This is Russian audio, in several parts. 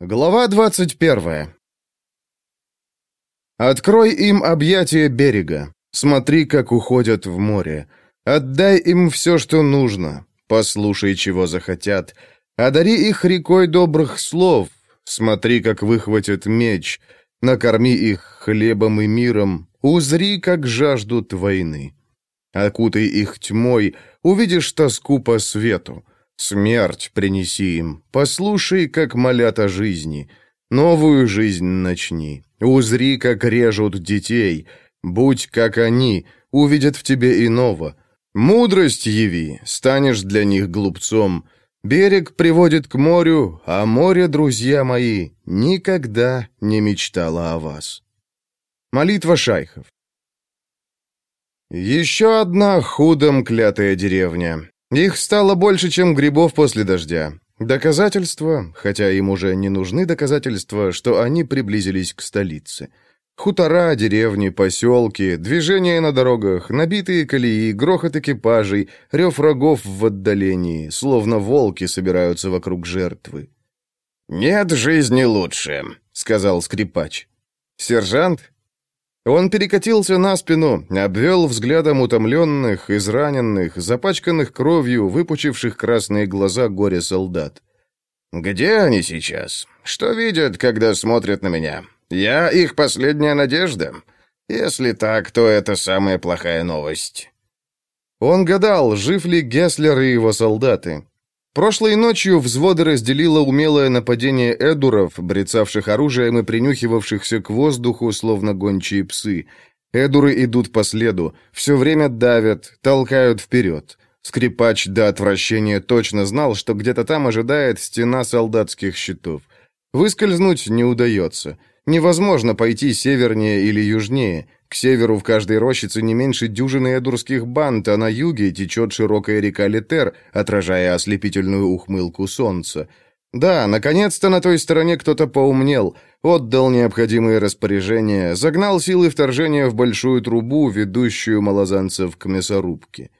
Глава 21. Открой им объятия берега. Смотри, как уходят в море. Отдай им все, что нужно. Послушай, чего захотят. Одари их рекой добрых слов. Смотри, как выхватят меч. Накорми их хлебом и миром. Узри, как жаждут войны. Окутай их тьмой. Увидишь тоску по свету. Смерть принеси им, послушай, как молят о жизни. Новую жизнь начни, узри, как режут детей. Будь как они, увидят в тебе иного. Мудрость яви, станешь для них глупцом. Берег приводит к морю, а море, друзья мои, никогда не мечтало о вас. Молитва шайхов. Еще одна худом клятая деревня. Их стало больше, чем грибов после дождя. Доказательства, хотя им уже не нужны доказательства, что они приблизились к столице. Хутора, деревни, поселки, движения на дорогах, набитые колеи, грохот экипажей, рев рогов в отдалении, словно волки собираются вокруг жертвы. «Нет жизни лучше», — сказал скрипач. «Сержант?» Он перекатился на спину, обвел взглядом утомленных, израненных, запачканных кровью, выпучивших красные глаза горе-солдат. «Где они сейчас? Что видят, когда смотрят на меня? Я их последняя надежда? Если так, то это самая плохая новость». Он гадал, жив ли Гесслер и его солдаты. Прошлой ночью взводы разделило умелое нападение эдуров, брецавших оружием и принюхивавшихся к воздуху, словно гончие псы. Эдуры идут по следу, все время давят, толкают вперед. Скрипач до отвращения точно знал, что где-то там ожидает стена солдатских щитов. Выскользнуть не удается. Невозможно пойти севернее или южнее. К северу в каждой рощице не меньше дюжины эдурских банд, а на юге течет широкая река Литер, отражая ослепительную ухмылку солнца. Да, наконец-то на той стороне кто-то поумнел, отдал необходимые распоряжения, загнал силы вторжения в большую трубу, ведущую малозанцев к мясорубке.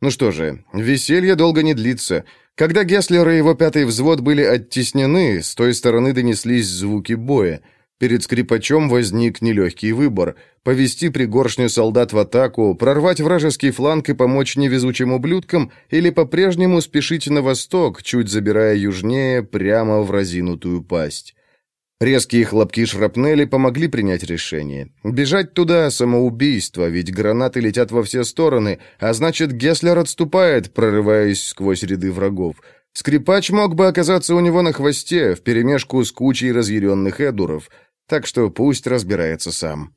Ну что же, веселье долго не длится. Когда Гесслер и его пятый взвод были оттеснены, с той стороны донеслись звуки боя — Перед скрипачом возник нелегкий выбор – повести пригоршню солдат в атаку, прорвать вражеский фланг и помочь невезучим ублюдкам, или по-прежнему спешить на восток, чуть забирая южнее, прямо в разинутую пасть. Резкие хлопки шрапнели помогли принять решение. Бежать туда – самоубийство, ведь гранаты летят во все стороны, а значит, Гесслер отступает, прорываясь сквозь ряды врагов. Скрипач мог бы оказаться у него на хвосте, вперемешку с кучей разъяренных эдуров – так что пусть разбирается сам.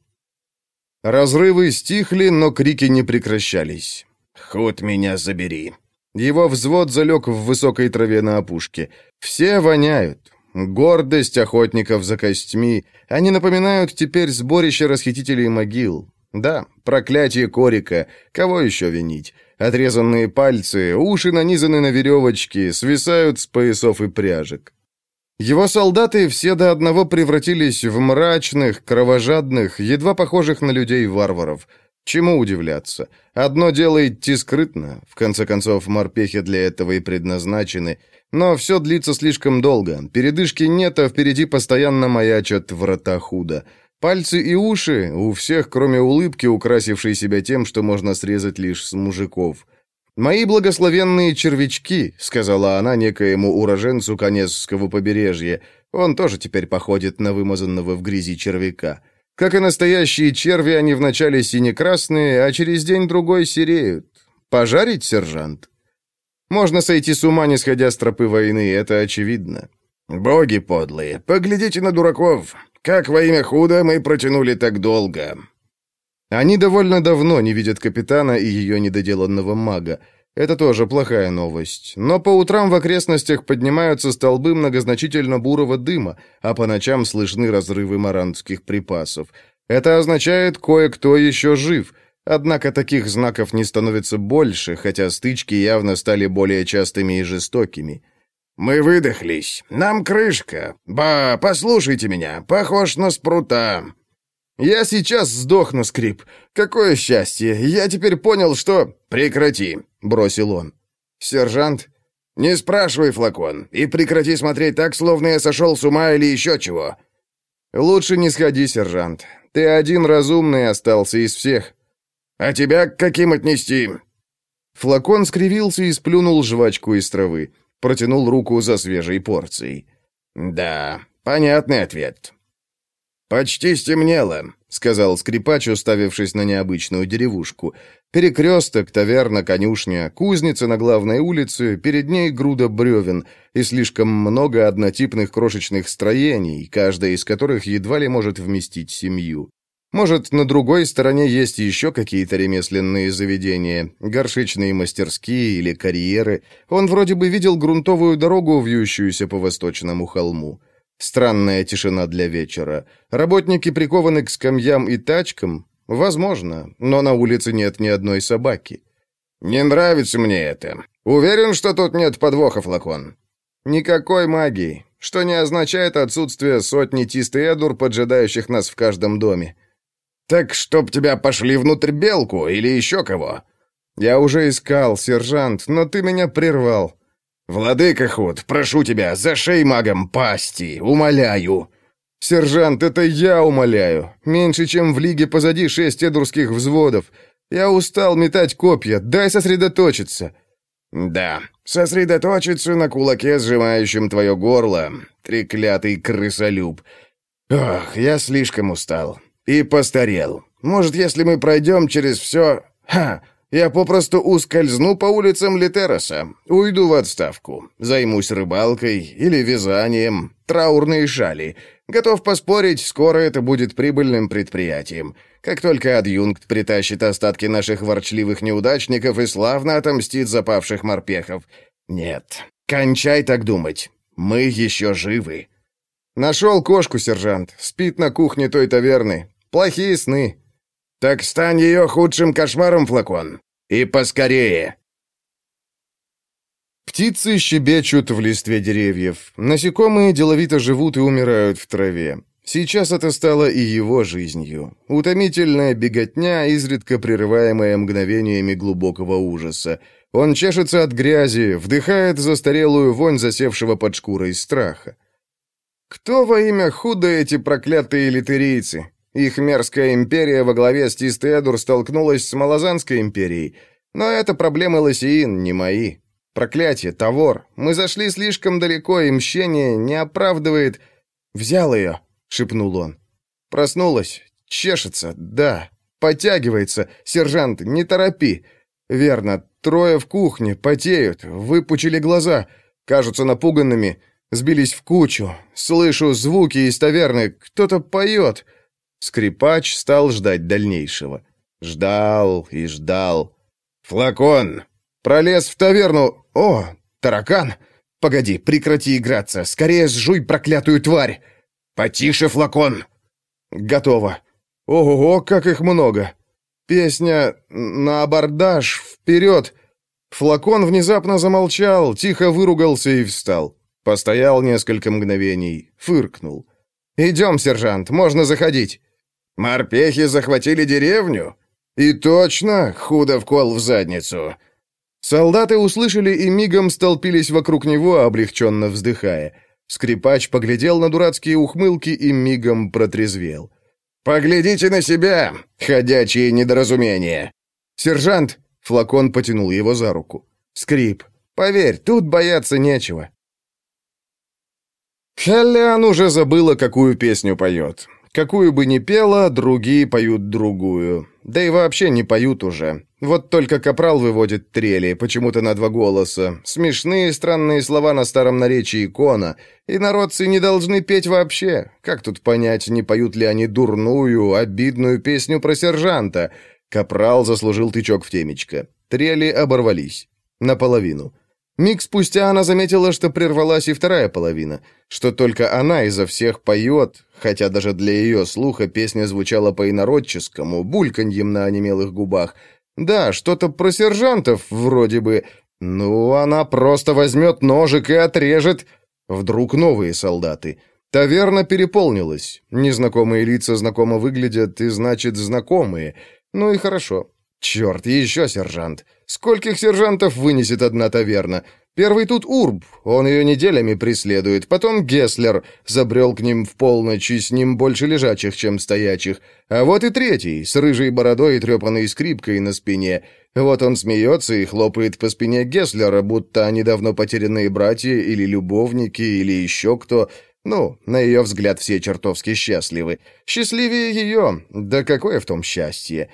Разрывы стихли, но крики не прекращались. «Худ меня забери!» Его взвод залег в высокой траве на опушке. Все воняют. Гордость охотников за костьми. Они напоминают теперь сборище расхитителей могил. Да, проклятие Корика. Кого еще винить? Отрезанные пальцы, уши нанизаны на веревочки, свисают с поясов и пряжек. Его солдаты все до одного превратились в мрачных, кровожадных, едва похожих на людей-варваров. Чему удивляться? Одно дело идти скрытно, в конце концов, морпехи для этого и предназначены, но все длится слишком долго, передышки нет, а впереди постоянно маячат врата худа. Пальцы и уши у всех, кроме улыбки, украсившей себя тем, что можно срезать лишь с мужиков. «Мои благословенные червячки», — сказала она некоему уроженцу Конецкого побережья. Он тоже теперь походит на вымазанного в грязи червяка. Как и настоящие черви, они вначале сине-красные, а через день-другой сереют. Пожарить, сержант? Можно сойти с ума, не сходя с тропы войны, это очевидно. «Боги подлые, поглядите на дураков! Как во имя худа мы протянули так долго!» Они довольно давно не видят капитана и ее недоделанного мага. Это тоже плохая новость. Но по утрам в окрестностях поднимаются столбы многозначительно бурого дыма, а по ночам слышны разрывы марантских припасов. Это означает, кое-кто еще жив. Однако таких знаков не становится больше, хотя стычки явно стали более частыми и жестокими. «Мы выдохлись. Нам крышка. Ба, послушайте меня. Похож на спрута. «Я сейчас сдохну, Скрип. Какое счастье! Я теперь понял, что...» «Прекрати!» — бросил он. «Сержант...» «Не спрашивай, флакон, и прекрати смотреть так, словно я сошел с ума или еще чего». «Лучше не сходи, сержант. Ты один разумный остался из всех». «А тебя к каким отнести?» Флакон скривился и сплюнул жвачку из травы. Протянул руку за свежей порцией. «Да, понятный ответ». «Почти стемнело», — сказал скрипач, уставившись на необычную деревушку. Перекресток, таверна, конюшня, кузница на главной улице, перед ней груда бревен и слишком много однотипных крошечных строений, каждая из которых едва ли может вместить семью. Может, на другой стороне есть еще какие-то ремесленные заведения, горшечные мастерские или карьеры. Он вроде бы видел грунтовую дорогу, вьющуюся по восточному холму. Странная тишина для вечера. Работники прикованы к скамьям и тачкам? Возможно, но на улице нет ни одной собаки. «Не нравится мне это. Уверен, что тут нет подвоха, флакон?» «Никакой магии, что не означает отсутствие сотни тистеэдур, поджидающих нас в каждом доме». «Так чтоб тебя пошли внутрь белку или еще кого?» «Я уже искал, сержант, но ты меня прервал. «Владыка Худ, прошу тебя, зашей магом пасти, умоляю!» «Сержант, это я умоляю. Меньше, чем в лиге позади шесть эдурских взводов. Я устал метать копья, дай сосредоточиться». «Да, сосредоточиться на кулаке, сжимающем твое горло, треклятый крысолюб. Ох, я слишком устал. И постарел. Может, если мы пройдем через все... Ха, я попросту ускользну по улицам Литероса, уйду в отставку, займусь рыбалкой или вязанием, траурные шали. Готов поспорить, скоро это будет прибыльным предприятием. Как только адъюнкт притащит остатки наших ворчливых неудачников и славно отомстит запавших морпехов. Нет, кончай так думать. Мы еще живы. Нашел кошку, сержант. Спит на кухне той таверны. Плохие сны. «Так стань ее худшим кошмаром, флакон! И поскорее!» Птицы щебечут в листве деревьев. Насекомые деловито живут и умирают в траве. Сейчас это стало и его жизнью. Утомительная беготня, изредка прерываемая мгновениями глубокого ужаса. Он чешется от грязи, вдыхает застарелую вонь засевшего под шкурой страха. Кто во имя худо эти проклятые литерийцы? Их мерзкая империя во главе с Тистедур столкнулась с Малазанской империей. Но это проблемы Лосиин, не мои. Проклятие, Тавор. Мы зашли слишком далеко, и мщение не оправдывает... «Взял ее», — шепнул он. Проснулась. Чешется, да. Подтягивается. Сержант, не торопи. Верно, трое в кухне, потеют, выпучили глаза, кажутся напуганными, сбились в кучу. Слышу звуки из таверны, кто-то поет. Скрипач стал ждать дальнейшего. Ждал и ждал. «Флакон!» Пролез в таверну. О, таракан! Погоди, прекрати играться. Скорее сжуй проклятую тварь. Потише, флакон. Готово. Ого, как их много. Песня на абордаж, вперед. Флакон внезапно замолчал, тихо выругался и встал. Постоял несколько мгновений, фыркнул. «Идем, сержант, можно заходить». Морпехи захватили деревню? И точно, худо вкол в задницу. Солдаты услышали и мигом столпились вокруг него, облегченно вздыхая. Скрипач поглядел на дурацкие ухмылки и мигом протрезвел. «Поглядите на себя, ходячие недоразумения!» «Сержант!» — флакон потянул его за руку. «Скрип! Поверь, тут бояться нечего!» Хеллиан уже забыла, какую песню поет. Какую бы ни пела, другие поют другую. Да и вообще не поют уже. Вот только капрал выводит трели, почему-то на два голоса. Смешные странные слова на старом наречии икона. И народцы не должны петь вообще. Как тут понять, не поют ли они дурную, обидную песню про сержанта? Капрал заслужил тычок в темечко. Трели оборвались. Наполовину. Миг спустя она заметила, что прервалась и вторая половина, что только она изо всех поет, хотя даже для ее слуха песня звучала по-инородческому, бульканьем на онемелых губах. Да, что-то про сержантов вроде бы. Ну, она просто возьмет ножик и отрежет. Вдруг новые солдаты. Таверна переполнилась. Незнакомые лица знакомо выглядят, и значит, знакомые. Ну и хорошо. Черт, еще сержант. Скольких сержантов вынесет одна таверна? Первый тут Урб, он ее неделями преследует, потом Геслер, забрел к ним в полночь, и с ним больше лежачих, чем стоячих. А вот и третий, с рыжей бородой и трепанной скрипкой на спине. Вот он смеется и хлопает по спине Геслера, будто они давно потерянные братья или любовники, или еще кто. Ну, на ее взгляд, все чертовски счастливы. Счастливее ее, да какое в том счастье.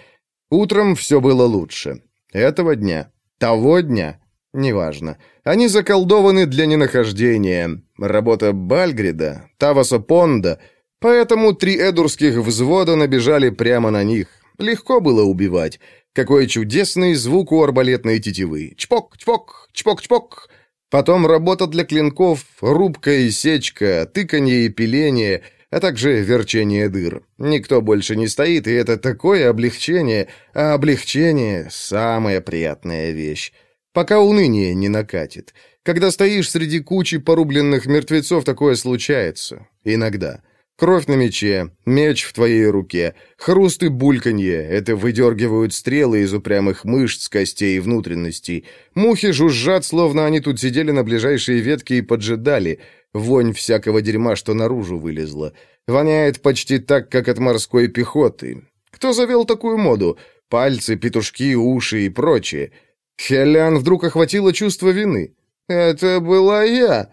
Утром все было лучше. Этого дня, того дня, неважно. Они заколдованы для ненахождения. Работа Бальгрида, Таваса Понда. Поэтому три эдурских взвода набежали прямо на них. Легко было убивать. Какой чудесный звук у арбалетной тетивы. Чпок, чпок, чпок-чпок. Потом работа для клинков, рубка и сечка, тыканье и пиление, а также верчение дыр. Никто больше не стоит, и это такое облегчение, а облегчение — самая приятная вещь. Пока уныние не накатит. Когда стоишь среди кучи порубленных мертвецов, такое случается. Иногда. Кровь на мече, меч в твоей руке, хруст и бульканье — это выдергивают стрелы из упрямых мышц, костей и внутренностей. Мухи жужжат, словно они тут сидели на ближайшие ветки и поджидали. Вонь всякого дерьма, что наружу вылезла. Воняет почти так, как от морской пехоты. Кто завел такую моду? Пальцы, петушки, уши и прочее. Хелиан вдруг охватило чувство вины. «Это была я!»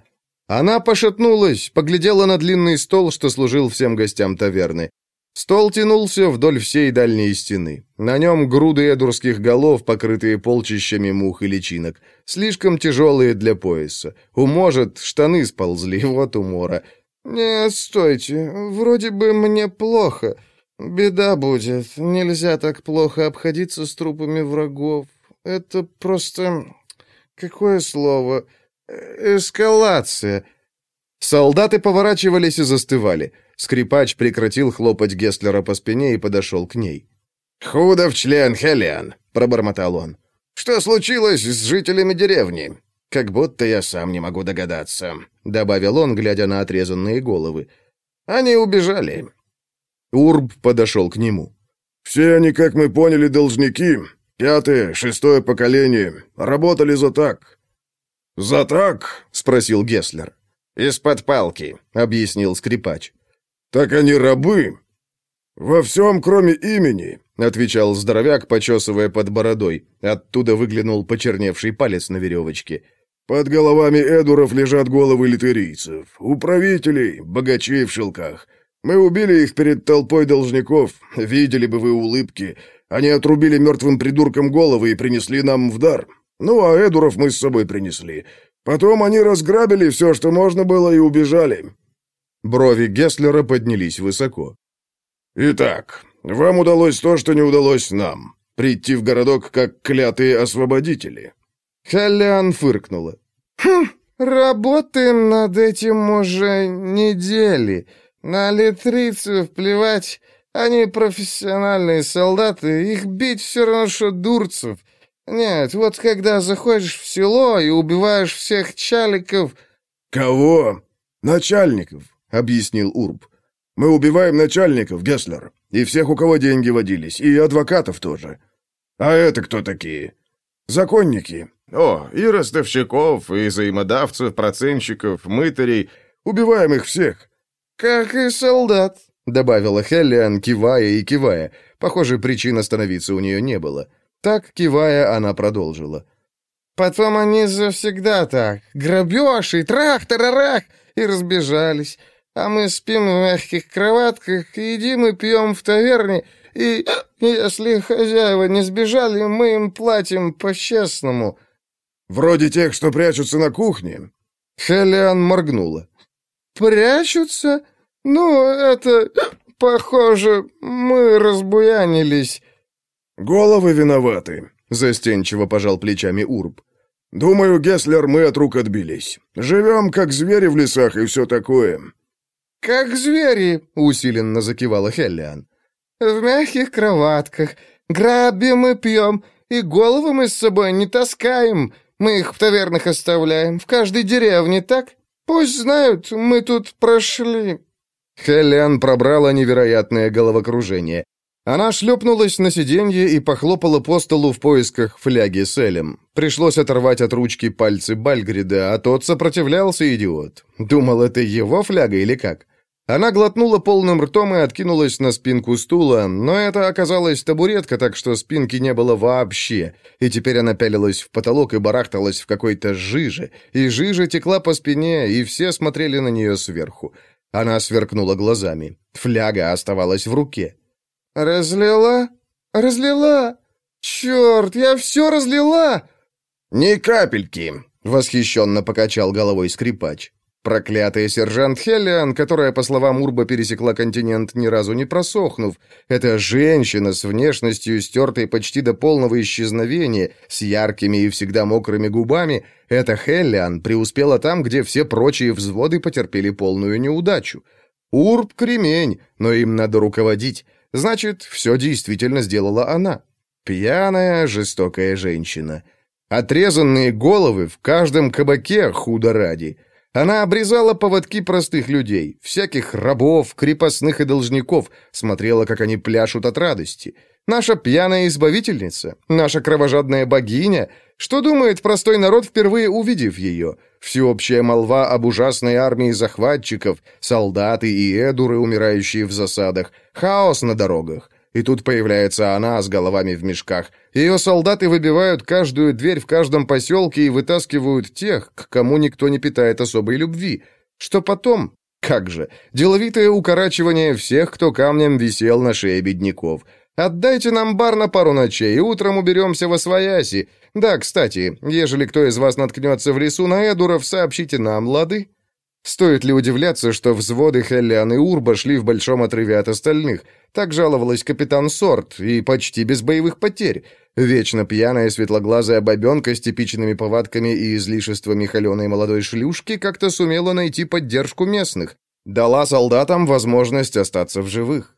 Она пошатнулась, поглядела на длинный стол, что служил всем гостям таверны. Стол тянулся вдоль всей дальней стены. На нем груды эдурских голов, покрытые полчищами мух и личинок. Слишком тяжелые для пояса. У может, штаны сползли, вот умора. «Нет, стойте, вроде бы мне плохо. Беда будет. Нельзя так плохо обходиться с трупами врагов. Это просто... Какое слово? Эскалация. Солдаты поворачивались и застывали. Скрипач прекратил хлопать Гестлера по спине и подошел к ней. «Худо в член, Хелиан!» — пробормотал он. «Что случилось с жителями деревни?» «Как будто я сам не могу догадаться», — добавил он, глядя на отрезанные головы. «Они убежали». Урб подошел к нему. «Все они, как мы поняли, должники. Пятое, шестое поколение. Работали за так». «За так?» — спросил Гесслер. «Из-под палки», — объяснил скрипач. «Так они рабы?» «Во всем, кроме имени», — отвечал здоровяк, почесывая под бородой. Оттуда выглянул почерневший палец на веревочке. «Под головами эдуров лежат головы литерийцев, управителей, богачей в шелках. Мы убили их перед толпой должников, видели бы вы улыбки. Они отрубили мертвым придуркам головы и принесли нам в дар. Ну, а Эдуров мы с собой принесли. Потом они разграбили все, что можно было, и убежали». Брови Гесслера поднялись высоко. «Итак, вам удалось то, что не удалось нам. Прийти в городок как клятые освободители». Халлян фыркнула. «Хм, работаем над этим уже недели. На литрицев плевать. Они профессиональные солдаты, их бить все равно, что дурцев. Нет, вот когда заходишь в село и убиваешь всех чаликов...» «Кого? Начальников», — объяснил Урб. «Мы убиваем начальников, Гесслер, и всех, у кого деньги водились, и адвокатов тоже. А это кто такие? Законники». «О, и ростовщиков, и взаимодавцев, процентщиков, мытарей. Убиваем их всех». «Как и солдат», — добавила Хеллиан, кивая и кивая. Похоже, причин остановиться у нее не было. Так, кивая, она продолжила. «Потом они завсегда так. Грабеж и трах-тарарах!» И разбежались. А мы спим в мягких кроватках, едим и пьем в таверне, и если хозяева не сбежали, мы им платим по-честному». «Вроде тех, что прячутся на кухне». Хелиан моргнула. «Прячутся? Ну, это... Похоже, мы разбуянились». «Головы виноваты», — застенчиво пожал плечами Урб. «Думаю, Гесслер, мы от рук отбились. Живем, как звери в лесах и все такое». «Как звери», — усиленно закивала Хеллиан. «В мягких кроватках. Грабим и пьем, и головы мы с собой не таскаем. Мы их в тавернах оставляем, в каждой деревне, так? Пусть знают, мы тут прошли». Хеллиан пробрала невероятное головокружение. Она шлепнулась на сиденье и похлопала по столу в поисках фляги с Элем. Пришлось оторвать от ручки пальцы Бальгрида, а тот сопротивлялся, идиот. Думал, это его фляга или как? Она глотнула полным ртом и откинулась на спинку стула, но это оказалась табуретка, так что спинки не было вообще, и теперь она пялилась в потолок и барахталась в какой-то жиже, и жижа текла по спине, и все смотрели на нее сверху. Она сверкнула глазами. Фляга оставалась в руке. «Разлила? Разлила? Черт, я все разлила!» «Ни капельки!» — восхищенно покачал головой скрипач. Проклятая сержант Хеллиан, которая, по словам Урба, пересекла континент, ни разу не просохнув. Это женщина с внешностью, стертой почти до полного исчезновения, с яркими и всегда мокрыми губами. Эта Хеллиан преуспела там, где все прочие взводы потерпели полную неудачу. Урб — кремень, но им надо руководить. Значит, все действительно сделала она. Пьяная, жестокая женщина. Отрезанные головы в каждом кабаке худо ради — она обрезала поводки простых людей, всяких рабов, крепостных и должников, смотрела, как они пляшут от радости. Наша пьяная избавительница, наша кровожадная богиня. Что думает простой народ, впервые увидев ее? Всеобщая молва об ужасной армии захватчиков, солдаты и эдуры, умирающие в засадах, хаос на дорогах. И тут появляется она с головами в мешках. Ее солдаты выбивают каждую дверь в каждом поселке и вытаскивают тех, к кому никто не питает особой любви. Что потом? Как же, деловитое укорачивание всех, кто камнем висел на шее бедняков. Отдайте нам бар на пару ночей, и утром уберемся во свояси. Да, кстати, ежели кто из вас наткнется в лесу на Эдуров, сообщите нам, лады?» Стоит ли удивляться, что взводы Хеллиан и Урба шли в большом отрыве от остальных? Так жаловалась капитан Сорт, и почти без боевых потерь. Вечно пьяная светлоглазая бабенка с типичными повадками и излишествами холеной молодой шлюшки как-то сумела найти поддержку местных. Дала солдатам возможность остаться в живых.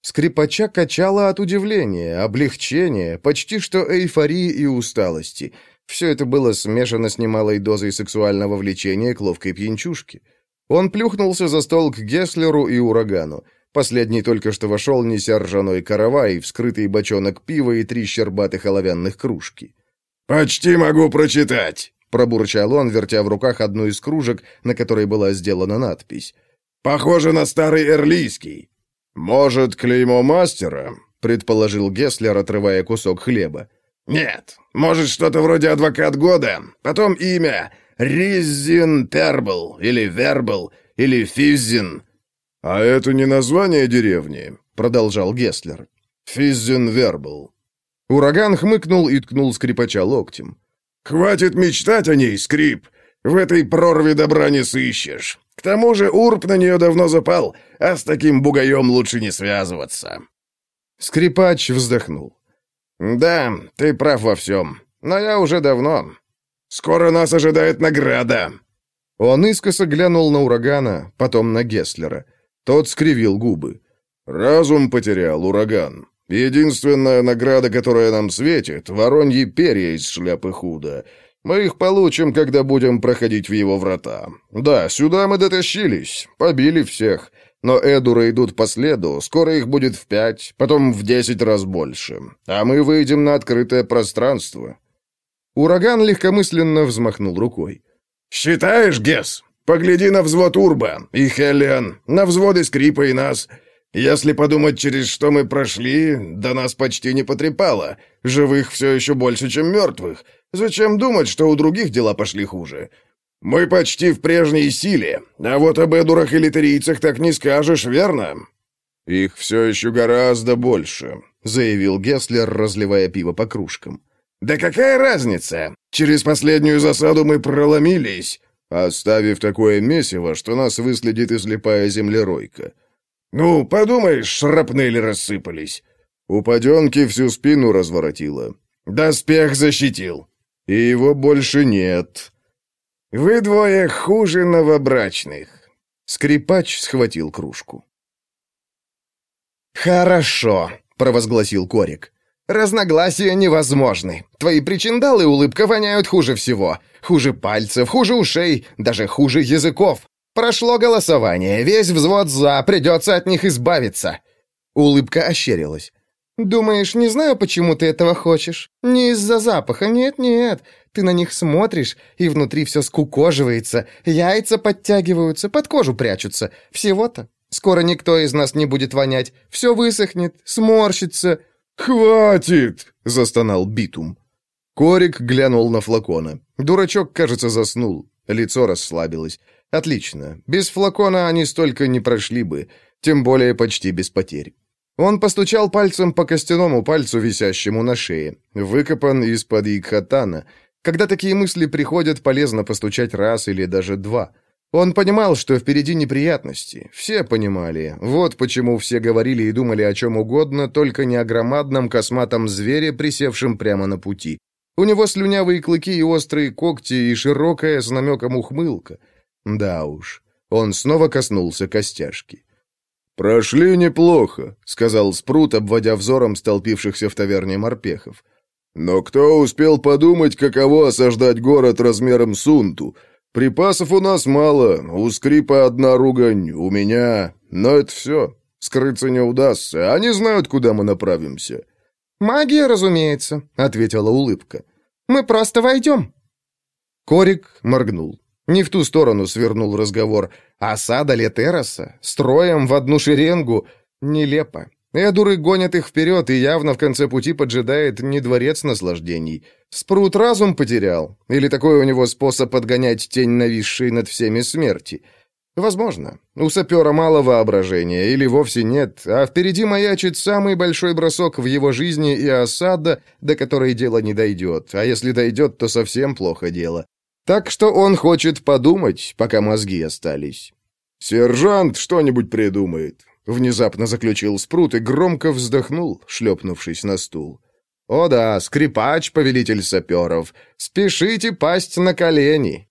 Скрипача качала от удивления, облегчения, почти что эйфории и усталости – все это было смешано с немалой дозой сексуального влечения к ловкой пьянчушке. Он плюхнулся за стол к Геслеру и Урагану. Последний только что вошел, неся ржаной каравай, вскрытый бочонок пива и три щербатых оловянных кружки. «Почти могу прочитать», — пробурчал он, вертя в руках одну из кружек, на которой была сделана надпись. «Похоже на старый эрлийский». «Может, клеймо мастера?» — предположил Геслер, отрывая кусок хлеба. «Нет, может, что-то вроде «Адвокат года». Потом имя Ризин Тербл, или Вербл, или Физзин». «А это не название деревни», — продолжал Гесслер. «Физзин Вербл». Ураган хмыкнул и ткнул скрипача локтем. «Хватит мечтать о ней, скрип. В этой прорве добра не сыщешь. К тому же Урп на нее давно запал, а с таким бугаем лучше не связываться». Скрипач вздохнул. «Да, ты прав во всем. Но я уже давно. Скоро нас ожидает награда». Он искоса глянул на урагана, потом на Гесслера. Тот скривил губы. «Разум потерял, ураган. Единственная награда, которая нам светит, — вороньи перья из шляпы худа. Мы их получим, когда будем проходить в его врата. Да, сюда мы дотащились, побили всех. Но Эдуры идут по следу, скоро их будет в пять, потом в десять раз больше. А мы выйдем на открытое пространство». Ураган легкомысленно взмахнул рукой. «Считаешь, Гес? Погляди на взвод Урба и Хелиан, на взводы Скрипа и нас. Если подумать, через что мы прошли, до нас почти не потрепало. Живых все еще больше, чем мертвых. Зачем думать, что у других дела пошли хуже? «Мы почти в прежней силе, а вот об эдурах и литерийцах так не скажешь, верно?» «Их все еще гораздо больше», — заявил Гесслер, разливая пиво по кружкам. «Да какая разница? Через последнюю засаду мы проломились, оставив такое месиво, что нас выследит и слепая землеройка». «Ну, подумаешь, шрапнели рассыпались». У паденки всю спину разворотило. «Доспех защитил». «И его больше нет», «Вы двое хуже новобрачных!» Скрипач схватил кружку. «Хорошо», — провозгласил Корик. «Разногласия невозможны. Твои причиндалы, улыбка, воняют хуже всего. Хуже пальцев, хуже ушей, даже хуже языков. Прошло голосование, весь взвод «за», придется от них избавиться». Улыбка ощерилась. Думаешь, не знаю, почему ты этого хочешь? Не из-за запаха, нет-нет. Ты на них смотришь, и внутри все скукоживается, яйца подтягиваются, под кожу прячутся. Всего-то. Скоро никто из нас не будет вонять. Все высохнет, сморщится». «Хватит!» — застонал Битум. Корик глянул на флакона. Дурачок, кажется, заснул. Лицо расслабилось. Отлично. Без флакона они столько не прошли бы, тем более почти без потерь. Он постучал пальцем по костяному пальцу, висящему на шее. Выкопан из-под Икхатана. Когда такие мысли приходят, полезно постучать раз или даже два. Он понимал, что впереди неприятности. Все понимали. Вот почему все говорили и думали о чем угодно, только не о громадном косматом звере, присевшем прямо на пути. У него слюнявые клыки и острые когти, и широкая с намеком ухмылка. Да уж. Он снова коснулся костяшки. «Прошли неплохо», — сказал Спрут, обводя взором столпившихся в таверне морпехов. «Но кто успел подумать, каково осаждать город размером с Унту? Припасов у нас мало, у скрипа одна ругань, у меня... Но это все. Скрыться не удастся, они знают, куда мы направимся». «Магия, разумеется», — ответила улыбка. «Мы просто войдем». Корик моргнул. Не в ту сторону свернул разговор. Осада Летероса? Строем в одну шеренгу? Нелепо. Эдуры гонят их вперед, и явно в конце пути поджидает не дворец наслаждений. Спрут разум потерял? Или такой у него способ подгонять тень нависшей над всеми смерти? Возможно. У сапера мало воображения, или вовсе нет, а впереди маячит самый большой бросок в его жизни и осада, до которой дело не дойдет, а если дойдет, то совсем плохо дело. Так что он хочет подумать, пока мозги остались. «Сержант что-нибудь придумает», — внезапно заключил Спрут и громко вздохнул, шлепнувшись на стул. «О да, скрипач, повелитель саперов, спешите пасть на колени!»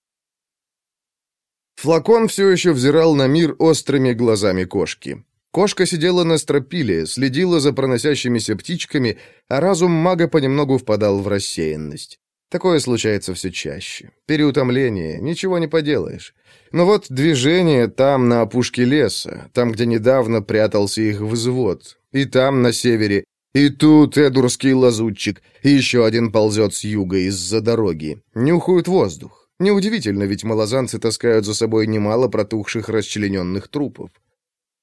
Флакон все еще взирал на мир острыми глазами кошки. Кошка сидела на стропиле, следила за проносящимися птичками, а разум мага понемногу впадал в рассеянность. Такое случается все чаще. Переутомление, ничего не поделаешь. Но вот движение там, на опушке леса, там, где недавно прятался их взвод, и там, на севере, и тут эдурский лазутчик, и еще один ползет с юга из-за дороги. Нюхают воздух. Неудивительно, ведь малозанцы таскают за собой немало протухших расчлененных трупов.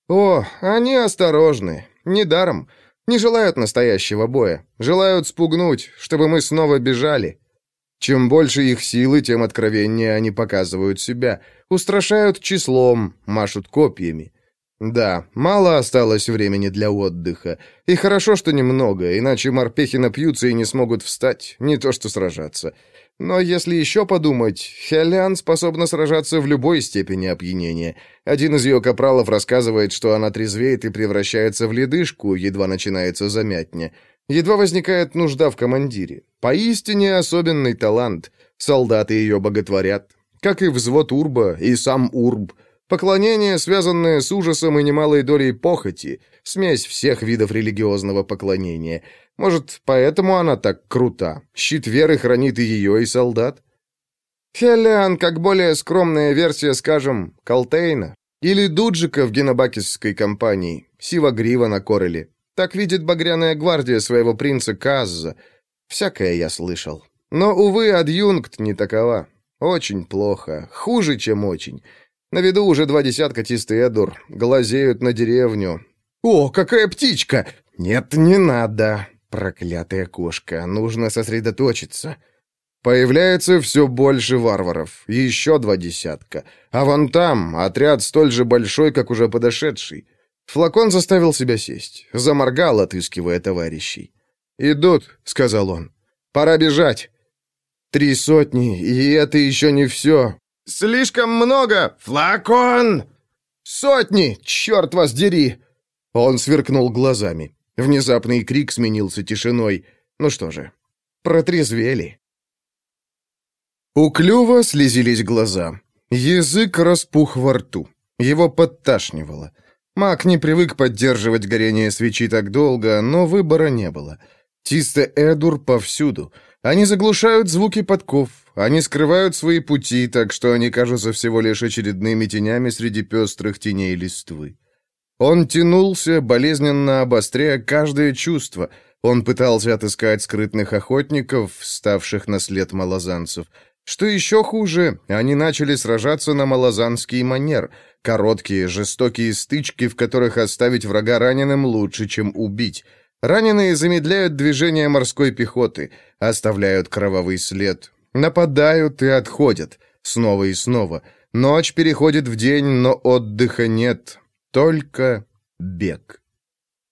О, они осторожны. Недаром. Не желают настоящего боя. Желают спугнуть, чтобы мы снова бежали. Чем больше их силы, тем откровеннее они показывают себя. Устрашают числом, машут копьями. Да, мало осталось времени для отдыха. И хорошо, что немного, иначе морпехи напьются и не смогут встать, не то что сражаться. Но если еще подумать, Хелян способна сражаться в любой степени опьянения. Один из ее капралов рассказывает, что она трезвеет и превращается в ледышку, едва начинается замятня. Едва возникает нужда в командире. Поистине особенный талант. Солдаты ее боготворят. Как и взвод Урба, и сам Урб. Поклонение, связанное с ужасом и немалой долей похоти. Смесь всех видов религиозного поклонения. Может, поэтому она так крута? Щит веры хранит и ее, и солдат? Хелиан, как более скромная версия, скажем, Калтейна. Или Дуджика в генобакисской компании. Сива Грива на Кореле. Так видит багряная гвардия своего принца Казза. Всякое я слышал. Но, увы, адъюнкт не такова. Очень плохо. Хуже, чем очень. На виду уже два десятка чистый. Глазеют на деревню. «О, какая птичка!» «Нет, не надо!» Проклятая кошка. Нужно сосредоточиться. Появляется все больше варваров. Еще два десятка. А вон там отряд столь же большой, как уже подошедший. Флакон заставил себя сесть. Заморгал, отыскивая товарищей. «Идут», — сказал он. «Пора бежать». «Три сотни, и это еще не все». «Слишком много! Флакон!» «Сотни! Черт вас дери!» Он сверкнул глазами. Внезапный крик сменился тишиной. Ну что же, протрезвели. У клюва слезились глаза. Язык распух во рту. Его подташнивало. Маг не привык поддерживать горение свечи так долго, но выбора не было. Чисто Эдур повсюду. Они заглушают звуки подков, они скрывают свои пути, так что они кажутся всего лишь очередными тенями среди пестрых теней листвы. Он тянулся, болезненно обостряя каждое чувство. Он пытался отыскать скрытных охотников, ставших на след малозанцев. Что еще хуже, они начали сражаться на малозанский манер. Короткие, жестокие стычки, в которых оставить врага раненым лучше, чем убить. Раненые замедляют движение морской пехоты, оставляют кровавый след, нападают и отходят, снова и снова. Ночь переходит в день, но отдыха нет, только бег.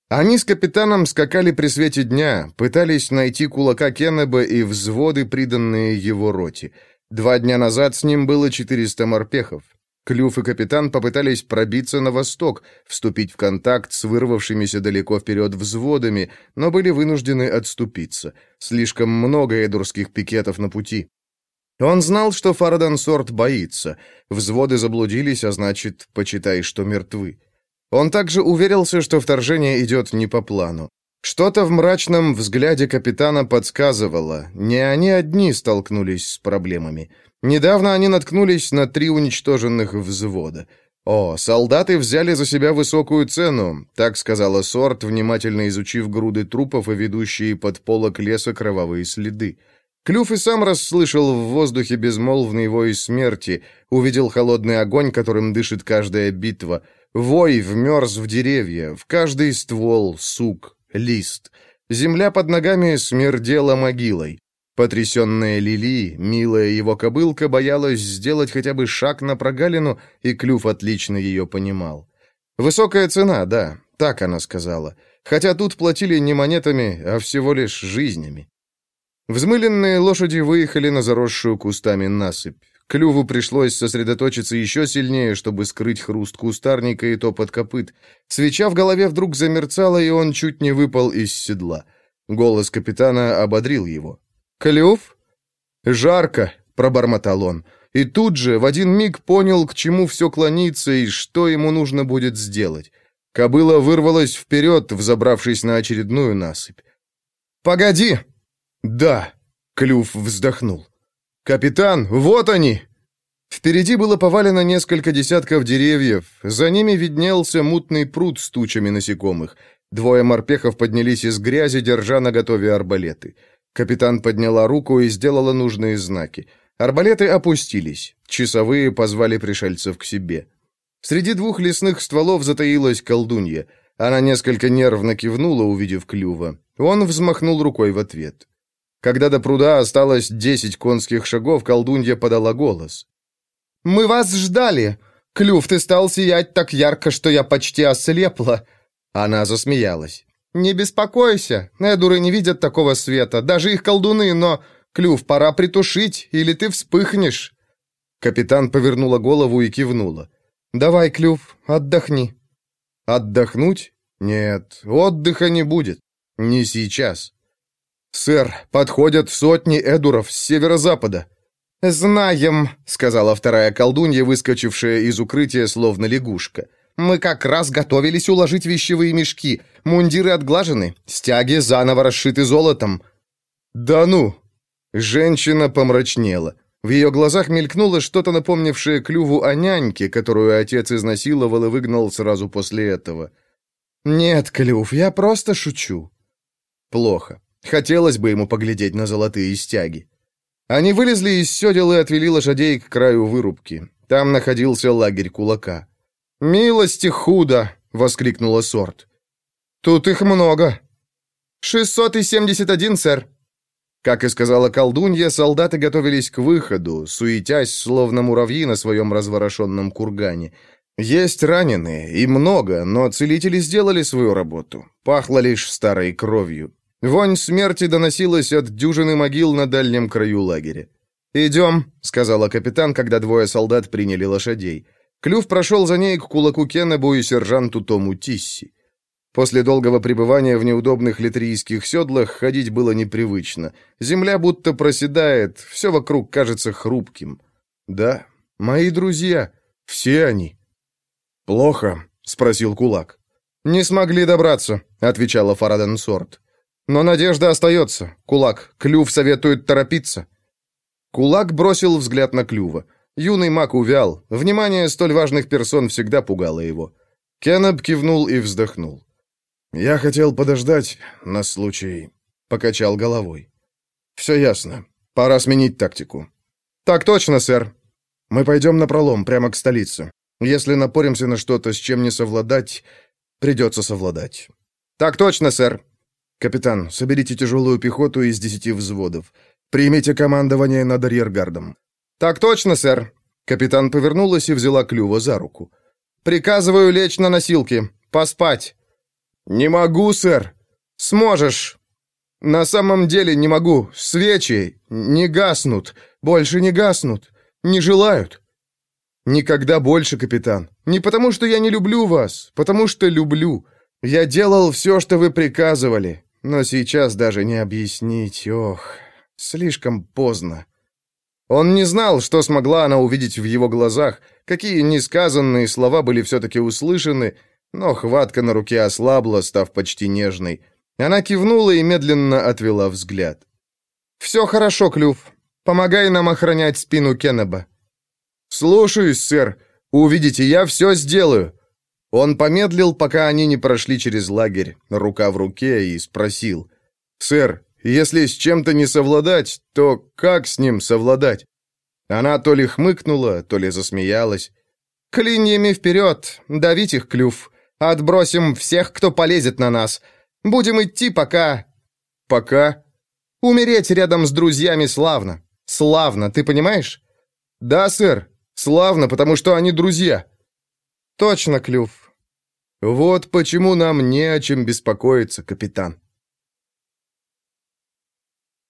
Они с капитаном скакали при свете дня, пытались найти кулака Кеннеба и взводы, приданные его роте. Два дня назад с ним было 400 морпехов. Клюв и капитан попытались пробиться на восток, вступить в контакт с вырвавшимися далеко вперед взводами, но были вынуждены отступиться. Слишком много эдурских пикетов на пути. Он знал, что Фарадансорт боится. Взводы заблудились, а значит, почитай, что мертвы. Он также уверился, что вторжение идет не по плану. Что-то в мрачном взгляде капитана подсказывало, не они одни столкнулись с проблемами. Недавно они наткнулись на три уничтоженных взвода. «О, солдаты взяли за себя высокую цену», — так сказала Сорт, внимательно изучив груды трупов и ведущие под полок леса кровавые следы. Клюв и сам расслышал в воздухе безмолвный вой смерти, увидел холодный огонь, которым дышит каждая битва — Вой вмерз в деревья, в каждый ствол, сук, лист. Земля под ногами смердела могилой. Потрясенная Лили, милая его кобылка, боялась сделать хотя бы шаг на прогалину, и Клюв отлично ее понимал. «Высокая цена, да», так она сказала. Хотя тут платили не монетами, а всего лишь жизнями. Взмыленные лошади выехали на заросшую кустами насыпь. Клюву пришлось сосредоточиться еще сильнее, чтобы скрыть хруст кустарника и топот копыт. Свеча в голове вдруг замерцала, и он чуть не выпал из седла. Голос капитана ободрил его. «Клюв?» «Жарко», — пробормотал он. И тут же в один миг понял, к чему все клонится и что ему нужно будет сделать. Кобыла вырвалась вперед, взобравшись на очередную насыпь. «Погоди!» «Да!» — Клюв вздохнул. «Капитан, вот они!» Впереди было повалено несколько десятков деревьев, за ними виднелся мутный пруд с тучами насекомых. Двое морпехов поднялись из грязи, держа наготове арбалеты. Капитан подняла руку и сделала нужные знаки. Арбалеты опустились. Часовые позвали пришельцев к себе. Среди двух лесных стволов затаилась колдунья. Она несколько нервно кивнула, увидев клюва. Он взмахнул рукой в ответ. Когда до пруда осталось десять конских шагов, колдунья подала голос. «Мы вас ждали! Клюв, ты стал сиять так ярко, что я почти ослепла!» Она засмеялась. «Не беспокойся, Эдуры не видят такого света, даже их колдуны, но... Клюв, пора притушить, или ты вспыхнешь!» Капитан повернула голову и кивнула. «Давай, Клюв, отдохни». «Отдохнуть? Нет, отдыха не будет. Не сейчас». «Сэр, подходят сотни эдуров с северо-запада». «Знаем», — сказала вторая колдунья, выскочившая из укрытия, словно лягушка. «Мы как раз готовились уложить вещевые мешки. Мундиры отглажены, стяги заново расшиты золотом». «Да ну!» Женщина помрачнела. В ее глазах мелькнуло что-то напомнившее клюву о няньке, которую отец изнасиловал и выгнал сразу после этого. «Нет, Клюв, я просто шучу». «Плохо. Хотелось бы ему поглядеть на золотые стяги. Они вылезли из седел и отвели лошадей к краю вырубки. Там находился лагерь кулака. «Милости худо!» — воскликнула Сорт. «Тут их много». «Шестьсот и семьдесят один, сэр». Как и сказала колдунья, солдаты готовились к выходу, суетясь, словно муравьи на своем разворошенном кургане. Есть раненые, и много, но целители сделали свою работу. Пахло лишь старой кровью. Вонь смерти доносилась от дюжины могил на дальнем краю лагеря. «Идем», — сказала капитан, когда двое солдат приняли лошадей. Клюв прошел за ней к кулаку Кеннебу и сержанту Тому Тисси. После долгого пребывания в неудобных литрийских седлах ходить было непривычно. Земля будто проседает, все вокруг кажется хрупким. «Да, мои друзья, все они». «Плохо?» — спросил кулак. «Не смогли добраться», — отвечала Фараден Сорт. Но надежда остается. Кулак, Клюв советует торопиться. Кулак бросил взгляд на Клюва. Юный маг увял. Внимание столь важных персон всегда пугало его. Кеннеп кивнул и вздохнул. «Я хотел подождать на случай...» — покачал головой. «Все ясно. Пора сменить тактику». «Так точно, сэр». «Мы пойдем на пролом, прямо к столице. Если напоримся на что-то, с чем не совладать, придется совладать». «Так точно, сэр». «Капитан, соберите тяжелую пехоту из десяти взводов. Примите командование над арьергардом». «Так точно, сэр». Капитан повернулась и взяла Клюва за руку. «Приказываю лечь на носилки. Поспать». «Не могу, сэр». «Сможешь». «На самом деле не могу. Свечи не гаснут. Больше не гаснут. Не желают». «Никогда больше, капитан. Не потому, что я не люблю вас, потому что люблю. Я делал все, что вы приказывали, но сейчас даже не объяснить. Ох, слишком поздно». Он не знал, что смогла она увидеть в его глазах, какие несказанные слова были все-таки услышаны, но хватка на руке ослабла, став почти нежной. Она кивнула и медленно отвела взгляд. «Все хорошо, Клюв. Помогай нам охранять спину Кеннеба». «Слушаюсь, сэр. Увидите, я все сделаю». Он помедлил, пока они не прошли через лагерь, рука в руке, и спросил. «Сэр, если с чем-то не совладать, то как с ним совладать?» Она то ли хмыкнула, то ли засмеялась. «Клиньями вперед, давить их клюв. Отбросим всех, кто полезет на нас. Будем идти, пока...» «Пока?» «Умереть рядом с друзьями славно. Славно, ты понимаешь?» «Да, сэр. Славно, потому что они друзья». «Точно, Клюв. Вот почему нам не о чем беспокоиться, капитан».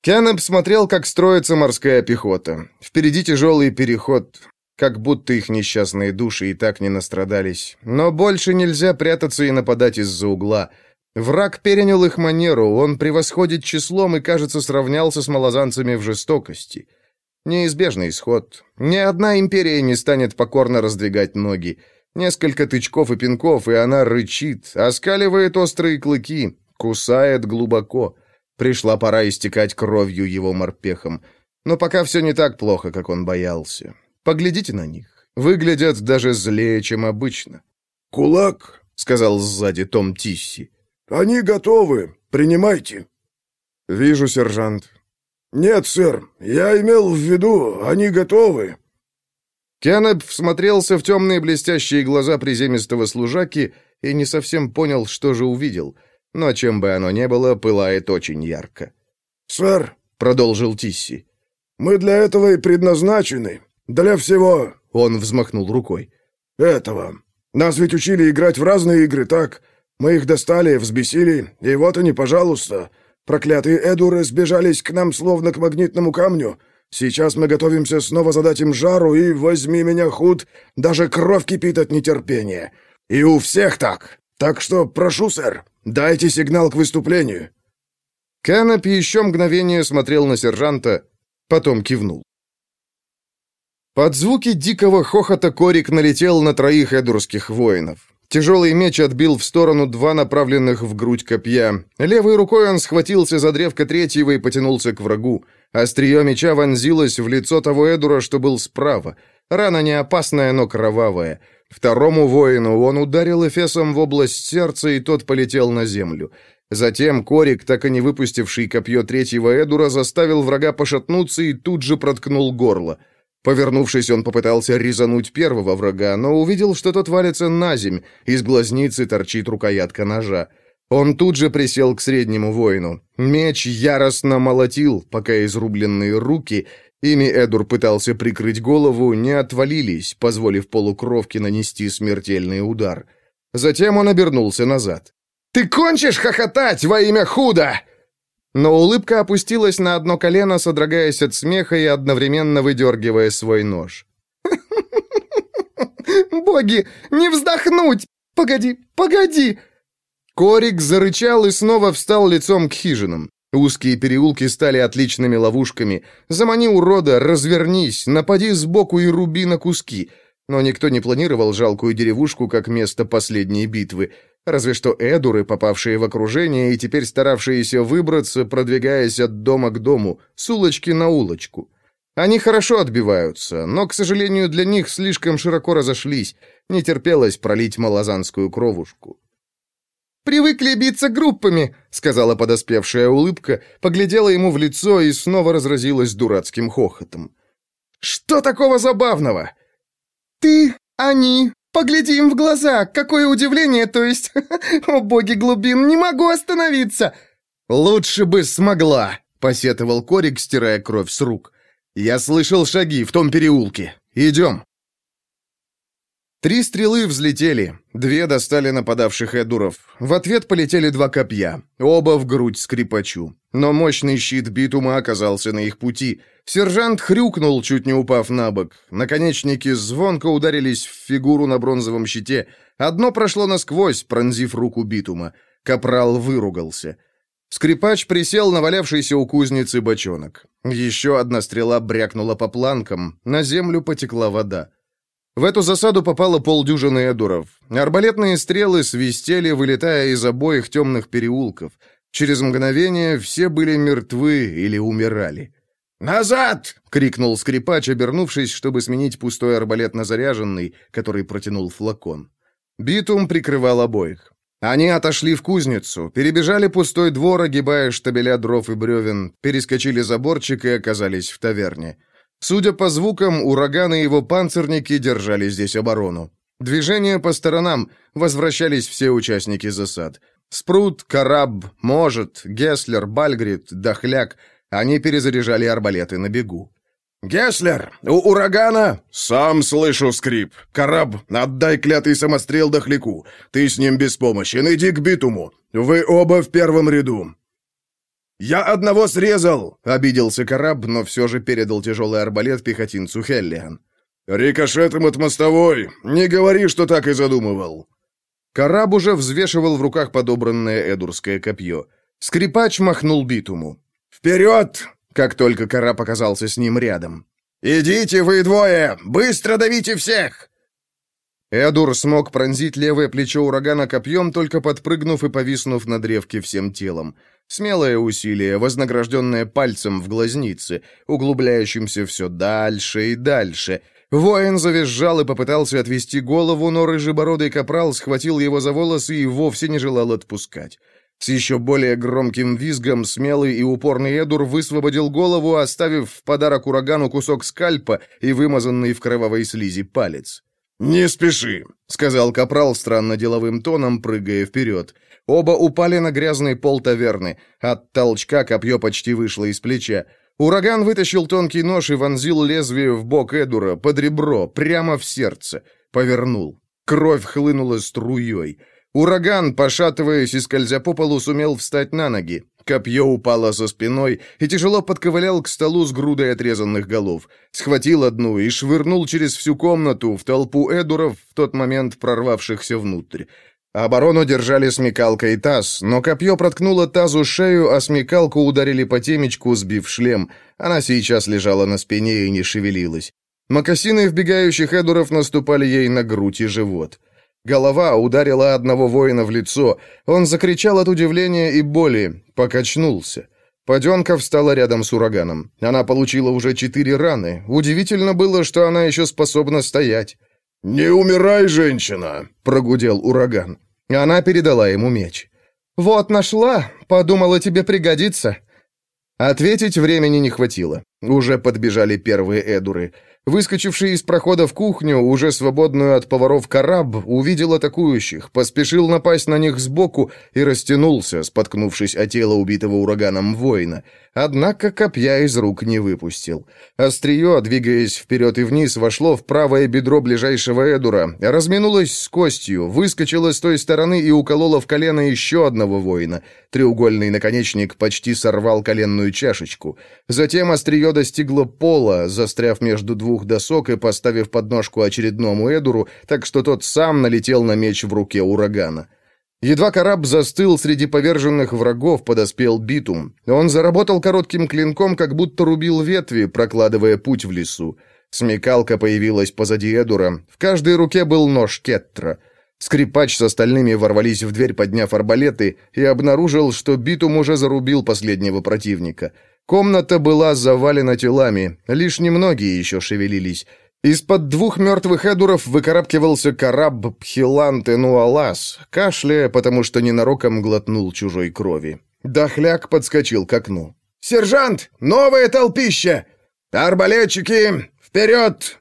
Кеннеп смотрел, как строится морская пехота. Впереди тяжелый переход, как будто их несчастные души и так не настрадались. Но больше нельзя прятаться и нападать из-за угла. Враг перенял их манеру, он превосходит числом и, кажется, сравнялся с малозанцами в жестокости. Неизбежный исход. Ни одна империя не станет покорно раздвигать ноги. Несколько тычков и пинков, и она рычит, оскаливает острые клыки, кусает глубоко. Пришла пора истекать кровью его морпехом. Но пока все не так плохо, как он боялся. Поглядите на них. Выглядят даже злее, чем обычно. «Кулак», — сказал сзади Том Тисси. «Они готовы. Принимайте». «Вижу, сержант». «Нет, сэр. Я имел в виду, они готовы». Кеннеп всмотрелся в темные блестящие глаза приземистого служаки и не совсем понял, что же увидел. Но чем бы оно ни было, пылает очень ярко. «Сэр», — продолжил Тисси, — «мы для этого и предназначены. Для всего...» — он взмахнул рукой. «Этого. Нас ведь учили играть в разные игры, так? Мы их достали, взбесили, и вот они, пожалуйста. Проклятые Эдуры сбежались к нам словно к магнитному камню. Сейчас мы готовимся снова задать им жару, и, возьми меня, худ, даже кровь кипит от нетерпения. И у всех так. Так что, прошу, сэр, дайте сигнал к выступлению». Канопи еще мгновение смотрел на сержанта, потом кивнул. Под звуки дикого хохота Корик налетел на троих эдурских воинов. Тяжелый меч отбил в сторону два направленных в грудь копья. Левой рукой он схватился за древко третьего и потянулся к врагу. Острие меча вонзилось в лицо того Эдура, что был справа. Рана не опасная, но кровавая. Второму воину он ударил эфесом в область сердца, и тот полетел на землю. Затем Корик, так и не выпустивший копье третьего Эдура, заставил врага пошатнуться и тут же проткнул горло. Повернувшись, он попытался резануть первого врага, но увидел, что тот валится на земь, из глазницы торчит рукоятка ножа. Он тут же присел к среднему воину. Меч яростно молотил, пока изрубленные руки, ими Эдур пытался прикрыть голову, не отвалились, позволив полукровке нанести смертельный удар. Затем он обернулся назад. «Ты кончишь хохотать во имя худа!» Но улыбка опустилась на одно колено, содрогаясь от смеха и одновременно выдергивая свой нож. «Боги, не вздохнуть! Погоди, погоди!» Корик зарычал и снова встал лицом к хижинам. Узкие переулки стали отличными ловушками. Замани урода, развернись, напади сбоку и руби на куски. Но никто не планировал жалкую деревушку как место последней битвы. Разве что эдуры, попавшие в окружение и теперь старавшиеся выбраться, продвигаясь от дома к дому, с улочки на улочку. Они хорошо отбиваются, но, к сожалению, для них слишком широко разошлись. Не терпелось пролить малозанскую кровушку. «Привыкли биться группами», — сказала подоспевшая улыбка, поглядела ему в лицо и снова разразилась дурацким хохотом. «Что такого забавного?» «Ты, они, погляди им в глаза, какое удивление, то есть, о боги глубин, не могу остановиться!» «Лучше бы смогла», — посетовал Корик, стирая кровь с рук. «Я слышал шаги в том переулке. Идем». Три стрелы взлетели, две достали нападавших эдуров. В ответ полетели два копья, оба в грудь скрипачу. Но мощный щит битума оказался на их пути. Сержант хрюкнул, чуть не упав на бок. Наконечники звонко ударились в фигуру на бронзовом щите. Одно прошло насквозь, пронзив руку битума. Капрал выругался. Скрипач присел на валявшийся у кузницы бочонок. Еще одна стрела брякнула по планкам, на землю потекла вода. В эту засаду попало полдюжины эдуров. Арбалетные стрелы свистели, вылетая из обоих темных переулков. Через мгновение все были мертвы или умирали. «Назад!» — крикнул скрипач, обернувшись, чтобы сменить пустой арбалет на заряженный, который протянул флакон. Битум прикрывал обоих. Они отошли в кузницу, перебежали пустой двор, огибая штабеля дров и бревен, перескочили заборчик и оказались в таверне. Судя по звукам, ураган и его панцирники держали здесь оборону. Движение по сторонам, возвращались все участники засад. Спрут, Караб, Может, Геслер, Бальгрид, Дохляк. Они перезаряжали арбалеты на бегу. «Геслер, у урагана...» «Сам слышу скрип. Караб, отдай клятый самострел Дохляку. Ты с ним беспомощен, иди к битуму. Вы оба в первом ряду. «Я одного срезал!» — обиделся Караб, но все же передал тяжелый арбалет пехотинцу Хеллиан. «Рикошетом от мостовой! Не говори, что так и задумывал!» Караб уже взвешивал в руках подобранное эдурское копье. Скрипач махнул битуму. «Вперед!» — как только Караб оказался с ним рядом. «Идите вы двое! Быстро давите всех!» Эдур смог пронзить левое плечо урагана копьем, только подпрыгнув и повиснув на древке всем телом. Смелое усилие, вознагражденное пальцем в глазнице, углубляющимся все дальше и дальше. Воин завизжал и попытался отвести голову, но рыжебородый капрал схватил его за волосы и вовсе не желал отпускать. С еще более громким визгом смелый и упорный Эдур высвободил голову, оставив в подарок урагану кусок скальпа и вымазанный в кровавой слизи палец. «Не спеши», — сказал капрал странно деловым тоном, прыгая вперед. Оба упали на грязный пол таверны. От толчка копье почти вышло из плеча. Ураган вытащил тонкий нож и вонзил лезвие в бок Эдура, под ребро, прямо в сердце. Повернул. Кровь хлынула струей. Ураган, пошатываясь и скользя по полу, сумел встать на ноги. Копье упало за спиной и тяжело подковылял к столу с грудой отрезанных голов. Схватил одну и швырнул через всю комнату в толпу эдуров, в тот момент прорвавшихся внутрь. Оборону держали смекалка и таз, но копье проткнуло тазу шею, а смекалку ударили по темечку, сбив шлем. Она сейчас лежала на спине и не шевелилась. Макасины вбегающих эдуров наступали ей на грудь и живот. Голова ударила одного воина в лицо. Он закричал от удивления и боли, покачнулся. Паденка встала рядом с ураганом. Она получила уже четыре раны. Удивительно было, что она еще способна стоять. «Не умирай, женщина!» — прогудел ураган. Она передала ему меч. «Вот нашла, подумала, тебе пригодится». Ответить времени не хватило. Уже подбежали первые эдуры. Выскочивший из прохода в кухню, уже свободную от поваров караб, увидел атакующих, поспешил напасть на них сбоку и растянулся, споткнувшись о тело убитого ураганом воина. Однако копья из рук не выпустил. Острие, двигаясь вперед и вниз, вошло в правое бедро ближайшего Эдура, разминулось с костью, выскочило с той стороны и укололо в колено еще одного воина. Треугольный наконечник почти сорвал коленную чашечку. Затем острие достигло пола, застряв между двух двух досок и поставив подножку очередному Эдуру, так что тот сам налетел на меч в руке урагана. Едва кораб застыл среди поверженных врагов, подоспел битум. Он заработал коротким клинком, как будто рубил ветви, прокладывая путь в лесу. Смекалка появилась позади Эдура. В каждой руке был нож Кетра. Скрипач с остальными ворвались в дверь, подняв арбалеты, и обнаружил, что битум уже зарубил последнего противника. Комната была завалена телами, лишь немногие еще шевелились. Из-под двух мертвых эдуров выкарабкивался караб Пхилан Тенуалас, кашляя, потому что ненароком глотнул чужой крови. Дохляк подскочил к окну. «Сержант! Новое толпище! Арбалетчики! Вперед!»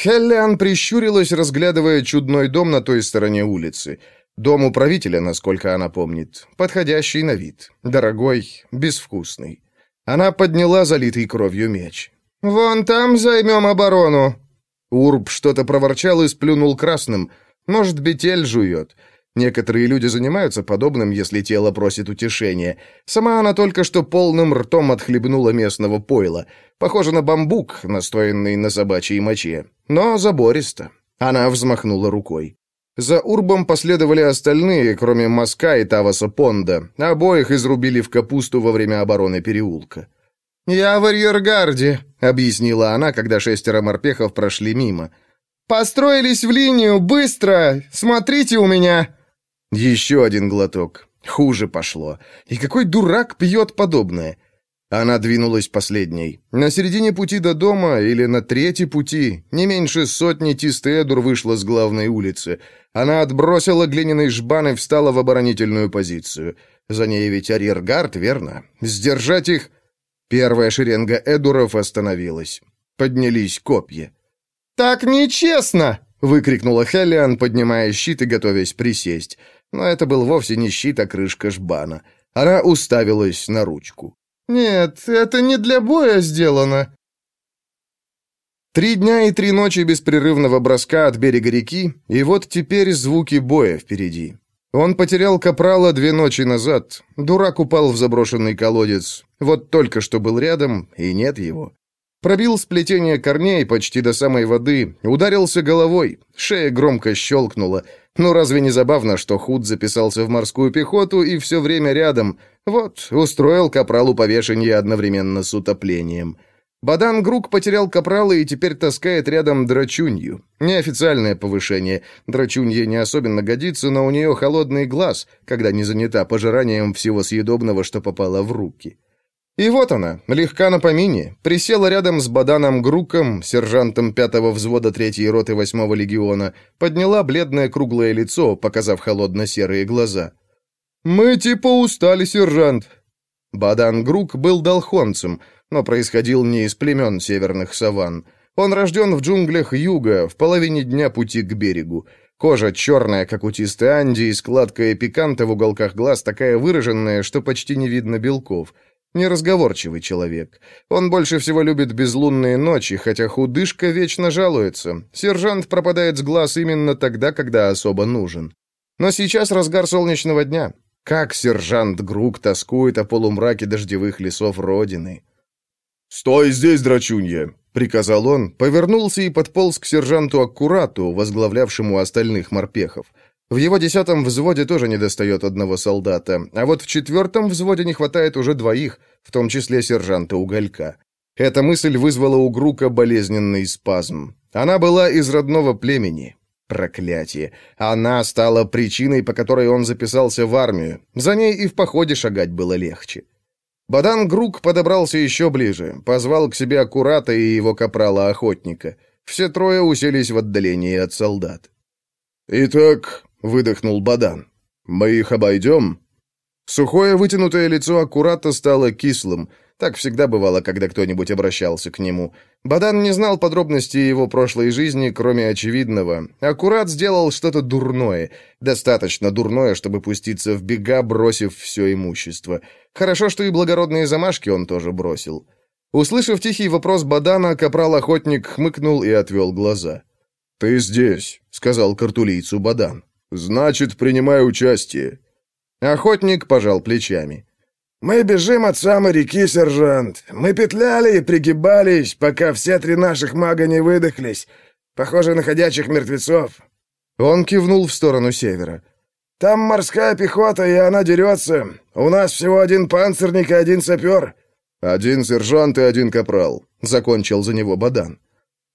Хеллиан прищурилась, разглядывая чудной дом на той стороне улицы. Дом управителя, насколько она помнит. Подходящий на вид. Дорогой, безвкусный. Она подняла залитый кровью меч. «Вон там займем оборону!» Урб что-то проворчал и сплюнул красным. Может, бетель жует. Некоторые люди занимаются подобным, если тело просит утешения. Сама она только что полным ртом отхлебнула местного пойла. Похоже на бамбук, настоянный на собачьей моче. Но забористо. Она взмахнула рукой. За Урбом последовали остальные, кроме Маска и Таваса Понда. Обоих изрубили в капусту во время обороны переулка. «Я в арьергарде», — объяснила она, когда шестеро морпехов прошли мимо. «Построились в линию, быстро! Смотрите у меня!» Еще один глоток. Хуже пошло. И какой дурак пьет подобное? Она двинулась последней. На середине пути до дома или на третьей пути не меньше сотни Тистеэдур вышла с главной улицы. Она отбросила глиняный жбан и встала в оборонительную позицию. За ней ведь арьергард, верно? Сдержать их... Первая шеренга Эдуров остановилась. Поднялись копья. «Так нечестно!» — выкрикнула Хелиан, поднимая щит и готовясь присесть. Но это был вовсе не щит, а крышка жбана. Она уставилась на ручку. «Нет, это не для боя сделано». Три дня и три ночи беспрерывного броска от берега реки, и вот теперь звуки боя впереди. Он потерял капрала две ночи назад. Дурак упал в заброшенный колодец. Вот только что был рядом, и нет его. Пробил сплетение корней почти до самой воды, ударился головой, шея громко щелкнула. Ну разве не забавно, что Худ записался в морскую пехоту и все время рядом? Вот, устроил капралу повешение одновременно с утоплением. Бадан Грук потерял капрала и теперь таскает рядом драчунью. Неофициальное повышение. Драчунье не особенно годится, но у нее холодный глаз, когда не занята пожиранием всего съедобного, что попало в руки. И вот она, легка на помине, присела рядом с Баданом Груком, сержантом пятого взвода третьей роты восьмого легиона, подняла бледное круглое лицо, показав холодно-серые глаза. «Мы типа устали, сержант». Бадан Грук был долхонцем, но происходил не из племен северных саван. Он рожден в джунглях юга, в половине дня пути к берегу. Кожа черная, как у тисты Анди, и складка эпиканта в уголках глаз такая выраженная, что почти не видно белков – Неразговорчивый человек. Он больше всего любит безлунные ночи, хотя худышка вечно жалуется. Сержант пропадает с глаз именно тогда, когда особо нужен. Но сейчас разгар солнечного дня. Как сержант Грук тоскует о полумраке дождевых лесов Родины. «Стой здесь, драчунья!» — приказал он, повернулся и подполз к сержанту Аккурату, возглавлявшему остальных морпехов. В его десятом взводе тоже недостает одного солдата, а вот в четвертом взводе не хватает уже двоих, в том числе сержанта Уголька. Эта мысль вызвала у Грука болезненный спазм. Она была из родного племени. Проклятие. Она стала причиной, по которой он записался в армию. За ней и в походе шагать было легче. Бадан Грук подобрался еще ближе, позвал к себе аккурата и его капрала-охотника. Все трое уселись в отдалении от солдат. «Итак, выдохнул Бадан. «Мы их обойдем?» Сухое вытянутое лицо аккуратно стало кислым. Так всегда бывало, когда кто-нибудь обращался к нему. Бадан не знал подробностей его прошлой жизни, кроме очевидного. Аккурат сделал что-то дурное. Достаточно дурное, чтобы пуститься в бега, бросив все имущество. Хорошо, что и благородные замашки он тоже бросил. Услышав тихий вопрос Бадана, капрал-охотник хмыкнул и отвел глаза. «Ты здесь», — сказал картулийцу Бадан. «Значит, принимай участие». Охотник пожал плечами. «Мы бежим от самой реки, сержант. Мы петляли и пригибались, пока все три наших мага не выдохлись. Похоже на ходячих мертвецов». Он кивнул в сторону севера. «Там морская пехота, и она дерется. У нас всего один панцирник и один сапер». «Один сержант и один капрал», — закончил за него Бадан.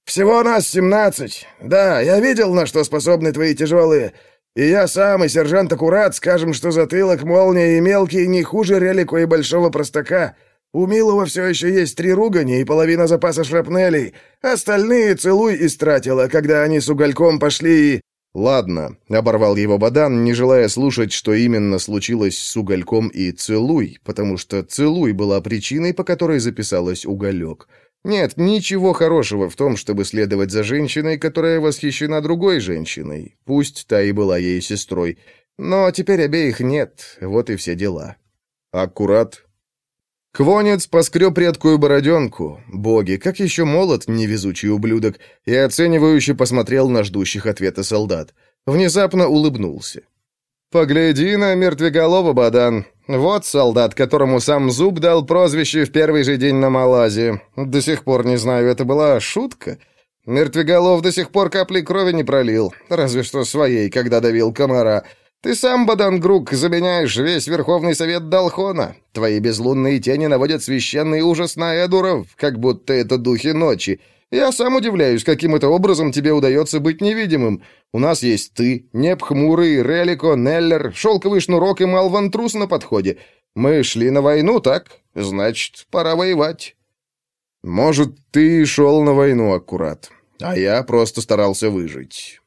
«Всего нас семнадцать. Да, я видел, на что способны твои тяжелые. И я сам, и сержант Аккурат скажем, что затылок, молния и мелкий не хуже релику и большого простака. У Милова все еще есть три ругани и половина запаса шрапнелей. Остальные целуй истратила, когда они с угольком пошли и...» «Ладно», — оборвал его Бадан, не желая слушать, что именно случилось с угольком и целуй, потому что целуй была причиной, по которой записалась уголек. Нет, ничего хорошего в том, чтобы следовать за женщиной, которая восхищена другой женщиной, пусть та и была ей сестрой. Но теперь обеих нет, вот и все дела. Аккурат. Квонец поскреб редкую бороденку. Боги, как еще молод невезучий ублюдок, и оценивающе посмотрел на ждущих ответа солдат. Внезапно улыбнулся. «Погляди на мертвеголова, Бадан. Вот солдат, которому сам Зуб дал прозвище в первый же день на Малазе. До сих пор не знаю, это была шутка. Мертвеголов до сих пор капли крови не пролил, разве что своей, когда давил комара. Ты сам, Бадан Грук, заменяешь весь Верховный Совет Далхона. Твои безлунные тени наводят священный ужас на Эдуров, как будто это духи ночи. Я сам удивляюсь, каким это образом тебе удается быть невидимым. У нас есть ты, Неп Хмурый, Релико, Неллер, Шелковый Шнурок и Малван Трус на подходе. Мы шли на войну, так? Значит, пора воевать. Может, ты шел на войну аккурат, а я просто старался выжить.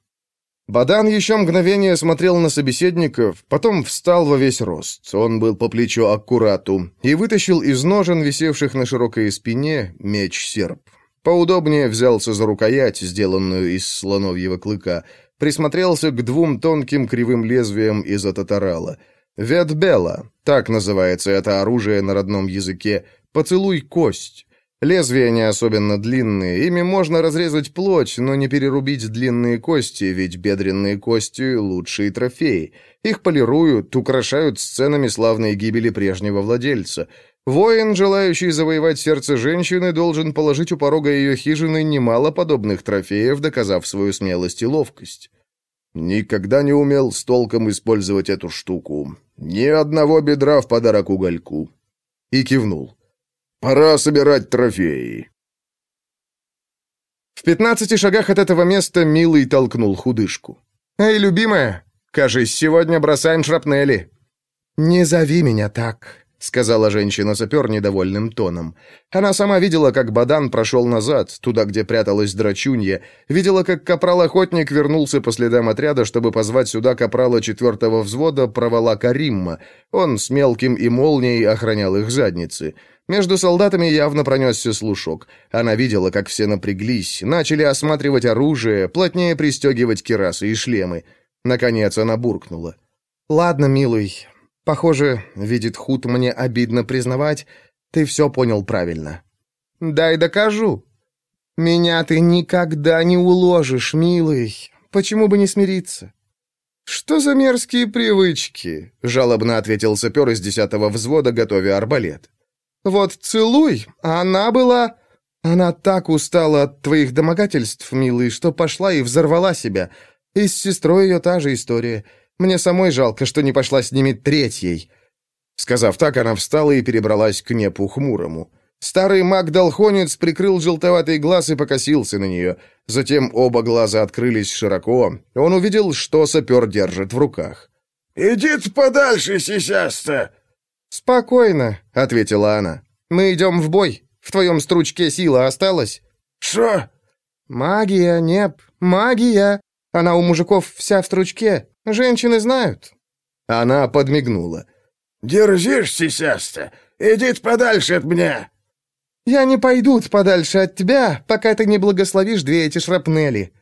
Бадан еще мгновение смотрел на собеседников, потом встал во весь рост. Он был по плечу аккурату и вытащил из ножен, висевших на широкой спине, меч-серп. Поудобнее взялся за рукоять, сделанную из слоновьего клыка, присмотрелся к двум тонким кривым лезвиям из ататарала. Ветбела, так называется это оружие на родном языке, поцелуй кость. Лезвия не особенно длинные, ими можно разрезать плоть, но не перерубить длинные кости, ведь бедренные кости — лучшие трофеи. Их полируют, украшают сценами славной гибели прежнего владельца — Воин, желающий завоевать сердце женщины, должен положить у порога ее хижины немало подобных трофеев, доказав свою смелость и ловкость. Никогда не умел с толком использовать эту штуку. Ни одного бедра в подарок угольку. И кивнул. «Пора собирать трофеи». В пятнадцати шагах от этого места Милый толкнул худышку. «Эй, любимая, кажись, сегодня бросаем шрапнели». «Не зови меня так», сказала женщина-сапер недовольным тоном. Она сама видела, как Бадан прошел назад, туда, где пряталась драчунья, видела, как капрал-охотник вернулся по следам отряда, чтобы позвать сюда капрала четвертого взвода провала Каримма. Он с мелким и молнией охранял их задницы. Между солдатами явно пронесся слушок. Она видела, как все напряглись, начали осматривать оружие, плотнее пристегивать кирасы и шлемы. Наконец она буркнула. «Ладно, милый, Похоже, видит худ, мне обидно признавать, ты все понял правильно. Дай докажу. Меня ты никогда не уложишь, милый. Почему бы не смириться? Что за мерзкие привычки? Жалобно ответил сапер из десятого взвода, готовя арбалет. Вот целуй, а она была... Она так устала от твоих домогательств, милый, что пошла и взорвала себя. И с сестрой ее та же история. Мне самой жалко, что не пошла с ними третьей». Сказав так, она встала и перебралась к Непу Хмурому. Старый маг-долхонец прикрыл желтоватый глаз и покосился на нее. Затем оба глаза открылись широко. Он увидел, что сапер держит в руках. «Иди ты подальше, сисяста!» «Спокойно», — ответила она. «Мы идем в бой. В твоем стручке сила осталась?» «Что?» «Магия, Неп, магия. Она у мужиков вся в стручке. Женщины знают». Она подмигнула. «Держишь, сисяста? Иди подальше от меня!» «Я не пойду подальше от тебя, пока ты не благословишь две эти шрапнели».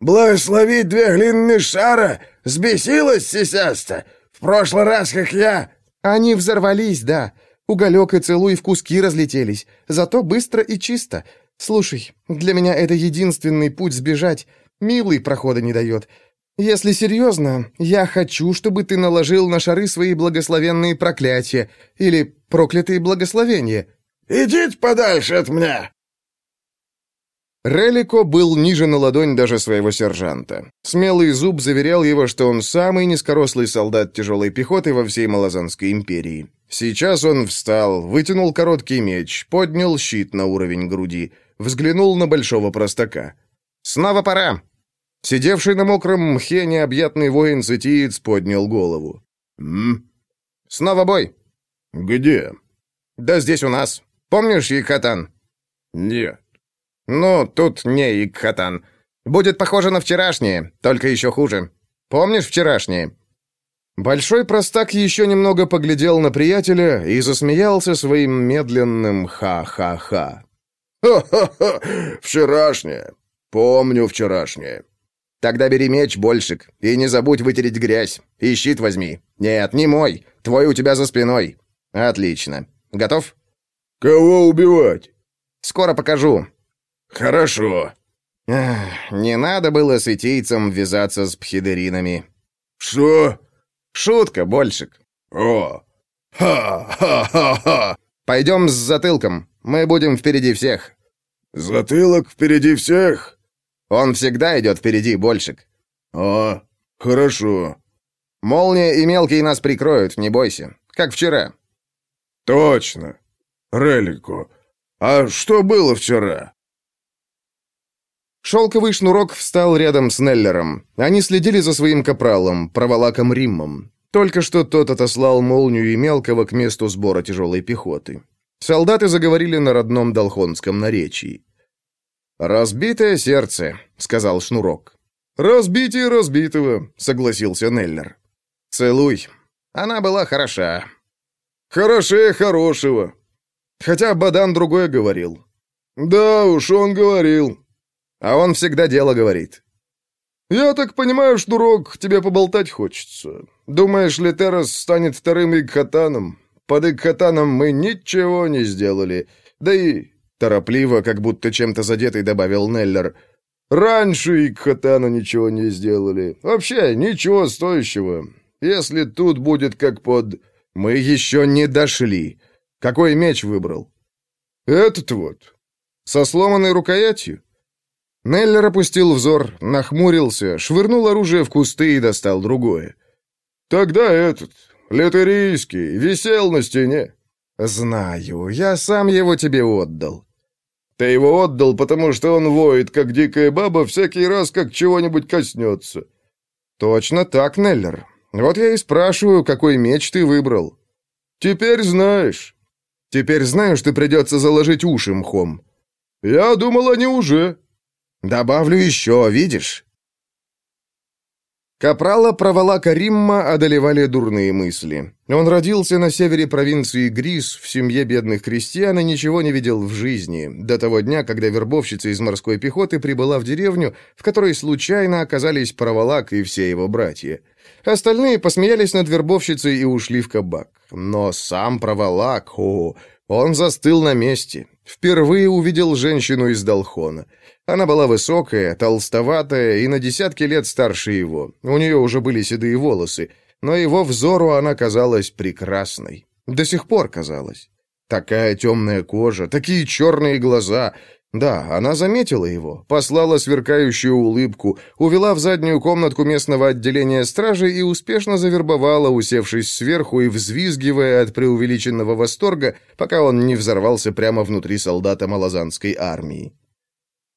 «Благословить две глиняные шара? Сбесилась, сисяста? В прошлый раз, как я...» «Они взорвались, да. Уголек и целуй в куски разлетелись. Зато быстро и чисто. Слушай, для меня это единственный путь сбежать. Милый прохода не дает. Если серьезно, я хочу, чтобы ты наложил на шары свои благословенные проклятия или проклятые благословения. Идите подальше от меня!» Релико был ниже на ладонь даже своего сержанта. Смелый зуб заверял его, что он самый низкорослый солдат тяжелой пехоты во всей Малазанской империи. Сейчас он встал, вытянул короткий меч, поднял щит на уровень груди, взглянул на большого простака. «Снова пора!» Сидевший на мокром мхе необъятный воин-цитиец поднял голову. «М?» «Снова бой!» «Где?» «Да здесь у нас. Помнишь Икхатан?» «Нет». «Ну, тут не Икхатан. Будет похоже на вчерашнее, только еще хуже. Помнишь вчерашнее?» Большой простак еще немного поглядел на приятеля и засмеялся своим медленным «ха-ха-ха». «Ха-ха-ха! Вчерашнее! Помню вчерашнее!» «Тогда бери меч, Большик, и не забудь вытереть грязь. И щит возьми. Нет, не мой. Твой у тебя за спиной. Отлично. Готов?» «Кого убивать?» «Скоро покажу». «Хорошо». Эх, не надо было с итийцем ввязаться с пхидеринами. «Что?» «Шутка, Большик». «О! Ха-ха-ха-ха!» «Пойдем с затылком. Мы будем впереди всех». «Затылок впереди всех?» «Он всегда идет впереди, Большик». «А, хорошо». «Молния и мелкие нас прикроют, не бойся. Как вчера». «Точно. Релико. А что было вчера?» Шелковый шнурок встал рядом с Неллером. Они следили за своим капралом, проволаком Риммом. Только что тот отослал молнию и мелкого к месту сбора тяжелой пехоты. Солдаты заговорили на родном долхонском наречии. «Разбитое сердце», — сказал Шнурок. «Разбитие разбитого», — согласился Неллер. «Целуй. Она была хороша». «Хорошее хорошего». Хотя Бадан другое говорил. «Да уж, он говорил», а он всегда дело говорит. «Я так понимаю, Шнурок, тебе поболтать хочется. Думаешь ли, Террас станет вторым Игхатаном? Под Игхатаном мы ничего не сделали. Да и...» Торопливо, как будто чем-то задетый, добавил Неллер. «Раньше Игхатана ничего не сделали. Вообще, ничего стоящего. Если тут будет как под...» «Мы еще не дошли. Какой меч выбрал?» «Этот вот. Со сломанной рукоятью?» Неллер опустил взор, нахмурился, швырнул оружие в кусты и достал другое. «Тогда этот, литерийский, висел на стене». «Знаю, я сам его тебе отдал». «Ты его отдал, потому что он воет, как дикая баба, всякий раз, как чего-нибудь коснется». «Точно так, Неллер. Вот я и спрашиваю, какой меч ты выбрал». «Теперь знаешь». «Теперь знаю, что придется заложить уши мхом». «Я думал, они уже». Добавлю еще, видишь?» Капрала Проволака Римма одолевали дурные мысли. Он родился на севере провинции Грис, в семье бедных крестьян и ничего не видел в жизни, до того дня, когда вербовщица из морской пехоты прибыла в деревню, в которой случайно оказались Проволак и все его братья. Остальные посмеялись над вербовщицей и ушли в кабак. Но сам Проволак, о, он застыл на месте. Впервые увидел женщину из Долхона. Она была высокая, толстоватая и на десятки лет старше его. У нее уже были седые волосы, но его взору она казалась прекрасной. До сих пор казалась. Такая темная кожа, такие черные глаза. Да, она заметила его, послала сверкающую улыбку, увела в заднюю комнатку местного отделения стражи и успешно завербовала, усевшись сверху и взвизгивая от преувеличенного восторга, пока он не взорвался прямо внутри солдата малазанской армии.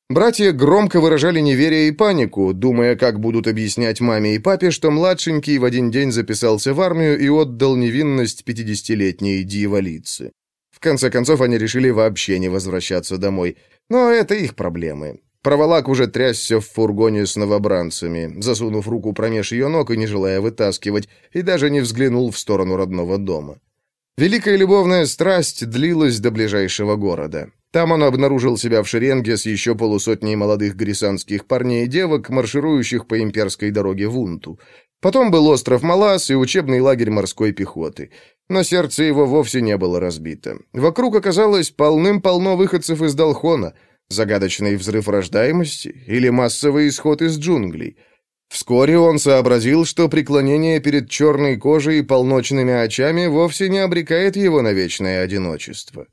Братья громко выражали неверие и панику, думая, как будут объяснять маме и папе, что младшенький в один день записался в армию и отдал невинность пятидесятилетней дьяволице. В конце концов, они решили вообще не возвращаться домой. Но это их проблемы. Проволак уже трясся в фургоне с новобранцами, засунув руку промеж ее ног и не желая вытаскивать, и даже не взглянул в сторону родного дома. Великая любовная страсть длилась до ближайшего города. Там он обнаружил себя в шеренге с еще полусотней молодых грисанских парней и девок, марширующих по имперской дороге в Унту. Потом был остров Малас и учебный лагерь морской пехоты. Но сердце его вовсе не было разбито. Вокруг оказалось полным-полно выходцев из Долхона, загадочный взрыв рождаемости или массовый исход из джунглей. Вскоре он сообразил, что преклонение перед черной кожей и полночными очами вовсе не обрекает его на вечное одиночество.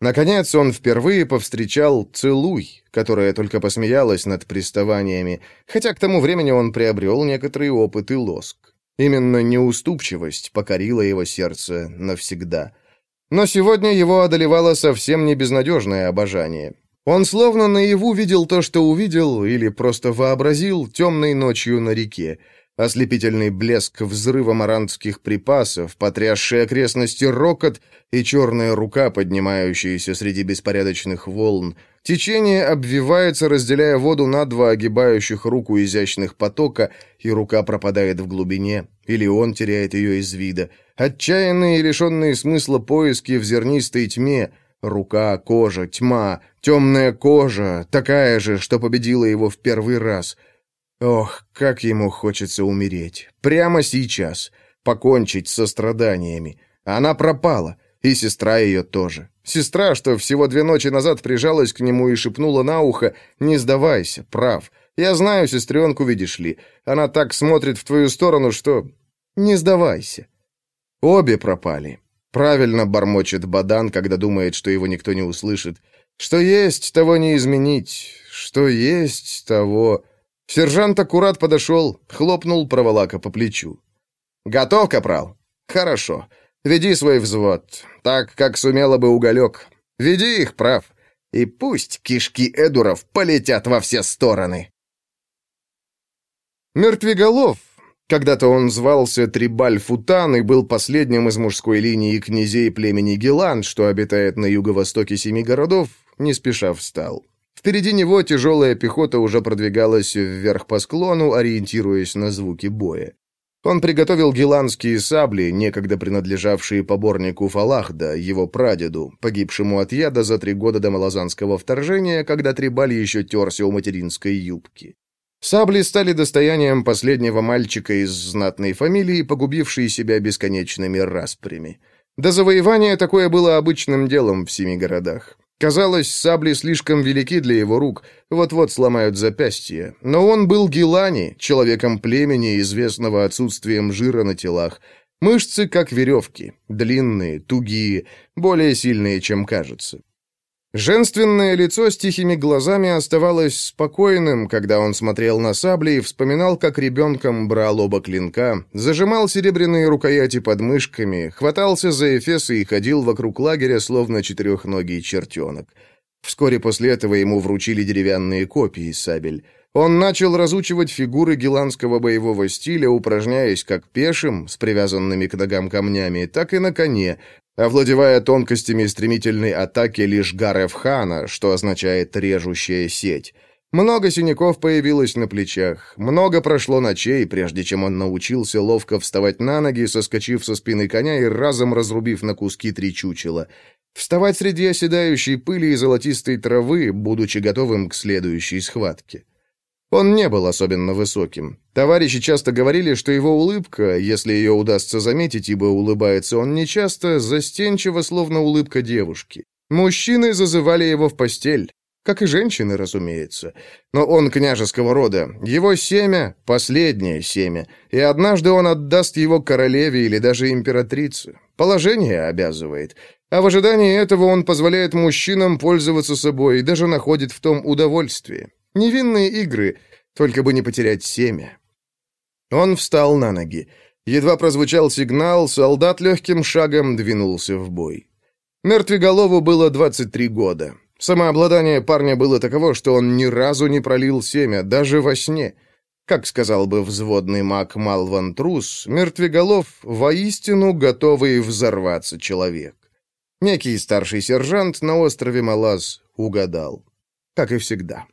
Наконец он впервые повстречал Целуй, которая только посмеялась над приставаниями, хотя к тому времени он приобрел некоторый опыт и лоск. Именно неуступчивость покорила его сердце навсегда. Но сегодня его одолевало совсем не безнадежное обожание. Он словно наяву видел то, что увидел, или просто вообразил темной ночью на реке. Ослепительный блеск взрыва марантских припасов, потрясший окрестности рокот и черная рука, поднимающаяся среди беспорядочных волн. Течение обвивается, разделяя воду на два огибающих руку изящных потока, и рука пропадает в глубине, или он теряет ее из вида. Отчаянные и лишенные смысла поиски в зернистой тьме — Рука, кожа, тьма, темная кожа, такая же, что победила его в первый раз. Ох, как ему хочется умереть. Прямо сейчас. Покончить со страданиями. Она пропала. И сестра ее тоже. Сестра, что всего две ночи назад прижалась к нему и шепнула на ухо «Не сдавайся, прав. Я знаю сестренку, видишь ли. Она так смотрит в твою сторону, что... Не сдавайся». Обе пропали. Правильно бормочет Бадан, когда думает, что его никто не услышит. Что есть, того не изменить. Что есть, того... Сержант аккурат подошел, хлопнул проволака по плечу. «Готов, капрал?» «Хорошо. Веди свой взвод, так, как сумела бы уголек. Веди их, прав. И пусть кишки Эдуров полетят во все стороны». Мертвеголов, когда-то он звался Трибаль Футан и был последним из мужской линии князей племени Гелан, что обитает на юго-востоке семи городов, не спеша встал. Впереди него тяжелая пехота уже продвигалась вверх по склону, ориентируясь на звуки боя. Он приготовил геланские сабли, некогда принадлежавшие поборнику Фалахда, его прадеду, погибшему от яда за три года до малазанского вторжения, когда Трибаль еще терся у материнской юбки. Сабли стали достоянием последнего мальчика из знатной фамилии, погубившей себя бесконечными распрями. До завоевания такое было обычным делом в семи городах. Казалось, сабли слишком велики для его рук, вот-вот сломают запястье. Но он был Гилани, человеком племени, известного отсутствием жира на телах. Мышцы, как веревки, длинные, тугие, более сильные, чем кажется. Женственное лицо с тихими глазами оставалось спокойным, когда он смотрел на сабли и вспоминал, как ребенком брал оба клинка, зажимал серебряные рукояти под мышками, хватался за эфесы и ходил вокруг лагеря, словно четырехногий чертенок. Вскоре после этого ему вручили деревянные копии сабель. Он начал разучивать фигуры геландского боевого стиля, упражняясь как пешим, с привязанными к ногам камнями, так и на коне, овладевая тонкостями стремительной атаки лишь Гарев-хана, что означает «режущая сеть». Много синяков появилось на плечах, много прошло ночей, прежде чем он научился ловко вставать на ноги, соскочив со спины коня и разом разрубив на куски три чучела. Вставать среди оседающей пыли и золотистой травы, будучи готовым к следующей схватке. Он не был особенно высоким. Товарищи часто говорили, что его улыбка, если ее удастся заметить, ибо улыбается он нечасто, застенчива, словно улыбка девушки. Мужчины зазывали его в постель. Как и женщины, разумеется. Но он княжеского рода. Его семя — последнее семя. И однажды он отдаст его королеве или даже императрице. Положение обязывает. А в ожидании этого он позволяет мужчинам пользоваться собой и даже находит в том удовольствие. Невинные игры, только бы не потерять семя. Он встал на ноги. Едва прозвучал сигнал, солдат легким шагом двинулся в бой. Мертвеголову было 23 года. Самообладание парня было таково, что он ни разу не пролил семя, даже во сне. Как сказал бы взводный маг Малван Трус, мертвеголов воистину готовый взорваться человек. Некий старший сержант на острове Малаз угадал. Как и всегда.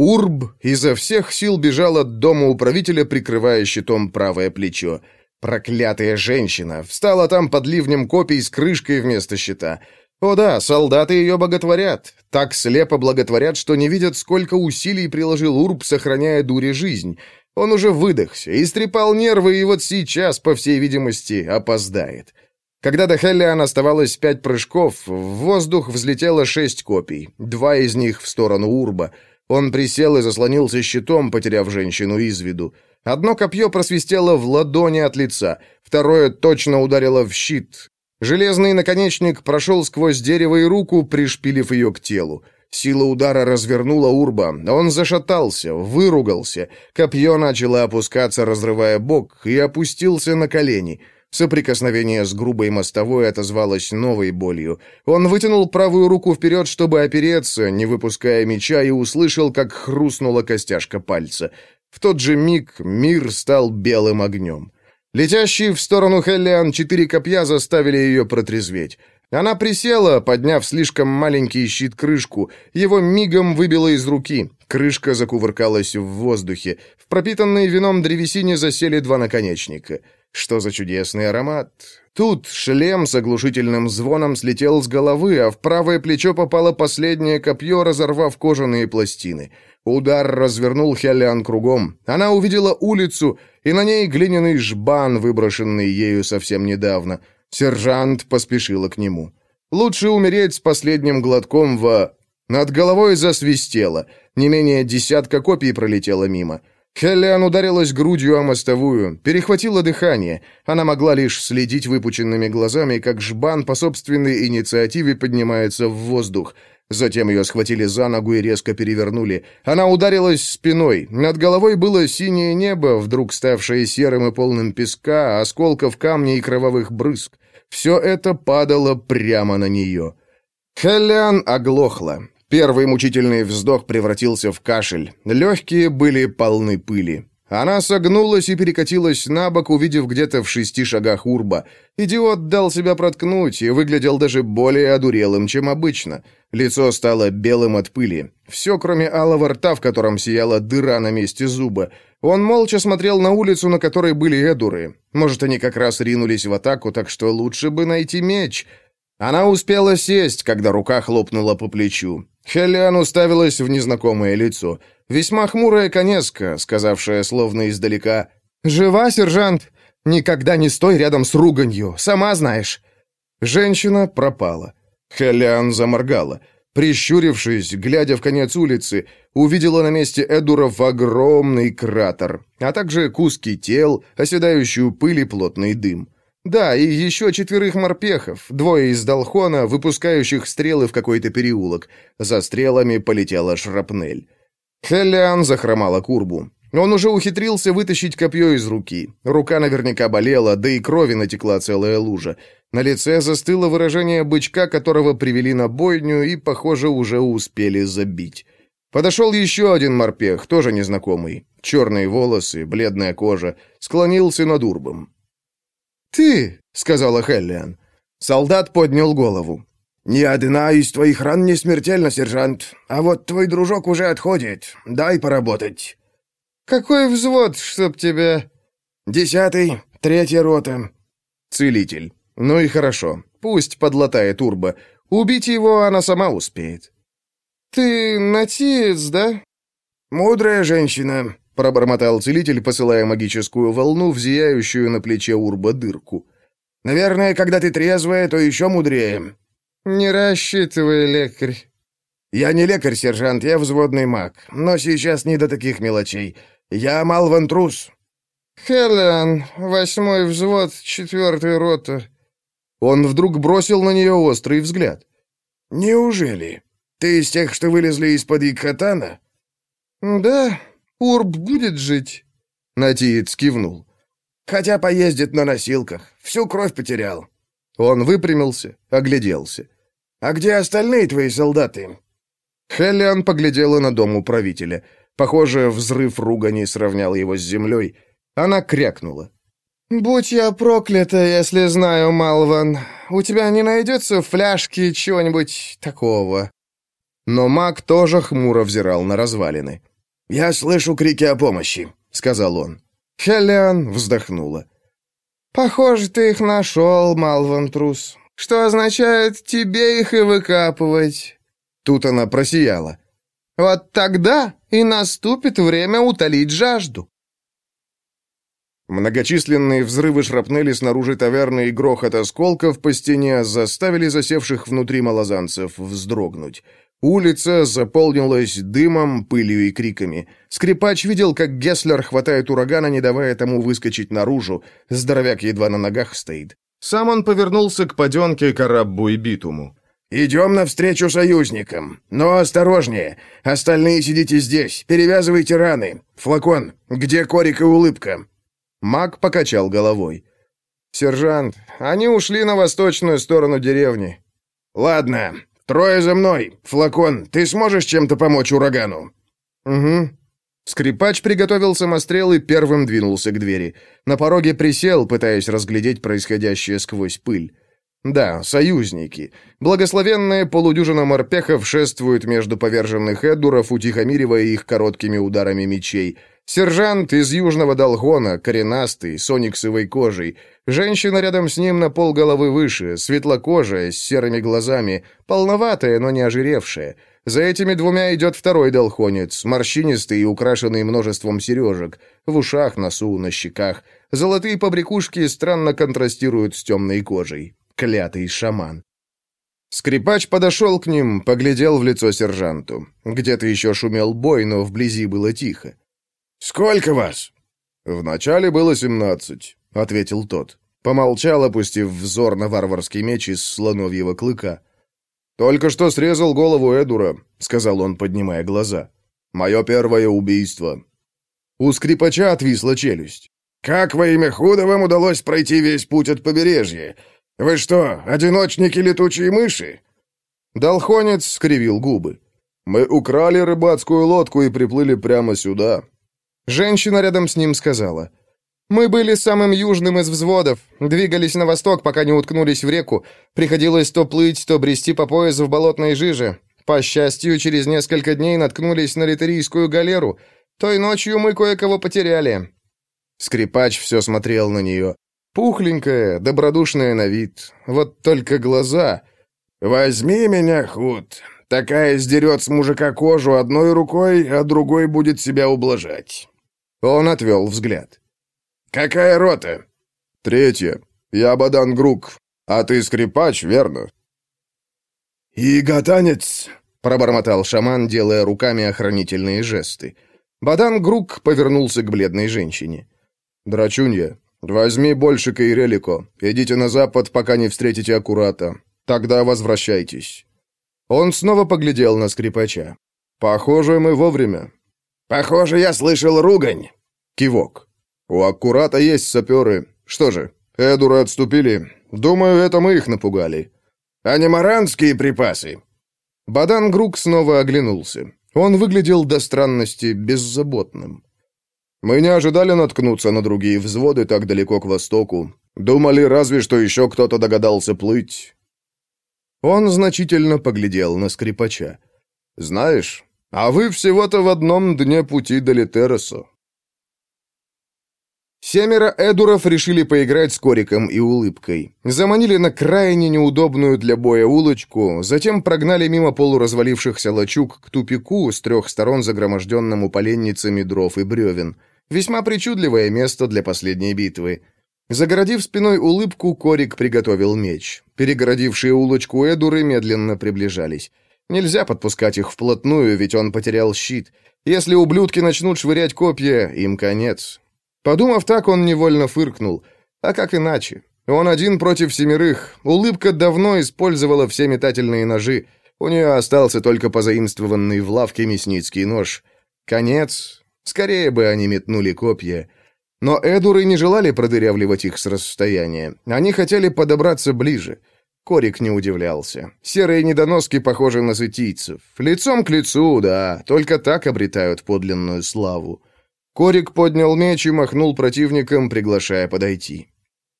Урб изо всех сил бежал от дома управителя, прикрывая щитом правое плечо. Проклятая женщина! Встала там под ливнем копий с крышкой вместо щита. О да, солдаты ее боготворят. Так слепо благотворят, что не видят, сколько усилий приложил Урб, сохраняя дуре жизнь. Он уже выдохся, истрепал нервы, и вот сейчас, по всей видимости, опоздает. Когда до Хеллиан оставалось пять прыжков, в воздух взлетело шесть копий, два из них в сторону Урба — он присел и заслонился щитом, потеряв женщину из виду. Одно копье просвистело в ладони от лица, второе точно ударило в щит. Железный наконечник прошел сквозь дерево и руку, пришпилив ее к телу. Сила удара развернула Урба. Он зашатался, выругался. Копье начало опускаться, разрывая бок, и опустился на колени — Соприкосновение с грубой мостовой отозвалось новой болью. Он вытянул правую руку вперед, чтобы опереться, не выпуская меча, и услышал, как хрустнула костяшка пальца. В тот же миг мир стал белым огнем. Летящие в сторону Хеллиан четыре копья заставили ее протрезветь. Она присела, подняв слишком маленький щит-крышку. Его мигом выбило из руки. Крышка закувыркалась в воздухе. В пропитанной вином древесине засели два наконечника. Что за чудесный аромат! Тут шлем с оглушительным звоном слетел с головы, а в правое плечо попало последнее копье, разорвав кожаные пластины. Удар развернул Хелиан кругом. Она увидела улицу, и на ней глиняный жбан, выброшенный ею совсем недавно. Сержант поспешила к нему. Лучше умереть с последним глотком в... Над головой засвистело. Не менее десятка копий пролетело мимо. Хеллиан ударилась грудью о мостовую, перехватила дыхание. Она могла лишь следить выпученными глазами, как жбан по собственной инициативе поднимается в воздух. Затем ее схватили за ногу и резко перевернули. Она ударилась спиной. Над головой было синее небо, вдруг ставшее серым и полным песка, осколков камней и кровавых брызг. Все это падало прямо на нее. Хеллиан оглохла. Первый мучительный вздох превратился в кашель. Легкие были полны пыли. Она согнулась и перекатилась на бок, увидев где-то в шести шагах урба. Идиот дал себя проткнуть и выглядел даже более одурелым, чем обычно. Лицо стало белым от пыли. Все, кроме алого рта, в котором сияла дыра на месте зуба. Он молча смотрел на улицу, на которой были эдуры. Может, они как раз ринулись в атаку, так что лучше бы найти меч. Она успела сесть, когда рука хлопнула по плечу. Хелиан уставилась в незнакомое лицо. Весьма хмурая конеска, сказавшая словно издалека «Жива, сержант? Никогда не стой рядом с руганью, сама знаешь». Женщина пропала. Хелиан заморгала. Прищурившись, глядя в конец улицы, увидела на месте Эдуров огромный кратер, а также куски тел, оседающую пыль и плотный дым. Да, и еще четверых морпехов, двое из Долхона, выпускающих стрелы в какой-то переулок. За стрелами полетела шрапнель. Хеллиан захромала курбу. Он уже ухитрился вытащить копье из руки. Рука наверняка болела, да и крови натекла целая лужа. На лице застыло выражение бычка, которого привели на бойню и, похоже, уже успели забить. Подошел еще один морпех, тоже незнакомый. Черные волосы, бледная кожа. Склонился над урбом. «Ты!» — сказала Хеллиан. Солдат поднял голову. «Ни одна из твоих ран не смертельна, сержант. А вот твой дружок уже отходит. Дай поработать». «Какой взвод, чтоб тебя...» «Десятый, третья рота». «Целитель. Ну и хорошо. Пусть подлатает турбо. Убить его она сама успеет». «Ты натиец, да?» «Мудрая женщина пробормотал целитель, посылая магическую волну в зияющую на плече Урба дырку. «Наверное, когда ты трезвая, то еще мудрее». «Не рассчитывай, лекарь». «Я не лекарь, сержант, я взводный маг, но сейчас не до таких мелочей. Я Малван Трус». «Хелен, восьмой взвод, четвертая рота». Он вдруг бросил на нее острый взгляд. «Неужели? Ты из тех, что вылезли из-под Икхатана?» «Да, Урб будет жить?» Натиец кивнул. «Хотя поездит на носилках. Всю кровь потерял». Он выпрямился, огляделся. «А где остальные твои солдаты?» Хеллиан поглядела на дом управителя. Похоже, взрыв ругани сравнял его с землей. Она крякнула. «Будь я проклята, если знаю, Малван. У тебя не найдется фляжки чего-нибудь такого?» Но маг тоже хмуро взирал на развалины. «Я слышу крики о помощи», — сказал он. Хелен вздохнула. «Похоже, ты их нашел, Малван Трус. Что означает тебе их и выкапывать?» Тут она просияла. «Вот тогда и наступит время утолить жажду». Многочисленные взрывы шрапнели снаружи таверны и грохот осколков по стене заставили засевших внутри малозанцев вздрогнуть. Улица заполнилась дымом, пылью и криками. Скрипач видел, как Гесслер хватает урагана, не давая тому выскочить наружу. Здоровяк едва на ногах стоит. Сам он повернулся к паденке Караббу и Битуму. «Идем навстречу союзникам. Но осторожнее. Остальные сидите здесь. Перевязывайте раны. Флакон, где корик и улыбка?» Маг покачал головой. «Сержант, они ушли на восточную сторону деревни». «Ладно, «Трое за мной! Флакон, ты сможешь чем-то помочь урагану?» «Угу». Скрипач приготовил самострел и первым двинулся к двери. На пороге присел, пытаясь разглядеть происходящее сквозь пыль. Да, союзники. Благословенная полудюжина морпехов шествует между поверженных эдуров, утихомиривая их короткими ударами мечей. Сержант из Южного Долгона, коренастый, с кожей. Женщина рядом с ним на полголовы выше, светлокожая, с серыми глазами, полноватая, но не ожиревшая. За этими двумя идет второй долхонец, морщинистый и украшенный множеством сережек, в ушах, носу, на щеках. Золотые побрякушки странно контрастируют с темной кожей. Клятый шаман. Скрипач подошел к ним, поглядел в лицо сержанту. Где-то еще шумел бой, но вблизи было тихо. «Сколько вас?» «Вначале было семнадцать», — ответил тот. Помолчал, опустив взор на варварский меч из слоновьего клыка. «Только что срезал голову Эдура», — сказал он, поднимая глаза. «Мое первое убийство». У скрипача отвисла челюсть. «Как во имя худо вам удалось пройти весь путь от побережья? Вы что, одиночники летучие мыши?» Долхонец скривил губы. «Мы украли рыбацкую лодку и приплыли прямо сюда». Женщина рядом с ним сказала. Мы были самым южным из взводов, двигались на восток, пока не уткнулись в реку. Приходилось то плыть, то брести по поясу в болотной жиже. По счастью, через несколько дней наткнулись на литерийскую галеру. Той ночью мы кое-кого потеряли». Скрипач все смотрел на нее. Пухленькая, добродушная на вид. Вот только глаза... «Возьми меня, худ. Такая сдерет с мужика кожу одной рукой, а другой будет себя ублажать». Он отвел взгляд. «Какая рота?» «Третья. Я Бадан Грук. А ты скрипач, верно?» «И гатанец», — пробормотал шаман, делая руками охранительные жесты. Бадан Грук повернулся к бледной женщине. «Драчунья, возьми больше Кайрелико. Идите на запад, пока не встретите аккурата. Тогда возвращайтесь». Он снова поглядел на скрипача. «Похоже, мы вовремя». «Похоже, я слышал ругань». Кивок. «У Аккурата есть саперы. Что же, Эдуры отступили. Думаю, это мы их напугали». «А не маранские припасы?» Бадан Грук снова оглянулся. Он выглядел до странности беззаботным. «Мы не ожидали наткнуться на другие взводы так далеко к востоку. Думали, разве что еще кто-то догадался плыть». Он значительно поглядел на скрипача. «Знаешь, а вы всего-то в одном дне пути до Литероса. Семеро Эдуров решили поиграть с Кориком и Улыбкой. Заманили на крайне неудобную для боя улочку, затем прогнали мимо полуразвалившихся лачуг к тупику с трех сторон загроможденному поленницами дров и бревен. Весьма причудливое место для последней битвы. Загородив спиной улыбку, Корик приготовил меч. Перегородившие улочку Эдуры медленно приближались. Нельзя подпускать их вплотную, ведь он потерял щит. Если ублюдки начнут швырять копья, им конец. Подумав так, он невольно фыркнул. А как иначе? Он один против семерых. Улыбка давно использовала все метательные ножи. У нее остался только позаимствованный в лавке мясницкий нож. Конец. Скорее бы они метнули копья. Но эдуры не желали продырявливать их с расстояния. Они хотели подобраться ближе. Корик не удивлялся. Серые недоноски похожи на сытийцев. Лицом к лицу, да, только так обретают подлинную славу. Корик поднял меч и махнул противникам, приглашая подойти.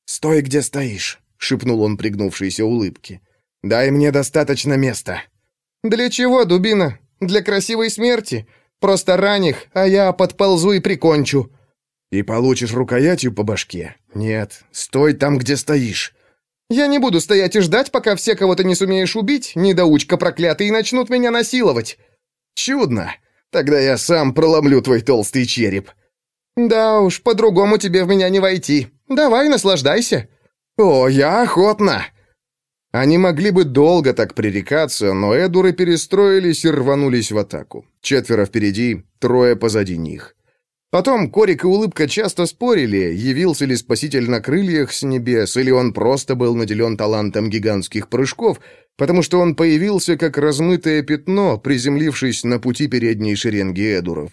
«Стой, где стоишь», — шепнул он пригнувшейся улыбке. «Дай мне достаточно места». «Для чего, дубина? Для красивой смерти? Просто рань их, а я подползу и прикончу». «И получишь рукоятью по башке? Нет, стой там, где стоишь». «Я не буду стоять и ждать, пока все, кого ты не сумеешь убить, недоучка проклятый, начнут меня насиловать». «Чудно. Тогда я сам проломлю твой толстый череп». «Да уж, по-другому тебе в меня не войти. Давай, наслаждайся». «О, я охотно». Они могли бы долго так пререкаться, но эдуры перестроились и рванулись в атаку. Четверо впереди, трое позади них. Потом Корик и Улыбка часто спорили, явился ли спаситель на крыльях с небес, или он просто был наделен талантом гигантских прыжков, потому что он появился как размытое пятно, приземлившись на пути передней шеренги эдуров.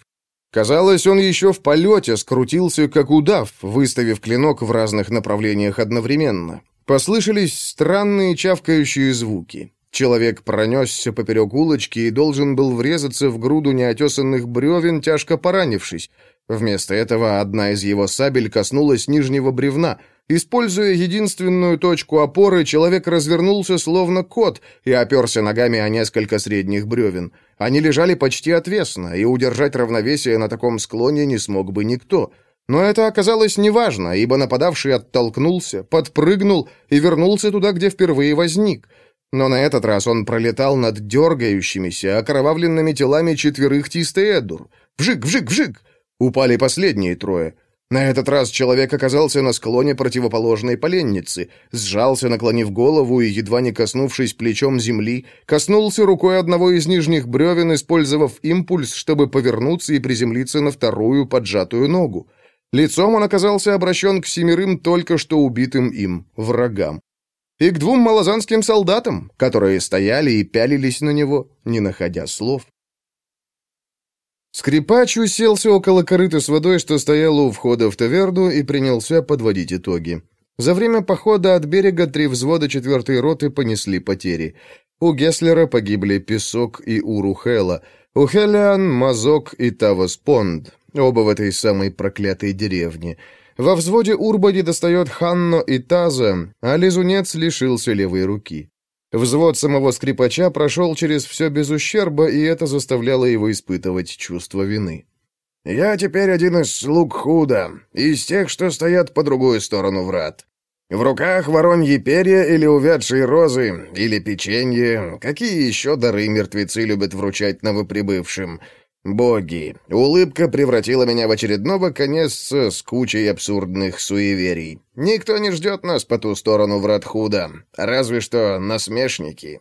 Казалось, он еще в полете скрутился, как удав, выставив клинок в разных направлениях одновременно. Послышались странные чавкающие звуки. Человек пронесся поперек улочки и должен был врезаться в груду неотесанных бревен, тяжко поранившись. Вместо этого одна из его сабель коснулась нижнего бревна. Используя единственную точку опоры, человек развернулся словно кот и оперся ногами о несколько средних бревен. Они лежали почти отвесно, и удержать равновесие на таком склоне не смог бы никто. Но это оказалось неважно, ибо нападавший оттолкнулся, подпрыгнул и вернулся туда, где впервые возник — но на этот раз он пролетал над дергающимися, окровавленными телами четверых Тистеэдур. Вжик, вжик, вжик! Упали последние трое. На этот раз человек оказался на склоне противоположной поленницы, сжался, наклонив голову и, едва не коснувшись плечом земли, коснулся рукой одного из нижних бревен, использовав импульс, чтобы повернуться и приземлиться на вторую поджатую ногу. Лицом он оказался обращен к семерым только что убитым им врагам и к двум малозанским солдатам, которые стояли и пялились на него, не находя слов. Скрипач уселся около корыта с водой, что стояло у входа в таверну, и принялся подводить итоги. За время похода от берега три взвода четвертой роты понесли потери. У Геслера погибли Песок и Урухела, у Хелиан — Мазок и Тавас Понд, оба в этой самой проклятой деревне — во взводе Урбади достает Ханно и Таза, а Лизунец лишился левой руки. Взвод самого скрипача прошел через все без ущерба, и это заставляло его испытывать чувство вины. «Я теперь один из слуг Худа, из тех, что стоят по другую сторону врат. В руках вороньи перья или увядшие розы, или печенье. Какие еще дары мертвецы любят вручать новоприбывшим? Боги, улыбка превратила меня в очередного конесца с кучей абсурдных суеверий. Никто не ждет нас по ту сторону врат худа, разве что насмешники.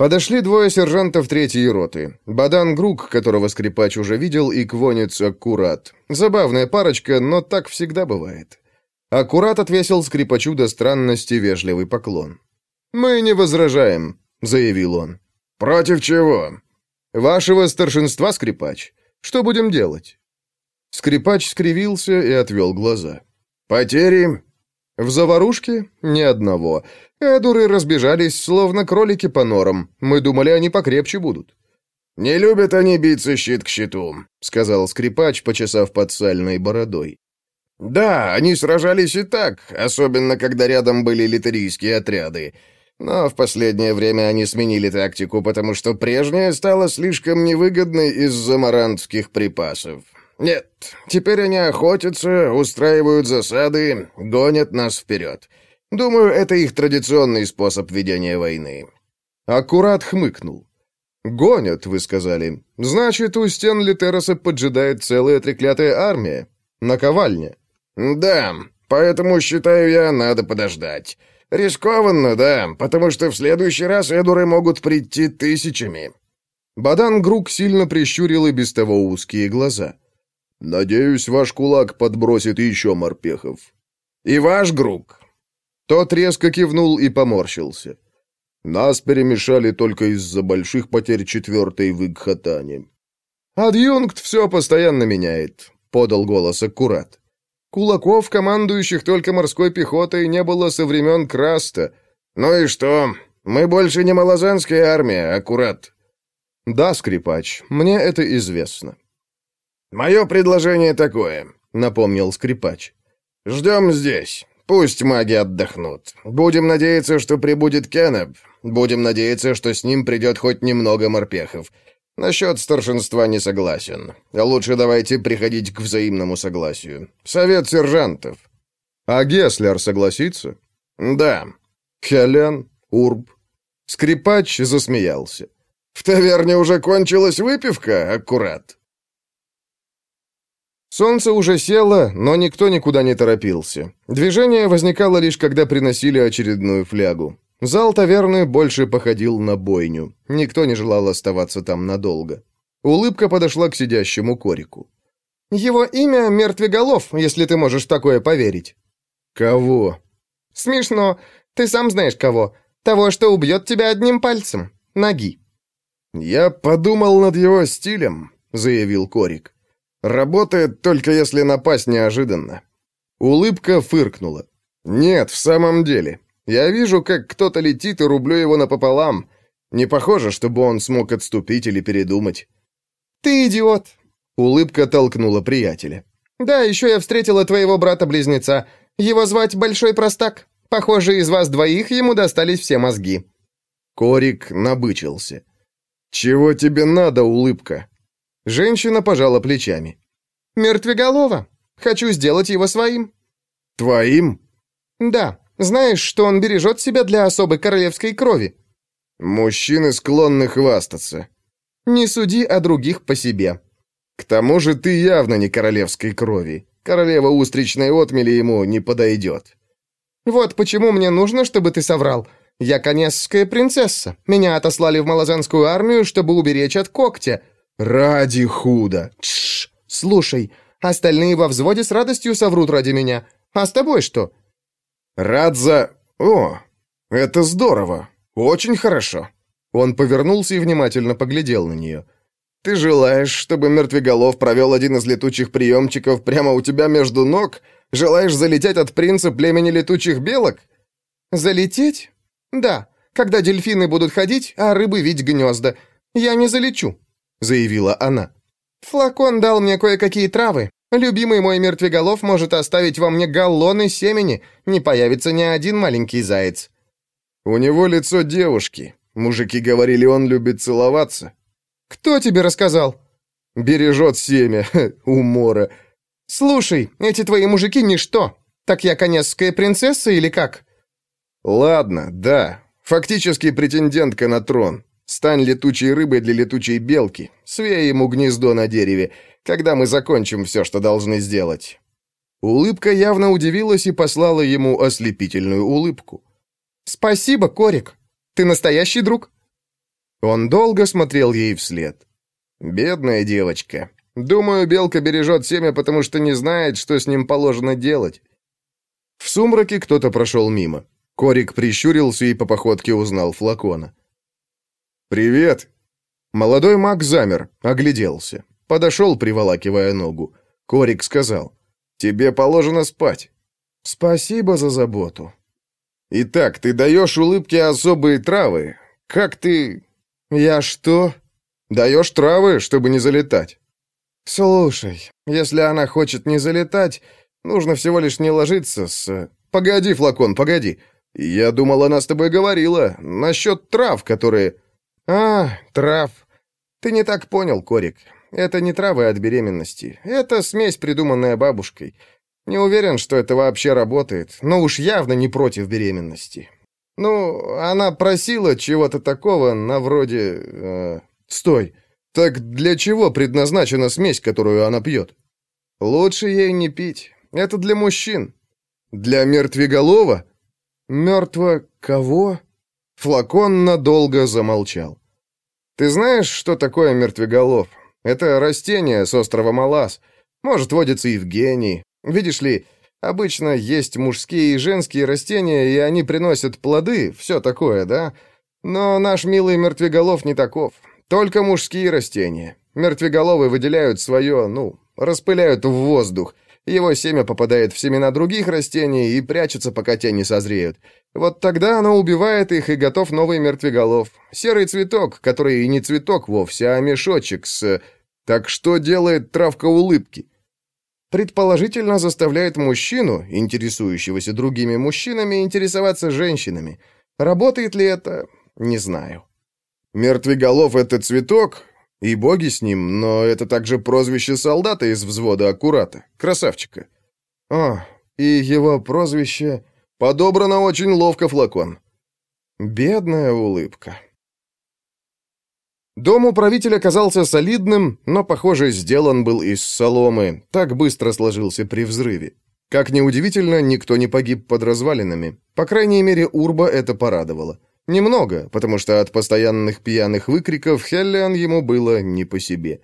Подошли двое сержантов третьей роты. Бадан Грук, которого скрипач уже видел, и Квонец Аккурат. Забавная парочка, но так всегда бывает. Аккурат отвесил скрипачу до странности вежливый поклон. «Мы не возражаем», — заявил он. «Против чего?» «Вашего старшинства, скрипач. Что будем делать?» Скрипач скривился и отвел глаза. «Потери?» «В заварушке? Ни одного. Эдуры разбежались, словно кролики по норам. Мы думали, они покрепче будут». «Не любят они биться щит к щиту», — сказал скрипач, почесав под сальной бородой. «Да, они сражались и так, особенно когда рядом были литерийские отряды. Но в последнее время они сменили тактику, потому что прежняя стала слишком невыгодной из-за марантских припасов. Нет, теперь они охотятся, устраивают засады, гонят нас вперед. Думаю, это их традиционный способ ведения войны». Аккурат хмыкнул. «Гонят, вы сказали. Значит, у стен Литероса поджидает целая треклятая армия. Наковальня». «Да, поэтому, считаю я, надо подождать. Рискованно, да, потому что в следующий раз эдуры могут прийти тысячами». Бадан Грук сильно прищурил и без того узкие глаза. «Надеюсь, ваш кулак подбросит еще морпехов». «И ваш Грук». Тот резко кивнул и поморщился. «Нас перемешали только из-за больших потерь четвертой в Игхатане». «Адъюнкт все постоянно меняет», — подал голос аккурат. Кулаков, командующих только морской пехотой, не было со времен Краста. Ну и что? Мы больше не малозанская армия, аккурат. Да, скрипач, мне это известно. Мое предложение такое, напомнил скрипач. Ждем здесь. Пусть маги отдохнут. Будем надеяться, что прибудет Кеннеп. Будем надеяться, что с ним придет хоть немного морпехов. Насчет старшинства не согласен. Лучше давайте приходить к взаимному согласию. Совет сержантов. А Геслер согласится? Да. Хелен, Урб. Скрипач засмеялся. В таверне уже кончилась выпивка, аккурат. Солнце уже село, но никто никуда не торопился. Движение возникало лишь, когда приносили очередную флягу. Зал таверны больше походил на бойню. Никто не желал оставаться там надолго. Улыбка подошла к сидящему Корику. «Его имя Мертвеголов, если ты можешь такое поверить». «Кого?» «Смешно. Ты сам знаешь кого. Того, что убьет тебя одним пальцем. Ноги». «Я подумал над его стилем», — заявил Корик. «Работает только если напасть неожиданно». Улыбка фыркнула. «Нет, в самом деле. Я вижу, как кто-то летит и рублю его напополам. Не похоже, чтобы он смог отступить или передумать». «Ты идиот!» — улыбка толкнула приятеля. «Да, еще я встретила твоего брата-близнеца. Его звать Большой Простак. Похоже, из вас двоих ему достались все мозги». Корик набычился. «Чего тебе надо, улыбка?» Женщина пожала плечами. «Мертвеголова. Хочу сделать его своим». «Твоим?» «Да. Знаешь, что он бережет себя для особой королевской крови?» «Мужчины склонны хвастаться». «Не суди о других по себе». «К тому же ты явно не королевской крови. Королева устричной отмели ему не подойдет». «Вот почему мне нужно, чтобы ты соврал. Я конесская принцесса. Меня отослали в малозанскую армию, чтобы уберечь от когтя». «Ради худа!» «Тш! Слушай, остальные во взводе с радостью соврут ради меня. А с тобой что?» «Рад за... О, это здорово. Очень хорошо». Он повернулся и внимательно поглядел на нее. «Ты желаешь, чтобы мертвеголов провел один из летучих приемчиков прямо у тебя между ног? Желаешь залететь от принца племени летучих белок?» «Залететь? Да, когда дельфины будут ходить, а рыбы видеть гнезда. Я не залечу», — заявила она. «Флакон дал мне кое-какие травы. Любимый мой мертвеголов может оставить во мне галлоны семени, не появится ни один маленький заяц». «У него лицо девушки. Мужики говорили, он любит целоваться». «Кто тебе рассказал?» «Бережет семя, умора». «Слушай, эти твои мужики ничто. Так я конецкая принцесса или как?» «Ладно, да. Фактически претендентка на трон. Стань летучей рыбой для летучей белки. Свей ему гнездо на дереве, когда мы закончим все, что должны сделать». Улыбка явно удивилась и послала ему ослепительную улыбку. «Спасибо, Корик. Ты настоящий друг?» Он долго смотрел ей вслед. «Бедная девочка. Думаю, белка бережет семя, потому что не знает, что с ним положено делать». В сумраке кто-то прошел мимо. Корик прищурился и по походке узнал флакона. «Привет!» Молодой маг замер, огляделся. Подошел, приволакивая ногу. Корик сказал, «Тебе положено спать». «Спасибо за заботу». «Итак, ты даешь улыбке особые травы. Как ты...» «Я что?» «Даешь травы, чтобы не залетать». «Слушай, если она хочет не залетать, нужно всего лишь не ложиться с...» «Погоди, флакон, погоди. Я думал, она с тобой говорила. Насчет трав, которые...» «А, трав. Ты не так понял, Корик. Это не травы от беременности. Это смесь, придуманная бабушкой. Не уверен, что это вообще работает, но уж явно не против беременности. Ну, она просила чего-то такого, на вроде... Э... Стой. Так для чего предназначена смесь, которую она пьет? Лучше ей не пить. Это для мужчин. Для мертвеголова? Мертво кого? Флакон надолго замолчал. Ты знаешь, что такое мертвеголов? Это растение с острова Малас. Может, водится и в Гении. Видишь ли, обычно есть мужские и женские растения, и они приносят плоды, все такое, да? Но наш милый мертвеголов не таков. Только мужские растения. Мертвеголовы выделяют свое, ну, распыляют в воздух. Его семя попадает в семена других растений и прячется, пока те не созреют. Вот тогда оно убивает их, и готов новый мертвеголов. Серый цветок, который и не цветок вовсе, а мешочек с... Так что делает травка улыбки? Предположительно, заставляет мужчину, интересующегося другими мужчинами, интересоваться женщинами. Работает ли это? Не знаю. Мертвеголов — это цветок, и боги с ним, но это также прозвище солдата из взвода аккурата, красавчика. О, и его прозвище подобрано очень ловко, флакон. Бедная улыбка. Дом управителя казался солидным, но, похоже, сделан был из соломы. Так быстро сложился при взрыве. Как ни удивительно, никто не погиб под развалинами. По крайней мере, Урба это порадовало. Немного, потому что от постоянных пьяных выкриков Хеллиан ему было не по себе.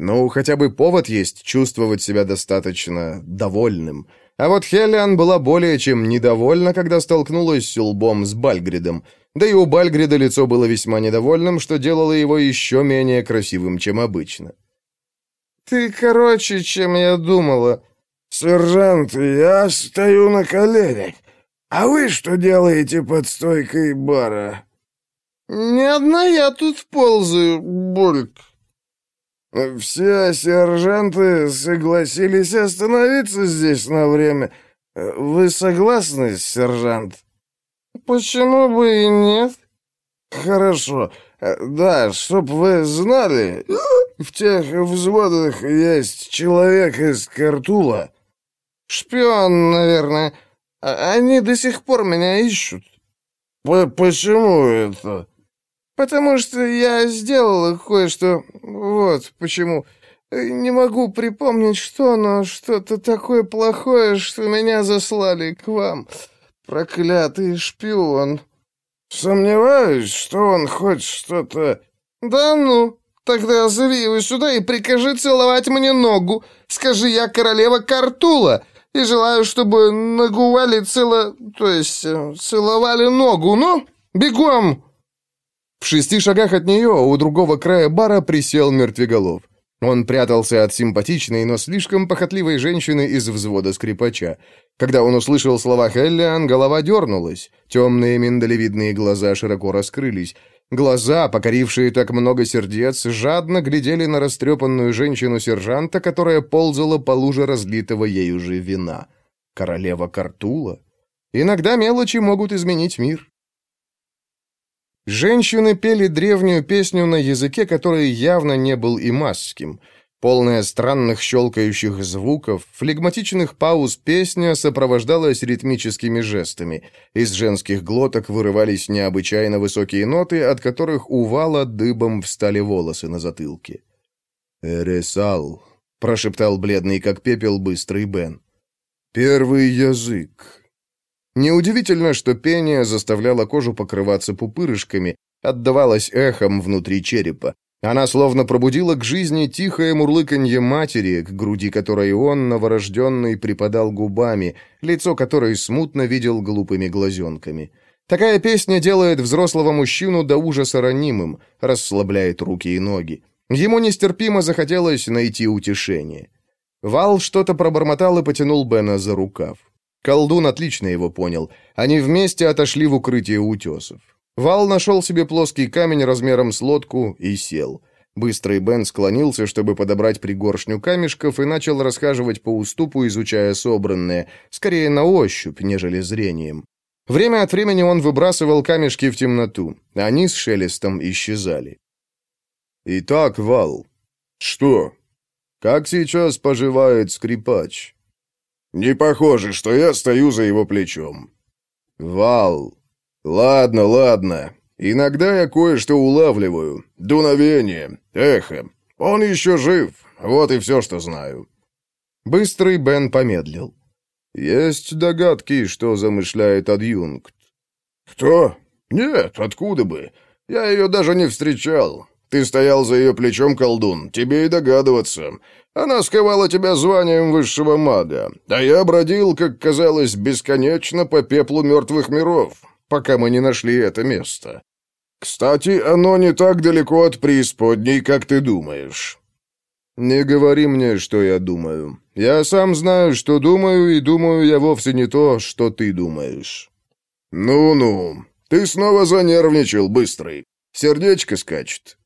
Ну, хотя бы повод есть чувствовать себя достаточно довольным. А вот Хеллиан была более чем недовольна, когда столкнулась лбом с Бальгридом. Да и у Бальгрида лицо было весьма недовольным, что делало его еще менее красивым, чем обычно. «Ты короче, чем я думала». «Сержант, я стою на коленях. «А вы что делаете под стойкой бара?» «Не одна я тут ползаю, Бульк». «Все сержанты согласились остановиться здесь на время. Вы согласны, сержант?» «Почему бы и нет?» «Хорошо. Да, чтоб вы знали, в тех взводах есть человек из Картула». «Шпион, наверное. А они до сих пор меня ищут». «Почему это?» «Потому что я сделала кое-что. Вот почему. Не могу припомнить, что, но что-то такое плохое, что меня заслали к вам. Проклятый шпион». «Сомневаюсь, что он хоть что-то...» «Да ну, тогда зови его сюда и прикажи целовать мне ногу. Скажи, я королева Картула, и желаю, чтобы нагували цело... то есть э, целовали ногу. Ну, бегом!» В шести шагах от нее у другого края бара присел мертвеголов. Он прятался от симпатичной, но слишком похотливой женщины из взвода скрипача. Когда он услышал слова Хеллиан, голова дернулась. Темные миндалевидные глаза широко раскрылись. Глаза, покорившие так много сердец, жадно глядели на растрепанную женщину-сержанта, которая ползала по луже разлитого ею же вина. Королева Картула. Иногда мелочи могут изменить мир. Женщины пели древнюю песню на языке, который явно не был и масским. Полная странных щелкающих звуков, флегматичных пауз песня сопровождалась ритмическими жестами. Из женских глоток вырывались необычайно высокие ноты, от которых у вала дыбом встали волосы на затылке. «Эресал», — прошептал бледный как пепел быстрый Бен. «Первый язык». Неудивительно, что пение заставляло кожу покрываться пупырышками, отдавалось эхом внутри черепа. Она словно пробудила к жизни тихое мурлыканье матери, к груди которой он, новорожденный, припадал губами, лицо которой смутно видел глупыми глазенками. Такая песня делает взрослого мужчину до ужаса ранимым, расслабляет руки и ноги. Ему нестерпимо захотелось найти утешение. Вал что-то пробормотал и потянул Бена за рукав. Колдун отлично его понял. Они вместе отошли в укрытие утесов. Вал нашел себе плоский камень размером с лодку и сел. Быстрый Бен склонился, чтобы подобрать пригоршню камешков, и начал расхаживать по уступу, изучая собранное, скорее на ощупь, нежели зрением. Время от времени он выбрасывал камешки в темноту. Они с шелестом исчезали. «Итак, Вал...» «Что?» «Как сейчас поживает скрипач?» Не похоже, что я стою за его плечом. Вал. Ладно, ладно. Иногда я кое-что улавливаю. Дуновение, эхо. Он еще жив. Вот и все, что знаю. Быстрый Бен помедлил. Есть догадки, что замышляет адъюнкт. Кто? Нет, откуда бы? Я ее даже не встречал. Ты стоял за ее плечом, колдун. Тебе и догадываться. Она сковала тебя званием высшего мага, а я бродил, как казалось, бесконечно по пеплу мертвых миров, пока мы не нашли это место. Кстати, оно не так далеко от преисподней, как ты думаешь». «Не говори мне, что я думаю. Я сам знаю, что думаю, и думаю я вовсе не то, что ты думаешь». «Ну-ну, ты снова занервничал, быстрый. Сердечко скачет».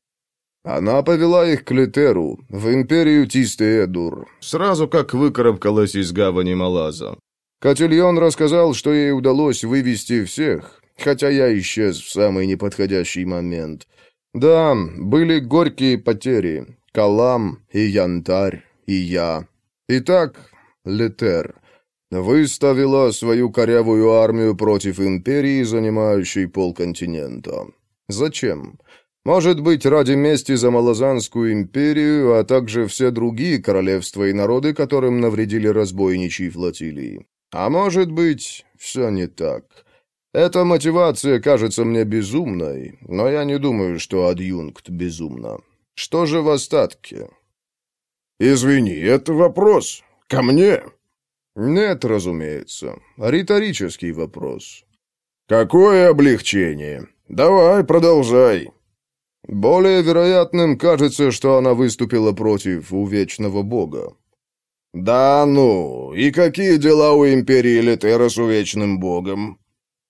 Она повела их к Литеру, в империю Тистеэдур, сразу как выкарабкалась из гавани Малаза. Котельон рассказал, что ей удалось вывести всех, хотя я исчез в самый неподходящий момент. Да, были горькие потери. Калам и Янтарь, и я. Итак, Литер выставила свою корявую армию против империи, занимающей полконтинента. Зачем? Может быть, ради мести за Малазанскую империю, а также все другие королевства и народы, которым навредили разбойничьи флотилии. А может быть, все не так. Эта мотивация кажется мне безумной, но я не думаю, что адъюнкт безумна. Что же в остатке? Извини, это вопрос. Ко мне? Нет, разумеется. Риторический вопрос. Какое облегчение. Давай, продолжай. Более вероятным кажется, что она выступила против увечного бога. «Да ну, и какие дела у Империи Летера с увечным богом?»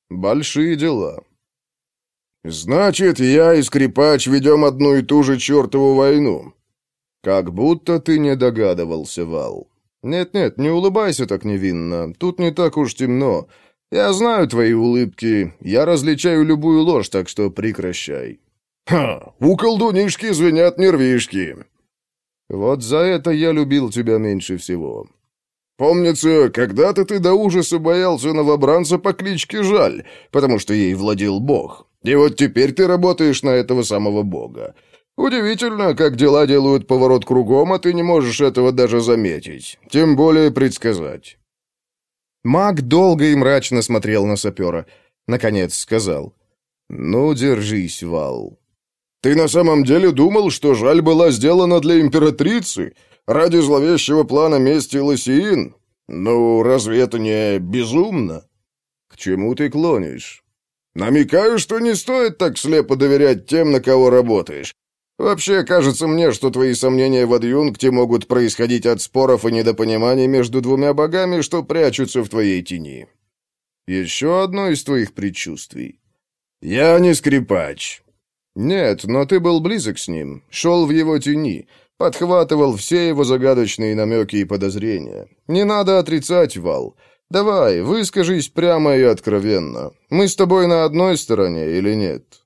«Большие дела». «Значит, я и скрипач ведем одну и ту же чертову войну». «Как будто ты не догадывался, Вал». «Нет-нет, не улыбайся так невинно. Тут не так уж темно. Я знаю твои улыбки. Я различаю любую ложь, так что прекращай». «Ха! У колдунишки звенят нервишки». «Вот за это я любил тебя меньше всего». «Помнится, когда-то ты до ужаса боялся новобранца по кличке Жаль, потому что ей владел бог. И вот теперь ты работаешь на этого самого бога. Удивительно, как дела делают поворот кругом, а ты не можешь этого даже заметить, тем более предсказать». Маг долго и мрачно смотрел на сапера. Наконец сказал. «Ну, держись, Вал». «Ты на самом деле думал, что жаль была сделана для императрицы? Ради зловещего плана мести Лосиин? Ну, разве это не безумно?» «К чему ты клонишь?» «Намекаю, что не стоит так слепо доверять тем, на кого работаешь. Вообще, кажется мне, что твои сомнения в адъюнкте могут происходить от споров и недопониманий между двумя богами, что прячутся в твоей тени. Еще одно из твоих предчувствий. Я не скрипач. Нет, но ты был близок с ним, шел в его тени, подхватывал все его загадочные намеки и подозрения. Не надо отрицать, Вал. Давай, выскажись прямо и откровенно. Мы с тобой на одной стороне или нет?»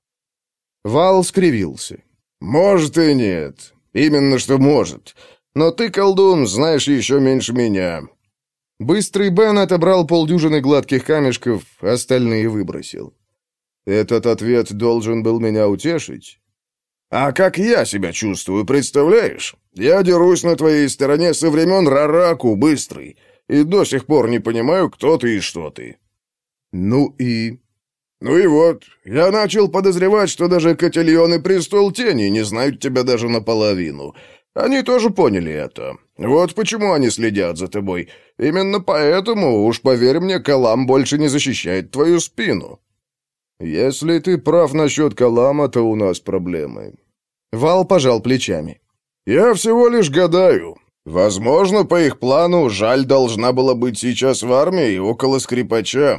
Вал скривился. «Может и нет. Именно что может. Но ты, колдун, знаешь еще меньше меня». Быстрый Бен отобрал полдюжины гладких камешков, остальные выбросил. «Этот ответ должен был меня утешить». «А как я себя чувствую, представляешь? Я дерусь на твоей стороне со времен Рараку, Быстрый, и до сих пор не понимаю, кто ты и что ты». «Ну и...» «Ну и вот, я начал подозревать, что даже Котельон и Престол Тени не знают тебя даже наполовину. Они тоже поняли это. Вот почему они следят за тобой. Именно поэтому, уж поверь мне, Калам больше не защищает твою спину». «Если ты прав насчет Калама, то у нас проблемы». Вал пожал плечами. «Я всего лишь гадаю. Возможно, по их плану, жаль должна была быть сейчас в армии около скрипача.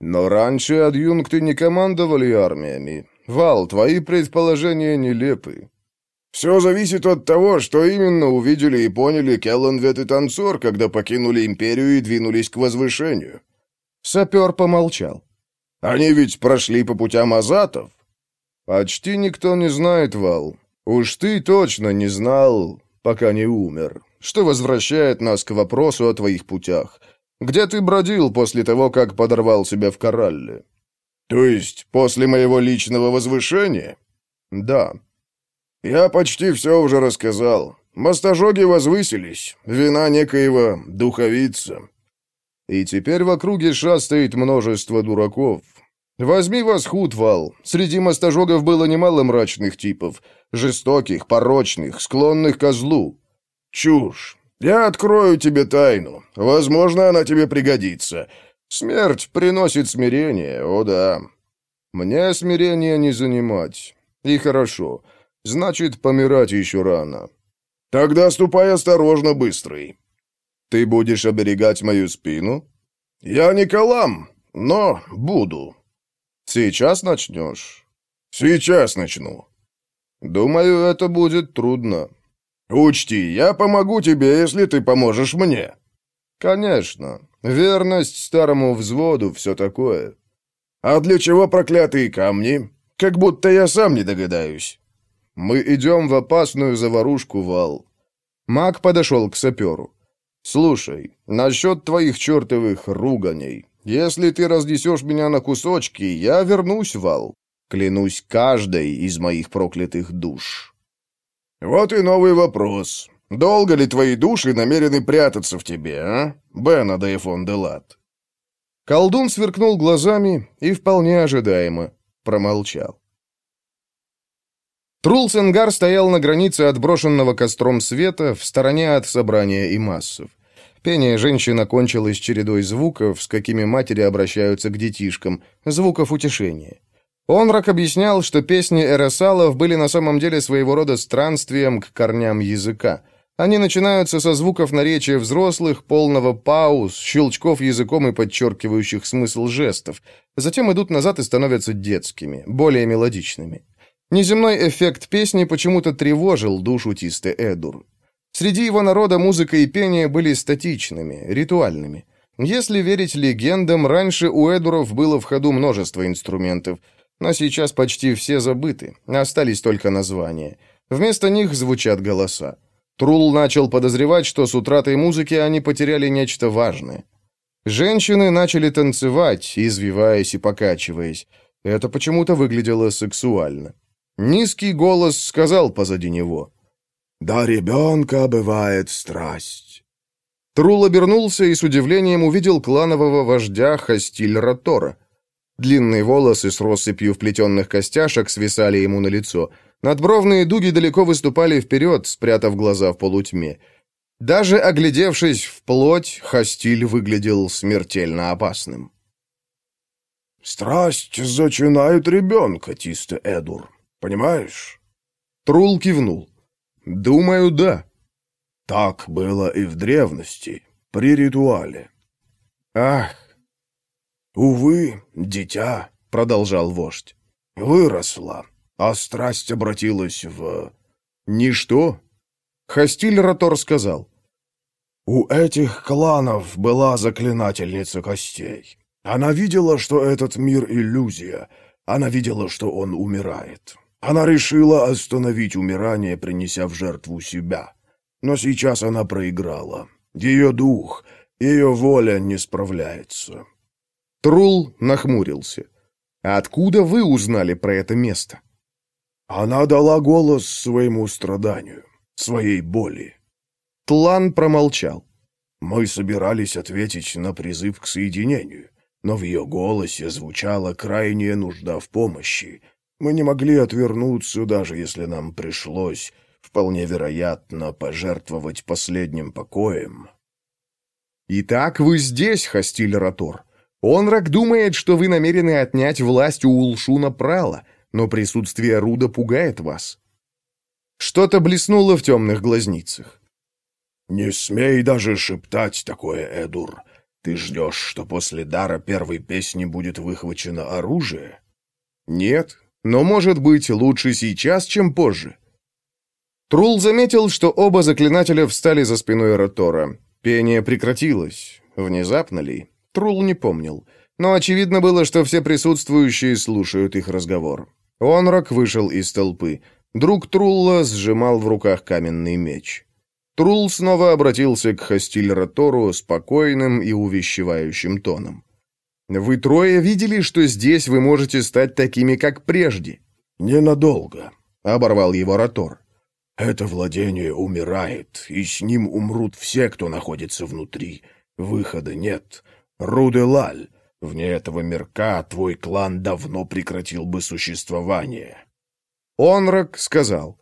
Но раньше адъюнкты не командовали армиями. Вал, твои предположения нелепы. Все зависит от того, что именно увидели и поняли Келленвет и Танцор, когда покинули империю и двинулись к возвышению. Сапер помолчал. Они ведь прошли по путям азатов. Почти никто не знает, Вал. Уж ты точно не знал, пока не умер. Что возвращает нас к вопросу о твоих путях. Где ты бродил после того, как подорвал себя в коралле?» «То есть после моего личного возвышения?» «Да». «Я почти все уже рассказал. Мостожоги возвысились. Вина некоего духовица». «И теперь в округе шастает множество дураков. Возьми восхуд, Вал. Среди мостожогов было немало мрачных типов. Жестоких, порочных, склонных ко злу». «Чушь. Я открою тебе тайну. Возможно, она тебе пригодится. Смерть приносит смирение, о да. Мне смирение не занимать. И хорошо. Значит, помирать еще рано. Тогда ступай осторожно, быстрый. Ты будешь оберегать мою спину? Я не калам, но буду. Сейчас начнешь? Сейчас начну. Думаю, это будет трудно. «Учти, я помогу тебе, если ты поможешь мне». «Конечно. Верность старому взводу, все такое». «А для чего проклятые камни? Как будто я сам не догадаюсь». «Мы идем в опасную заварушку, Вал». Маг подошел к саперу. «Слушай, насчет твоих чертовых руганей. Если ты разнесешь меня на кусочки, я вернусь, Вал. Клянусь каждой из моих проклятых душ». «Вот и новый вопрос. Долго ли твои души намерены прятаться в тебе, а, Беннада и фон де Лат?» Колдун сверкнул глазами и вполне ожидаемо промолчал. Трулсенгар стоял на границе отброшенного костром света в стороне от собрания и массов. Пение женщин окончилось чередой звуков, с какими матери обращаются к детишкам, звуков утешения. Онрак объяснял, что песни эресалов были на самом деле своего рода странствием к корням языка. Они начинаются со звуков наречия взрослых, полного пауз, щелчков языком и подчеркивающих смысл жестов. Затем идут назад и становятся детскими, более мелодичными. Неземной эффект песни почему-то тревожил душу Тисте Эдур. Среди его народа музыка и пение были статичными, ритуальными. Если верить легендам, раньше у Эдуров было в ходу множество инструментов, но сейчас почти все забыты, остались только названия. Вместо них звучат голоса. Трул начал подозревать, что с утратой музыки они потеряли нечто важное. Женщины начали танцевать, извиваясь и покачиваясь. Это почему-то выглядело сексуально. Низкий голос сказал позади него. «Да ребенка бывает страсть». Трул обернулся и с удивлением увидел кланового вождя Хастиль Ротора. Длинные волосы с россыпью вплетенных костяшек свисали ему на лицо — Надбровные дуги далеко выступали вперед, спрятав глаза в полутьме. Даже оглядевшись вплоть, Хастиль выглядел смертельно опасным. «Страсть зачинает ребенка, Тисте Эдур. Понимаешь?» Трул кивнул. «Думаю, да». «Так было и в древности, при ритуале». «Ах!» «Увы, дитя», — продолжал вождь, — «выросла, а страсть обратилась в... ничто. Хастиль Ротор сказал. У этих кланов была заклинательница костей. Она видела, что этот мир — иллюзия. Она видела, что он умирает. Она решила остановить умирание, принеся в жертву себя. Но сейчас она проиграла. Ее дух, ее воля не справляется. Трул нахмурился. «Откуда вы узнали про это место?» Она дала голос своему страданию, своей боли. Тлан промолчал. Мы собирались ответить на призыв к соединению, но в ее голосе звучала крайняя нужда в помощи. Мы не могли отвернуться, даже если нам пришлось, вполне вероятно, пожертвовать последним покоем. «Итак, вы здесь, Хастиль Ратор. Онрак думает, что вы намерены отнять власть у Улшуна Прала, но присутствие Руда пугает вас. Что-то блеснуло в темных глазницах. «Не смей даже шептать такое, Эдур. Ты ждешь, что после дара первой песни будет выхвачено оружие?» «Нет, но, может быть, лучше сейчас, чем позже». Трул заметил, что оба заклинателя встали за спиной Ротора. Пение прекратилось. Внезапно ли? Трул не помнил. Но очевидно было, что все присутствующие слушают их разговор. Онрак вышел из толпы. Друг Трулла сжимал в руках каменный меч. Трул снова обратился к Хастиль-Ротору спокойным и увещевающим тоном. «Вы трое видели, что здесь вы можете стать такими, как прежде?» «Ненадолго», — оборвал его Ротор. «Это владение умирает, и с ним умрут все, кто находится внутри. Выхода нет. Руделаль, Вне этого мирка твой клан давно прекратил бы существование». Онрак сказал,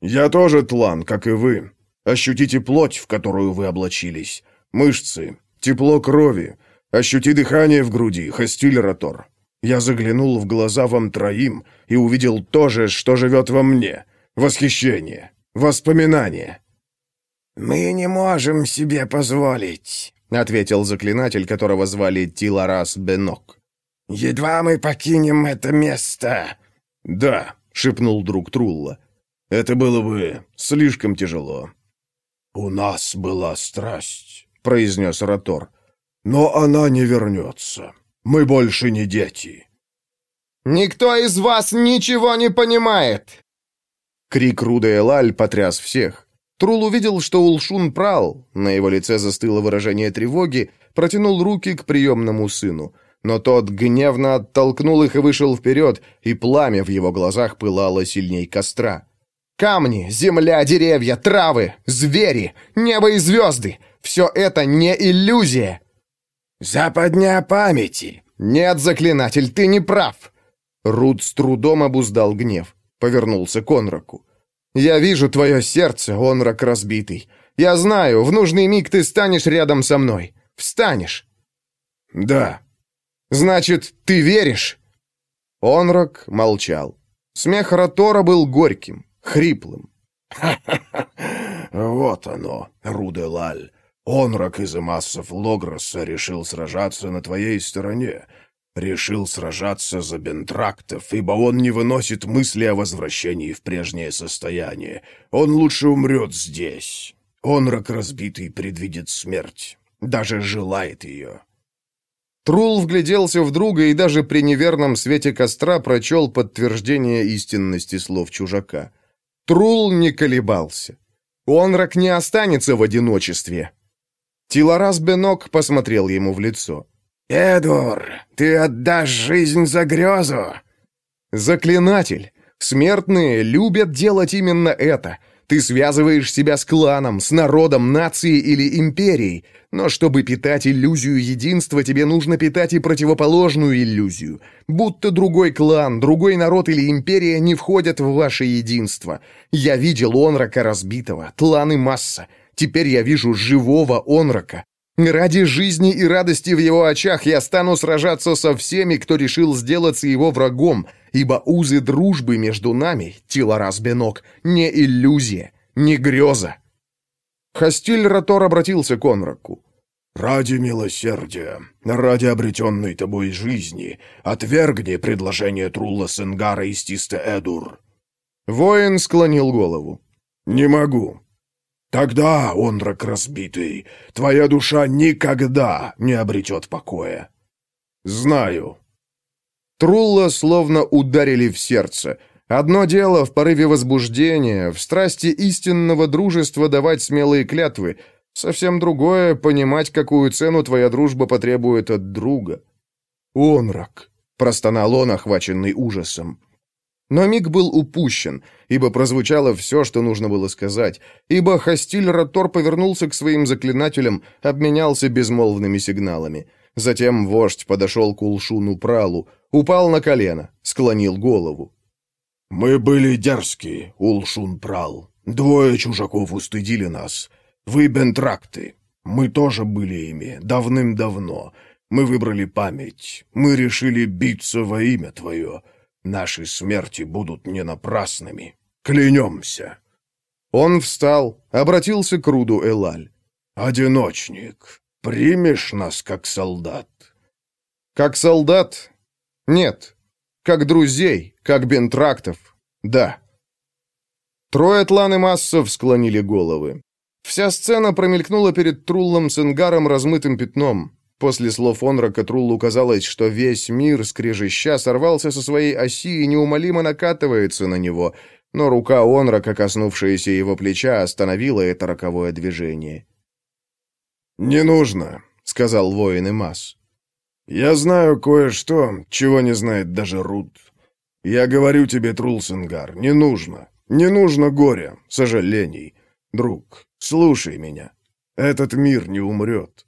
«Я тоже тлан, как и вы. Ощутите плоть, в которую вы облачились, мышцы, тепло крови, ощути дыхание в груди, Хастиль-Ротор. Я заглянул в глаза вам троим и увидел то же, что живет во мне. Восхищение, воспоминание». «Мы не можем себе позволить», — ответил заклинатель, которого звали Тиларас Бенок. «Едва мы покинем это место». «Да», — шепнул друг Трулла. «Это было бы слишком тяжело». «У нас была страсть», — произнес Ротор. «Но она не вернется. Мы больше не дети». «Никто из вас ничего не понимает!» Крик Руда Элаль потряс всех. Трул увидел, что Улшун прал, на его лице застыло выражение тревоги, протянул руки к приемному сыну. Но тот гневно оттолкнул их и вышел вперед, и пламя в его глазах пылало сильней костра. «Камни, земля, деревья, травы, звери, небо и звезды — все это не иллюзия!» «Западня памяти!» «Нет, заклинатель, ты не прав!» Руд с трудом обуздал гнев, повернулся к Онраку. Я вижу твое сердце, он рак разбитый. Я знаю, в нужный миг ты станешь рядом со мной. Встанешь. Да. Значит, ты веришь? Онрак молчал. Смех Ротора был горьким, хриплым. Вот оно, Руделаль. Онрак из массов Логроса решил сражаться на твоей стороне. Решил сражаться за Бентрактов, ибо он не выносит мысли о возвращении в прежнее состояние. Он лучше умрет здесь. Онрак разбитый предвидит смерть. Даже желает ее. Трул вгляделся в друга и даже при неверном свете костра прочел подтверждение истинности слов чужака. Трул не колебался. Онрак не останется в одиночестве. Тилорас Бенок посмотрел ему в лицо. «Эдур, ты отдашь жизнь за грезу!» «Заклинатель! Смертные любят делать именно это. Ты связываешь себя с кланом, с народом, нацией или империей. Но чтобы питать иллюзию единства, тебе нужно питать и противоположную иллюзию. Будто другой клан, другой народ или империя не входят в ваше единство. Я видел Онрака разбитого, тланы масса. Теперь я вижу живого Онрака. Ради жизни и радости в его очах я стану сражаться со всеми, кто решил сделаться его врагом, ибо узы дружбы между нами, Тилорас Бенок, не иллюзия, не греза. Хастиль Ротор обратился к Онраку. «Ради милосердия, ради обретенной тобой жизни, отвергни предложение Трула Сенгара и Стиста Эдур». Воин склонил голову. «Не могу. Тогда, Онрак разбитый, твоя душа никогда не обретет покоя. Знаю. Трулла словно ударили в сердце. Одно дело в порыве возбуждения, в страсти истинного дружества давать смелые клятвы, совсем другое — понимать, какую цену твоя дружба потребует от друга. «Онрак», — простонал он, охваченный ужасом. Но миг был упущен, ибо прозвучало все, что нужно было сказать, ибо Хастиль Ротор повернулся к своим заклинателям, обменялся безмолвными сигналами. Затем вождь подошел к Улшуну Пралу, упал на колено, склонил голову. «Мы были дерзкие, Улшун Прал. Двое чужаков устыдили нас. Вы бентракты. Мы тоже были ими, давным-давно. Мы выбрали память. Мы решили биться во имя твое». Наши смерти будут не напрасными. Клянемся!» Он встал, обратился к Руду Элаль. «Одиночник, примешь нас как солдат?» «Как солдат? Нет. Как друзей, как бентрактов? Да». Трое тланы массов склонили головы. Вся сцена промелькнула перед Труллом с Ингаром размытым пятном. После слов Онрака Труллу казалось, что весь мир, скрежеща, сорвался со своей оси и неумолимо накатывается на него, но рука Онрака, коснувшаяся его плеча, остановила это роковое движение. «Не нужно», — сказал воин Имас. «Я знаю кое-что, чего не знает даже Рут. Я говорю тебе, Трулсенгар, не нужно. Не нужно горя, сожалений. Друг, слушай меня. Этот мир не умрет.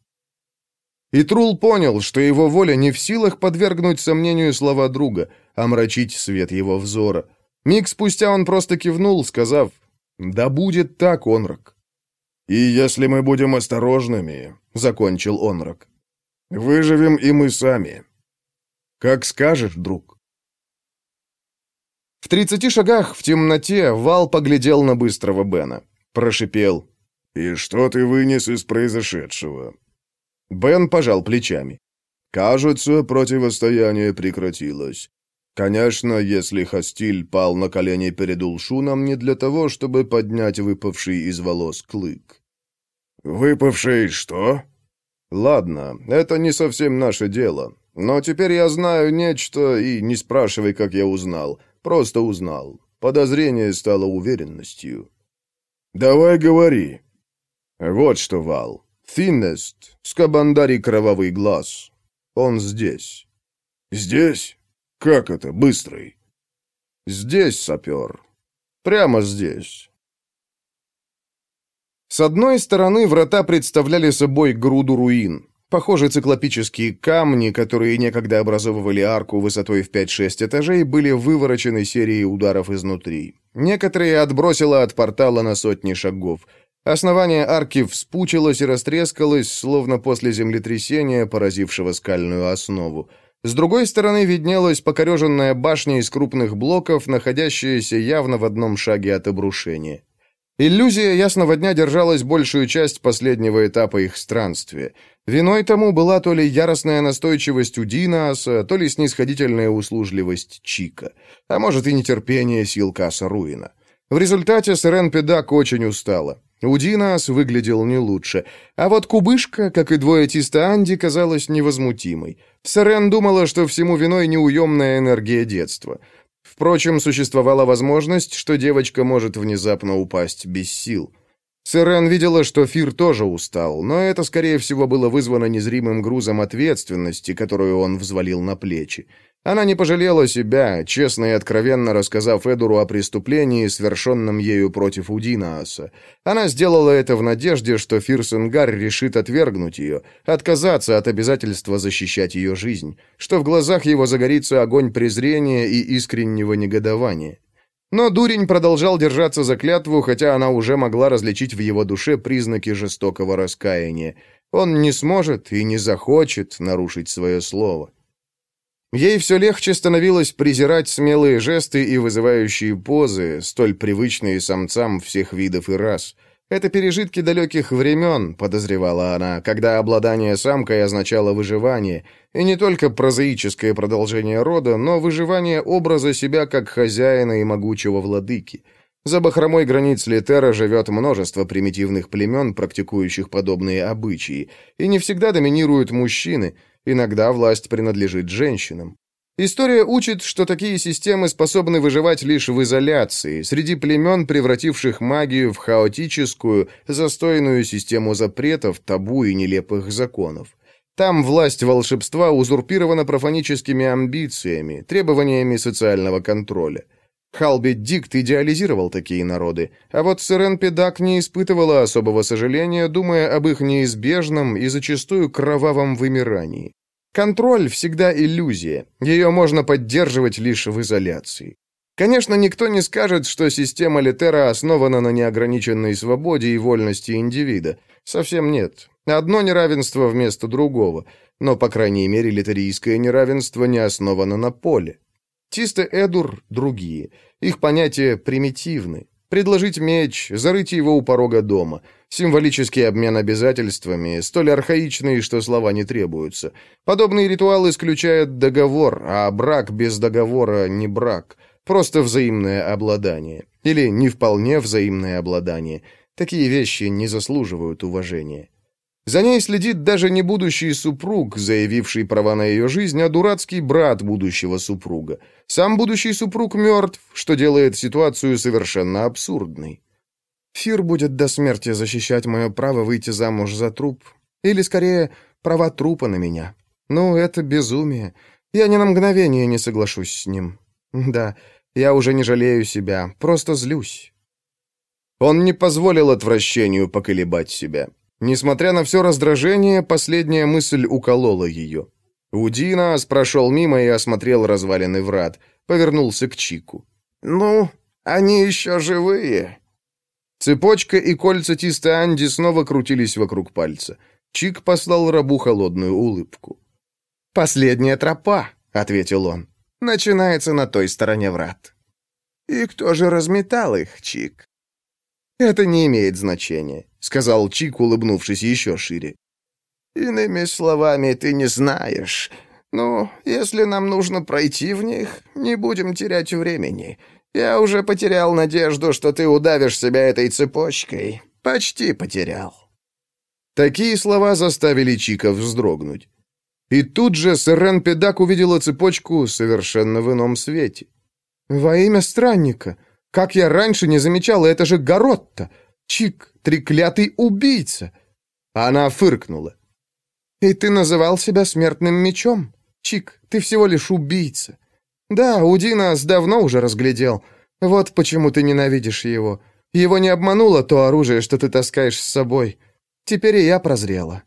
И Трул понял, что его воля не в силах подвергнуть сомнению слова друга, омрачить свет его взора. Миг спустя он просто кивнул, сказав «Да будет так, Онрак». «И если мы будем осторожными», — закончил Онрак, — «выживем и мы сами». «Как скажешь, друг». В тридцати шагах в темноте Вал поглядел на быстрого Бена. Прошипел. «И что ты вынес из произошедшего?» Бен пожал плечами. «Кажется, противостояние прекратилось. Конечно, если Хастиль пал на колени перед Улшуном не для того, чтобы поднять выпавший из волос клык». «Выпавший что?» «Ладно, это не совсем наше дело. Но теперь я знаю нечто, и не спрашивай, как я узнал. Просто узнал. Подозрение стало уверенностью». «Давай говори». «Вот что, Вал. Финнест, Скабандари Кровавый Глаз. Он здесь». «Здесь? Как это, Быстрый?» «Здесь, сапер. Прямо здесь». С одной стороны, врата представляли собой груду руин. Похоже, циклопические камни, которые некогда образовывали арку высотой в 5-6 этажей, были выворочены серией ударов изнутри. Некоторые отбросило от портала на сотни шагов. Основание арки вспучилось и растрескалось, словно после землетрясения, поразившего скальную основу. С другой стороны виднелась покореженная башня из крупных блоков, находящаяся явно в одном шаге от обрушения. Иллюзия ясного дня держалась большую часть последнего этапа их странствия. Виной тому была то ли яростная настойчивость у Динааса, то ли снисходительная услужливость Чика, а может и нетерпение сил Касса Руина. В результате Сырен Педак очень устала. Удинас выглядел не лучше, а вот кубышка, как и двое Тиста Анди, казалась невозмутимой. Сырен думала, что всему виной неуемная энергия детства. Впрочем, существовала возможность, что девочка может внезапно упасть без сил. Сырен видела, что Фир тоже устал, но это, скорее всего, было вызвано незримым грузом ответственности, которую он взвалил на плечи. Она не пожалела себя, честно и откровенно рассказав Эдуру о преступлении, совершенном ею против Удинааса. Она сделала это в надежде, что Фирсенгар решит отвергнуть ее, отказаться от обязательства защищать ее жизнь, что в глазах его загорится огонь презрения и искреннего негодования. Но дурень продолжал держаться за клятву, хотя она уже могла различить в его душе признаки жестокого раскаяния. Он не сможет и не захочет нарушить свое слово. Ей все легче становилось презирать смелые жесты и вызывающие позы, столь привычные самцам всех видов и рас. Это пережитки далеких времен, подозревала она, когда обладание самкой означало выживание, и не только прозаическое продолжение рода, но выживание образа себя как хозяина и могучего владыки. За бахромой границ Литера живет множество примитивных племен, практикующих подобные обычаи, и не всегда доминируют мужчины – Иногда власть принадлежит женщинам. История учит, что такие системы способны выживать лишь в изоляции, среди племен, превративших магию в хаотическую, застойную систему запретов, табу и нелепых законов. Там власть волшебства узурпирована профаническими амбициями, требованиями социального контроля. Халби Дикт идеализировал такие народы, а вот Сырен Педак не испытывала особого сожаления, думая об их неизбежном и зачастую кровавом вымирании. Контроль всегда иллюзия, ее можно поддерживать лишь в изоляции. Конечно, никто не скажет, что система Литера основана на неограниченной свободе и вольности индивида. Совсем нет. Одно неравенство вместо другого. Но, по крайней мере, литерийское неравенство не основано на поле. Чисто Эдур — другие. Их понятия примитивны. Предложить меч, зарыть его у порога дома. Символический обмен обязательствами, столь архаичный, что слова не требуются. Подобный ритуал исключает договор, а брак без договора не брак. Просто взаимное обладание. Или не вполне взаимное обладание. Такие вещи не заслуживают уважения. За ней следит даже не будущий супруг, заявивший права на ее жизнь, а дурацкий брат будущего супруга. Сам будущий супруг мертв, что делает ситуацию совершенно абсурдной. Фир будет до смерти защищать мое право выйти замуж за труп. Или, скорее, права трупа на меня. Ну, это безумие. Я ни на мгновение не соглашусь с ним. Да, я уже не жалею себя, просто злюсь. Он не позволил отвращению поколебать себя. Несмотря на все раздражение, последняя мысль уколола ее. Удинас прошел мимо и осмотрел развалины врат. Повернулся к Чику. «Ну, они еще живые». Цепочка и кольца Тиста Анди снова крутились вокруг пальца. Чик послал рабу холодную улыбку. «Последняя тропа», — ответил он. «Начинается на той стороне врат». «И кто же разметал их, Чик?» «Это не имеет значения», — сказал Чик, улыбнувшись еще шире. «Иными словами, ты не знаешь. Ну, если нам нужно пройти в них, не будем терять времени. Я уже потерял надежду, что ты удавишь себя этой цепочкой. Почти потерял». Такие слова заставили Чика вздрогнуть. И тут же Сэрен Педак увидела цепочку совершенно в ином свете. «Во имя странника! Как я раньше не замечала, это же Горотта! Чик, треклятый убийца!» Она фыркнула. «И ты называл себя смертным мечом? Чик, ты всего лишь убийца. Да, Удинас давно уже разглядел. Вот почему ты ненавидишь его. Его не обмануло то оружие, что ты таскаешь с собой. Теперь и я прозрела».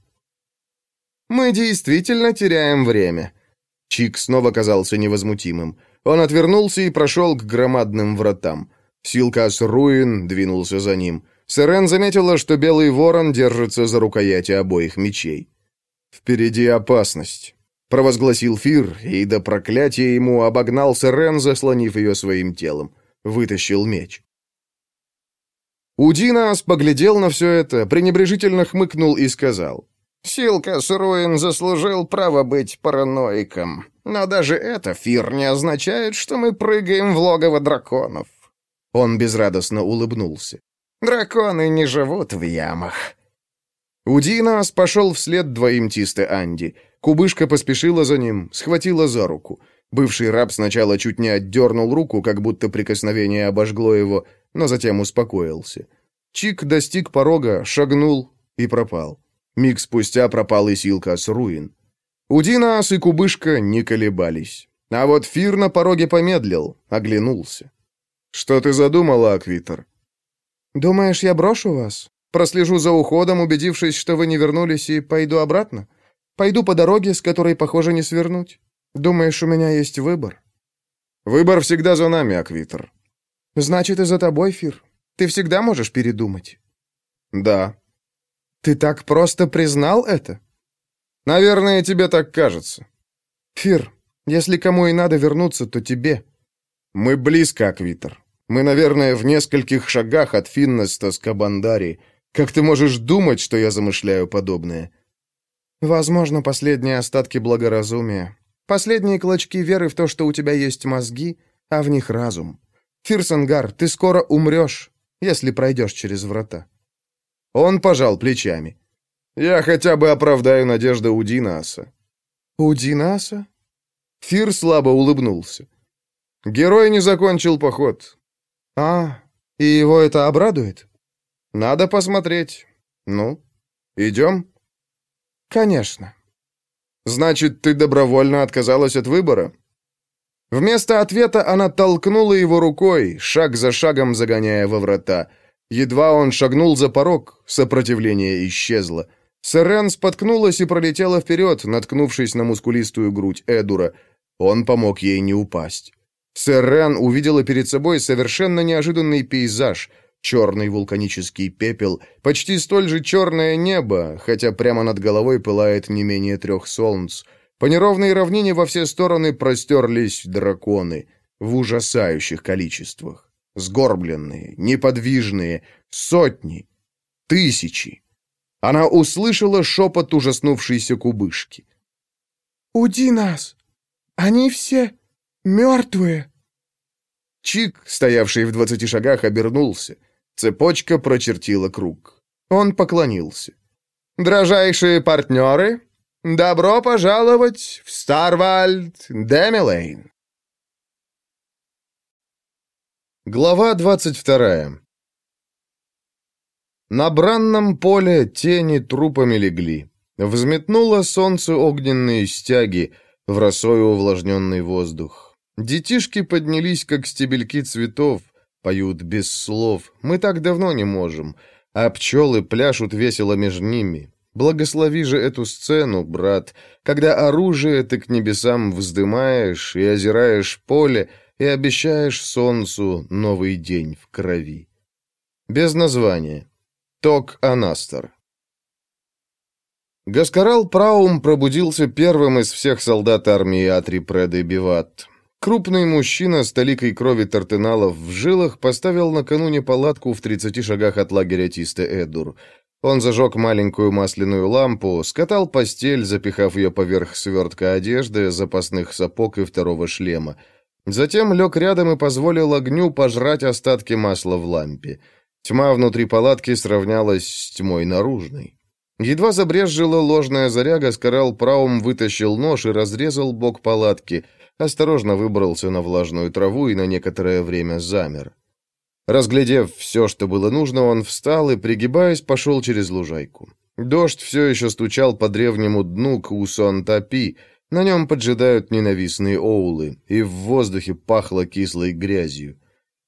«Мы действительно теряем время». Чик снова казался невозмутимым. Он отвернулся и прошел к громадным вратам. Силкас Руин двинулся за ним. Сирен заметила, что Белый Ворон держится за рукояти обоих мечей. «Впереди опасность», — провозгласил Фир, и до проклятия ему обогнал Сирен, заслонив ее своим телом. Вытащил меч. Удинас поглядел на все это, пренебрежительно хмыкнул и сказал. «Силка Суруин заслужил право быть параноиком. Но даже это, Фир, не означает, что мы прыгаем в логово драконов». Он безрадостно улыбнулся. «Драконы не живут в ямах». Удинас пошел вслед двоим Тисте Анди. Кубышка поспешила за ним, схватила за руку. Бывший раб сначала чуть не отдернул руку, как будто прикосновение обожгло его, но затем успокоился. Чик достиг порога, шагнул и пропал. Миг спустя пропал и Силка с руин. Удинас и Кубышка не колебались. А вот Фир на пороге помедлил, оглянулся. «Что ты задумала, Аквитер?» «Думаешь, я брошу вас? Прослежу за уходом, убедившись, что вы не вернулись, и пойду обратно? Пойду по дороге, с которой, похоже, не свернуть? Думаешь, у меня есть выбор?» «Выбор всегда за нами, Аквитер». «Значит, и за тобой, Фир. Ты всегда можешь передумать?» «Да». «Ты так просто признал это?» «Наверное, тебе так кажется». «Фир, если кому и надо вернуться, то тебе». «Мы близко, Аквитер. Мы, наверное, в нескольких шагах от Финнеста с Кабандари. Как ты можешь думать, что я замышляю подобное?» «Возможно, последние остатки благоразумия. Последние клочки веры в то, что у тебя есть мозги, а в них разум. Фирсангар, ты скоро умрешь, если пройдешь через врата». Он пожал плечами. «Я хотя бы оправдаю надежды Удинаса». «Удинаса?» Фир слабо улыбнулся. «Герой не закончил поход». «А, и его это обрадует?» «Надо посмотреть. Ну, идем?» «Конечно». «Значит, ты добровольно отказалась от выбора?» Вместо ответа она толкнула его рукой, шаг за шагом загоняя во врата. Едва он шагнул за порог, сопротивление исчезло. Сэрен споткнулась и пролетела вперед, наткнувшись на мускулистую грудь Эдура. Он помог ей не упасть. Сэрен увидела перед собой совершенно неожиданный пейзаж. Черный вулканический пепел, почти столь же черное небо, хотя прямо над головой пылает не менее трех солнц. По неровной равнине во все стороны простерлись драконы в ужасающих количествах. Сгорбленные, неподвижные, сотни, тысячи. Она услышала шепот ужаснувшейся кубышки. «Уди нас! Они все мертвые!» Чик, стоявший в двадцати шагах, обернулся. Цепочка прочертила круг. Он поклонился. «Дрожайшие партнеры, добро пожаловать в Старвальд Демилейн!» Глава 22 На бранном поле тени трупами легли. Взметнуло солнце огненные стяги, в росою увлажненный воздух. Детишки поднялись, как стебельки цветов, поют без слов. Мы так давно не можем. А пчелы пляшут весело между ними. Благослови же эту сцену, брат, когда оружие ты к небесам вздымаешь и озираешь поле, и обещаешь солнцу новый день в крови. Без названия. Ток Анастер. Гаскарал Праум пробудился первым из всех солдат армии Атрипреды Биват. Крупный мужчина с толикой крови тартеналов в жилах поставил накануне палатку в 30 шагах от лагеря Тисте Эдур. Он зажег маленькую масляную лампу, скатал постель, запихав ее поверх свертка одежды, запасных сапог и второго шлема. Затем лег рядом и позволил огню пожрать остатки масла в лампе. Тьма внутри палатки сравнялась с тьмой наружной. Едва забрезжила ложная заря, Гаскарал Праум вытащил нож и разрезал бок палатки, осторожно выбрался на влажную траву и на некоторое время замер. Разглядев все, что было нужно, он встал и, пригибаясь, пошел через лужайку. Дождь все еще стучал по древнему дну Кусон-Тапи, на нем поджидают ненавистные оулы, и в воздухе пахло кислой грязью.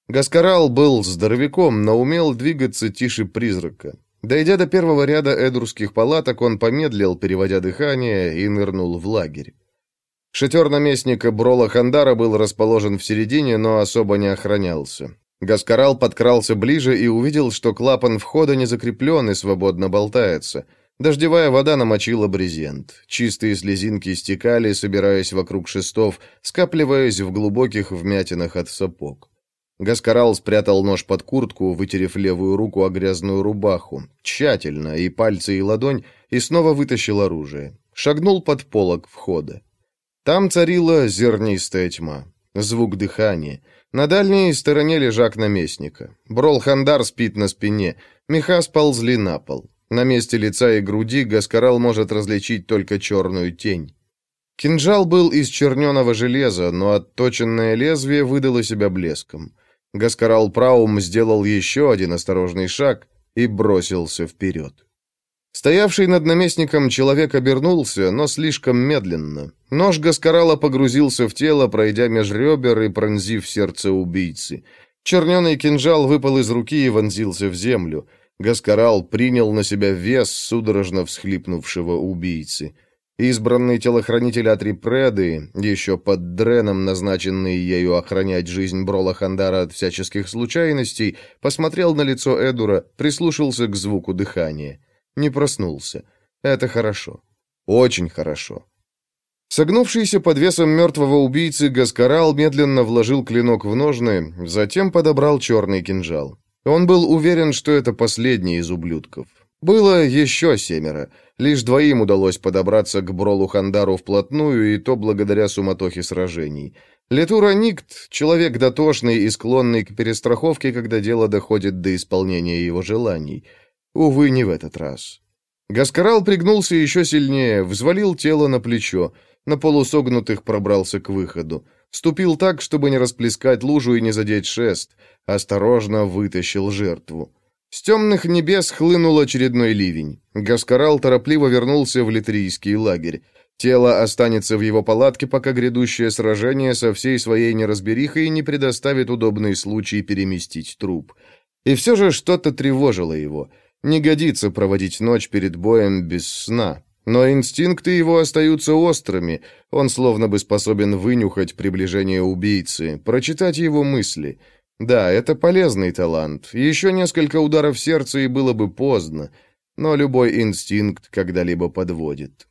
Гаскарал был здоровяком, но умел двигаться тише призрака. Дойдя до первого ряда эдурских палаток, он помедлил, переводя дыхание, и нырнул в лагерь. Шатер наместника Брола Хандара был расположен в середине, но особо не охранялся. Гаскарал подкрался ближе и увидел, что клапан входа не закреплен и свободно болтается — Дождевая вода намочила брезент. Чистые слезинки стекали, собираясь вокруг шестов, скапливаясь в глубоких вмятинах от сапог. Гаскарал спрятал нож под куртку, вытерев левую руку о грязную рубаху, тщательно, и пальцы, и ладонь, и снова вытащил оружие. Шагнул под полог входа. Там царила зернистая тьма. Звук дыхания. На дальней стороне лежак наместника. Брол-хандар спит на спине. Меха сползли на пол. На месте лица и груди Гаскарал может различить только черную тень. Кинжал был из черненого железа, но отточенное лезвие выдало себя блеском. Гаскарал Праум сделал еще один осторожный шаг и бросился вперед. Стоявший над наместником человек обернулся, но слишком медленно. Нож Гаскарала погрузился в тело, пройдя меж ребер и пронзив сердце убийцы. Черненый кинжал выпал из руки и вонзился в землю. Гаскарал принял на себя вес судорожно всхлипнувшего убийцы. Избранный телохранитель Атрипреды, еще под Дреном назначенный ею охранять жизнь Брола Хандара от всяческих случайностей, посмотрел на лицо Эдура, прислушался к звуку дыхания. Не проснулся. Это хорошо. Очень хорошо. Согнувшийся под весом мертвого убийцы Гаскарал медленно вложил клинок в ножны, затем подобрал черный кинжал. Он был уверен, что это последний из ублюдков. Было еще семеро. Лишь двоим удалось подобраться к Бролу Хандару вплотную, и то благодаря суматохе сражений. Летура Никт — человек дотошный и склонный к перестраховке, когда дело доходит до исполнения его желаний. Увы, не в этот раз. Гаскарал пригнулся еще сильнее, взвалил тело на плечо, на полусогнутых пробрался к выходу. Ступил так, чтобы не расплескать лужу и не задеть шест. Осторожно вытащил жертву. С темных небес хлынул очередной ливень. Гаскарал торопливо вернулся в литрийский лагерь. Тело останется в его палатке, пока грядущее сражение со всей своей неразберихой не предоставит удобный случай переместить труп. И все же что-то тревожило его. Не годится проводить ночь перед боем без сна. Но инстинкты его остаются острыми. Он словно бы способен вынюхать приближение убийцы, прочитать его мысли — да, это полезный талант. Еще несколько ударов сердца и было бы поздно. Но любой инстинкт когда-либо подводит.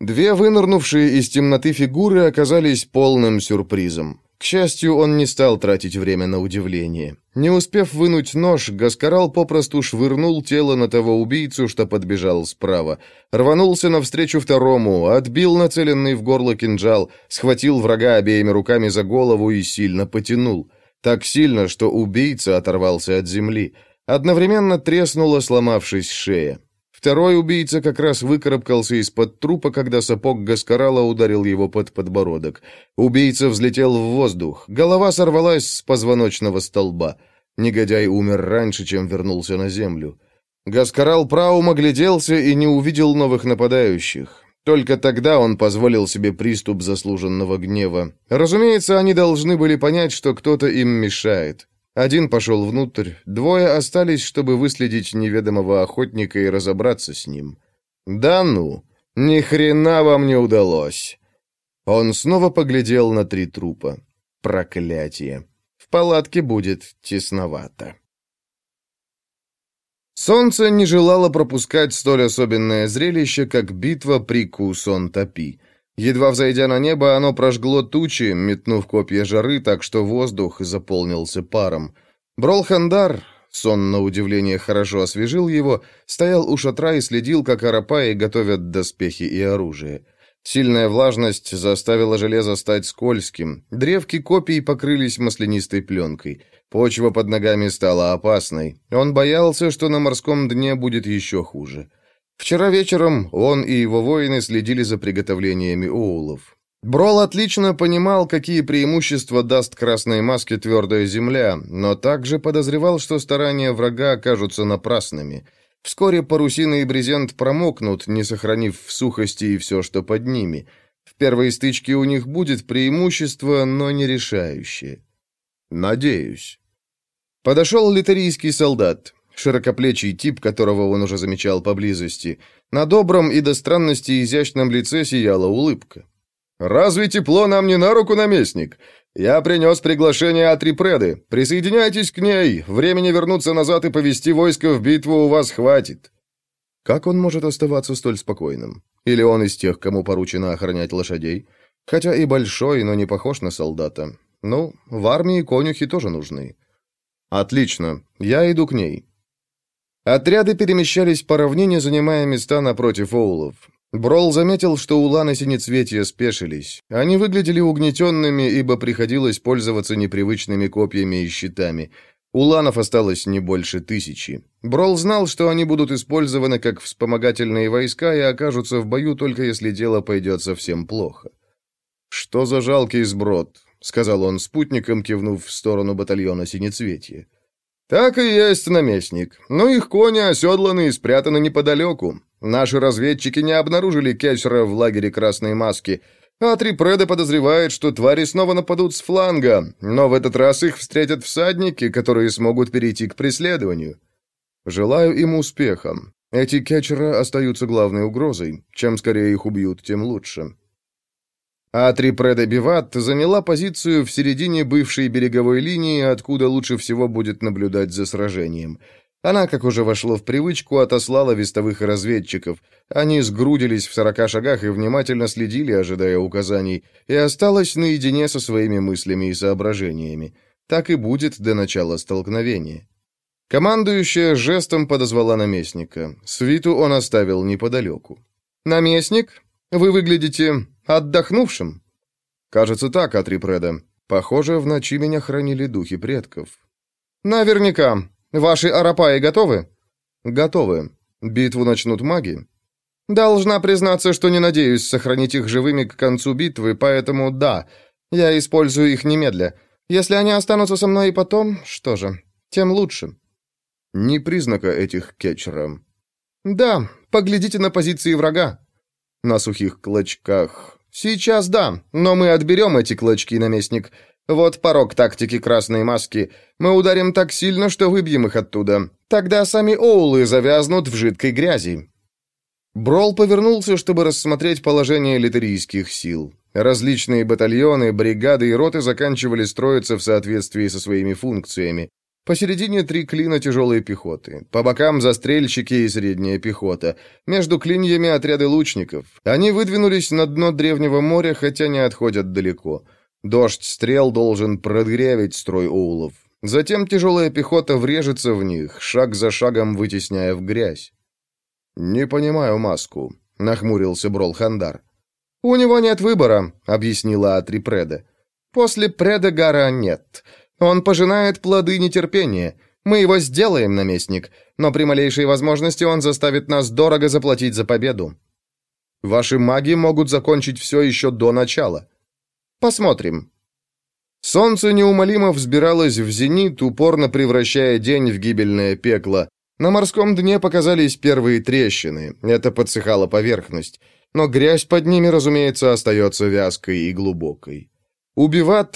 Две вынырнувшие из темноты фигуры оказались полным сюрпризом. К счастью, он не стал тратить время на удивление. Не успев вынуть нож, Гаскарал попросту швырнул тело на того убийцу, что подбежал справа. Рванулся навстречу второму, отбил нацеленный в горло кинжал, схватил врага обеими руками за голову и сильно потянул. Так сильно, что убийца оторвался от земли. Одновременно треснула, сломавшись шея. Второй убийца как раз выкарабкался из-под трупа, когда сапог Гаскарала ударил его под подбородок. Убийца взлетел в воздух. Голова сорвалась с позвоночного столба. Негодяй умер раньше, чем вернулся на землю. Гаскарал Праум огляделся и не увидел новых нападающих. Только тогда он позволил себе приступ заслуженного гнева. Разумеется, они должны были понять, что кто-то им мешает. Один пошел внутрь, двое остались, чтобы выследить неведомого охотника и разобраться с ним. «Да ну, ни хрена вам не удалось!» Он снова поглядел на три трупа. Проклятие. В палатке будет тесновато. Солнце не желало пропускать столь особенное зрелище, как битва при Кусон-Топи. Едва взойдя на небо, оно прожгло тучи, метнув копья жары, так что воздух заполнился паром. Бролхандар, сон на удивление хорошо освежил его, стоял у шатра и следил, как арапаи готовят доспехи и оружие. Сильная влажность заставила железо стать скользким, древки копий покрылись маслянистой пленкой — Почва под ногами стала опасной. Он боялся, что на морском дне будет еще хуже. Вчера вечером он и его воины следили за приготовлениями оулов. Брол отлично понимал, какие преимущества даст красной маске твердая земля, но также подозревал, что старания врага окажутся напрасными. Вскоре парусина и брезент промокнут, не сохранив в сухости и все, что под ними. В первой стычке у них будет преимущество, но не решающее. «Надеюсь». Подошел литерийский солдат, широкоплечий тип, которого он уже замечал поблизости. На добром и до странности изящном лице сияла улыбка. «Разве тепло нам не на руку, наместник? Я принес приглашение от Рипреды. Присоединяйтесь к ней. Времени вернуться назад и повести войско в битву у вас хватит». Как он может оставаться столь спокойным? Или он из тех, кому поручено охранять лошадей? Хотя и большой, но не похож на солдата. Ну, в армии конюхи тоже нужны. Отлично, я иду к ней. Отряды перемещались по равнине, занимая места напротив оулов. Брол заметил, что уланы синецветия спешились. Они выглядели угнетенными, ибо приходилось пользоваться непривычными копьями и щитами. Уланов осталось не больше тысячи. Брол знал, что они будут использованы как вспомогательные войска и окажутся в бою только если дело пойдет совсем плохо. «Что за жалкий сброд?» — сказал он спутником, кивнув в сторону батальона Синецветия. «Так и есть, наместник. Но их кони оседланы и спрятаны неподалеку. Наши разведчики не обнаружили Кесера в лагере Красной Маски, а Трипреда подозревает, что твари снова нападут с фланга, но в этот раз их встретят всадники, которые смогут перейти к преследованию. Желаю им успеха. Эти кетчеры остаются главной угрозой. Чем скорее их убьют, тем лучше. А Трипреда Биват заняла позицию в середине бывшей береговой линии, откуда лучше всего будет наблюдать за сражением – она, как уже вошло в привычку, отослала вестовых разведчиков. Они сгрудились в сорока шагах и внимательно следили, ожидая указаний, и осталась наедине со своими мыслями и соображениями. Так и будет до начала столкновения. Командующая жестом подозвала наместника. Свиту он оставил неподалеку. «Наместник, вы выглядите отдохнувшим?» «Кажется так, Атрипреда. Похоже, в ночи меня хранили духи предков». «Наверняка. Ваши арапаи готовы? Готовы. Битву начнут маги? Должна признаться, что не надеюсь сохранить их живыми к концу битвы, поэтому да, я использую их немедля. Если они останутся со мной и потом, что же, тем лучше. Ни признака этих кетчера. Да, поглядите на позиции врага. На сухих клочках. Сейчас да, но мы отберем эти клочки, наместник. Вот порог тактики красной маски. Мы ударим так сильно, что выбьем их оттуда. Тогда сами оулы завязнут в жидкой грязи». Брол повернулся, чтобы рассмотреть положение литерийских сил. Различные батальоны, бригады и роты заканчивали строиться в соответствии со своими функциями. Посередине три клина тяжелой пехоты, по бокам застрельщики и средняя пехота, между клиньями отряды лучников. Они выдвинулись на дно древнего моря, хотя не отходят далеко. Дождь стрел должен прогревить строй оулов. Затем тяжелая пехота врежется в них, шаг за шагом вытесняя в грязь. «Не понимаю маску», — нахмурился Бролхандар. «У него нет выбора», — объяснила Атрипреда. «После Предагара нет. Он пожинает плоды нетерпения. Мы его сделаем, наместник, но при малейшей возможности он заставит нас дорого заплатить за победу. Ваши маги могут закончить все еще до начала. Посмотрим. Солнце неумолимо взбиралось в зенит, упорно превращая день в гибельное пекло. На морском дне показались первые трещины. Это подсыхала поверхность. Но грязь под ними, разумеется, остается вязкой и глубокой. У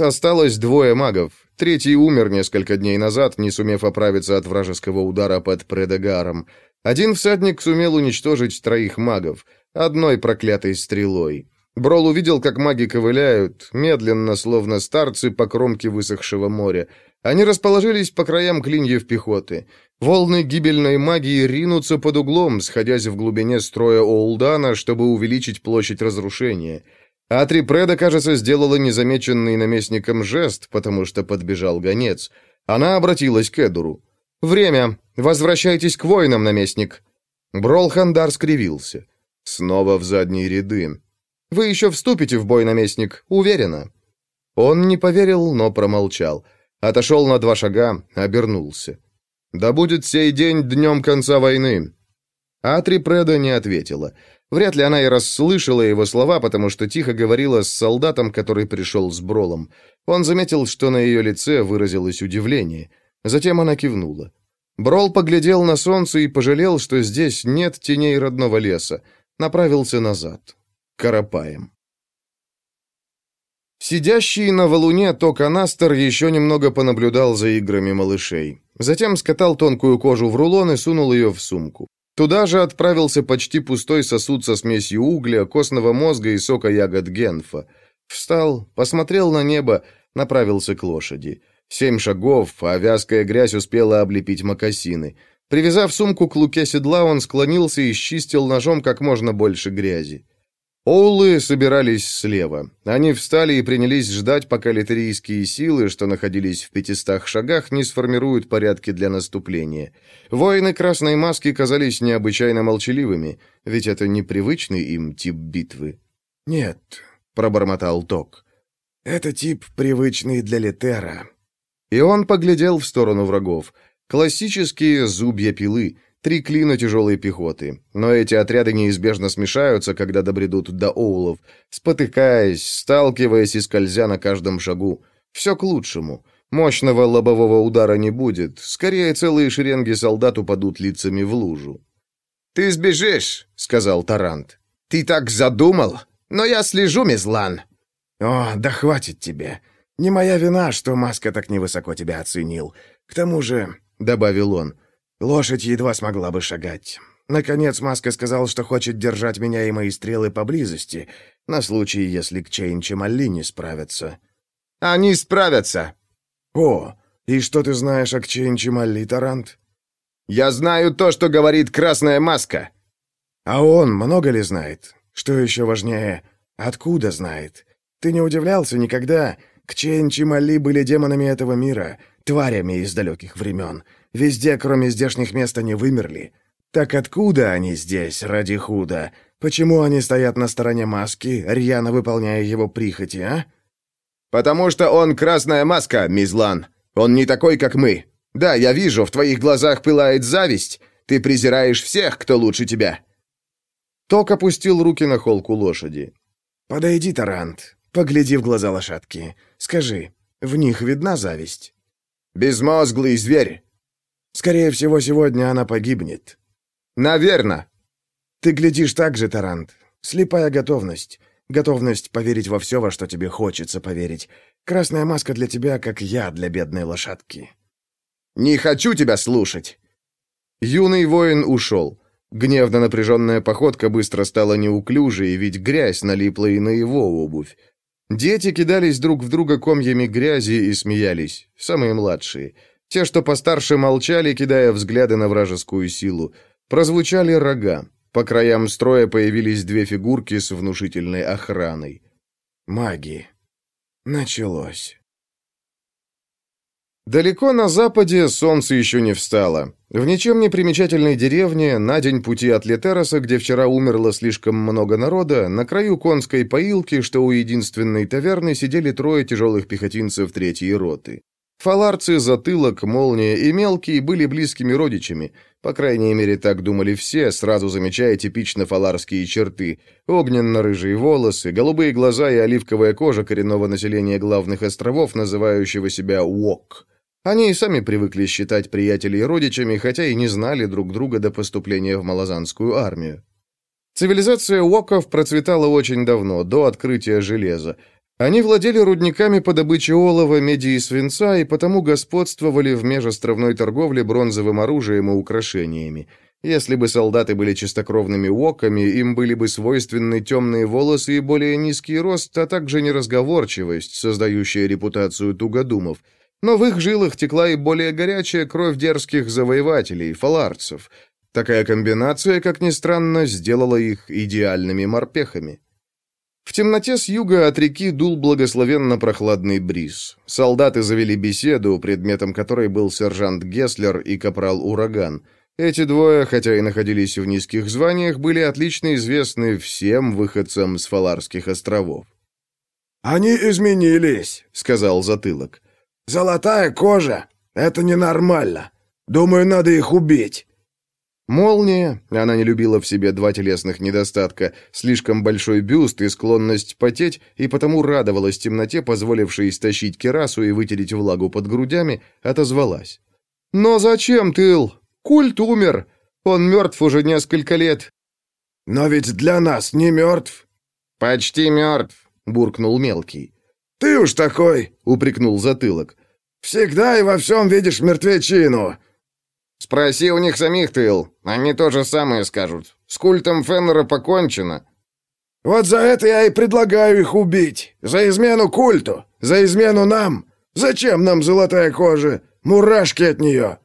осталось двое магов. Третий умер несколько дней назад, не сумев оправиться от вражеского удара под Предагаром. Один всадник сумел уничтожить троих магов, одной проклятой стрелой. Брол увидел, как маги ковыляют, медленно, словно старцы по кромке высохшего моря. Они расположились по краям клиньев пехоты. Волны гибельной магии ринутся под углом, сходясь в глубине строя Олдана, чтобы увеличить площадь разрушения. Атри Преда, кажется, сделала незамеченный наместником жест, потому что подбежал гонец. Она обратилась к Эдуру. «Время! Возвращайтесь к воинам, наместник!» Брол Хандар скривился. Снова в задние ряды. Вы еще вступите в бой, наместник, уверена». Он не поверил, но промолчал. Отошел на два шага, обернулся. «Да будет сей день днем конца войны». Атри Преда не ответила. Вряд ли она и расслышала его слова, потому что тихо говорила с солдатом, который пришел с Бролом. Он заметил, что на ее лице выразилось удивление. Затем она кивнула. Брол поглядел на солнце и пожалел, что здесь нет теней родного леса. Направился назад. Карапаем. Сидящий на валуне Токанастер еще немного понаблюдал за играми малышей. Затем скатал тонкую кожу в рулон и сунул ее в сумку. Туда же отправился почти пустой сосуд со смесью угля, костного мозга и сока ягод генфа. Встал, посмотрел на небо, направился к лошади. Семь шагов, а вязкая грязь успела облепить мокасины. Привязав сумку к луке седла, он склонился и счистил ножом как можно больше грязи. Оулы собирались слева. Они встали и принялись ждать, пока литерийские силы, что находились в пятистах шагах, не сформируют порядки для наступления. Воины Красной Маски казались необычайно молчаливыми, ведь это непривычный им тип битвы. «Нет», — пробормотал Ток, — «это тип, привычный для Литера». И он поглядел в сторону врагов. Классические зубья пилы — Три клина тяжелой пехоты. Но эти отряды неизбежно смешаются, когда добредут до Оулов, спотыкаясь, сталкиваясь и скользя на каждом шагу. Все к лучшему. Мощного лобового удара не будет. Скорее, целые шеренги солдат упадут лицами в лужу. «Ты сбежишь», — сказал Тарант. «Ты так задумал? Но я слежу, Мизлан». «О, да хватит тебе. Не моя вина, что Маска так невысоко тебя оценил. К тому же», — добавил он, — Лошадь едва смогла бы шагать. Наконец Маска сказал, что хочет держать меня и мои стрелы поблизости, на случай, если К'Чейн Че'Малли не справятся. «Они справятся!» «О, и что ты знаешь о К'Чейн Че'Малли, Тарант?» «Я знаю то, что говорит Красная Маска!» «А он много ли знает? Что еще важнее, откуда знает? Ты не удивлялся никогда? Кчейн Чемалли были демонами этого мира, тварями из далеких времен». Везде, кроме здешних мест, они вымерли. Так откуда они здесь, ради худа? Почему они стоят на стороне маски, рьяно выполняя его прихоти, а? «Потому что он красная маска, Мизлан. Он не такой, как мы. Да, я вижу, в твоих глазах пылает зависть. Ты презираешь всех, кто лучше тебя». Ток опустил руки на холку лошади. «Подойди, Тарант, погляди в глаза лошадки. Скажи, в них видна зависть?» «Безмозглый зверь. Скорее всего, сегодня она погибнет». «Наверно». «Ты глядишь так же, Тарант. Слепая готовность. Готовность поверить во все, во что тебе хочется поверить. Красная маска для тебя, как я для бедной лошадки». «Не хочу тебя слушать!» Юный воин ушел. Гневно напряженная походка быстро стала неуклюжей, ведь грязь налипла и на его обувь. Дети кидались друг в друга комьями грязи и смеялись, самые младшие — те, что постарше, молчали, кидая взгляды на вражескую силу. Прозвучали рога. По краям строя появились две фигурки с внушительной охраной. Маги. Началось. Далеко на западе солнце еще не встало. В ничем не примечательной деревне, на день пути от Летероса, где вчера умерло слишком много народа, на краю конской поилки, что у единственной таверны, сидели трое тяжелых пехотинцев третьей роты. Фаларцы, затылок, молния и мелкие были близкими родичами. По крайней мере, так думали все, сразу замечая типично фаларские черты. Огненно-рыжие волосы, голубые глаза и оливковая кожа коренного населения главных островов, называющего себя Уок. Они и сами привыкли считать приятелей родичами, хотя и не знали друг друга до поступления в малозанскую армию. Цивилизация Уоков процветала очень давно, до открытия железа. Они владели рудниками по добыче олова, меди и свинца и потому господствовали в межостровной торговле бронзовым оружием и украшениями. Если бы солдаты были чистокровными уоками, им были бы свойственны темные волосы и более низкий рост, а также неразговорчивость, создающая репутацию тугодумов. Но в их жилах текла и более горячая кровь дерзких завоевателей, фаларцев. Такая комбинация, как ни странно, сделала их идеальными морпехами. В темноте с юга от реки дул благословенно прохладный бриз. Солдаты завели беседу, предметом которой был сержант Гесслер и капрал Ураган. Эти двое, хотя и находились в низких званиях, были отлично известны всем выходцам с Фаларских островов. «Они изменились», — сказал затылок. «Золотая кожа — это ненормально. Думаю, надо их убить». Молния, она не любила в себе два телесных недостатка, слишком большой бюст и склонность потеть, и потому радовалась темноте, позволившей истощить керасу и вытереть влагу под грудями, отозвалась. «Но зачем, Тыл? Культ умер. Он мертв уже несколько лет». «Но ведь для нас не мертв». «Почти мертв», — буркнул мелкий. «Ты уж такой», — упрекнул затылок. «Всегда и во всем видишь мертвечину. Спроси у них самих, Тыл. Они то же самое скажут. С культом Феннера покончено. Вот за это я и предлагаю их убить. За измену культу. За измену нам. Зачем нам золотая кожа? Мурашки от нее.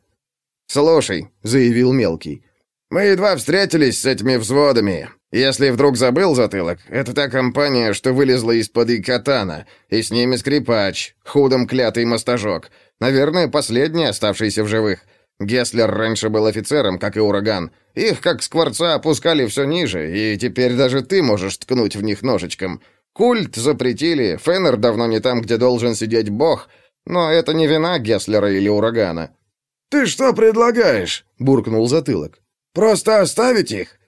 «Слушай», — заявил Мелкий, Мы едва встретились с этими взводами. Если вдруг забыл затылок, это та компания, что вылезла из-под Икатана, и с ними скрипач, худом клятый мостажок. Наверное, последний, оставшийся в живых. Геслер раньше был офицером, как и Ураган. Их, как скворца, опускали все ниже, и теперь даже ты можешь ткнуть в них ножичком. Культ запретили, Феннер давно не там, где должен сидеть бог, но это не вина Геслера или Урагана. «Ты что предлагаешь?» — буркнул затылок. «Просто оставить их?»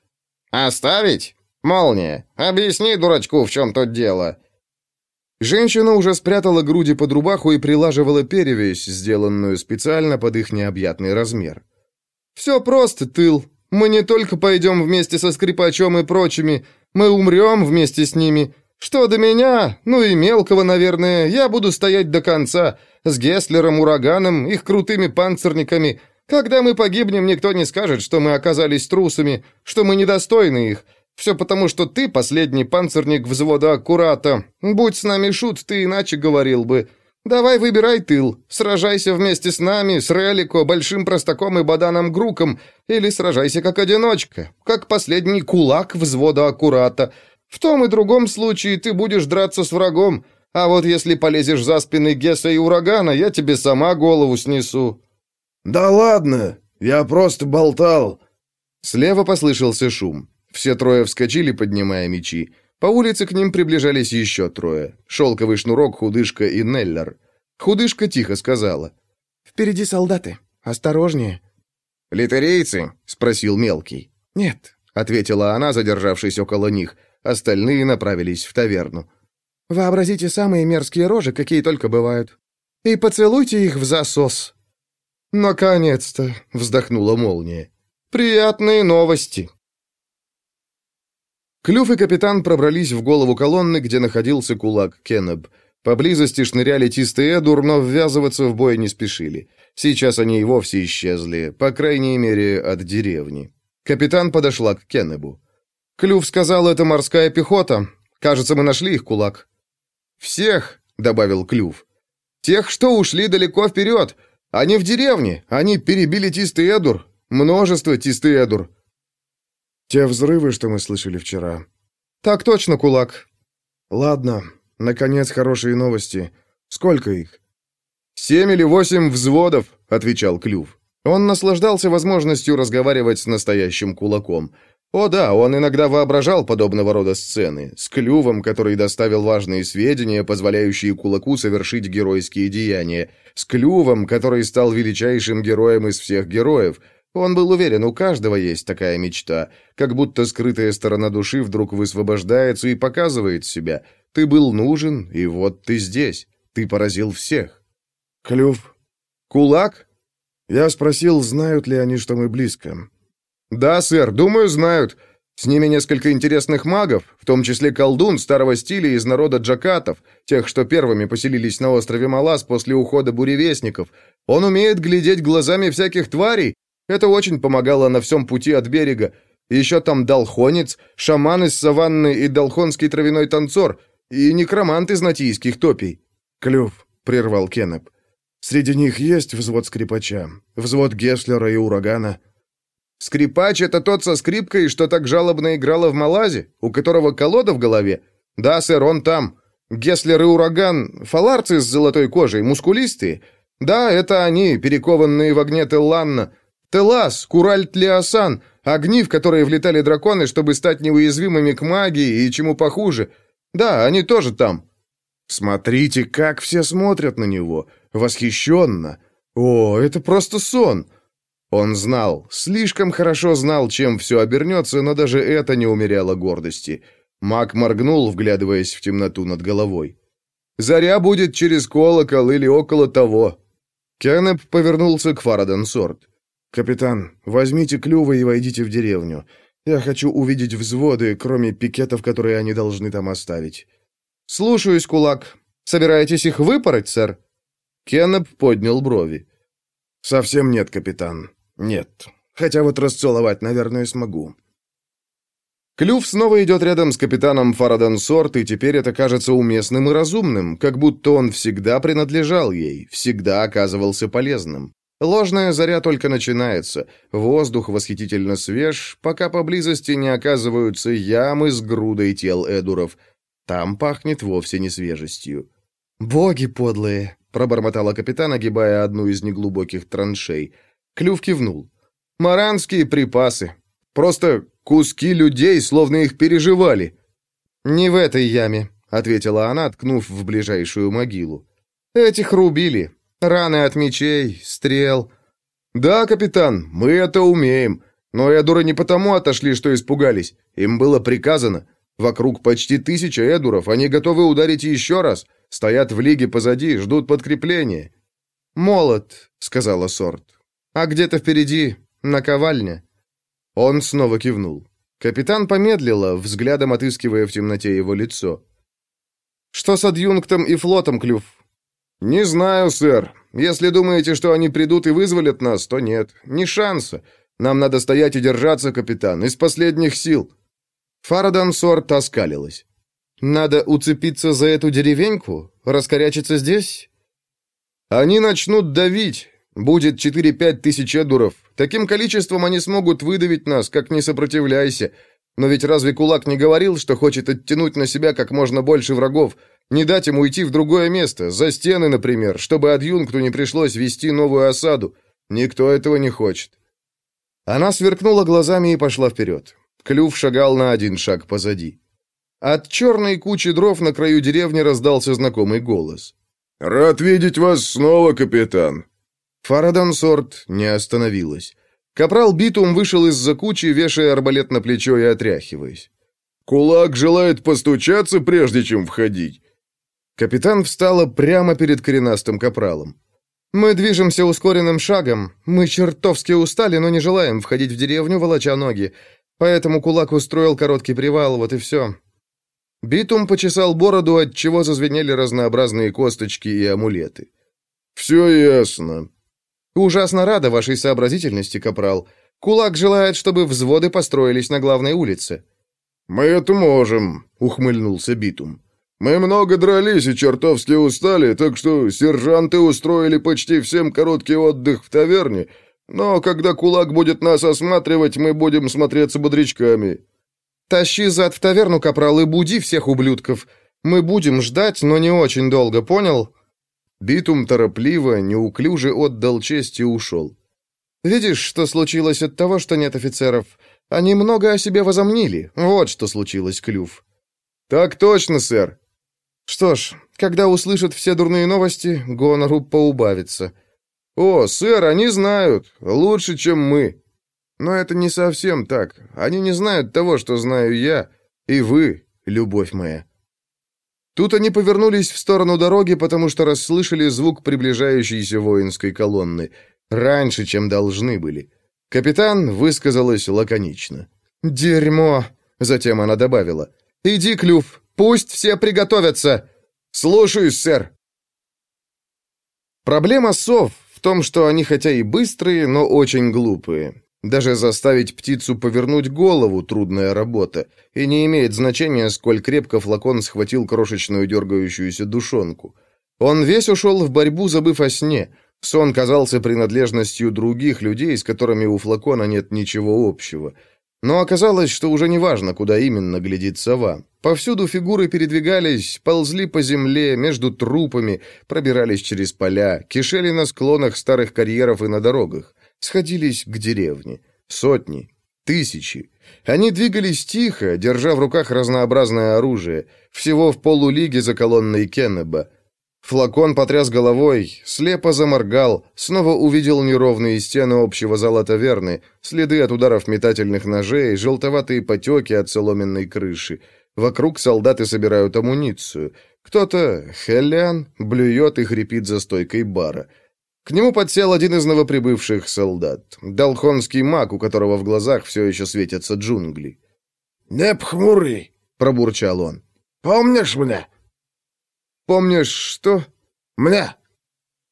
«Оставить? Молния, объясни дурачку, в чем тут дело». Женщина уже спрятала груди под рубаху и прилаживала перевязь, сделанную специально под их необъятный размер. «Все просто, тыл. Мы не только пойдем вместе со скрипачом и прочими, мы умрем вместе с ними. Что до меня, ну и мелкого, наверное, я буду стоять до конца, с Гесслером, Ураганом, их крутыми панцирниками. Когда мы погибнем, никто не скажет, что мы оказались трусами, что мы недостойны их. Все потому, что ты последний панцирник взвода аккурата. Будь с нами шут, ты иначе говорил бы. Давай выбирай тыл. Сражайся вместе с нами, с Релико, Большим Простаком и Баданом Груком, или сражайся как одиночка, как последний кулак взвода аккурата. В том и другом случае ты будешь драться с врагом, а вот если полезешь за спины Гесса и Урагана, я тебе сама голову снесу». «Да ладно, я просто болтал». Слева послышался шум. Все трое вскочили, поднимая мечи. По улице к ним приближались еще трое. Шелковый шнурок, худышка и Неллер. Худышка тихо сказала. «Впереди солдаты. Осторожнее». «Литерейцы?» — спросил мелкий. «Нет», — ответила она, задержавшись около них. Остальные направились в таверну. «Вообразите самые мерзкие рожи, какие только бывают. И поцелуйте их в засос». «Наконец-то!» — вздохнула молния. «Приятные новости!» Клюв и капитан пробрались в голову колонны, где находился кулак Кеннеб. Поблизости шныряли Тист и Эдур, но ввязываться в бой не спешили. Сейчас они и вовсе исчезли, по крайней мере, от деревни. Капитан подошла к Кеннебу. «Клюв сказал, это морская пехота. Кажется, мы нашли их, кулак». «Всех», — добавил Клюв. «Тех, что ушли далеко вперед. Они в деревне. Они перебили Тист и Эдур. Множество Тист и Эдур. Те взрывы, что мы слышали вчера. Так точно, кулак. Ладно, наконец хорошие новости. Сколько их? Семь или восемь взводов, отвечал Клюв. Он наслаждался возможностью разговаривать с настоящим кулаком. О да, он иногда воображал подобного рода сцены, с Клювом, который доставил важные сведения, позволяющие кулаку совершить геройские деяния, с Клювом, который стал величайшим героем из всех героев — он был уверен, у каждого есть такая мечта, как будто скрытая сторона души вдруг высвобождается и показывает себя. Ты был нужен, и вот ты здесь. Ты поразил всех. Клюв. Кулак? Я спросил, знают ли они, что мы близко. Да, сэр, думаю, знают. С ними несколько интересных магов, в том числе колдун старого стиля из народа джакатов, тех, что первыми поселились на острове Малас после ухода буревестников. Он умеет глядеть глазами всяких тварей, это очень помогало на всем пути от берега. Еще там долхонец, шаман из саванны и долхонский травяной танцор, и некромант из натийских топий. «Клюв», — прервал Кеннеп. «Среди них есть взвод скрипача, взвод Геслера и Урагана». «Скрипач — это тот со скрипкой, что так жалобно играла в Малазе, у которого колода в голове? Да, сэр, он там. Геслер и Ураган — фаларцы с золотой кожей, мускулистые. Да, это они, перекованные в огне Телланна, Телас, Куральт-Лиасан, огни, в которые влетали драконы, чтобы стать неуязвимыми к магии и чему похуже. Да, они тоже там. Смотрите, как все смотрят на него. Восхищенно. О, это просто сон. Он знал, слишком хорошо знал, чем все обернется, но даже это не умеряло гордости. Маг моргнул, вглядываясь в темноту над головой. «Заря будет через колокол или около того». Кеннеп повернулся к Фараден Сорт. «Капитан, возьмите клювы и войдите в деревню. Я хочу увидеть взводы, кроме пикетов, которые они должны там оставить». «Слушаюсь, кулак. Собираетесь их выпороть, сэр?» Кеннеп поднял брови. «Совсем нет, капитан. Нет. Хотя вот расцеловать, наверное, смогу». Клюв снова идет рядом с капитаном Фарадон Сорт, и теперь это кажется уместным и разумным, как будто он всегда принадлежал ей, всегда оказывался полезным. Ложная заря только начинается, воздух восхитительно свеж, пока поблизости не оказываются ямы с грудой тел эдуров. Там пахнет вовсе не свежестью. «Боги подлые!» — пробормотала капитан, огибая одну из неглубоких траншей. Клюв кивнул. «Маранские припасы. Просто куски людей, словно их переживали». «Не в этой яме», — ответила она, ткнув в ближайшую могилу. «Этих рубили. Раны от мечей, стрел». «Да, капитан, мы это умеем. Но эдуры не потому отошли, что испугались. Им было приказано. Вокруг почти тысяча эдуров, они готовы ударить еще раз. Стоят в лиге позади, ждут подкрепления». «Молот», — сказала Сорт. «А где-то впереди наковальня». Он снова кивнул. Капитан помедлила, взглядом отыскивая в темноте его лицо. «Что с адъюнктом и флотом, Клюв?» «Не знаю, сэр. Если думаете, что они придут и вызволят нас, то нет. Ни шанса. Нам надо стоять и держаться, капитан, из последних сил. Фарадан Сорт оскалилась. «Надо уцепиться за эту деревеньку? Раскорячиться здесь?» «Они начнут давить. Будет 4-5 тысяч эдуров. Таким количеством они смогут выдавить нас, как не сопротивляйся. Но ведь разве кулак не говорил, что хочет оттянуть на себя как можно больше врагов? Не дать ему уйти в другое место, за стены, например, чтобы адъюнкту не пришлось вести новую осаду. Никто этого не хочет». Она сверкнула глазами и пошла вперед. Клюв шагал на один шаг позади. От черной кучи дров на краю деревни раздался знакомый голос. «Рад видеть вас снова, капитан!» Фарадан Сорт не остановилась. Капрал Битум вышел из-за кучи, вешая арбалет на плечо и отряхиваясь. «Кулак желает постучаться, прежде чем входить!» Капитан встала прямо перед коренастым капралом. «Мы движемся ускоренным шагом. Мы чертовски устали, но не желаем входить в деревню, волоча ноги. Поэтому кулак устроил короткий привал, вот и все. Битум почесал бороду, от чего зазвенели разнообразные косточки и амулеты. «Все ясно». «Ужасно рада вашей сообразительности, капрал. Кулак желает, чтобы взводы построились на главной улице». «Мы это можем», — ухмыльнулся Битум. «Мы много дрались и чертовски устали, так что сержанты устроили почти всем короткий отдых в таверне, но когда кулак будет нас осматривать, мы будем смотреться бодрячками». «Тащи зад в таверну, капрал, и буди всех ублюдков. Мы будем ждать, но не очень долго, понял?» Битум торопливо, неуклюже отдал честь и ушел. «Видишь, что случилось от того, что нет офицеров? Они много о себе возомнили. Вот что случилось, Клюв». «Так точно, сэр». «Что ж, когда услышат все дурные новости, гонору поубавится». «О, сэр, они знают. Лучше, чем мы. Но это не совсем так. Они не знают того, что знаю я. И вы, любовь моя». Тут они повернулись в сторону дороги, потому что расслышали звук приближающейся воинской колонны. Раньше, чем должны были. Капитан высказалась лаконично. «Дерьмо!» Затем она добавила. «Иди, Клюв, пусть все приготовятся!» «Слушаюсь, сэр!» Проблема сов в том, что они хотя и быстрые, но очень глупые. Даже заставить птицу повернуть голову – трудная работа, и не имеет значения, сколь крепко флакон схватил крошечную дергающуюся душонку. Он весь ушел в борьбу, забыв о сне. Сон казался принадлежностью других людей, с которыми у флакона нет ничего общего – но оказалось, что уже не важно, куда именно глядит сова. Повсюду фигуры передвигались, ползли по земле, между трупами, пробирались через поля, кишели на склонах старых карьеров и на дорогах, сходились к деревне. Сотни, тысячи. Они двигались тихо, держа в руках разнообразное оружие, всего в полулиге за колонной Кеннеба. Флакон потряс головой, слепо заморгал, снова увидел неровные стены общего зала таверны, следы от ударов метательных ножей, желтоватые потеки от соломенной крыши. Вокруг солдаты собирают амуницию. Кто-то, Хеллиан, блюет и хрипит за стойкой бара. К нему подсел один из новоприбывших солдат, долхонский маг, у которого в глазах все еще светятся джунгли. «Не пхмурый!» — пробурчал он. «Помнишь меня?» «Помнишь что?» «Мне».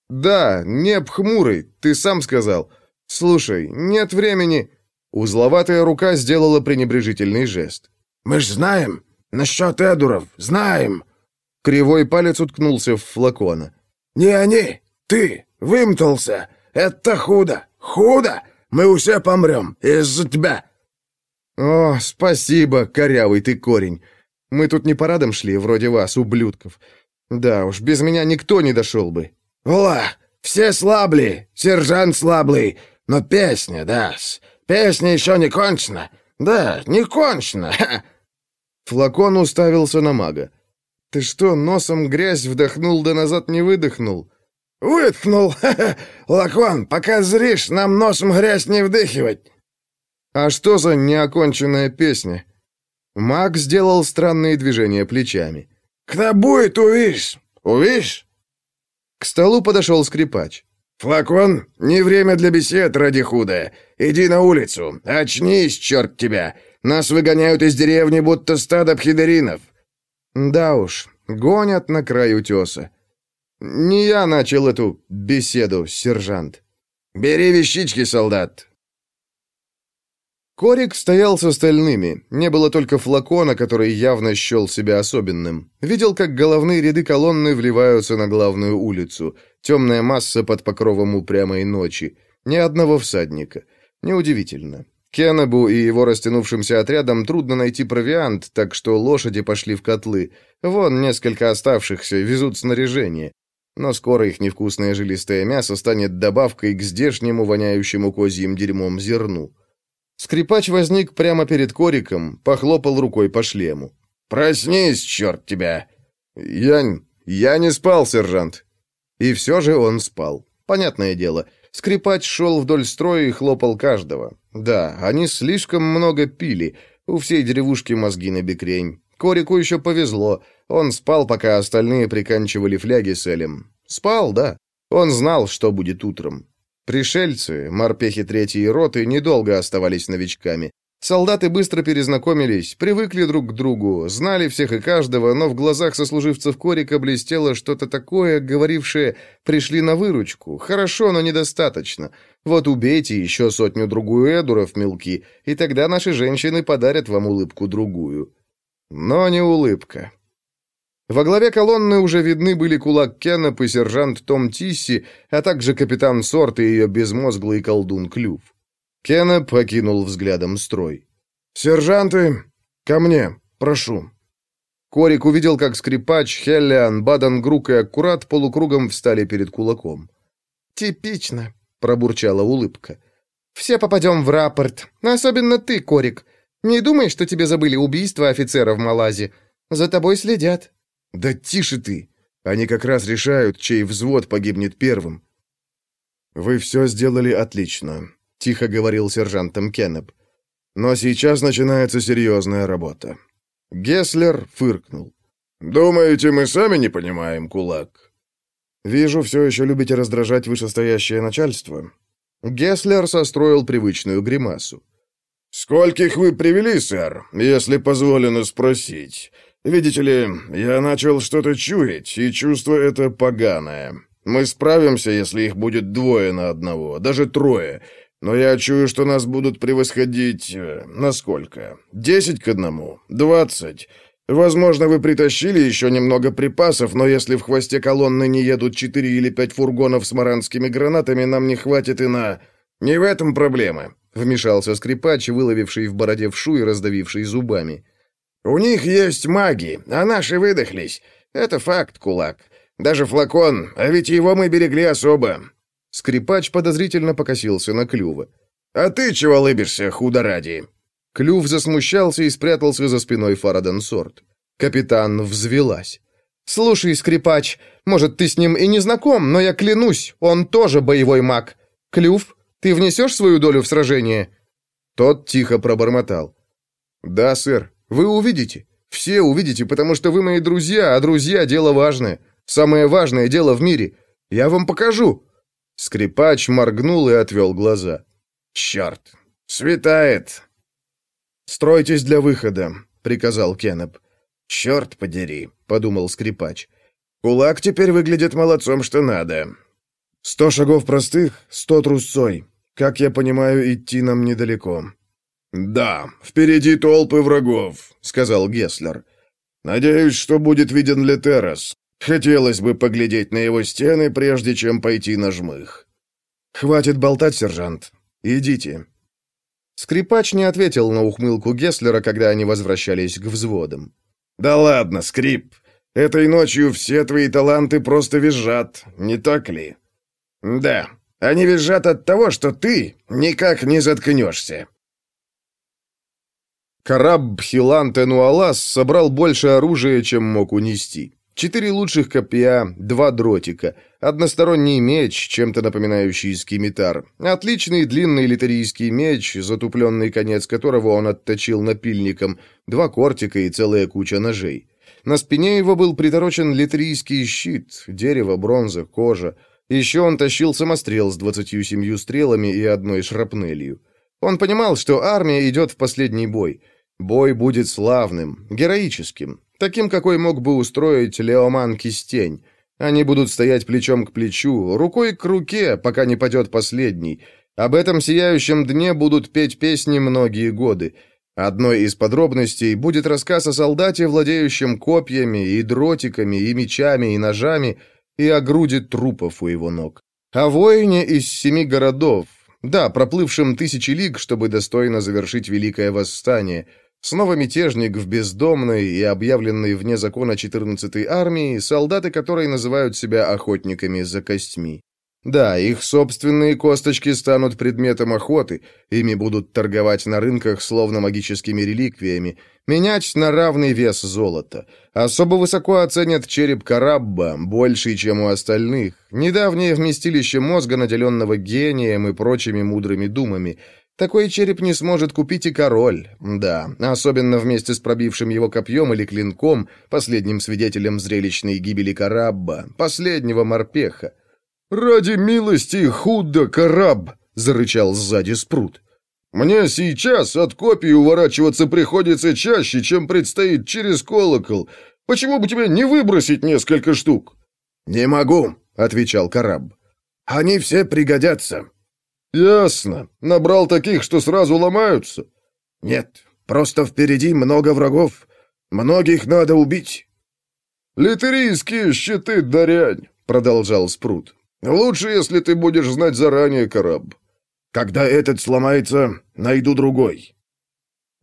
«Да, не хмурый, ты сам сказал. Слушай, нет времени...» Узловатая рука сделала пренебрежительный жест. «Мы ж знаем. Насчет Эдуров. Знаем». Кривой палец уткнулся в флакона. «Не они. Ты. Вымотался. Это худо! Худо! Мы все помрем из-за тебя!» «О, спасибо, корявый ты корень! Мы тут не парадом шли, вроде вас, ублюдков. Да уж, без меня никто не дошел бы». «Ула! Все слабли! Сержант слаблый! Но песня, да Песня еще не кончена! Да, не кончена!» Флакон уставился на мага. «Ты что, носом грязь вдохнул да назад не выдохнул?» «Выдохнул! Лакон, пока зришь, нам носом грязь не вдыхивать!» «А что за неоконченная песня?» Маг сделал странные движения плечами. «Когда будет, увидишь! Увидишь?» К столу подошел скрипач. «Флакон, не время для бесед, ради худая. Иди на улицу. Очнись, черт тебя. Нас выгоняют из деревни, будто стадо пхидеринов». «Да уж, гонят на край утеса. Не я начал эту беседу, сержант». «Бери вещички, солдат. Корик стоял с остальными. Не было только флакона, который явно счел себя особенным. Видел, как головные ряды колонны вливаются на главную улицу. Темная масса под покровом упрямой ночи. Ни одного всадника. Неудивительно. Кеннебу и его растянувшимся отрядам трудно найти провиант, так что лошади пошли в котлы. Вон несколько оставшихся везут снаряжение. Но скоро их невкусное жилистое мясо станет добавкой к здешнему воняющему козьим дерьмом зерну. Скрипач возник прямо перед Кориком, похлопал рукой по шлему. «Проснись, черт тебя!» «Я... я не спал, сержант». И все же он спал. Понятное дело. Скрипач шел вдоль строя и хлопал каждого. Да, они слишком много пили. У всей деревушки мозги на бекрень. Корику еще повезло. Он спал, пока остальные приканчивали фляги с Элем. Спал, да. Он знал, что будет утром. Пришельцы, морпехи третьей роты, недолго оставались новичками. Солдаты быстро перезнакомились, привыкли друг к другу, знали всех и каждого, но в глазах сослуживцев Корика блестело что-то такое, говорившее «пришли на выручку». Хорошо, но недостаточно. Вот убейте еще сотню-другую эдуров мелки, и тогда наши женщины подарят вам улыбку-другую. Но не улыбка. Во главе колонны уже видны были кулак Кеннеп и сержант Том Тисси, а также капитан Сорт и ее безмозглый колдун Клюв. Кеннеп покинул взглядом строй. «Сержанты, ко мне, прошу». Корик увидел, как скрипач, Хеллиан, Бадан, Грук и Аккурат полукругом встали перед кулаком. «Типично», — пробурчала улыбка. «Все попадем в рапорт, особенно ты, Корик. Не думай, что тебе забыли убийство офицера в Малазе. За тобой следят». «Да тише ты! Они как раз решают, чей взвод погибнет первым». «Вы все сделали отлично», — тихо говорил сержантом Кеннеп. «Но сейчас начинается серьезная работа». Гесслер фыркнул. «Думаете, мы сами не понимаем, кулак?» «Вижу, все еще любите раздражать вышестоящее начальство». Гесслер состроил привычную гримасу. «Скольких вы привели, сэр, если позволено спросить? Видите ли, я начал что-то чуять, и чувство это поганое. Мы справимся, если их будет двое на одного, даже трое. Но я чую, что нас будут превосходить... Э, насколько? Десять к одному? Двадцать? Возможно, вы притащили еще немного припасов, но если в хвосте колонны не едут четыре или пять фургонов с маранскими гранатами, нам не хватит и на... Не в этом проблема», — вмешался скрипач, выловивший в бороде вшу и раздавивший зубами. У них есть маги, а наши выдохлись. Это факт, кулак. Даже флакон, а ведь его мы берегли особо». Скрипач подозрительно покосился на Клюва. «А ты чего лыбишься, худо ради?» Клюв засмущался и спрятался за спиной Фараден Сорт. Капитан взвелась. «Слушай, скрипач, может, ты с ним и не знаком, но я клянусь, он тоже боевой маг. Клюв, ты внесешь свою долю в сражение?» Тот тихо пробормотал. «Да, сэр, вы увидите. Все увидите, потому что вы мои друзья, а друзья — дело важное. Самое важное дело в мире. Я вам покажу». Скрипач моргнул и отвел глаза. «Черт! Светает!» «Стройтесь для выхода», — приказал Кеннеп. «Черт подери», — подумал скрипач. «Кулак теперь выглядит молодцом, что надо». «Сто шагов простых, сто трусцой. Как я понимаю, идти нам недалеко. «Да, впереди толпы врагов», — сказал Гесслер. «Надеюсь, что будет виден Летерас. Хотелось бы поглядеть на его стены, прежде чем пойти на жмых». «Хватит болтать, сержант. Идите». Скрипач не ответил на ухмылку Гесслера, когда они возвращались к взводам. «Да ладно, Скрип. Этой ночью все твои таланты просто визжат, не так ли?» «Да, они визжат от того, что ты никак не заткнешься». Караб Хилан Тенуалас собрал больше оружия, чем мог унести. Четыре лучших копья, два дротика, односторонний меч, чем-то напоминающий скимитар, отличный длинный литерийский меч, затупленный конец которого он отточил напильником, два кортика и целая куча ножей. На спине его был приторочен литерийский щит, дерево, бронза, кожа. Еще он тащил самострел с двадцатью семью стрелами и одной шрапнелью. Он понимал, что армия идет в последний бой. Бой будет славным, героическим, Таким, какой мог бы устроить Леоман Кистень. Они будут стоять плечом к плечу, рукой к руке, пока не падет последний. Об этом сияющем дне будут петь песни многие годы. Одной из подробностей будет рассказ о солдате, владеющем копьями и дротиками, и мечами, и ножами, и о груди трупов у его ног. О воине из семи городов, да, проплывшем тысячи лиг, чтобы достойно завершить Великое Восстание – Снова мятежник в бездомной и объявленной вне закона 14-й армии, солдаты которой называют себя охотниками за костьми. Да, их собственные косточки станут предметом охоты, ими будут торговать на рынках словно магическими реликвиями, менять на равный вес золота. Особо высоко оценят череп Карабба, больший, чем у остальных, недавнее вместилище мозга, наделенного гением и прочими мудрыми думами – такой череп не сможет купить и король, да, особенно вместе с пробившим его копьем или клинком, последним свидетелем зрелищной гибели Карабба, последнего морпеха. «Ради милости, худо, Караб!» — зарычал сзади спрут. «Мне сейчас от копий уворачиваться приходится чаще, чем предстоит через колокол. Почему бы тебе не выбросить несколько штук?» «Не могу», — отвечал Караб. «Они все пригодятся. «Ясно. Набрал таких, что сразу ломаются?» «Нет, просто впереди много врагов. Многих надо убить». «Литерийские щиты, дрянь», — продолжал Спрут. «Лучше, если ты будешь знать заранее, Караб». «Когда этот сломается, найду другой».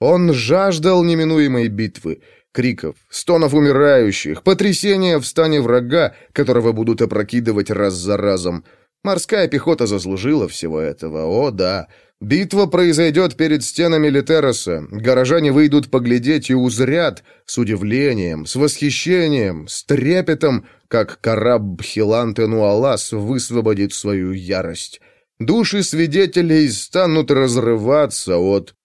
Он жаждал неминуемой битвы, криков, стонов умирающих, потрясения в стане врага, которого будут опрокидывать раз за разом — Морская пехота заслужила всего этого, о да. Битва произойдет перед стенами Литероса. Горожане выйдут поглядеть и узрят с удивлением, с восхищением, с трепетом, как караб Хиланте Нуалас высвободит свою ярость. Души свидетелей станут разрываться от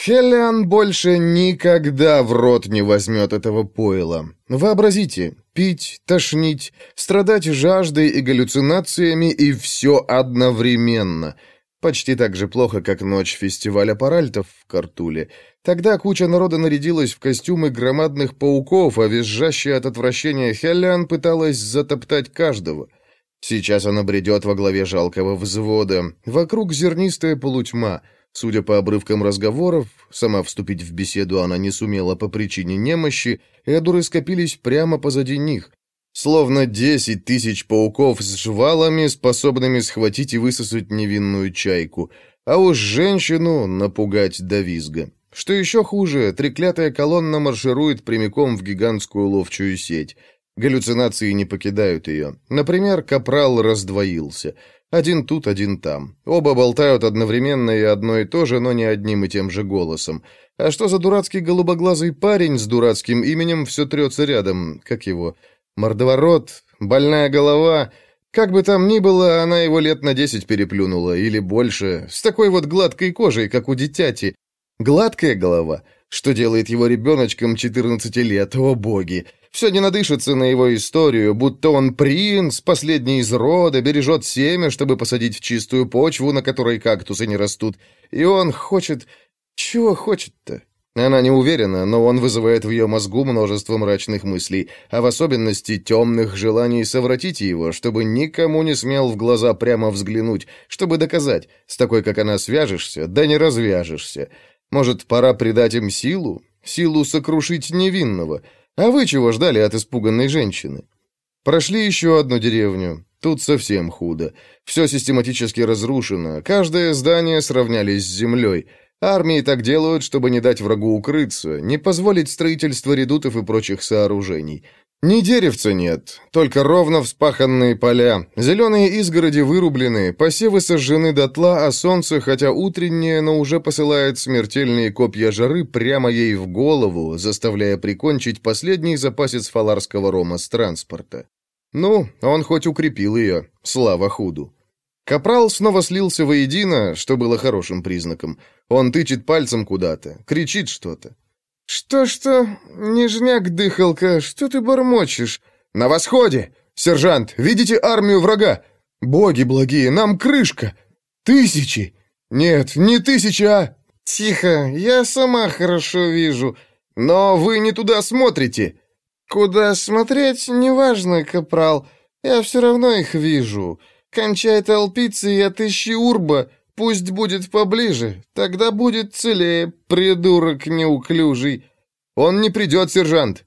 Хелиан больше никогда в рот не возьмет этого пойла. Вообразите, пить, тошнить, страдать жаждой и галлюцинациями, и все одновременно. Почти так же плохо, как ночь фестиваля паральтов в Картуле. Тогда куча народа нарядилась в костюмы громадных пауков, а визжащая от отвращения Хелиан пыталась затоптать каждого. Сейчас она бредет во главе жалкого взвода. Вокруг зернистая полутьма — Судя по обрывкам разговоров, сама вступить в беседу она не сумела по причине немощи, эдуры скопились прямо позади них. Словно десять тысяч пауков с жвалами, способными схватить и высосать невинную чайку, а уж женщину напугать до визга. Что еще хуже, треклятая колонна марширует прямиком в гигантскую ловчую сеть. Галлюцинации не покидают ее. Например, капрал раздвоился — один тут, один там. Оба болтают одновременно и одно и то же, но не одним и тем же голосом. А что за дурацкий голубоглазый парень с дурацким именем все трется рядом? Как его? Мордоворот? Больная голова? Как бы там ни было, она его лет на десять переплюнула, или больше, с такой вот гладкой кожей, как у дитяти. Гладкая голова, что делает его ребеночком 14 лет, о боги! Все не надышится на его историю, будто он принц, последний из рода, бережет семя, чтобы посадить в чистую почву, на которой кактусы не растут. И он хочет... Чего хочет-то? Она не уверена, но он вызывает в ее мозгу множество мрачных мыслей, а в особенности темных желаний совратить его, чтобы никому не смел в глаза прямо взглянуть, чтобы доказать, с такой, как она, свяжешься, да не развяжешься. Может, пора придать им силу? Силу сокрушить невинного — а вы чего ждали от испуганной женщины? Прошли еще одну деревню. Тут совсем худо. Все систематически разрушено, каждое здание сравнялись с землей. Армии так делают, чтобы не дать врагу укрыться, не позволить строительство редутов и прочих сооружений. Ни деревца нет, только ровно вспаханные поля, зеленые изгороди вырублены, посевы сожжены дотла, а солнце, хотя утреннее, но уже посылает смертельные копья жары прямо ей в голову, заставляя прикончить последний запасец фаларского рома с транспорта. Ну, он хоть укрепил ее, слава худу. Капрал снова слился воедино, что было хорошим признаком. Он тычет пальцем куда-то, кричит что-то. «Что-что, нежняк-дыхалка, что ты бормочешь?» «На восходе! Сержант, видите армию врага? Боги благие, нам крышка! Тысячи! Нет, не тысячи, а...» «Тихо, я сама хорошо вижу. Но вы не туда смотрите!» «Куда смотреть, неважно, капрал. Я все равно их вижу. Кончай толпиться и отыщи урба. Пусть будет поближе, тогда будет целее, придурок неуклюжий. Он не придет, сержант.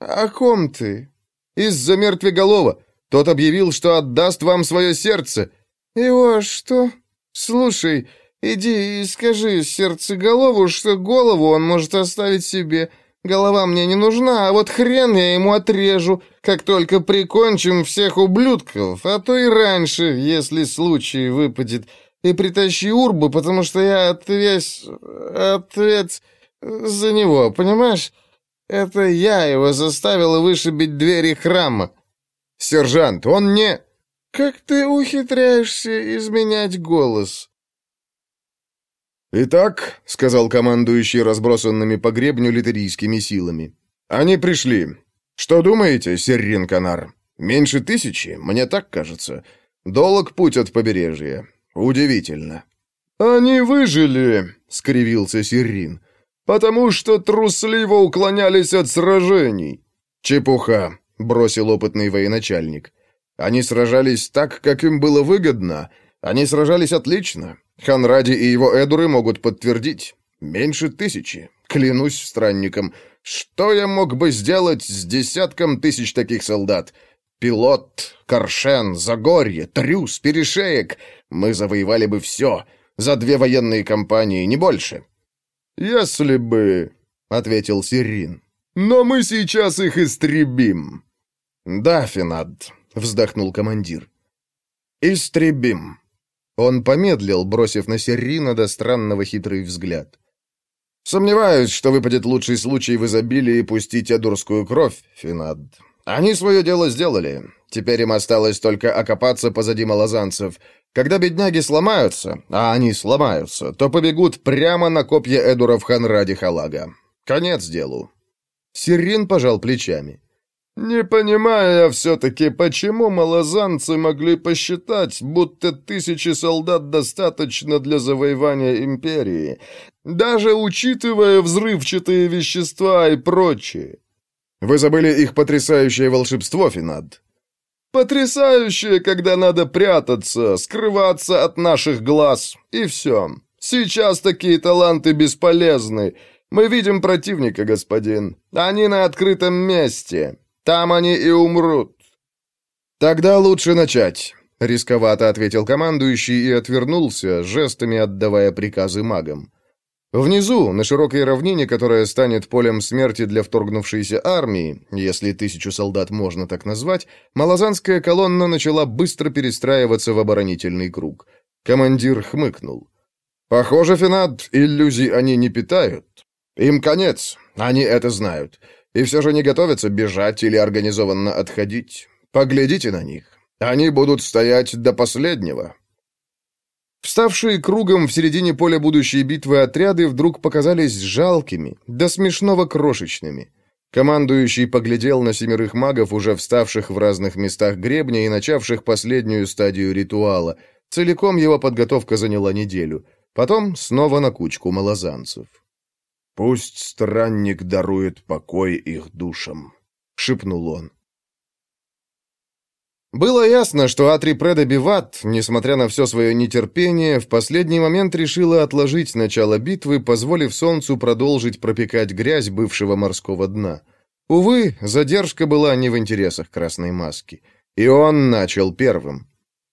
О ком ты? Из-за мертвеголова. Тот объявил, что отдаст вам свое сердце. Его что? Слушай, иди и скажи сердцеголову, что голову он может оставить себе. Голова мне не нужна, а вот хрен я ему отрежу, как только прикончим всех ублюдков, а то и раньше, если случай выпадет и притащи Урбу, потому что я отвесь... ответ за него, понимаешь? Это я его заставила вышибить двери храма. Сержант, он не... Как ты ухитряешься изменять голос? «Итак», — сказал командующий разбросанными по гребню литерийскими силами, — «они пришли. Что думаете, Серрин Канар? Меньше тысячи, мне так кажется. Долг путь от побережья. «Удивительно». «Они выжили», — скривился Сирин, «потому что трусливо уклонялись от сражений». «Чепуха», — бросил опытный военачальник. «Они сражались так, как им было выгодно. Они сражались отлично. Ханради и его эдуры могут подтвердить. Меньше тысячи. Клянусь странником. Что я мог бы сделать с десятком тысяч таких солдат? Пилот, Коршен, Загорье, Трюс, Перешеек. Мы завоевали бы все. За две военные кампании, не больше». «Если бы...» — ответил Сирин. «Но мы сейчас их истребим». «Да, Финад», — вздохнул командир. «Истребим». Он помедлил, бросив на Серрина до странного хитрый взгляд. «Сомневаюсь, что выпадет лучший случай в изобилии пустить адурскую кровь, Финад. Они свое дело сделали. Теперь им осталось только окопаться позади малозанцев. Когда бедняги сломаются, а они сломаются, то побегут прямо на копья Эдуров Ханради Халага. Конец делу. Сирин пожал плечами. «Не понимаю я все-таки, почему малозанцы могли посчитать, будто тысячи солдат достаточно для завоевания империи, даже учитывая взрывчатые вещества и прочее. Вы забыли их потрясающее волшебство, Финад. Потрясающее, когда надо прятаться, скрываться от наших глаз, и все. Сейчас такие таланты бесполезны. Мы видим противника, господин. Они на открытом месте. Там они и умрут. Тогда лучше начать. Рисковато ответил командующий и отвернулся, жестами отдавая приказы магам. Внизу, на широкой равнине, которая станет полем смерти для вторгнувшейся армии, если тысячу солдат можно так назвать, малозанская колонна начала быстро перестраиваться в оборонительный круг. Командир хмыкнул. «Похоже, Финад, иллюзий они не питают. Им конец, они это знают. И все же не готовятся бежать или организованно отходить. Поглядите на них. Они будут стоять до последнего, Вставшие кругом в середине поля будущей битвы отряды вдруг показались жалкими, до смешного крошечными. Командующий поглядел на семерых магов, уже вставших в разных местах гребня и начавших последнюю стадию ритуала. Целиком его подготовка заняла неделю. Потом снова на кучку малозанцев. «Пусть странник дарует покой их душам», — шепнул он. Было ясно, что Атрипреда Биват, несмотря на все свое нетерпение, в последний момент решила отложить начало битвы, позволив солнцу продолжить пропекать грязь бывшего морского дна. Увы, задержка была не в интересах Красной Маски. И он начал первым.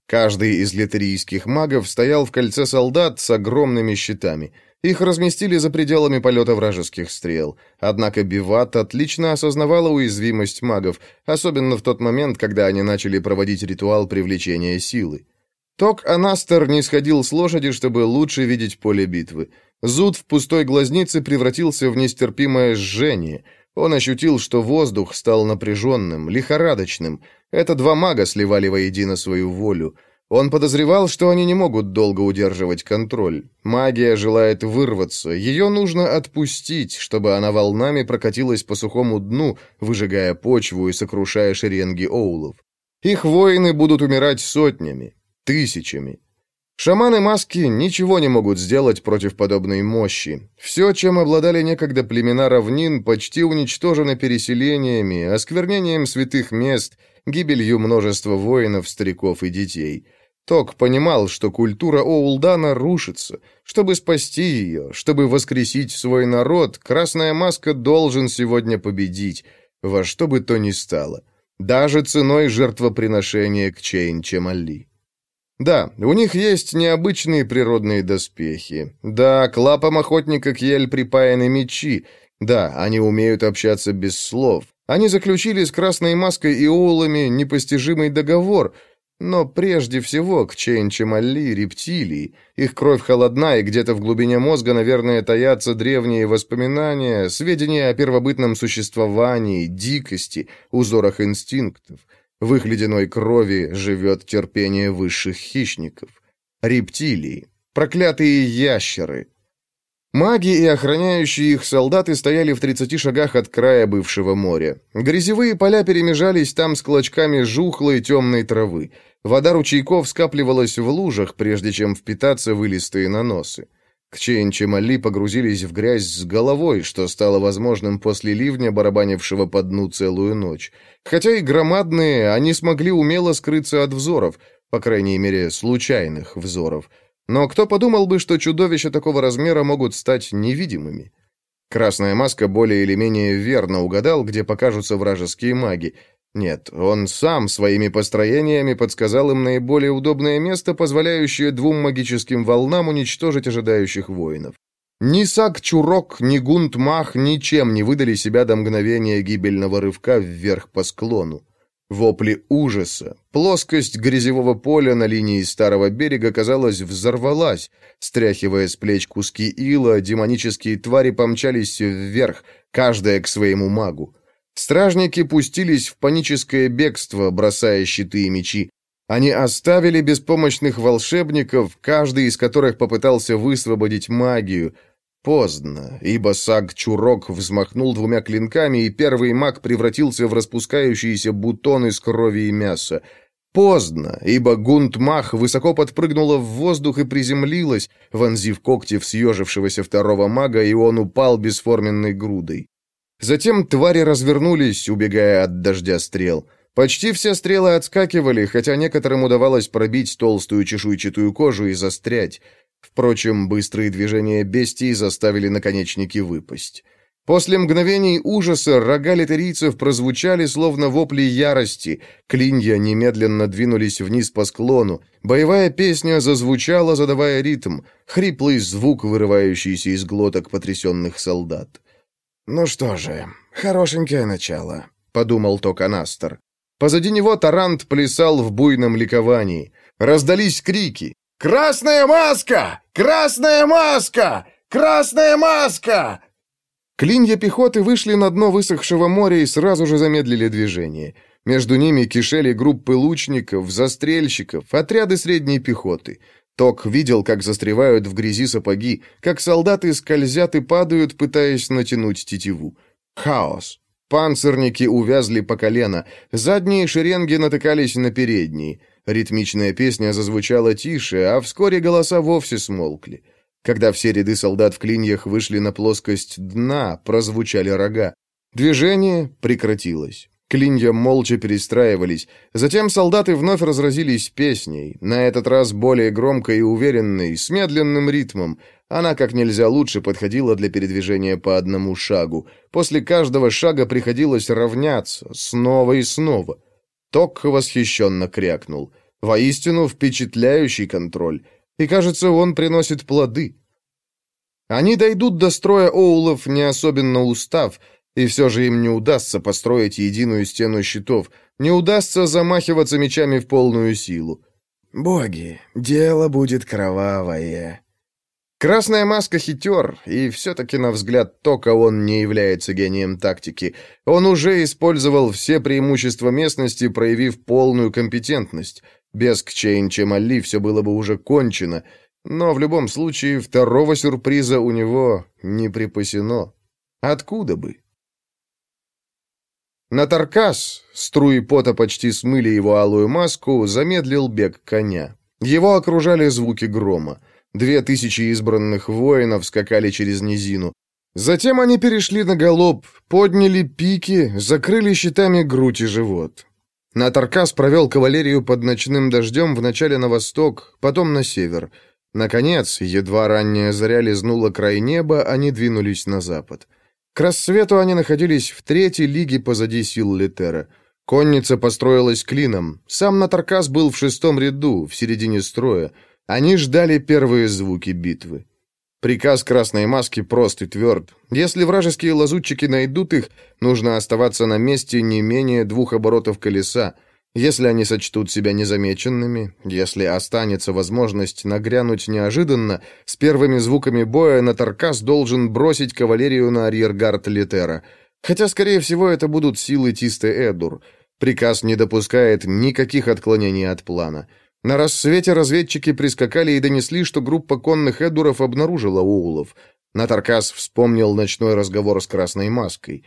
Каждый из литерийских магов стоял в кольце солдат с огромными щитами. Их разместили за пределами полета вражеских стрел. Однако Биват отлично осознавала уязвимость магов, особенно в тот момент, когда они начали проводить ритуал привлечения силы. Ток Анастер не сходил с лошади, чтобы лучше видеть поле битвы. Зуд в пустой глазнице превратился в нестерпимое жжение. Он ощутил, что воздух стал напряженным, лихорадочным. Это два мага сливали воедино свою волю. Он подозревал, что они не могут долго удерживать контроль. Магия желает вырваться, ее нужно отпустить, чтобы она волнами прокатилась по сухому дну, выжигая почву и сокрушая шеренги оулов. Их воины будут умирать сотнями, тысячами. Шаманы маски ничего не могут сделать против подобной мощи. Все, чем обладали некогда племена равнин, почти уничтожено переселениями, осквернением святых мест, гибелью множества воинов, стариков и детей. Ток понимал, что культура Оулдана рушится. Чтобы спасти ее, чтобы воскресить свой народ, Красная Маска должен сегодня победить, во что бы то ни стало, даже ценой жертвоприношения к Чейн-Чемалли. Да, у них есть необычные природные доспехи. Да, к лапам охотника Кьель припаяны мечи. Да, они умеют общаться без слов. Они заключили с Красной Маской и Оулами непостижимый договор, но прежде всего к Чейн-Чемалли рептилии. Их кровь холодна, и где-то в глубине мозга, наверное, таятся древние воспоминания, сведения о первобытном существовании, дикости, узорах инстинктов. В их ледяной крови живет терпение высших хищников. Рептилии. Проклятые ящеры. Маги и охраняющие их солдаты стояли в 30 шагах от края бывшего моря. Грязевые поля перемежались там с клочками жухлой темной травы. Вода ручейков скапливалась в лужах, прежде чем впитаться в илистые наносы. К Чейн-Чемали погрузились в грязь с головой, что стало возможным после ливня, барабанившего по дну целую ночь. Хотя и громадные, они смогли умело скрыться от взоров, по крайней мере, случайных взоров. Но кто подумал бы, что чудовища такого размера могут стать невидимыми? Красная маска более или менее верно угадал, где покажутся вражеские маги, нет, он сам своими построениями подсказал им наиболее удобное место, позволяющее двум магическим волнам уничтожить ожидающих воинов. Ни Сак-Чурок, ни Гунт-Мах ничем не выдали себя до мгновения гибельного рывка вверх по склону. Вопли ужаса. Плоскость грязевого поля на линии старого берега, казалось, взорвалась. Стряхивая с плеч куски ила, демонические твари помчались вверх, каждая к своему магу. Стражники пустились в паническое бегство, бросая щиты и мечи. Они оставили беспомощных волшебников, каждый из которых попытался высвободить магию. Поздно, ибо Саг-Чурок взмахнул двумя клинками, и первый маг превратился в распускающиеся бутоны из крови и мяса. Поздно, ибо Гунт-Мах высоко подпрыгнула в воздух и приземлилась, вонзив когти в съежившегося второго мага, и он упал бесформенной грудой. Затем твари развернулись, убегая от дождя стрел. Почти все стрелы отскакивали, хотя некоторым удавалось пробить толстую чешуйчатую кожу и застрять. Впрочем, быстрые движения бестий заставили наконечники выпасть. После мгновений ужаса рога литерийцев прозвучали, словно вопли ярости. Клинья немедленно двинулись вниз по склону. Боевая песня зазвучала, задавая ритм. Хриплый звук, вырывающийся из глоток потрясенных солдат. «Ну что же, хорошенькое начало», — подумал Токанастер. Позади него Тарант плясал в буйном ликовании. Раздались крики. «Красная маска! Красная маска! Красная маска!» Клинья пехоты вышли на дно высохшего моря и сразу же замедлили движение. Между ними кишели группы лучников, застрельщиков, отряды средней пехоты. Ток видел, как застревают в грязи сапоги, как солдаты скользят и падают, пытаясь натянуть тетиву. Хаос. Панцирники увязли по колено, задние шеренги натыкались на передние. Ритмичная песня зазвучала тише, а вскоре голоса вовсе смолкли. Когда все ряды солдат в клиньях вышли на плоскость дна, прозвучали рога. Движение прекратилось. Клинья молча перестраивались. Затем солдаты вновь разразились песней, на этот раз более громкой и уверенной, с медленным ритмом. Она как нельзя лучше подходила для передвижения по одному шагу. После каждого шага приходилось равняться, снова и снова. Ток восхищенно крякнул. Воистину впечатляющий контроль. И, кажется, он приносит плоды. Они дойдут до строя Оулов, не особенно устав, и все же им не удастся построить единую стену щитов, не удастся замахиваться мечами в полную силу. «Боги, дело будет кровавое», Красная маска хитер, и все-таки, на взгляд Тока, он не является гением тактики. Он уже использовал все преимущества местности, проявив полную компетентность. Без Кчейн Чемали все было бы уже кончено, но в любом случае второго сюрприза у него не припасено. Откуда бы? На Таркас, струи пота почти смыли его алую маску, замедлил бег коня. Его окружали звуки грома. Две тысячи избранных воинов скакали через низину. Затем они перешли на галоп, подняли пики, закрыли щитами грудь и живот. Натаркас провел кавалерию под ночным дождем вначале на восток, потом на север. Наконец, едва ранняя заря лизнула край неба, они двинулись на запад. К рассвету они находились в третьей лиге позади сил Летера. Конница построилась клином. Сам Натаркас был в шестом ряду, в середине строя. Они ждали первые звуки битвы. Приказ Красной Маски прост и тверд. Если вражеские лазутчики найдут их, нужно оставаться на месте не менее двух оборотов колеса. Если они сочтут себя незамеченными, если останется возможность нагрянуть неожиданно, с первыми звуками боя на Таркас должен бросить кавалерию на арьергард Литера. Хотя, скорее всего, это будут силы Тисты Эдур. Приказ не допускает никаких отклонений от плана. На рассвете разведчики прискакали и донесли, что группа конных эдуров обнаружила Оулов. Натаркас вспомнил ночной разговор с Красной Маской.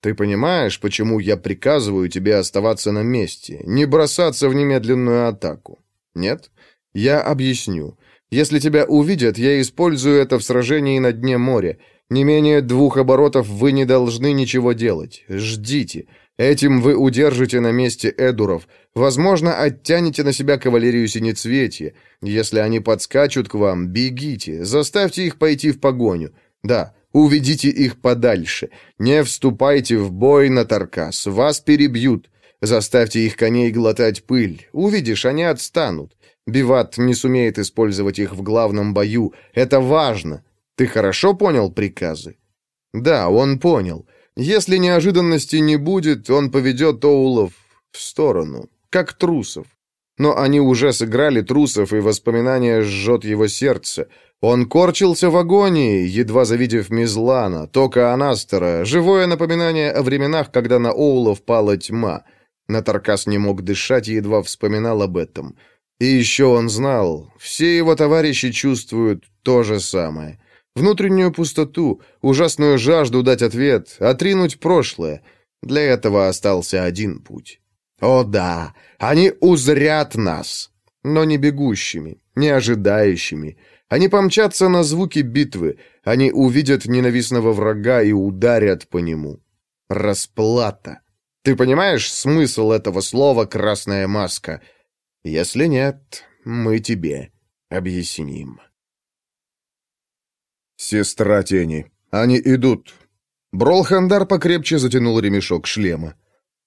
«Ты понимаешь, почему я приказываю тебе оставаться на месте, не бросаться в немедленную атаку? Нет? Я объясню. Если тебя увидят, я использую это в сражении на дне моря. Не менее двух оборотов вы не должны ничего делать. Ждите. Этим вы удержите на месте Эдуров, возможно, оттянете на себя кавалерию Синецветья. Если они подскачут к вам, бегите, заставьте их пойти в погоню. Да, уведите их подальше. Не вступайте в бой на Таркас, вас перебьют. Заставьте их коней глотать пыль. Увидишь, они отстанут. Биват не сумеет использовать их в главном бою. Это важно. Ты хорошо понял приказы? Да, он понял. Если неожиданности не будет, он поведет Оулов в сторону, как трусов. Но они уже сыграли трусов, и воспоминание жжет его сердце. Он корчился в агонии, едва завидев Мизлана, Тока Анастера, живое напоминание о временах, когда на Оулов пала тьма. Натаркас не мог дышать и едва вспоминал об этом. И еще он знал, все его товарищи чувствуют то же самое — Внутреннюю пустоту, ужасную жажду дать ответ, отринуть прошлое. Для этого остался один путь. О да, они узрят нас, но не бегущими, не ожидающими. Они помчатся на звуки битвы, они увидят ненавистного врага и ударят по нему. Расплата. Ты понимаешь смысл этого слова «красная маска»? Если нет, мы тебе объясним. «Сестра тени. Они идут». Бролхандар покрепче затянул ремешок шлема.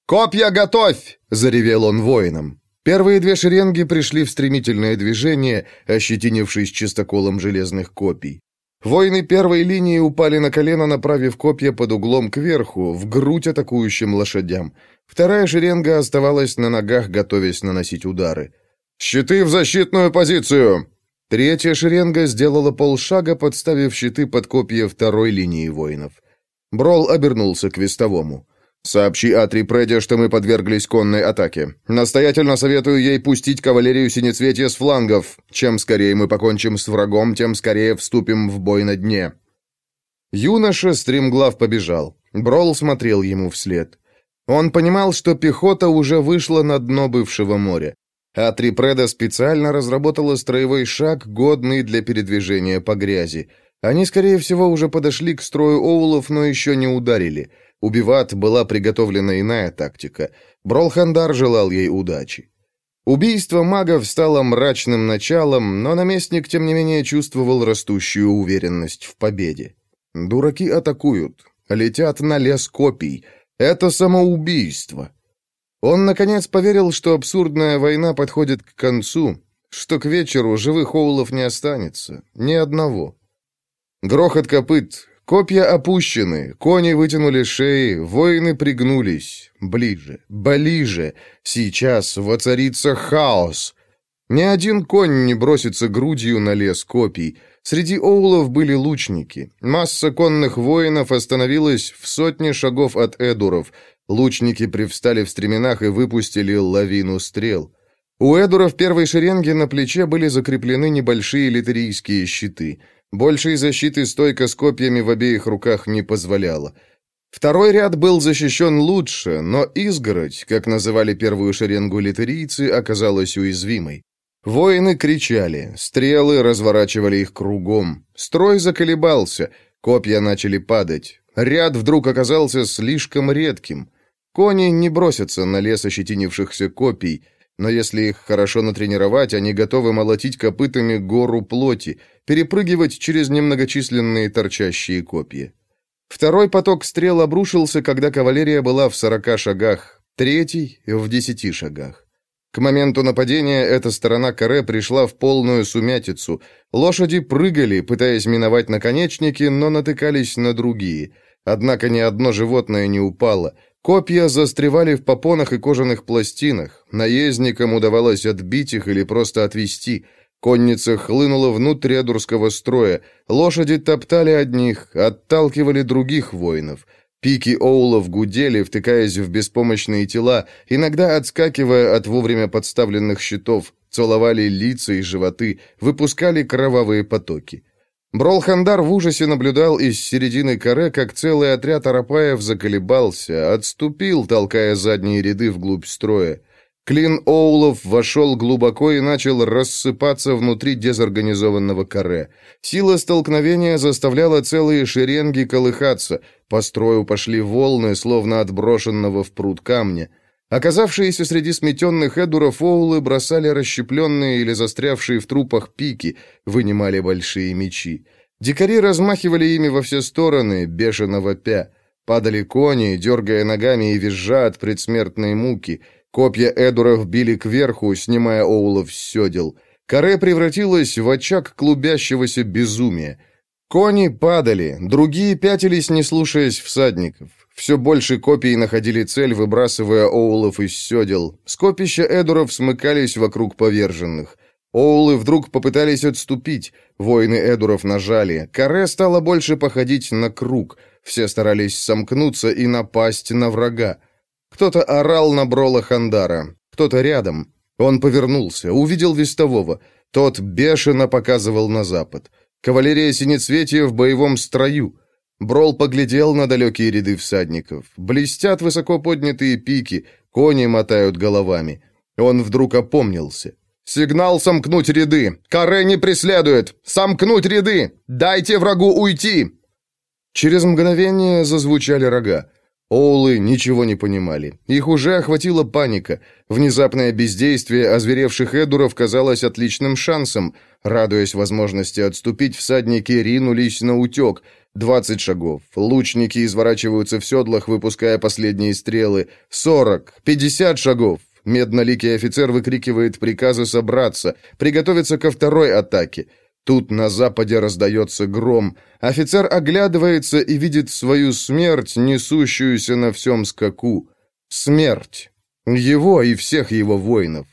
«Копья готовь!» — заревел он воинам. Первые две шеренги пришли в стремительное движение, ощетинившись чистоколом железных копий. Воины первой линии упали на колено, направив копья под углом кверху, в грудь атакующим лошадям. Вторая шеренга оставалась на ногах, готовясь наносить удары. «Щиты в защитную позицию!» Третья шеренга сделала полшага, подставив щиты под копья второй линии воинов. Брол обернулся к вестовому. «Сообщи Атри Преде, что мы подверглись конной атаке. Настоятельно советую ей пустить кавалерию Синецветия с флангов. Чем скорее мы покончим с врагом, тем скорее вступим в бой на дне». Юноша стремглав побежал. Брол смотрел ему вслед. Он понимал, что пехота уже вышла на дно бывшего моря а Трипреда специально разработала строевой шаг, годный для передвижения по грязи. Они, скорее всего, уже подошли к строю оулов, но еще не ударили. У Биват была приготовлена иная тактика. Бролхандар желал ей удачи. Убийство магов стало мрачным началом, но наместник, тем не менее, чувствовал растущую уверенность в победе. Дураки атакуют, летят на лес копий. Это самоубийство. Он, наконец, поверил, что абсурдная война подходит к концу, что к вечеру живых оулов не останется, ни одного. Грохот копыт, копья опущены, кони вытянули шеи, воины пригнулись. Ближе, ближе, сейчас воцарится хаос. Ни один конь не бросится грудью на лес копий. Среди оулов были лучники. Масса конных воинов остановилась в сотне шагов от эдуров. Лучники привстали в стременах и выпустили лавину стрел. У эдуров первой шеренги на плече были закреплены небольшие литерийские щиты. Большей защиты стойка с копьями в обеих руках не позволяла. Второй ряд был защищен лучше, но изгородь, как называли первую шеренгу литерийцы, оказалась уязвимой. Воины кричали, стрелы разворачивали их кругом. Строй заколебался, копья начали падать. Ряд вдруг оказался слишком редким. Кони не бросятся на лес ощетинившихся копий, но если их хорошо натренировать, они готовы молотить копытами гору плоти, перепрыгивать через немногочисленные торчащие копья. Второй поток стрел обрушился, когда кавалерия была в сорока шагах, третий — в десяти шагах. К моменту нападения эта сторона каре пришла в полную сумятицу. Лошади прыгали, пытаясь миновать наконечники, но натыкались на другие. Однако ни одно животное не упало. Копья застревали в попонах и кожаных пластинах. Наездникам удавалось отбить их или просто отвести. Конница хлынула внутрь адурского строя. Лошади топтали одних, отталкивали других воинов. Пики оулов гудели, втыкаясь в беспомощные тела, иногда отскакивая от вовремя подставленных щитов, целовали лица и животы, выпускали кровавые потоки. Бролхандар в ужасе наблюдал из середины каре, как целый отряд арапаев заколебался, отступил, толкая задние ряды вглубь строя. Клин Оулов вошел глубоко и начал рассыпаться внутри дезорганизованного каре. Сила столкновения заставляла целые шеренги колыхаться, по строю пошли волны, словно отброшенного в пруд камня. Оказавшиеся среди сметенных эдуров Оулы бросали расщепленные или застрявшие в трупах пики, вынимали большие мечи. Дикари размахивали ими во все стороны, бешено вопя. Падали кони, дергая ногами и визжа от предсмертной муки — Копья Эдуров били кверху, снимая Оулов с седел. Каре превратилась в очаг клубящегося безумия. Кони падали, другие пятились, не слушаясь всадников. Все больше копий находили цель, выбрасывая Оулов из седел. Скопища Эдуров смыкались вокруг поверженных. Оулы вдруг попытались отступить. Воины Эдуров нажали. Каре стало больше походить на круг. Все старались сомкнуться и напасть на врага. Кто-то орал на Брола Хандара, кто-то рядом. Он повернулся, увидел вестового. Тот бешено показывал на запад. Кавалерия Синецветия в боевом строю. Брол поглядел на далекие ряды всадников. Блестят высоко поднятые пики, кони мотают головами. Он вдруг опомнился. «Сигнал сомкнуть ряды! Каре не преследует! Сомкнуть ряды! Дайте врагу уйти!» Через мгновение зазвучали рога. Оулы ничего не понимали. Их уже охватила паника. Внезапное бездействие озверевших эдуров казалось отличным шансом. Радуясь возможности отступить, всадники ринулись на утек. Двадцать шагов. Лучники изворачиваются в седлах, выпуская последние стрелы. Сорок. Пятьдесят шагов. Медноликий офицер выкрикивает приказы собраться, приготовиться ко второй атаке. Тут на западе раздается гром. Офицер оглядывается и видит свою смерть, несущуюся на всем скаку. Смерть. Его и всех его воинов.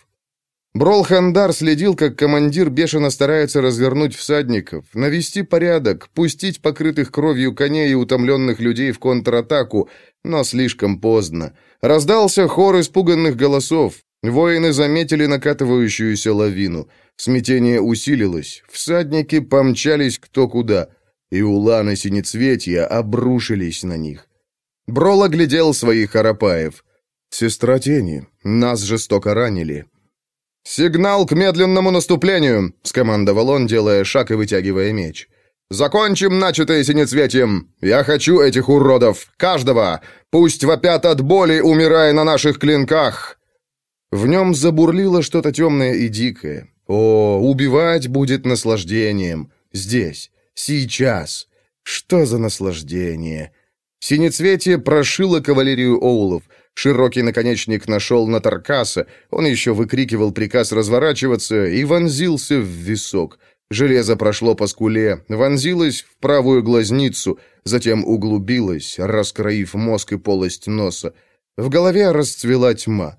Бролхандар следил, как командир бешено старается развернуть всадников, навести порядок, пустить покрытых кровью коней и утомленных людей в контратаку, но слишком поздно. Раздался хор испуганных голосов. Воины заметили накатывающуюся лавину. Смятение усилилось, всадники помчались кто куда, и уланы синецветья обрушились на них. Брол оглядел своих арапаев. «Сестра тени, нас жестоко ранили». «Сигнал к медленному наступлению!» — скомандовал он, делая шаг и вытягивая меч. «Закончим начатое синецветием! Я хочу этих уродов! Каждого! Пусть вопят от боли, умирая на наших клинках!» В нем забурлило что-то темное и дикое. О, убивать будет наслаждением. Здесь, сейчас. Что за наслаждение? Синецветие прошило кавалерию Оулов. Широкий наконечник нашел на Таркаса, он еще выкрикивал приказ разворачиваться и вонзился в висок. Железо прошло по скуле, вонзилось в правую глазницу, затем углубилось, раскроив мозг и полость носа. В голове расцвела тьма.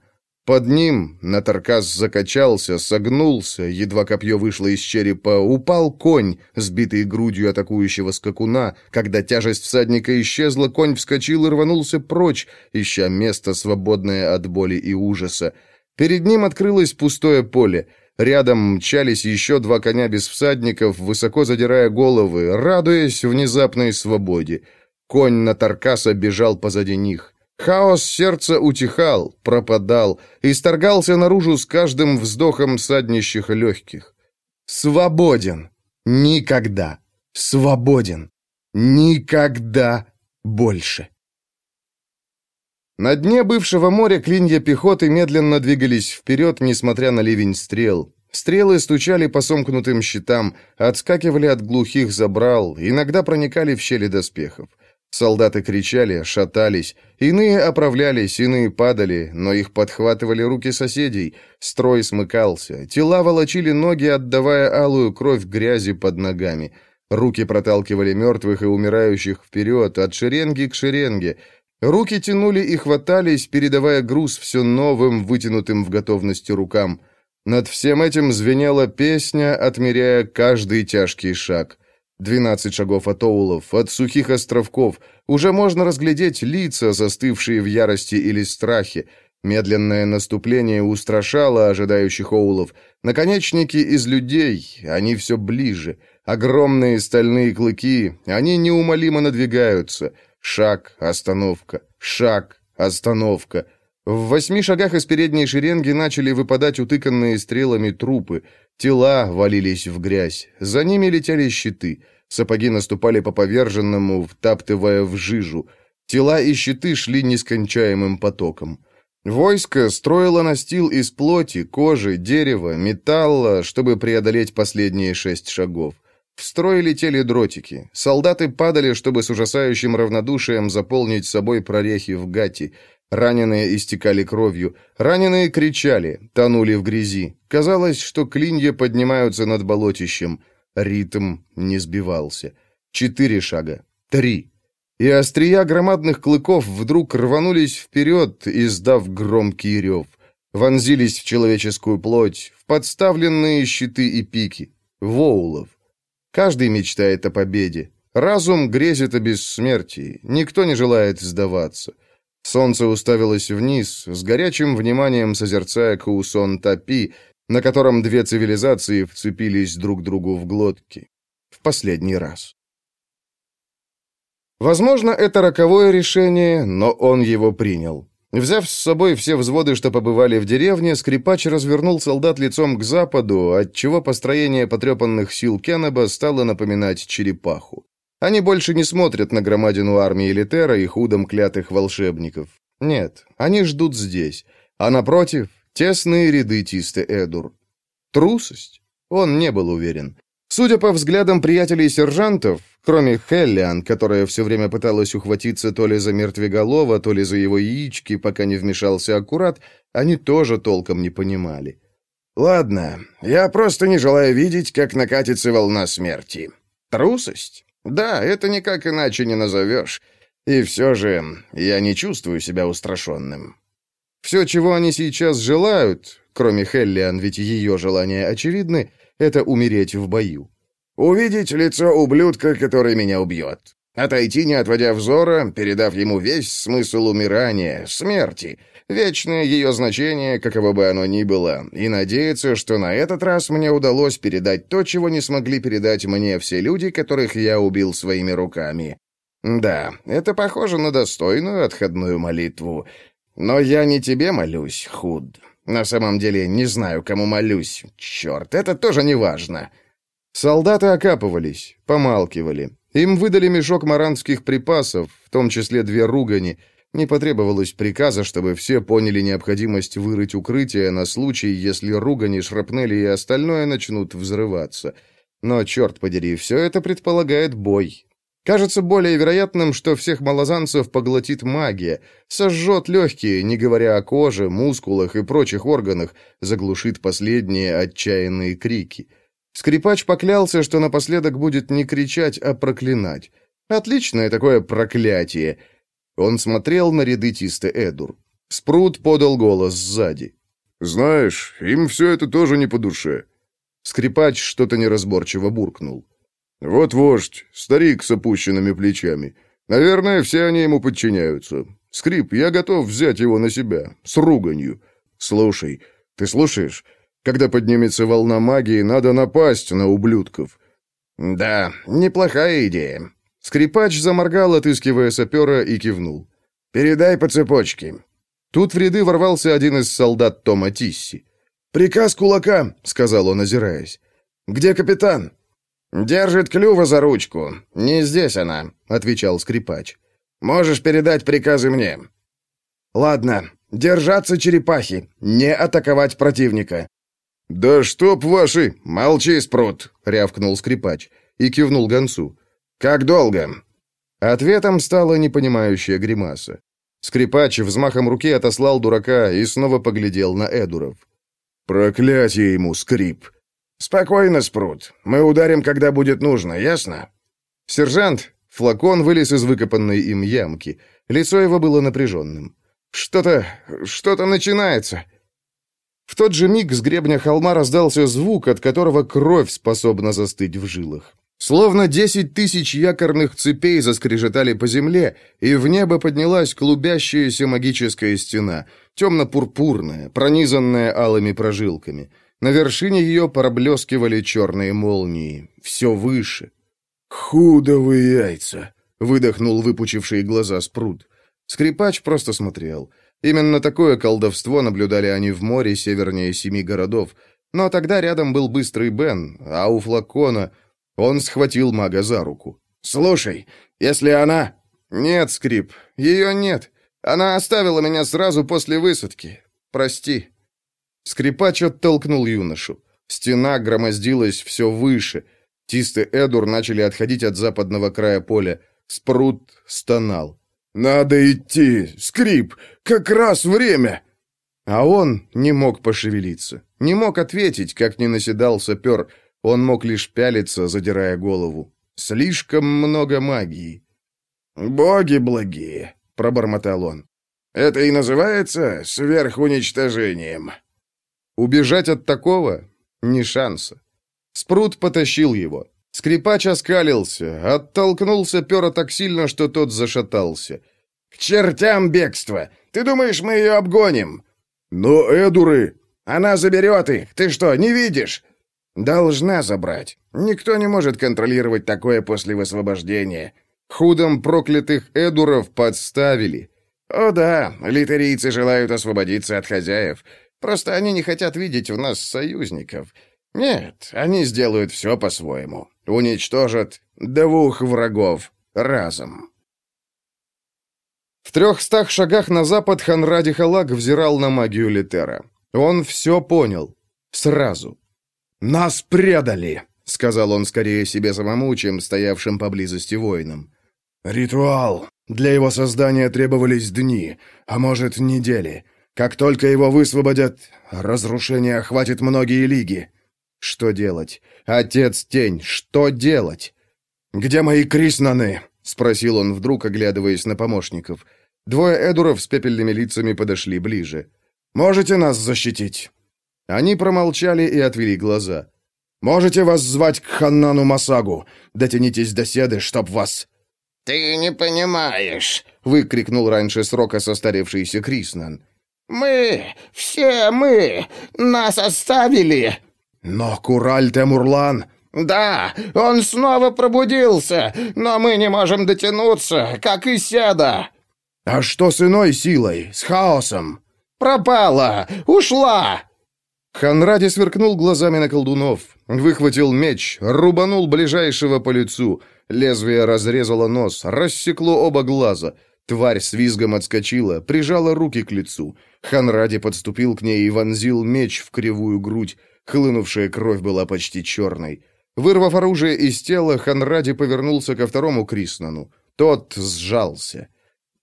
Под ним Натаркас закачался, согнулся, едва копье вышло из черепа, упал конь, сбитый грудью атакующего скакуна. Когда тяжесть всадника исчезла, конь вскочил и рванулся прочь, ища место, свободное от боли и ужаса. Перед ним открылось пустое поле. Рядом мчались еще два коня без всадников, высоко задирая головы, радуясь внезапной свободе. Конь Натаркаса бежал позади них. Хаос сердца утихал, пропадал, исторгался наружу с каждым вздохом саднищих легких. Свободен. Никогда. Свободен. Никогда больше. На дне бывшего моря клинья пехоты медленно двигались вперед, несмотря на ливень стрел. Стрелы стучали по сомкнутым щитам, отскакивали от глухих забрал, иногда проникали в щели доспехов. Солдаты кричали, шатались, иные оправлялись, иные падали, но их подхватывали руки соседей, строй смыкался, тела волочили ноги, отдавая алую кровь грязи под ногами. Руки проталкивали мертвых и умирающих вперед, от шеренги к шеренге. Руки тянули и хватались, передавая груз все новым, вытянутым в готовности рукам. Над всем этим звенела песня, отмеряя каждый тяжкий шаг. Двенадцать шагов от Оулов, от сухих островков. Уже можно разглядеть лица, застывшие в ярости или страхе. Медленное наступление устрашало ожидающих Оулов. Наконечники из людей, они все ближе. Огромные стальные клыки, они неумолимо надвигаются. Шаг, остановка, шаг, остановка. В восьми шагах из передней шеренги начали выпадать утыканные стрелами трупы. Тела валились в грязь. За ними летели щиты. Сапоги наступали по поверженному, втаптывая в жижу. Тела и щиты шли нескончаемым потоком. Войско строило настил из плоти, кожи, дерева, металла, чтобы преодолеть последние шесть шагов. В строй летели дротики. Солдаты падали, чтобы с ужасающим равнодушием заполнить собой прорехи в гати. Раненые истекали кровью. Раненые кричали, тонули в грязи. Казалось, что клинья поднимаются над болотищем. Ритм не сбивался. Четыре шага. Три. И острия громадных клыков вдруг рванулись вперед, издав громкий рев. Вонзились в человеческую плоть, в подставленные щиты и пики. Воулов. Каждый мечтает о победе. Разум грезит о бессмертии. Никто не желает сдаваться. Солнце уставилось вниз, с горячим вниманием созерцая Каусон Тапи, на котором две цивилизации вцепились друг другу в глотки. В последний раз. Возможно, это роковое решение, но он его принял. Взяв с собой все взводы, что побывали в деревне, скрипач развернул солдат лицом к западу, отчего построение потрепанных сил Кеннеба стало напоминать черепаху. Они больше не смотрят на громадину армии Литера и худом клятых волшебников. Нет, они ждут здесь. А напротив, тесные ряды Тисты Эдур. Трусость? Он не был уверен. Судя по взглядам приятелей-сержантов, кроме Хеллиан, которая все время пыталась ухватиться то ли за мертвеголова, то ли за его яички, пока не вмешался аккурат, они тоже толком не понимали. «Ладно, я просто не желаю видеть, как накатится волна смерти. Трусость? Да, это никак иначе не назовешь. И все же я не чувствую себя устрашенным. Все, чего они сейчас желают, кроме Хеллиан, ведь ее желания очевидны, это умереть в бою. Увидеть лицо ублюдка, который меня убьет. Отойти, не отводя взора, передав ему весь смысл умирания, смерти, вечное ее значение, каково бы оно ни было, и надеяться, что на этот раз мне удалось передать то, чего не смогли передать мне все люди, которых я убил своими руками. Да, это похоже на достойную отходную молитву. Но я не тебе молюсь, Худ. На самом деле не знаю, кому молюсь. Черт, это тоже не важно. Солдаты окапывались, помалкивали. Им выдали мешок маранских припасов, в том числе две ругани. Не потребовалось приказа, чтобы все поняли необходимость вырыть укрытие на случай, если ругани, шрапнели и остальное начнут взрываться. Но, черт подери, все это предполагает бой. Кажется более вероятным, что всех малозанцев поглотит магия, сожжет легкие, не говоря о коже, мускулах и прочих органах, заглушит последние отчаянные крики. Скрипач поклялся, что напоследок будет не кричать, а проклинать. Отличное такое проклятие. Он смотрел на ряды Тисты Эдур. Спрут подал голос сзади. «Знаешь, им все это тоже не по душе». Скрипач что-то неразборчиво буркнул. «Вот вождь, старик с опущенными плечами. Наверное, все они ему подчиняются. Скрип, я готов взять его на себя, с руганью. Слушай, ты слушаешь? Когда поднимется волна магии, надо напасть на ублюдков». «Да, неплохая идея». Скрипач заморгал, отыскивая сапера, и кивнул. «Передай по цепочке». Тут в ряды ворвался один из солдат Тома Тисси. «Приказ кулака», — сказал он, озираясь. «Где капитан?» «Держит клюва за ручку. Не здесь она», — отвечал скрипач. «Можешь передать приказы мне». «Ладно. Держаться черепахи. Не атаковать противника». «Да чтоб ваши...» «Молчи, спрут», — рявкнул скрипач и кивнул гонцу. «Как долго?» Ответом стала непонимающая гримаса. Скрипач взмахом руки отослал дурака и снова поглядел на Эдуров. «Проклятие ему, скрип!» «Спокойно, Спрут. Мы ударим, когда будет нужно, ясно?» «Сержант!» Флакон вылез из выкопанной им ямки. Лицо его было напряженным. «Что-то... что-то начинается!» В тот же миг с гребня холма раздался звук, от которого кровь способна застыть в жилах. Словно десять тысяч якорных цепей заскрежетали по земле, и в небо поднялась клубящаяся магическая стена, темно-пурпурная, пронизанная алыми прожилками. На вершине ее проблескивали черные молнии. Все выше. «Худо вы яйца!» — выдохнул выпучивший глаза спрут. Скрипач просто смотрел. Именно такое колдовство наблюдали они в море севернее семи городов. Но тогда рядом был быстрый Бен, а у флакона... Он схватил мага за руку. «Слушай, если она...» «Нет, Скрип, ее нет. Она оставила меня сразу после высадки. Прости». Скрипач оттолкнул юношу. Стена громоздилась все выше. Тисты Эдур начали отходить от западного края поля. Спрут стонал. «Надо идти! Скрип! Как раз время!» А он не мог пошевелиться. Не мог ответить, как не наседал сапер. Он мог лишь пялиться, задирая голову. Слишком много магии. «Боги благие!» — пробормотал он. «Это и называется сверхуничтожением». Убежать от такого? Ни шанса. Спрут потащил его. Скрипач оскалился, оттолкнулся пера так сильно, что тот зашатался. «К чертям бегство! Ты думаешь, мы ее обгоним?» «Но Эдуры...» «Она заберет их! Ты что, не видишь?» «Должна забрать. Никто не может контролировать такое после высвобождения. Худом проклятых Эдуров подставили». «О да, литерийцы желают освободиться от хозяев. Просто они не хотят видеть в нас союзников. Нет, они сделают все по-своему. Уничтожат двух врагов разом. В трехстах шагах на запад Ханради Халак взирал на магию Литера. Он все понял. Сразу. «Нас предали!» — сказал он скорее себе самому, чем стоявшим поблизости воинам. «Ритуал. Для его создания требовались дни, а может, недели. Как только его высвободят, разрушение охватит многие лиги. Что делать? Отец Тень, что делать? Где мои Криснаны? Спросил он вдруг, оглядываясь на помощников. Двое Эдуров с пепельными лицами подошли ближе. «Можете нас защитить?» Они промолчали и отвели глаза. «Можете вас звать к Ханнану Масагу? Дотянитесь до седы, чтоб вас...» «Ты не понимаешь!» — выкрикнул раньше срока состаревшийся Криснан. «Мы, все мы, нас оставили!» «Но Кураль Темурлан...» «Да, он снова пробудился, но мы не можем дотянуться, как и Седа!» «А что с иной силой, с хаосом?» «Пропала! Ушла!» Ханради сверкнул глазами на колдунов, выхватил меч, рубанул ближайшего по лицу. Лезвие разрезало нос, рассекло оба глаза. Тварь с визгом отскочила, прижала руки к лицу. Ханради подступил к ней и вонзил меч в кривую грудь. Хлынувшая кровь была почти черной. Вырвав оружие из тела, Ханради повернулся ко второму Криснану. Тот сжался.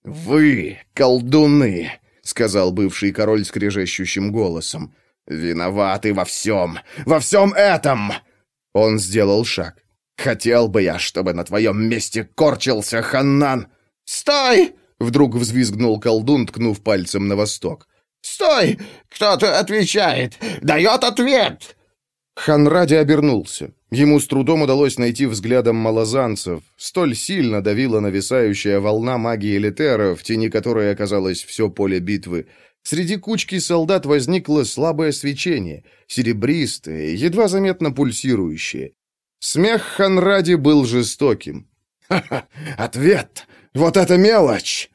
«Вы, колдуны!» — сказал бывший король скрежещущим голосом. «Виноваты во всем! Во всем этом!» Он сделал шаг. «Хотел бы я, чтобы на твоем месте корчился Ханнан!» «Стой!» — вдруг взвизгнул колдун, ткнув пальцем на восток. «Стой! Кто-то отвечает! Дает ответ!» Ханради обернулся. Ему с трудом удалось найти взглядом малозанцев. Столь сильно давила нависающая волна магии Летера, в тени которой оказалось все поле битвы. Среди кучки солдат возникло слабое свечение, серебристое, едва заметно пульсирующее. Смех Ханради был жестоким. «Ха-ха! Ответ! Вот это мелочь!»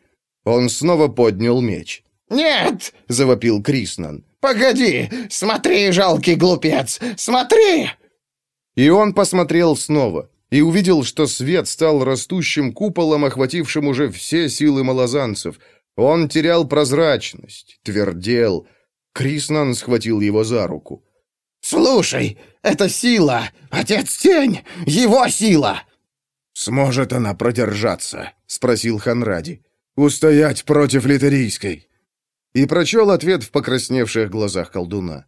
Он снова поднял меч. «Нет!» — завопил Криснан. «Погоди! Смотри, жалкий глупец! Смотри!» И он посмотрел снова и увидел, что свет стал растущим куполом, охватившим уже все силы малозанцев. Он терял прозрачность, твердел. Криснан схватил его за руку. «Слушай, это сила! Отец Тень! Его сила!» «Сможет она продержаться?» — спросил Ханради. «Устоять против литерийской?» И прочел ответ в покрасневших глазах колдуна.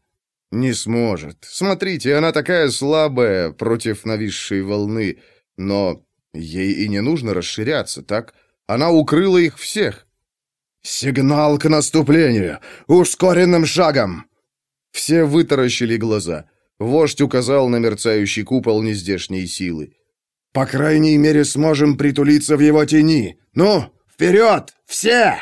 «Не сможет. Смотрите, она такая слабая против нависшей волны. Но ей и не нужно расширяться, так? Она укрыла их всех». «Сигнал к наступлению! Ускоренным шагом!» Все вытаращили глаза. Вождь указал на мерцающий купол нездешней силы. «По крайней мере, сможем притулиться в его тени. Ну, вперед! Все!»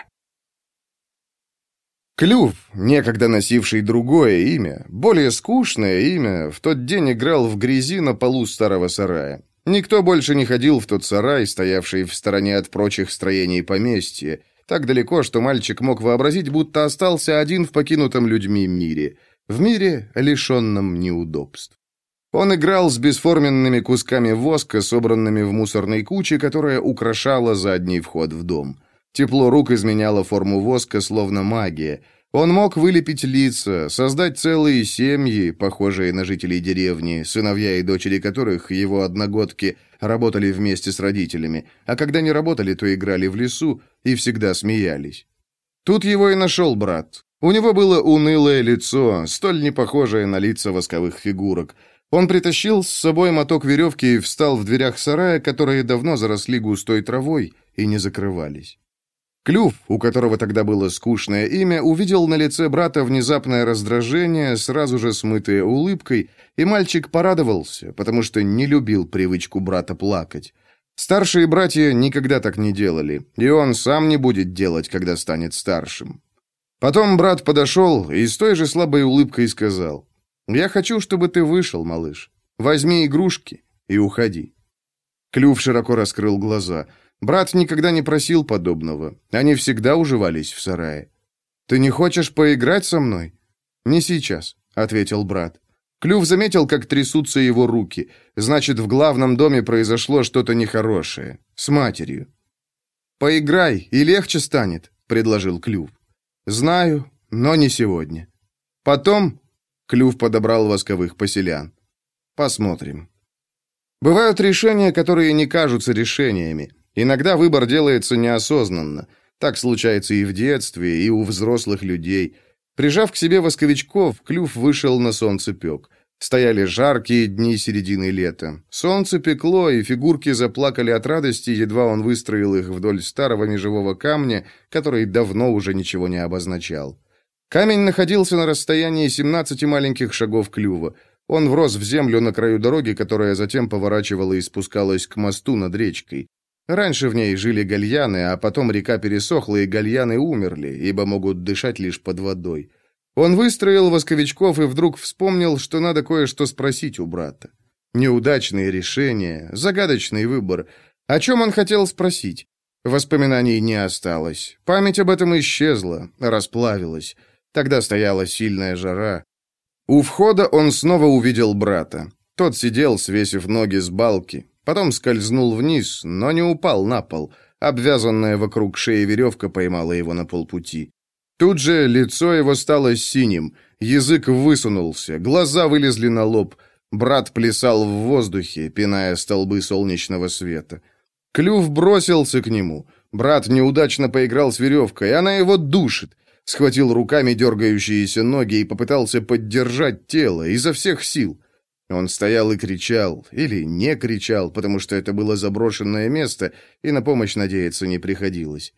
Клюв, некогда носивший другое имя, более скучное имя, в тот день играл в грязи на полу старого сарая. Никто больше не ходил в тот сарай, стоявший в стороне от прочих строений поместья, так далеко, что мальчик мог вообразить, будто остался один в покинутом людьми мире, в мире, лишенном неудобств. Он играл с бесформенными кусками воска, собранными в мусорной куче, которая украшала задний вход в дом. Тепло рук изменяло форму воска, словно магия. Он мог вылепить лица, создать целые семьи, похожие на жителей деревни, сыновья и дочери которых, его одногодки, работали вместе с родителями, а когда не работали, то играли в лесу и всегда смеялись. Тут его и нашел брат. У него было унылое лицо, столь не похожее на лица восковых фигурок. Он притащил с собой моток веревки и встал в дверях сарая, которые давно заросли густой травой и не закрывались. Клюв, у которого тогда было скучное имя, увидел на лице брата внезапное раздражение, сразу же смытое улыбкой, и мальчик порадовался, потому что не любил привычку брата плакать. Старшие братья никогда так не делали, и он сам не будет делать, когда станет старшим. Потом брат подошел и с той же слабой улыбкой сказал, «Я хочу, чтобы ты вышел, малыш. Возьми игрушки и уходи». Клюв широко раскрыл глаза – Брат никогда не просил подобного. Они всегда уживались в сарае. «Ты не хочешь поиграть со мной?» «Не сейчас», — ответил брат. Клюв заметил, как трясутся его руки. Значит, в главном доме произошло что-то нехорошее. С матерью. «Поиграй, и легче станет», — предложил Клюв. «Знаю, но не сегодня. Потом...» — Клюв подобрал восковых поселян. «Посмотрим». Бывают решения, которые не кажутся решениями. Иногда выбор делается неосознанно. Так случается и в детстве, и у взрослых людей. Прижав к себе восковичков, клюв вышел на солнцепек. Стояли жаркие дни середины лета. Солнце пекло, и фигурки заплакали от радости, едва он выстроил их вдоль старого межевого камня, который давно уже ничего не обозначал. Камень находился на расстоянии 17 маленьких шагов клюва. Он врос в землю на краю дороги, которая затем поворачивала и спускалась к мосту над речкой. Раньше в ней жили гальяны, а потом река пересохла, и гальяны умерли, ибо могут дышать лишь под водой. Он выстроил восковичков и вдруг вспомнил, что надо кое-что спросить у брата. Неудачные решения, загадочный выбор. О чем он хотел спросить? Воспоминаний не осталось. Память об этом исчезла, расплавилась. Тогда стояла сильная жара. У входа он снова увидел брата. Тот сидел, свесив ноги с балки, Потом скользнул вниз, но не упал на пол. Обвязанная вокруг шеи веревка поймала его на полпути. Тут же лицо его стало синим, язык высунулся, глаза вылезли на лоб. Брат плясал в воздухе, пиная столбы солнечного света. Клюв бросился к нему. Брат неудачно поиграл с веревкой, она его душит. Схватил руками дергающиеся ноги и попытался поддержать тело изо всех сил. Он стоял и кричал, или не кричал, потому что это было заброшенное место, и на помощь надеяться не приходилось.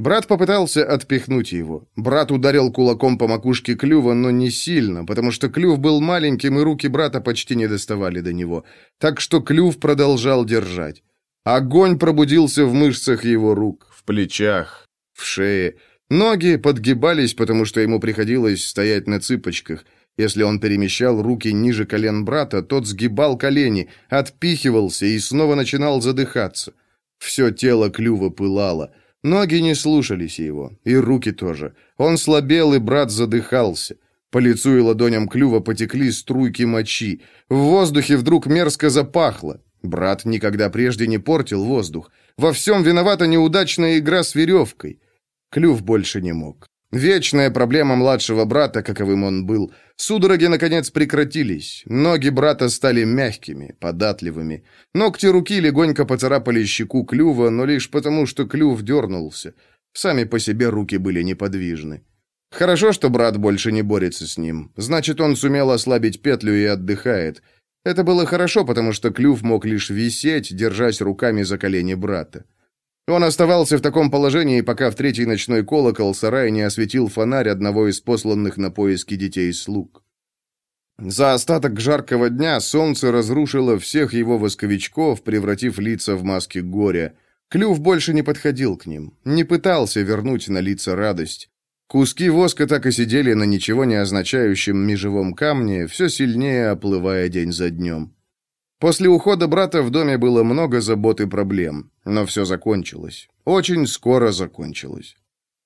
Брат попытался отпихнуть его. Брат ударил кулаком по макушке клюва, но не сильно, потому что клюв был маленьким, и руки брата почти не доставали до него. Так что клюв продолжал держать. Огонь пробудился в мышцах его рук, в плечах, в шее. Ноги подгибались, потому что ему приходилось стоять на цыпочках. Если он перемещал руки ниже колен брата, тот сгибал колени, отпихивался и снова начинал задыхаться. Все тело клюва пылало. Ноги не слушались его, и руки тоже. Он слабел, и брат задыхался. По лицу и ладоням клюва потекли струйки мочи. В воздухе вдруг мерзко запахло. Брат никогда прежде не портил воздух. Во всем виновата неудачная игра с веревкой. Клюв больше не мог. Вечная проблема младшего брата, каковым он был. Судороги, наконец, прекратились. Ноги брата стали мягкими, податливыми. Ногти руки легонько поцарапали щеку клюва, но лишь потому, что клюв дернулся. Сами по себе руки были неподвижны. Хорошо, что брат больше не борется с ним. Значит, он сумел ослабить петлю и отдыхает. Это было хорошо, потому что клюв мог лишь висеть, держась руками за колени брата. Он оставался в таком положении, пока в третий ночной колокол сарай не осветил фонарь одного из посланных на поиски детей слуг. За остаток жаркого дня солнце разрушило всех его восковичков, превратив лица в маски горя. Клюв больше не подходил к ним, не пытался вернуть на лица радость. Куски воска так и сидели на ничего не означающем межевом камне, все сильнее оплывая день за днем. После ухода брата в доме было много забот и проблем, но все закончилось. Очень скоро закончилось.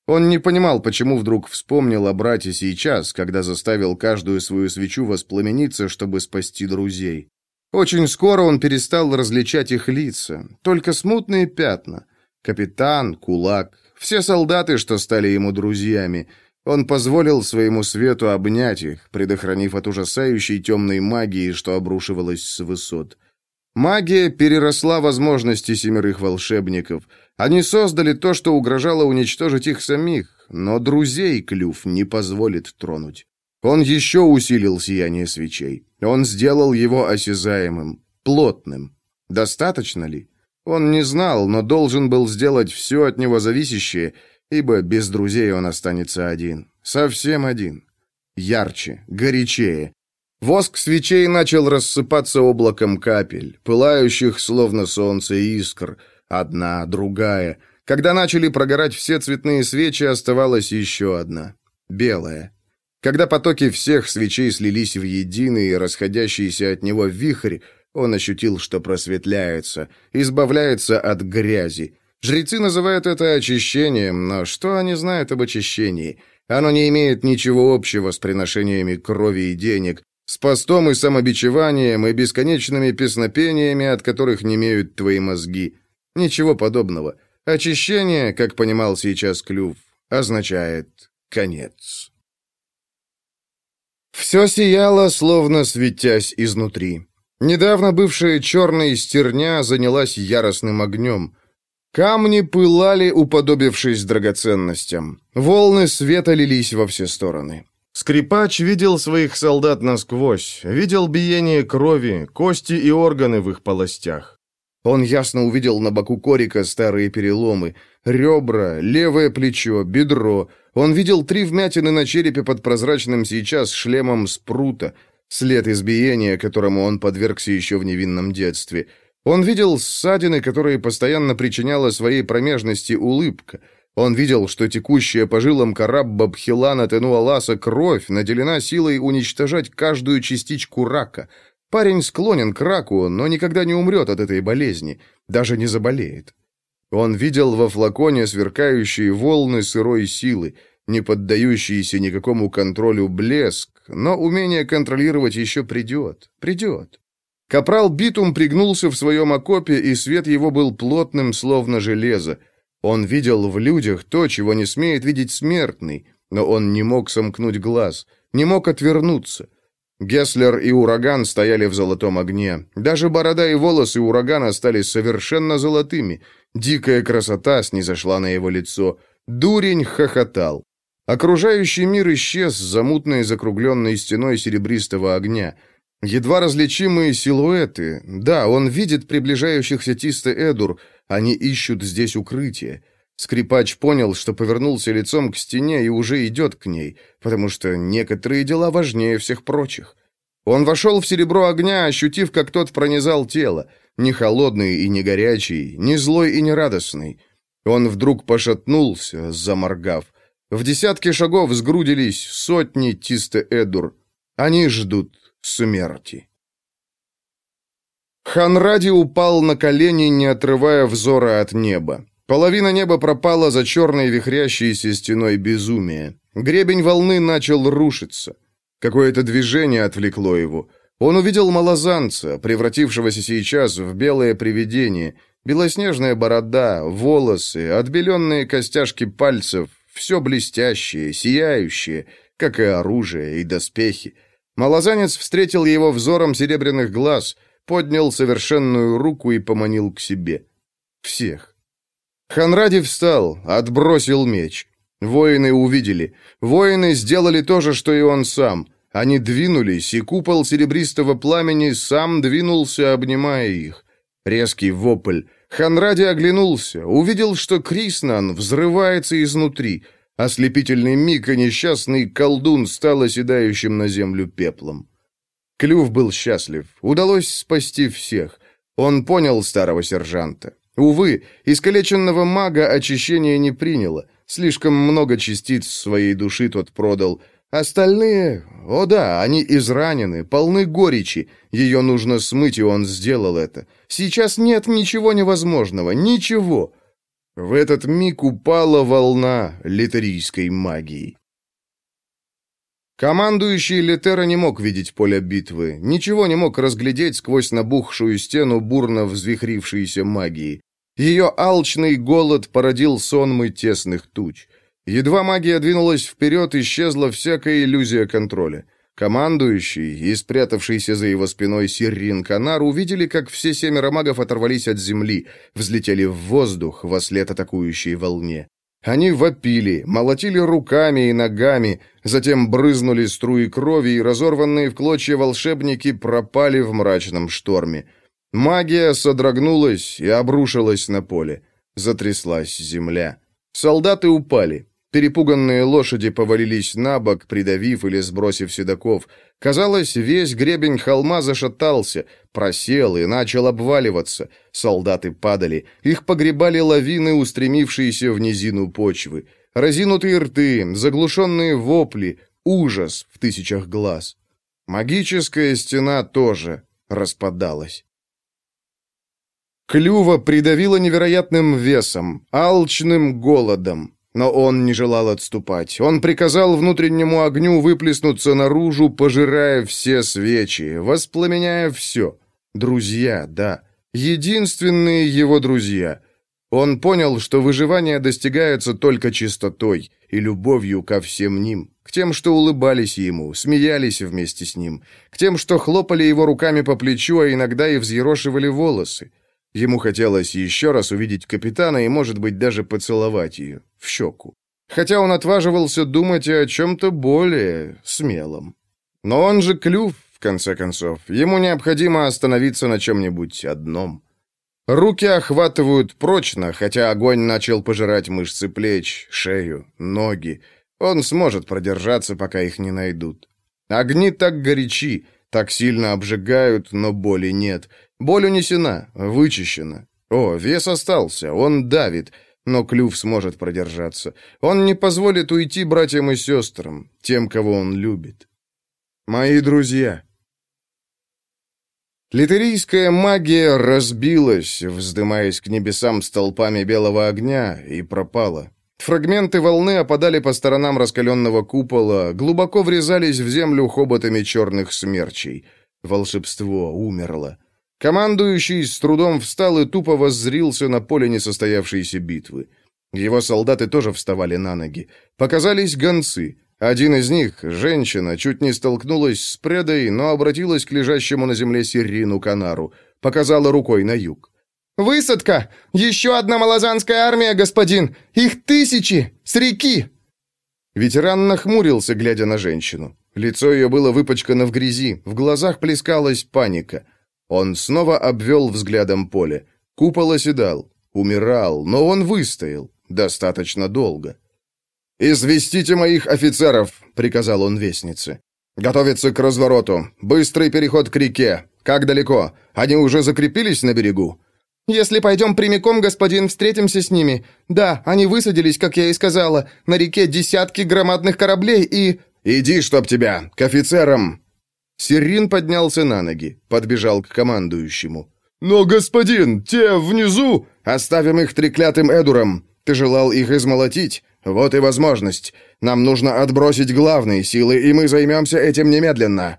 Он не понимал, почему вдруг вспомнил о брате сейчас, когда заставил каждую свою свечу воспламениться, чтобы спасти друзей. Очень скоро он перестал различать их лица, только смутные пятна. Капитан, кулак, все солдаты, что стали ему друзьями — он позволил своему свету обнять их, предохранив от ужасающей темной магии, что обрушивалась с высот. Магия переросла возможности семерых волшебников. Они создали то, что угрожало уничтожить их самих, но друзей клюв не позволит тронуть. Он еще усилил сияние свечей. Он сделал его осязаемым, плотным. Достаточно ли? Он не знал, но должен был сделать все от него зависящее — ибо без друзей он останется один. Совсем один. Ярче, горячее. Воск свечей начал рассыпаться облаком капель, пылающих, словно солнце, искр. Одна, другая. Когда начали прогорать все цветные свечи, оставалась еще одна. Белая. Когда потоки всех свечей слились в единый, расходящийся от него вихрь, он ощутил, что просветляется, избавляется от грязи, Жрецы называют это очищением, но что они знают об очищении? Оно не имеет ничего общего с приношениями крови и денег, с постом и самобичеванием и бесконечными песнопениями, от которых не имеют твои мозги. Ничего подобного. Очищение, как понимал сейчас Клюв, означает конец. Все сияло, словно светясь изнутри. Недавно бывшая черная стерня занялась яростным огнем. Камни пылали, уподобившись драгоценностям. Волны света лились во все стороны. Скрипач видел своих солдат насквозь, видел биение крови, кости и органы в их полостях. Он ясно увидел на боку Корика старые переломы, ребра, левое плечо, бедро. Он видел три вмятины на черепе под прозрачным сейчас шлемом спрута, след избиения, которому он подвергся еще в невинном детстве — он видел ссадины, которые постоянно причиняла своей промежности улыбка. Он видел, что текущая по жилам Карабба Бхилана Тенуаласа кровь наделена силой уничтожать каждую частичку рака. Парень склонен к раку, но никогда не умрет от этой болезни, даже не заболеет. Он видел во флаконе сверкающие волны сырой силы, не поддающиеся никакому контролю блеск, но умение контролировать еще придет, придет. Капрал Битум пригнулся в своем окопе, и свет его был плотным, словно железо. Он видел в людях то, чего не смеет видеть смертный, но он не мог сомкнуть глаз, не мог отвернуться. Гесслер и Ураган стояли в золотом огне. Даже борода и волосы Урагана стали совершенно золотыми. Дикая красота снизошла на его лицо. Дурень хохотал. Окружающий мир исчез за мутной закругленной стеной серебристого огня. Едва различимые силуэты. Да, он видит приближающихся Тиста Эдур. Они ищут здесь укрытие. Скрипач понял, что повернулся лицом к стене и уже идет к ней, потому что некоторые дела важнее всех прочих. Он вошел в серебро огня, ощутив, как тот пронизал тело, не холодный и не горячий, не злой и не радостный. Он вдруг пошатнулся, заморгав. В десятки шагов сгрудились сотни Тисте-Эдур. Они ждут смерти. Ханради упал на колени, не отрывая взора от неба. Половина неба пропала за черной вихрящейся стеной безумия. Гребень волны начал рушиться. Какое-то движение отвлекло его. Он увидел малозанца, превратившегося сейчас в белое привидение. Белоснежная борода, волосы, отбеленные костяшки пальцев, все блестящее, сияющее, как и оружие и доспехи. Малозанец встретил его взором серебряных глаз, поднял совершенную руку и поманил к себе. Всех. Ханради встал, отбросил меч. Воины увидели. Воины сделали то же, что и он сам. Они двинулись, и купол серебристого пламени сам двинулся, обнимая их. Резкий вопль. Ханради оглянулся, увидел, что Криснан взрывается изнутри. Ослепительный миг, и несчастный колдун стал оседающим на землю пеплом. Клюв был счастлив. Удалось спасти всех. Он понял старого сержанта. Увы, искалеченного мага очищение не приняло. Слишком много частиц своей души тот продал. Остальные... О да, они изранены, полны горечи. Ее нужно смыть, и он сделал это. Сейчас нет ничего невозможного, ничего. В этот миг упала волна литерийской магии. Командующий Летера не мог видеть поля битвы, ничего не мог разглядеть сквозь набухшую стену бурно взвихрившейся магии. Ее алчный голод породил сонмы тесных туч. Едва магия двинулась вперед, исчезла всякая иллюзия контроля. Командующий и спрятавшийся за его спиной Сиррин Канар увидели, как все семеро магов оторвались от земли, взлетели в воздух во след атакующей волне. Они вопили, молотили руками и ногами, затем брызнули струи крови, и разорванные в клочья волшебники пропали в мрачном шторме. Магия содрогнулась и обрушилась на поле. Затряслась земля. Солдаты упали. Перепуганные лошади повалились на бок, придавив или сбросив седаков. Казалось, весь гребень холма зашатался, просел и начал обваливаться. Солдаты падали. Их погребали лавины, устремившиеся в низину почвы. Разинутые рты, заглушенные вопли, ужас в тысячах глаз. Магическая стена тоже распадалась. Клюва придавило невероятным весом, алчным голодом. Но он не желал отступать. Он приказал внутреннему огню выплеснуться наружу, пожирая все свечи, воспламеняя все. Друзья, да. Единственные его друзья. Он понял, что выживание достигается только чистотой и любовью ко всем ним, к тем, что улыбались ему, смеялись вместе с ним, к тем, что хлопали его руками по плечу, а иногда и взъерошивали волосы. Ему хотелось еще раз увидеть капитана и, может быть, даже поцеловать ее в щеку. Хотя он отваживался думать о чем-то более смелом. Но он же клюв, в конце концов. Ему необходимо остановиться на чем-нибудь одном. Руки охватывают прочно, хотя огонь начал пожирать мышцы плеч, шею, ноги. Он сможет продержаться, пока их не найдут. Огни так горячи, так сильно обжигают, но боли нет. Боль унесена, вычищена. О, вес остался, он давит, но клюв сможет продержаться. Он не позволит уйти братьям и сестрам, тем, кого он любит. Мои друзья. Литерийская магия разбилась, вздымаясь к небесам столпами белого огня, и пропала. Фрагменты волны опадали по сторонам раскаленного купола, глубоко врезались в землю хоботами черных смерчей. Волшебство умерло. Командующий с трудом встал и тупо воззрился на поле несостоявшейся битвы. Его солдаты тоже вставали на ноги. Показались гонцы. Один из них, женщина, чуть не столкнулась с предой, но обратилась к лежащему на земле Сирину Канару, показала рукой на юг. «Высадка! Еще одна малазанская армия, господин! Их тысячи! С реки!» Ветеран нахмурился, глядя на женщину. Лицо ее было выпачкано в грязи, в глазах плескалась паника. Он снова обвел взглядом поле. Купол оседал, умирал, но он выстоял. Достаточно долго. «Известите моих офицеров», — приказал он вестнице. «Готовиться к развороту. Быстрый переход к реке. Как далеко? Они уже закрепились на берегу?» «Если пойдем прямиком, господин, встретимся с ними. Да, они высадились, как я и сказала. На реке десятки громадных кораблей и...» «Иди, чтоб тебя! К офицерам!» Сирин поднялся на ноги, подбежал к командующему. «Но, господин, те внизу...» «Оставим их треклятым Эдуром. Ты желал их измолотить? Вот и возможность. Нам нужно отбросить главные силы, и мы займемся этим немедленно».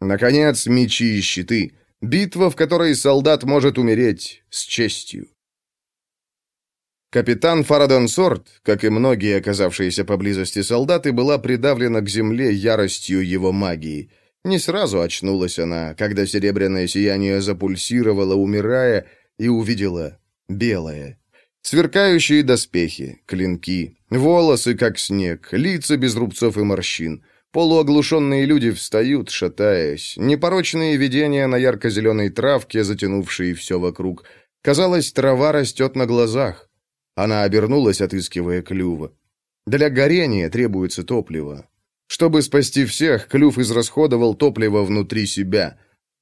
Наконец, мечи и щиты. Битва, в которой солдат может умереть с честью. Капитан Фарадон Сорт, как и многие оказавшиеся поблизости солдаты, была придавлена к земле яростью его магии. Не сразу очнулась она, когда серебряное сияние запульсировало, умирая, и увидела белое. Сверкающие доспехи, клинки, волосы, как снег, лица без рубцов и морщин. Полуоглушенные люди встают, шатаясь. Непорочные видения на ярко-зеленой травке, затянувшие все вокруг. Казалось, трава растет на глазах. Она обернулась, отыскивая клюва. Для горения требуется топливо. Чтобы спасти всех, клюв израсходовал топливо внутри себя.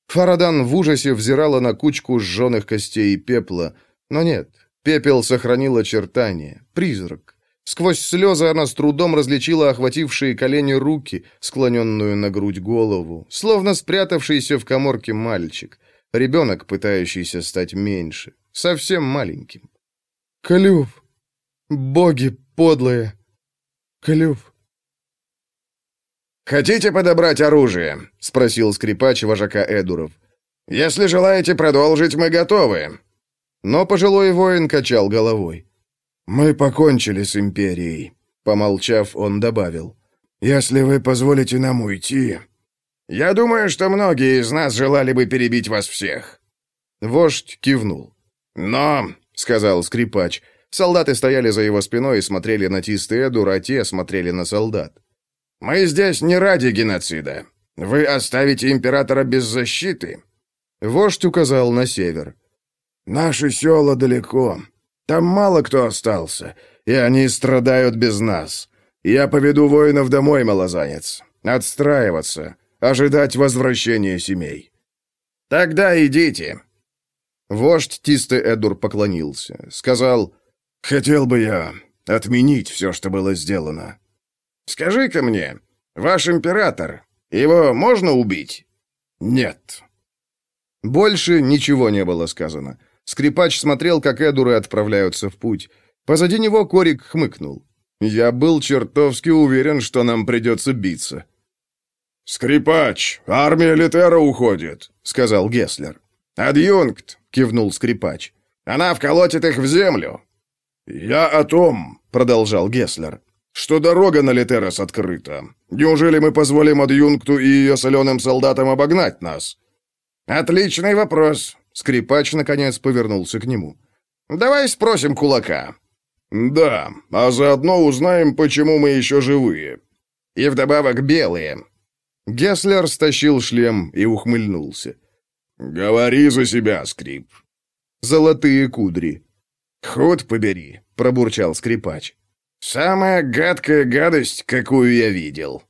Фарадан в ужасе взирала на кучку сжженных костей и пепла. Но нет, пепел сохранил очертания. Призрак. Сквозь слезы она с трудом различила охватившие колени руки, склоненную на грудь голову, словно спрятавшийся в коморке мальчик. Ребенок, пытающийся стать меньше, совсем маленьким. Клюв. Боги подлые. Клюв. «Хотите подобрать оружие?» — спросил скрипач вожака Эдуров. «Если желаете продолжить, мы готовы». Но пожилой воин качал головой. «Мы покончили с Империей», — помолчав, он добавил. «Если вы позволите нам уйти...» «Я думаю, что многие из нас желали бы перебить вас всех». Вождь кивнул. «Но — сказал скрипач. Солдаты стояли за его спиной и смотрели на Тисты Эдур, а те смотрели на солдат. «Мы здесь не ради геноцида. Вы оставите императора без защиты?» Вождь указал на север. «Наши села далеко. Там мало кто остался, и они страдают без нас. Я поведу воинов домой, малозанец. Отстраиваться, ожидать возвращения семей». «Тогда идите», Вождь Тисты Эдур поклонился. Сказал, «Хотел бы я отменить все, что было сделано». «Скажи-ка мне, ваш император, его можно убить?» «Нет». Больше ничего не было сказано. Скрипач смотрел, как Эдуры отправляются в путь. Позади него Корик хмыкнул. «Я был чертовски уверен, что нам придется биться». «Скрипач, армия Литера уходит», — сказал Геслер. «Адъюнкт», — кивнул скрипач. «Она вколотит их в землю». «Я о том», — продолжал Геслер, «что дорога на Литерас открыта. Неужели мы позволим адъюнкту и ее соленым солдатам обогнать нас?» «Отличный вопрос», — скрипач, наконец, повернулся к нему. «Давай спросим кулака». «Да, а заодно узнаем, почему мы еще живые». «И вдобавок белые». Геслер стащил шлем и ухмыльнулся. «Говори за себя, скрип». «Золотые кудри». «Худ побери», — пробурчал скрипач. «Самая гадкая гадость, какую я видел».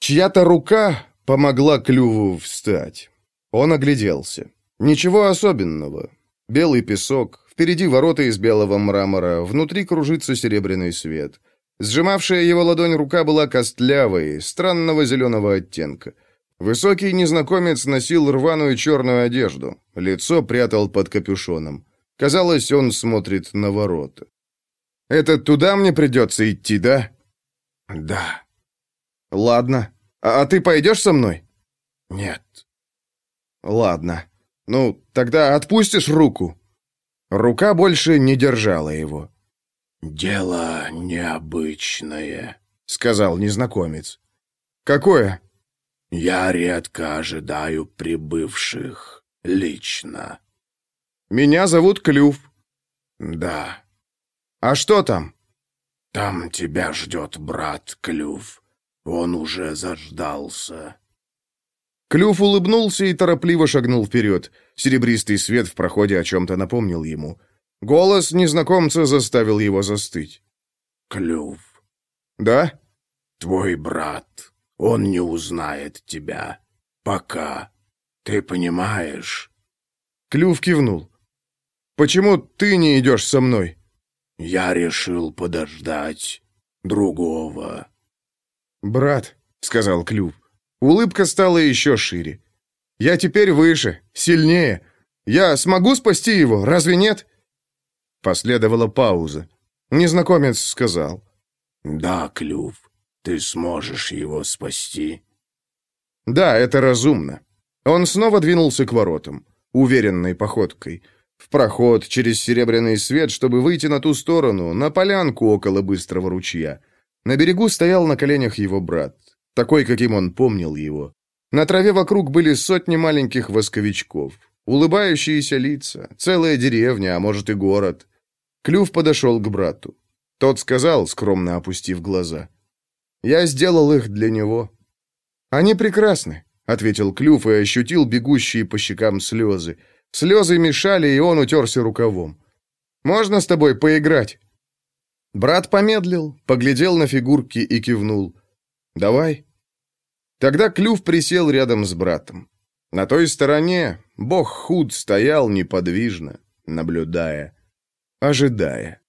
Чья-то рука помогла клюву встать. Он огляделся. Ничего особенного. Белый песок, впереди ворота из белого мрамора, внутри кружится серебряный свет. Сжимавшая его ладонь рука была костлявой, странного зеленого оттенка. Высокий незнакомец носил рваную черную одежду, лицо прятал под капюшоном. Казалось, он смотрит на ворота. «Это туда мне придется идти, да?» «Да». «Ладно. А, а ты пойдешь со мной?» «Нет». «Ладно. Ну, тогда отпустишь руку?» Рука больше не держала его. «Дело необычное», — сказал незнакомец. «Какое?» «Я редко ожидаю прибывших лично». «Меня зовут Клюв». «Да». «А что там?» «Там тебя ждет брат Клюв. Он уже заждался». Клюв улыбнулся и торопливо шагнул вперед. Серебристый свет в проходе о чем-то напомнил ему. Голос незнакомца заставил его застыть. «Клюв». «Да?» «Твой брат. Он не узнает тебя. Пока. Ты понимаешь?» Клюв кивнул. «Почему ты не идешь со мной?» «Я решил подождать другого». «Брат», — сказал Клюв. Улыбка стала еще шире. «Я теперь выше, сильнее. Я смогу спасти его, разве нет?» Последовала пауза. Незнакомец сказал. «Да, Клюв, ты сможешь его спасти». «Да, это разумно». Он снова двинулся к воротам, уверенной походкой. В проход через серебряный свет, чтобы выйти на ту сторону, на полянку около быстрого ручья. На берегу стоял на коленях его брат такой, каким он помнил его. На траве вокруг были сотни маленьких восковичков, улыбающиеся лица, целая деревня, а может и город. Клюв подошел к брату. Тот сказал, скромно опустив глаза, «Я сделал их для него». «Они прекрасны», — ответил Клюв и ощутил бегущие по щекам слезы. Слезы мешали, и он утерся рукавом. «Можно с тобой поиграть?» Брат помедлил, поглядел на фигурки и кивнул. «Давай». Тогда Клюв присел рядом с братом. На той стороне бог Худ стоял неподвижно, наблюдая, ожидая.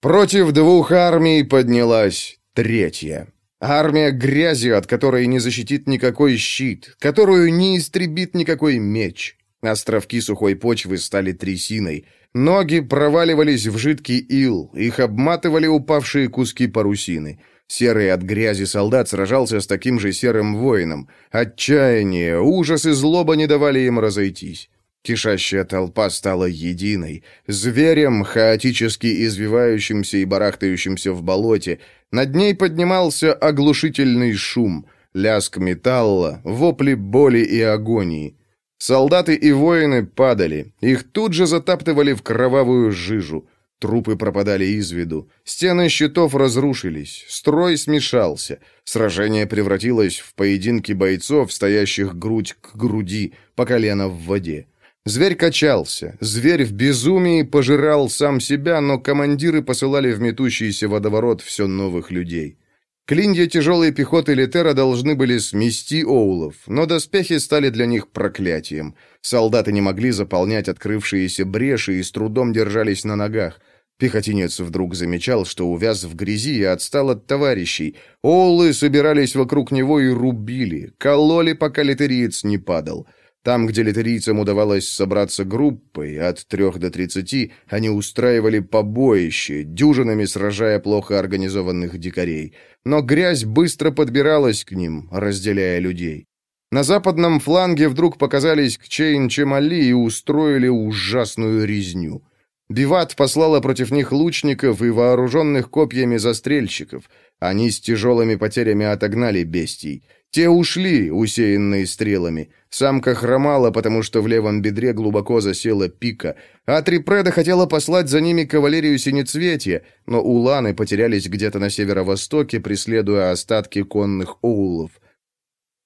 Против двух армий поднялась третья. Армия грязи, от которой не защитит никакой щит, которую не истребит никакой меч. Островки сухой почвы стали трясиной. Ноги проваливались в жидкий ил, их обматывали упавшие куски парусины. Серый от грязи солдат сражался с таким же серым воином. Отчаяние, ужас и злоба не давали им разойтись. Кишащая толпа стала единой, зверем, хаотически извивающимся и барахтающимся в болоте. Над ней поднимался оглушительный шум, лязг металла, вопли боли и агонии. Солдаты и воины падали, их тут же затаптывали в кровавую жижу. Трупы пропадали из виду. Стены щитов разрушились. Строй смешался. Сражение превратилось в поединки бойцов, стоящих грудь к груди, по колено в воде. Зверь качался. Зверь в безумии пожирал сам себя, но командиры посылали в метущийся водоворот все новых людей. Клинья тяжелой пехоты Литера должны были смести оулов, но доспехи стали для них проклятием. Солдаты не могли заполнять открывшиеся бреши и с трудом держались на ногах. Пехотинец вдруг замечал, что увяз в грязи и отстал от товарищей. Олы собирались вокруг него и рубили, кололи, пока литериец не падал. Там, где литерийцам удавалось собраться группой от трех до тридцати, они устраивали побоище, дюжинами сражая плохо организованных дикарей. Но грязь быстро подбиралась к ним, разделяя людей. На западном фланге вдруг показались Кчейн-Чемали и устроили ужасную резню. Биват послала против них лучников и вооруженных копьями застрельщиков. Они с тяжелыми потерями отогнали бестий. Те ушли, усеянные стрелами. Самка хромала, потому что в левом бедре глубоко засела пика. А Трипреда хотела послать за ними кавалерию Синецветия, но уланы потерялись где-то на северо-востоке, преследуя остатки конных оулов.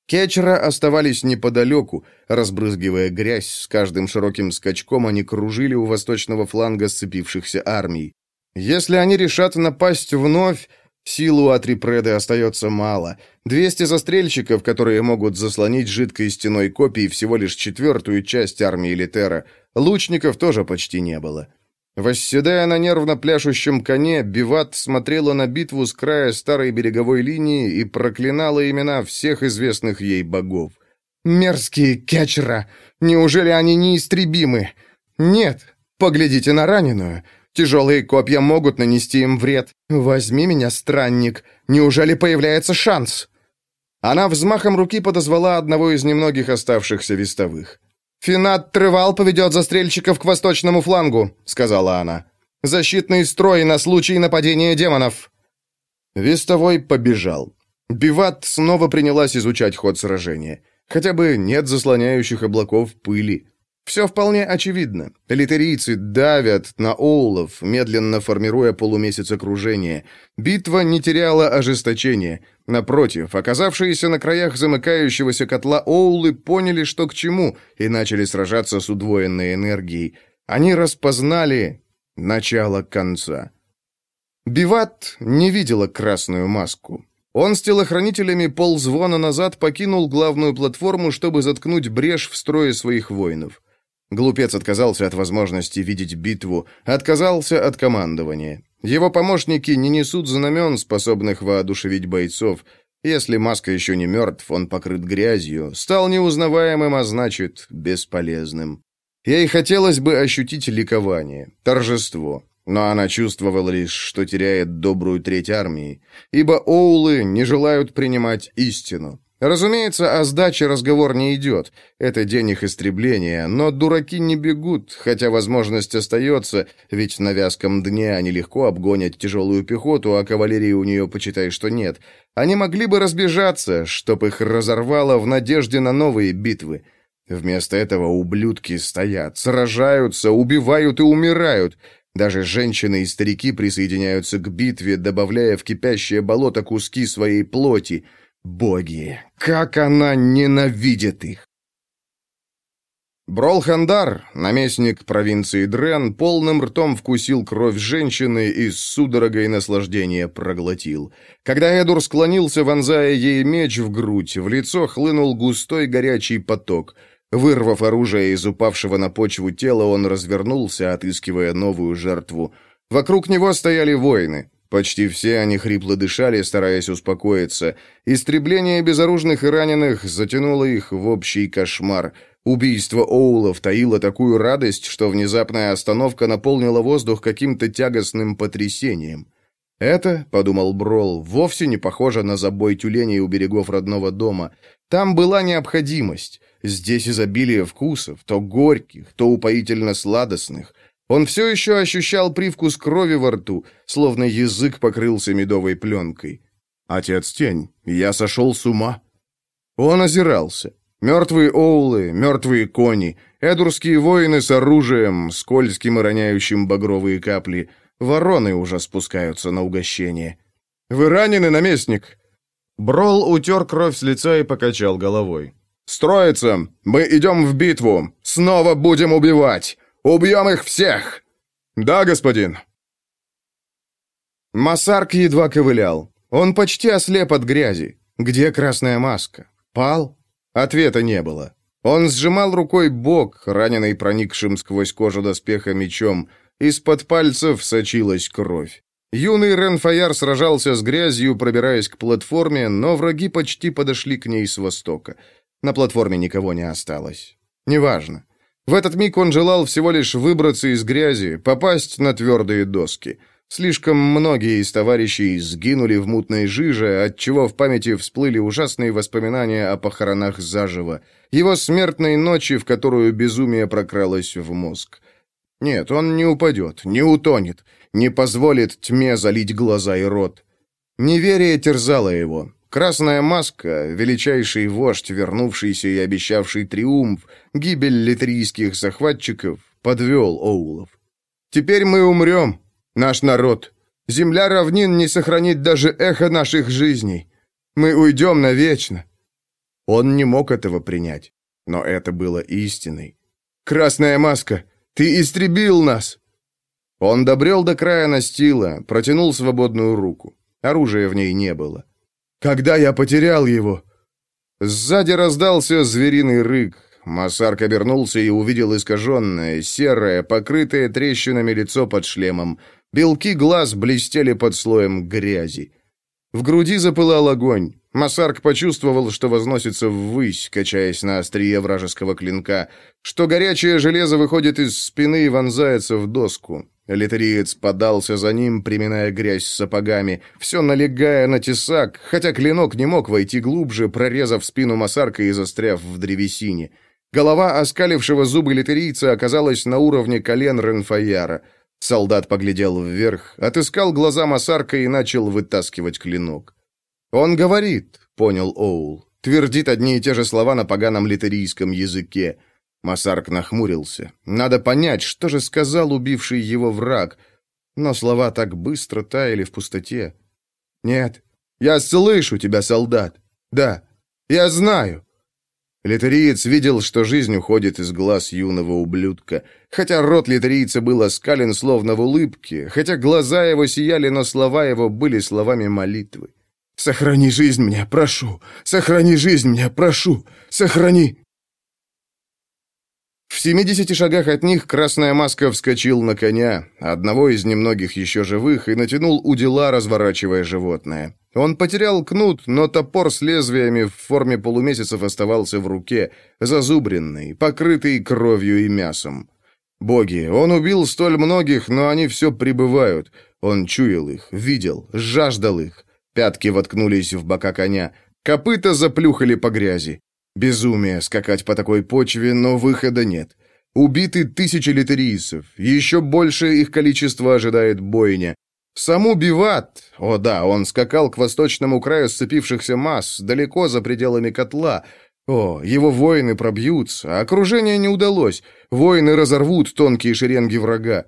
Кетчера оставались неподалеку, разбрызгивая грязь, с каждым широким скачком они кружили у восточного фланга сцепившихся армий. Если они решат напасть вновь, силу от Рипреды остается мало. Двести застрельщиков, которые могут заслонить жидкой стеной копий всего лишь четвертую часть армии Литера, лучников тоже почти не было. Восседая на нервно пляшущем коне, Биват смотрела на битву с края старой береговой линии и проклинала имена всех известных ей богов. «Мерзкие кетчера! Неужели они неистребимы? Нет! Поглядите на раненую! Тяжелые копья могут нанести им вред. Возьми меня, странник! Неужели появляется шанс?» Она взмахом руки подозвала одного из немногих оставшихся вестовых. «Финат Трывал поведет застрельщиков к восточному флангу», — сказала она. Защитный строй на случай нападения демонов!» Вестовой побежал. Биват снова принялась изучать ход сражения. Хотя бы нет заслоняющих облаков пыли. Все вполне очевидно. Литерийцы давят на Оулов, медленно формируя полумесяц окружения. Битва не теряла ожесточения. Напротив, оказавшиеся на краях замыкающегося котла Оулы поняли, что к чему, и начали сражаться с удвоенной энергией. Они распознали начало конца. Биват не видела красную маску. Он с телохранителями ползвона назад покинул главную платформу, чтобы заткнуть брешь в строе своих воинов. Глупец отказался от возможности видеть битву, отказался от командования. Его помощники не несут знамен, способных воодушевить бойцов. Если Маска еще не мертв, он покрыт грязью, стал неузнаваемым, а значит, бесполезным. Ей хотелось бы ощутить ликование, торжество, но она чувствовала лишь, что теряет добрую треть армии, ибо Оулы не желают принимать истину. Разумеется, о сдаче разговор не идет. Это день их истребления, но дураки не бегут, хотя возможность остается, ведь на вязком дне они легко обгонят тяжелую пехоту, а кавалерии у нее, почитай, что нет. Они могли бы разбежаться, чтоб их разорвало в надежде на новые битвы. Вместо этого ублюдки стоят, сражаются, убивают и умирают. Даже женщины и старики присоединяются к битве, добавляя в кипящее болото куски своей плоти — Боги, как она ненавидит их! Бролхандар, наместник провинции Дрен, полным ртом вкусил кровь женщины и с судорогой наслаждения проглотил. Когда Эдур склонился, вонзая ей меч в грудь, в лицо хлынул густой горячий поток. Вырвав оружие из упавшего на почву тела, он развернулся, отыскивая новую жертву. Вокруг него стояли воины. Почти все они хрипло дышали, стараясь успокоиться. Истребление безоружных и раненых затянуло их в общий кошмар. Убийство Оулов таило такую радость, что внезапная остановка наполнила воздух каким-то тягостным потрясением. Это, — подумал Брол, — вовсе не похоже на забой тюленей у берегов родного дома. Там была необходимость. Здесь изобилие вкусов, то горьких, то упоительно-сладостных. Он все еще ощущал привкус крови во рту, словно язык покрылся медовой пленкой. «Отец Тень, я сошел с ума». Он озирался. Мертвые оулы, мертвые кони, эдурские воины с оружием, скользким и роняющим багровые капли. Вороны уже спускаются на угощение. «Вы ранены, наместник?» Брол утер кровь с лица и покачал головой. «Строится! Мы идем в битву! Снова будем убивать! Убьем их всех!» «Да, господин!» Масарк едва ковылял. Он почти ослеп от грязи. Где красная маска? Пал? Ответа не было. Он сжимал рукой бок, раненый проникшим сквозь кожу доспеха мечом. Из-под пальцев сочилась кровь. Юный Ренфаяр сражался с грязью, пробираясь к платформе, но враги почти подошли к ней с востока. На платформе никого не осталось. Неважно. В этот миг он желал всего лишь выбраться из грязи, попасть на твердые доски. Слишком многие из товарищей сгинули в мутной жиже, отчего в памяти всплыли ужасные воспоминания о похоронах заживо, его смертной ночи, в которую безумие прокралось в мозг. Нет, он не упадет, не утонет, не позволит тьме залить глаза и рот. Неверие терзало его. Красная маска, величайший вождь, вернувшийся и обещавший триумф, гибель литрийских захватчиков, подвел Оулов. «Теперь мы умрем, наш народ. Земля равнин не сохранит даже эхо наших жизней. Мы уйдем навечно». Он не мог этого принять, но это было истиной. «Красная маска, ты истребил нас!» Он добрел до края настила, протянул свободную руку. Оружия в ней не было. Когда я потерял его?» Сзади раздался звериный рык. Масарк обернулся и увидел искаженное, серое, покрытое трещинами лицо под шлемом. Белки глаз блестели под слоем грязи. В груди запылал огонь. Масарк почувствовал, что возносится ввысь, качаясь на острие вражеского клинка, что горячее железо выходит из спины и вонзается в доску. Литериец подался за ним, приминая грязь сапогами, все налегая на тесак, хотя клинок не мог войти глубже, прорезав спину Масарка и застряв в древесине. Голова оскалившего зубы литерийца оказалась на уровне колен Ренфаяра. Солдат поглядел вверх, отыскал глаза Масарка и начал вытаскивать клинок. «Он говорит», — понял Оул, твердит одни и те же слова на поганом литерийском языке. Масарк нахмурился. «Надо понять, что же сказал убивший его враг». Но слова так быстро таяли в пустоте. «Нет, я слышу тебя, солдат. Да, я знаю». Литериец видел, что жизнь уходит из глаз юного ублюдка. Хотя рот литерийца был оскален словно в улыбке, хотя глаза его сияли, но слова его были словами молитвы. «Сохрани жизнь мне, прошу! Сохрани жизнь мне, прошу! Сохрани!» В семидесяти шагах от них красная маска вскочил на коня, одного из немногих еще живых, и натянул удила, разворачивая животное. Он потерял кнут, но топор с лезвиями в форме полумесяцев оставался в руке, зазубренный, покрытый кровью и мясом. Боги, он убил столь многих, но они все прибывают. Он чуял их, видел, жаждал их. Пятки воткнулись в бока коня, копыта заплюхали по грязи. Безумие скакать по такой почве, но выхода нет. Убиты тысячи литерийцев, еще больше их количество ожидает бойня. Саму Биват, о да, он скакал к восточному краю сцепившихся масс, далеко за пределами котла. О, его воины пробьются, окружение не удалось, воины разорвут тонкие шеренги врага.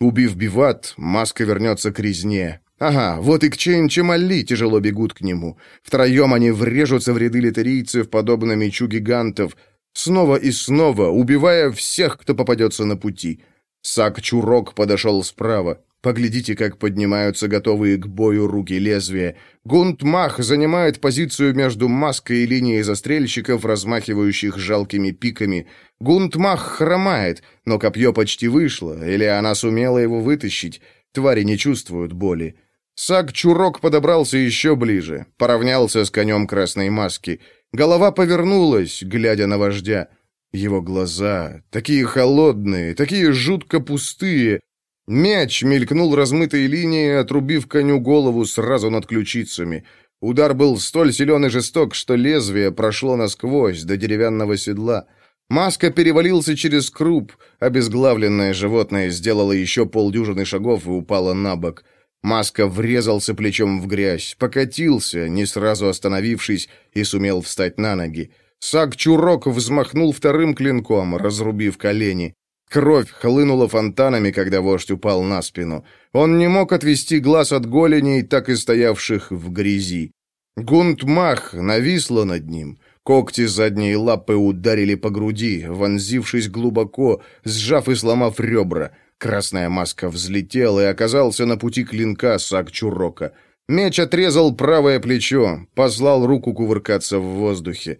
Убив Биват, маска вернется к резне. Ага, вот и к Чейн Чемалли тяжело бегут к нему. Втроем они врежутся в ряды литерийцев, подобно мечу гигантов, снова и снова, убивая всех, кто попадется на пути. Сак-чурок подошел справа. Поглядите, как поднимаются готовые к бою руки лезвия. Гунтмах занимает позицию между маской и линией застрельщиков, размахивающих жалкими пиками. Гунтмах хромает, но копье почти вышло, или она сумела его вытащить. Твари не чувствуют боли. Сак-чурок подобрался еще ближе, поравнялся с конем красной маски. Голова повернулась, глядя на вождя. Его глаза, такие холодные, такие жутко пустые, Мяч мелькнул размытой линией, отрубив коню голову сразу над ключицами. Удар был столь силен и жесток, что лезвие прошло насквозь до деревянного седла. Маска перевалился через круп, обезглавленное животное сделало еще полдюжины шагов и упало на бок. Маска врезался плечом в грязь, покатился, не сразу остановившись, и сумел встать на ноги. Сак-чурок взмахнул вторым клинком, разрубив колени. Кровь хлынула фонтанами, когда вождь упал на спину. Он не мог отвести глаз от голеней, так и стоявших в грязи. Гунтмах нависла над ним. Когти задней лапы ударили по груди, вонзившись глубоко, сжав и сломав ребра. Красная маска взлетела и оказался на пути клинка Сак-Чурока. Меч отрезал правое плечо, послал руку кувыркаться в воздухе.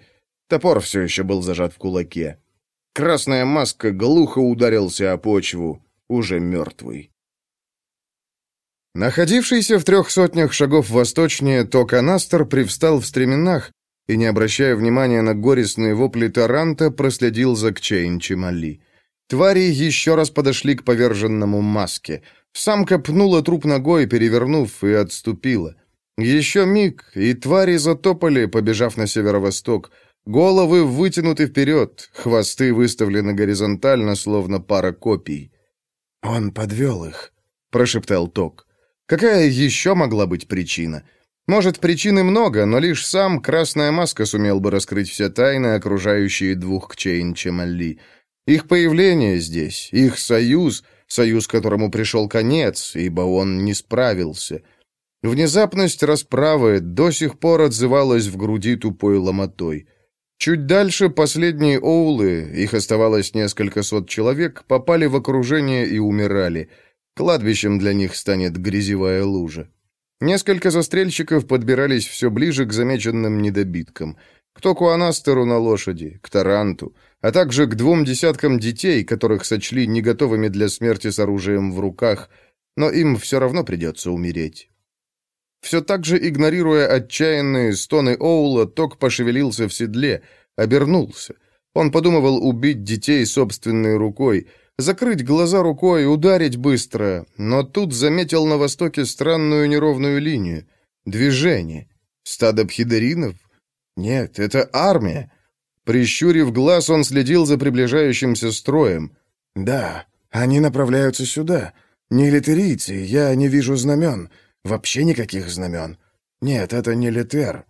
Топор все еще был зажат в кулаке. Красная маска глухо ударился о почву, уже мертвый. Находившийся в трех сотнях шагов восточнее, Токанастер привстал в стременах и, не обращая внимания на горестные вопли Таранта, проследил за Кчейн Чемали. Твари еще раз подошли к поверженному маске. Самка пнула труп ногой, перевернув, и отступила. Еще миг, и твари затопали, побежав на северо-восток. Головы вытянуты вперед, хвосты выставлены горизонтально, словно пара копий. «Он подвел их», — прошептал Ток. «Какая еще могла быть причина?» Может, причины много, но лишь сам Красная Маска сумел бы раскрыть все тайны, окружающие двух Кчейн Чемалли. Их появление здесь, их союз, союз, которому пришел конец, ибо он не справился. Внезапность расправы до сих пор отзывалась в груди тупой ломотой. Чуть дальше последние оулы, их оставалось несколько сот человек, попали в окружение и умирали. Кладбищем для них станет грязевая лужа. Несколько застрельщиков подбирались все ближе к замеченным недобиткам. К Уанастеру на лошади, к Таранту, а также к двум десяткам детей, которых сочли не готовыми для смерти с оружием в руках, но им все равно придется умереть. Все так же, игнорируя отчаянные стоны Оула, Ток пошевелился в седле, обернулся. Он подумывал убить детей собственной рукой, закрыть глаза рукой, ударить быстро, но тут заметил на востоке странную неровную линию. Движение. Стадо пхидеринов? Нет, это армия. Прищурив глаз, он следил за приближающимся строем. Да, они направляются сюда. «Не литерийцы, я не вижу знамен. Вообще никаких знамен. Нет, это не литер».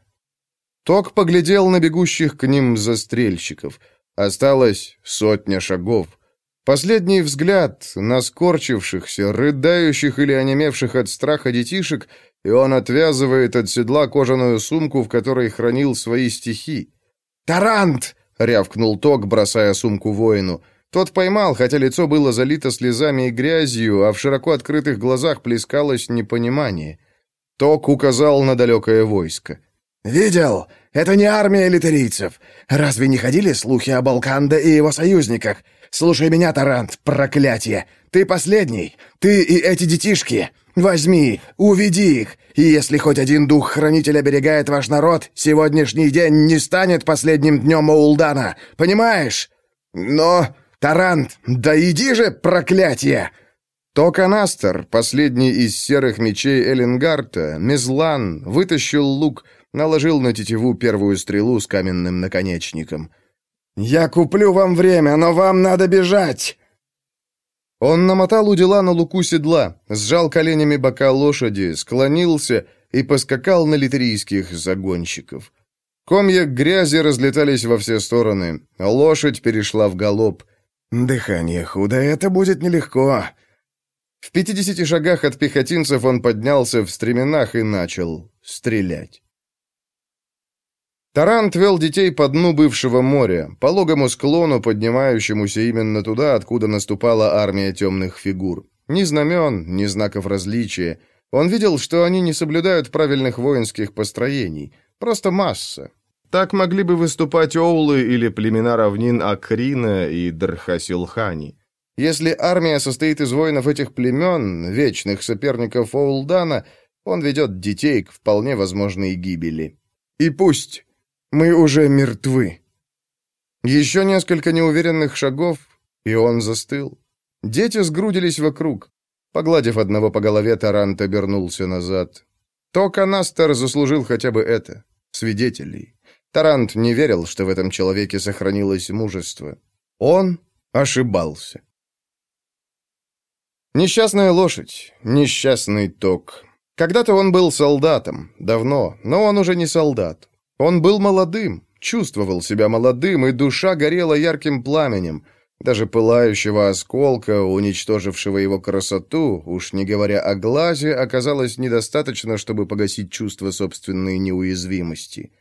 Ток поглядел на бегущих к ним застрельщиков. Осталось сотня шагов. Последний взгляд на скорчившихся, рыдающих или онемевших от страха детишек, и он отвязывает от седла кожаную сумку, в которой хранил свои стихи. «Тарант!» — рявкнул Ток, бросая сумку воину. Тот поймал, хотя лицо было залито слезами и грязью, а в широко открытых глазах плескалось непонимание. Ток указал на далекое войско. «Видел? Это не армия литерийцев. Разве не ходили слухи о Балканде и его союзниках? Слушай меня, Тарант, проклятие! Ты последний! Ты и эти детишки! Возьми, уведи их, и если хоть один дух-хранитель оберегает ваш народ, сегодняшний день не станет последним днем Аулдана, понимаешь? Но, Тарант, да иди же, проклятие!» Токанастер, последний из серых мечей Эллингарта, Мезлан, вытащил лук, наложил на тетиву первую стрелу с каменным наконечником. «Я куплю вам время, но вам надо бежать!» Он намотал у дела на луку седла, сжал коленями бока лошади, склонился и поскакал на литерийских загонщиков. Комья грязи разлетались во все стороны, лошадь перешла в галоп. «Дыхание худо, это будет нелегко». В пятидесяти шагах от пехотинцев он поднялся в стременах и начал стрелять. Тарант вел детей по дну бывшего моря, по логому склону, поднимающемуся именно туда, откуда наступала армия темных фигур. Ни знамен, ни знаков различия. Он видел, что они не соблюдают правильных воинских построений. Просто масса. Так могли бы выступать оулы или племена равнин Акрина и Дархасилхани. Если армия состоит из воинов этих племен, вечных соперников Оулдана, он ведет детей к вполне возможной гибели. И пусть мы уже мертвы. Еще несколько неуверенных шагов, и он застыл. Дети сгрудились вокруг. Погладив одного по голове, Тарант обернулся назад. То Канастер заслужил хотя бы это. Свидетелей. Тарант не верил, что в этом человеке сохранилось мужество. Он ошибался. Несчастная лошадь, несчастный ток. Когда-то он был солдатом, давно, но он уже не солдат. Он был молодым, чувствовал себя молодым, и душа горела ярким пламенем. Даже пылающего осколка, уничтожившего его красоту, уж не говоря о глазе, оказалось недостаточно, чтобы погасить чувство собственной неуязвимости.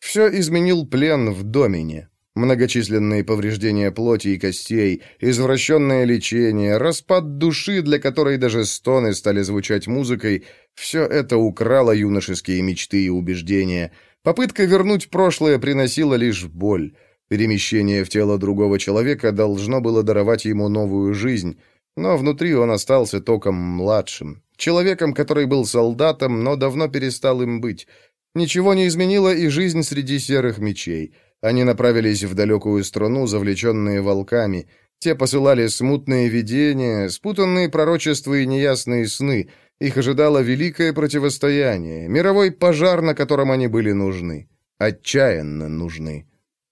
Все изменил плен в Домине. Многочисленные повреждения плоти и костей, извращенное лечение, распад души, для которой даже стоны стали звучать музыкой, все это украло юношеские мечты и убеждения – Попытка вернуть прошлое приносила лишь боль. Перемещение в тело другого человека должно было даровать ему новую жизнь, но внутри он остался током младшим, человеком, который был солдатом, но давно перестал им быть. Ничего не изменило и жизнь среди серых мечей. Они направились в далекую страну, завлеченные волками. Те посылали смутные видения, спутанные пророчества и неясные сны — их ожидало великое противостояние, мировой пожар, на котором они были нужны. Отчаянно нужны.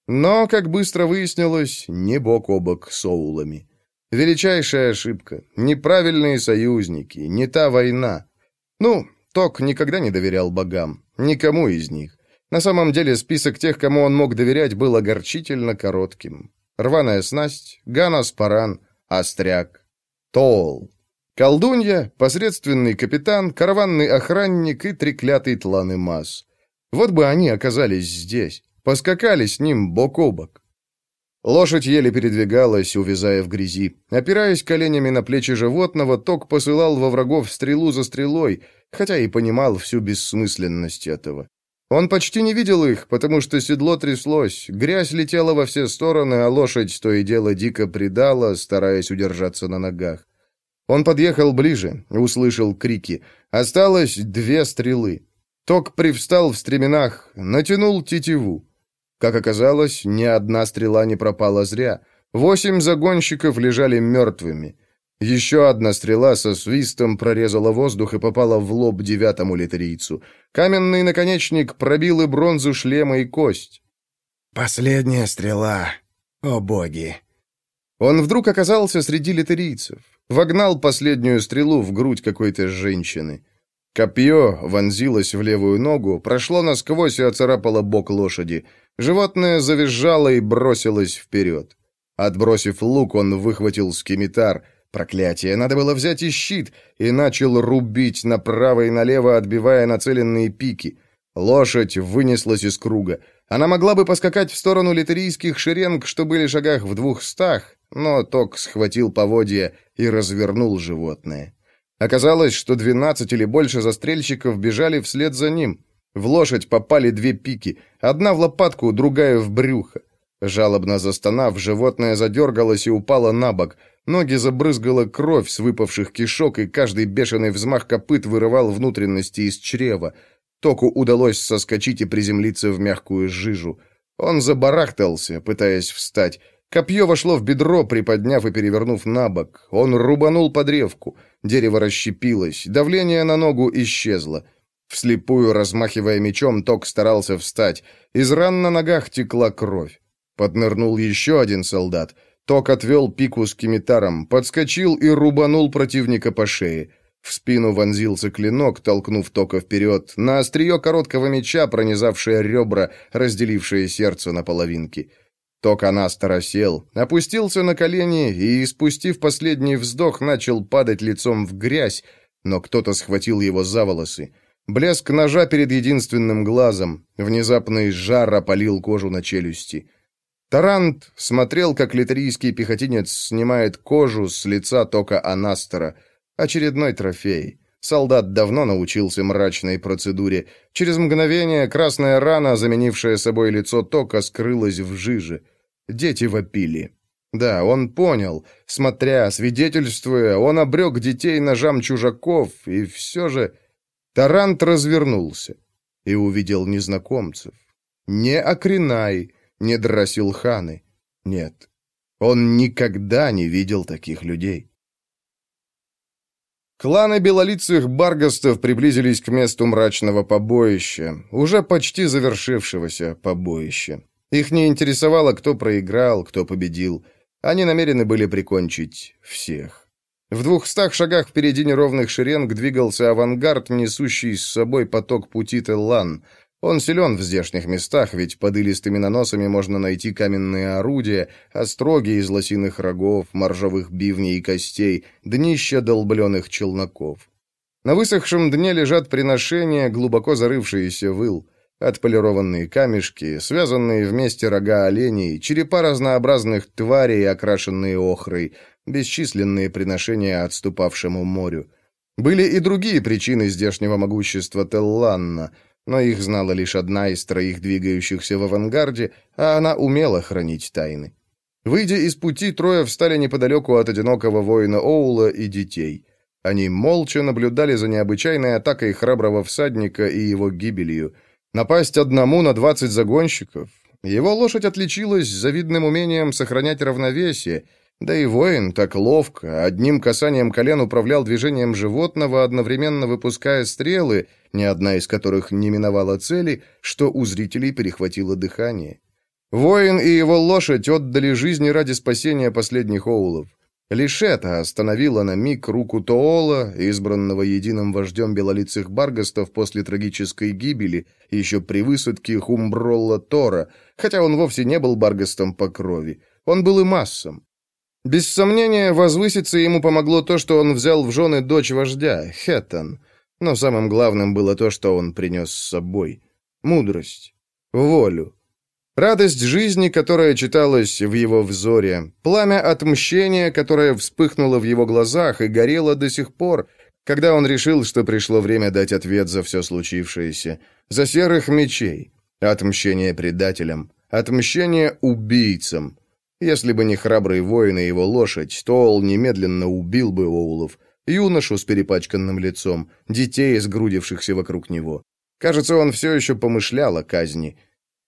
Но, как быстро выяснилось, не бок о бок с Оулами. Величайшая ошибка. Неправильные союзники, не та война. Ну, Ток никогда не доверял богам. Никому из них. На самом деле, список тех, кому он мог доверять, был огорчительно коротким. Рваная снасть, Ганас Паран, Остряк, Тол. Колдунья, посредственный капитан, караванный охранник и треклятый тлан и масс. Вот бы они оказались здесь, поскакали с ним бок о бок. Лошадь еле передвигалась, увязая в грязи. Опираясь коленями на плечи животного, Ток посылал во врагов стрелу за стрелой, хотя и понимал всю бессмысленность этого. Он почти не видел их, потому что седло тряслось, грязь летела во все стороны, а лошадь то и дело дико придала, стараясь удержаться на ногах. Он подъехал ближе, услышал крики. Осталось две стрелы. Ток привстал в стременах, натянул тетиву. Как оказалось, ни одна стрела не пропала зря. Восемь загонщиков лежали мертвыми. Еще одна стрела со свистом прорезала воздух и попала в лоб девятому литерийцу. Каменный наконечник пробил и бронзу шлема и кость. «Последняя стрела. О боги!» Он вдруг оказался среди литерийцев. Вогнал последнюю стрелу в грудь какой-то женщины. Копье вонзилось в левую ногу, прошло насквозь и оцарапало бок лошади. Животное завизжало и бросилось вперед. Отбросив лук, он выхватил скимитар. Проклятие, надо было взять и щит, и начал рубить направо и налево, отбивая нацеленные пики. Лошадь вынеслась из круга. Она могла бы поскакать в сторону литерийских шеренг, что были шагах в двухстах, но Ток схватил поводья и развернул животное. Оказалось, что двенадцать или больше застрельщиков бежали вслед за ним. В лошадь попали две пики, одна в лопатку, другая в брюхо. Жалобно застонав, животное задергалось и упало на бок. Ноги забрызгала кровь с выпавших кишок, и каждый бешеный взмах копыт вырывал внутренности из чрева. Току удалось соскочить и приземлиться в мягкую жижу. Он забарахтался, пытаясь встать. Копье вошло в бедро, приподняв и перевернув на бок. Он рубанул под древку. Дерево расщепилось, давление на ногу исчезло. Вслепую, размахивая мечом, Ток старался встать. Из ран на ногах текла кровь. Поднырнул еще один солдат. Ток отвел пику с кимитаром, подскочил и рубанул противника по шее. В спину вонзился клинок, толкнув Тока вперед, на острие короткого меча, пронизавшее ребра, разделившее сердце на половинки. Ток Анастора сел, опустился на колени и, спустив последний вздох, начал падать лицом в грязь, но кто-то схватил его за волосы. Блеск ножа перед единственным глазом, внезапный жар опалил кожу на челюсти. Тарант смотрел, как литерийский пехотинец снимает кожу с лица Тока Анастера — Очередной трофей. Солдат давно научился мрачной процедуре. Через мгновение красная рана, заменившая собой лицо Тока, скрылась в жиже. Дети вопили. Да, он понял. Смотря, свидетельствуя, он обрек детей ножам чужаков, и все же... Тарант развернулся и увидел незнакомцев. Не Акринай, не Драсилханы. Нет, он никогда не видел таких людей. Кланы белолицых баргастов приблизились к месту мрачного побоища, уже почти завершившегося побоища. Их не интересовало, кто проиграл, кто победил. Они намерены были прикончить всех. В двухстах шагах впереди неровных шеренг двигался авангард, несущий с собой поток пути Теллан — он силен в здешних местах, ведь под илистыми наносами можно найти каменные орудия, остроги из лосиных рогов, моржовых бивней и костей, днища долбленных челноков. На высохшем дне лежат приношения, глубоко зарывшиеся в ил, отполированные камешки, связанные вместе рога оленей, черепа разнообразных тварей, окрашенные охрой, бесчисленные приношения отступавшему морю. Были и другие причины здешнего могущества Телланна — но их знала лишь одна из троих двигающихся в авангарде, а она умела хранить тайны. Выйдя из пути, трое встали неподалеку от одинокого воина Оула и детей. Они молча наблюдали за необычайной атакой храброго всадника и его гибелью. Напасть одному на двадцать загонщиков. Его лошадь отличилась завидным умением сохранять равновесие, да и воин так ловко, одним касанием колен управлял движением животного, одновременно выпуская стрелы, ни одна из которых не миновала цели, что у зрителей перехватило дыхание. Воин и его лошадь отдали жизни ради спасения последних оулов. Лишь это остановило на миг руку Тоола, избранного единым вождем белолицых баргастов после трагической гибели, еще при высадке Хумбролла Тора, хотя он вовсе не был баргастом по крови. Он был и массом. Без сомнения, возвыситься ему помогло то, что он взял в жены дочь вождя, Хеттон. Но самым главным было то, что он принес с собой. Мудрость, волю. Радость жизни, которая читалась в его взоре, пламя отмщения, которое вспыхнуло в его глазах и горело до сих пор, когда он решил, что пришло время дать ответ за все случившееся, за серых мечей, отмщение предателям, отмщение убийцам, если бы не храбрый воин и его лошадь, то Ол немедленно убил бы Оулов, юношу с перепачканным лицом, детей, сгрудившихся вокруг него. Кажется, он все еще помышлял о казни.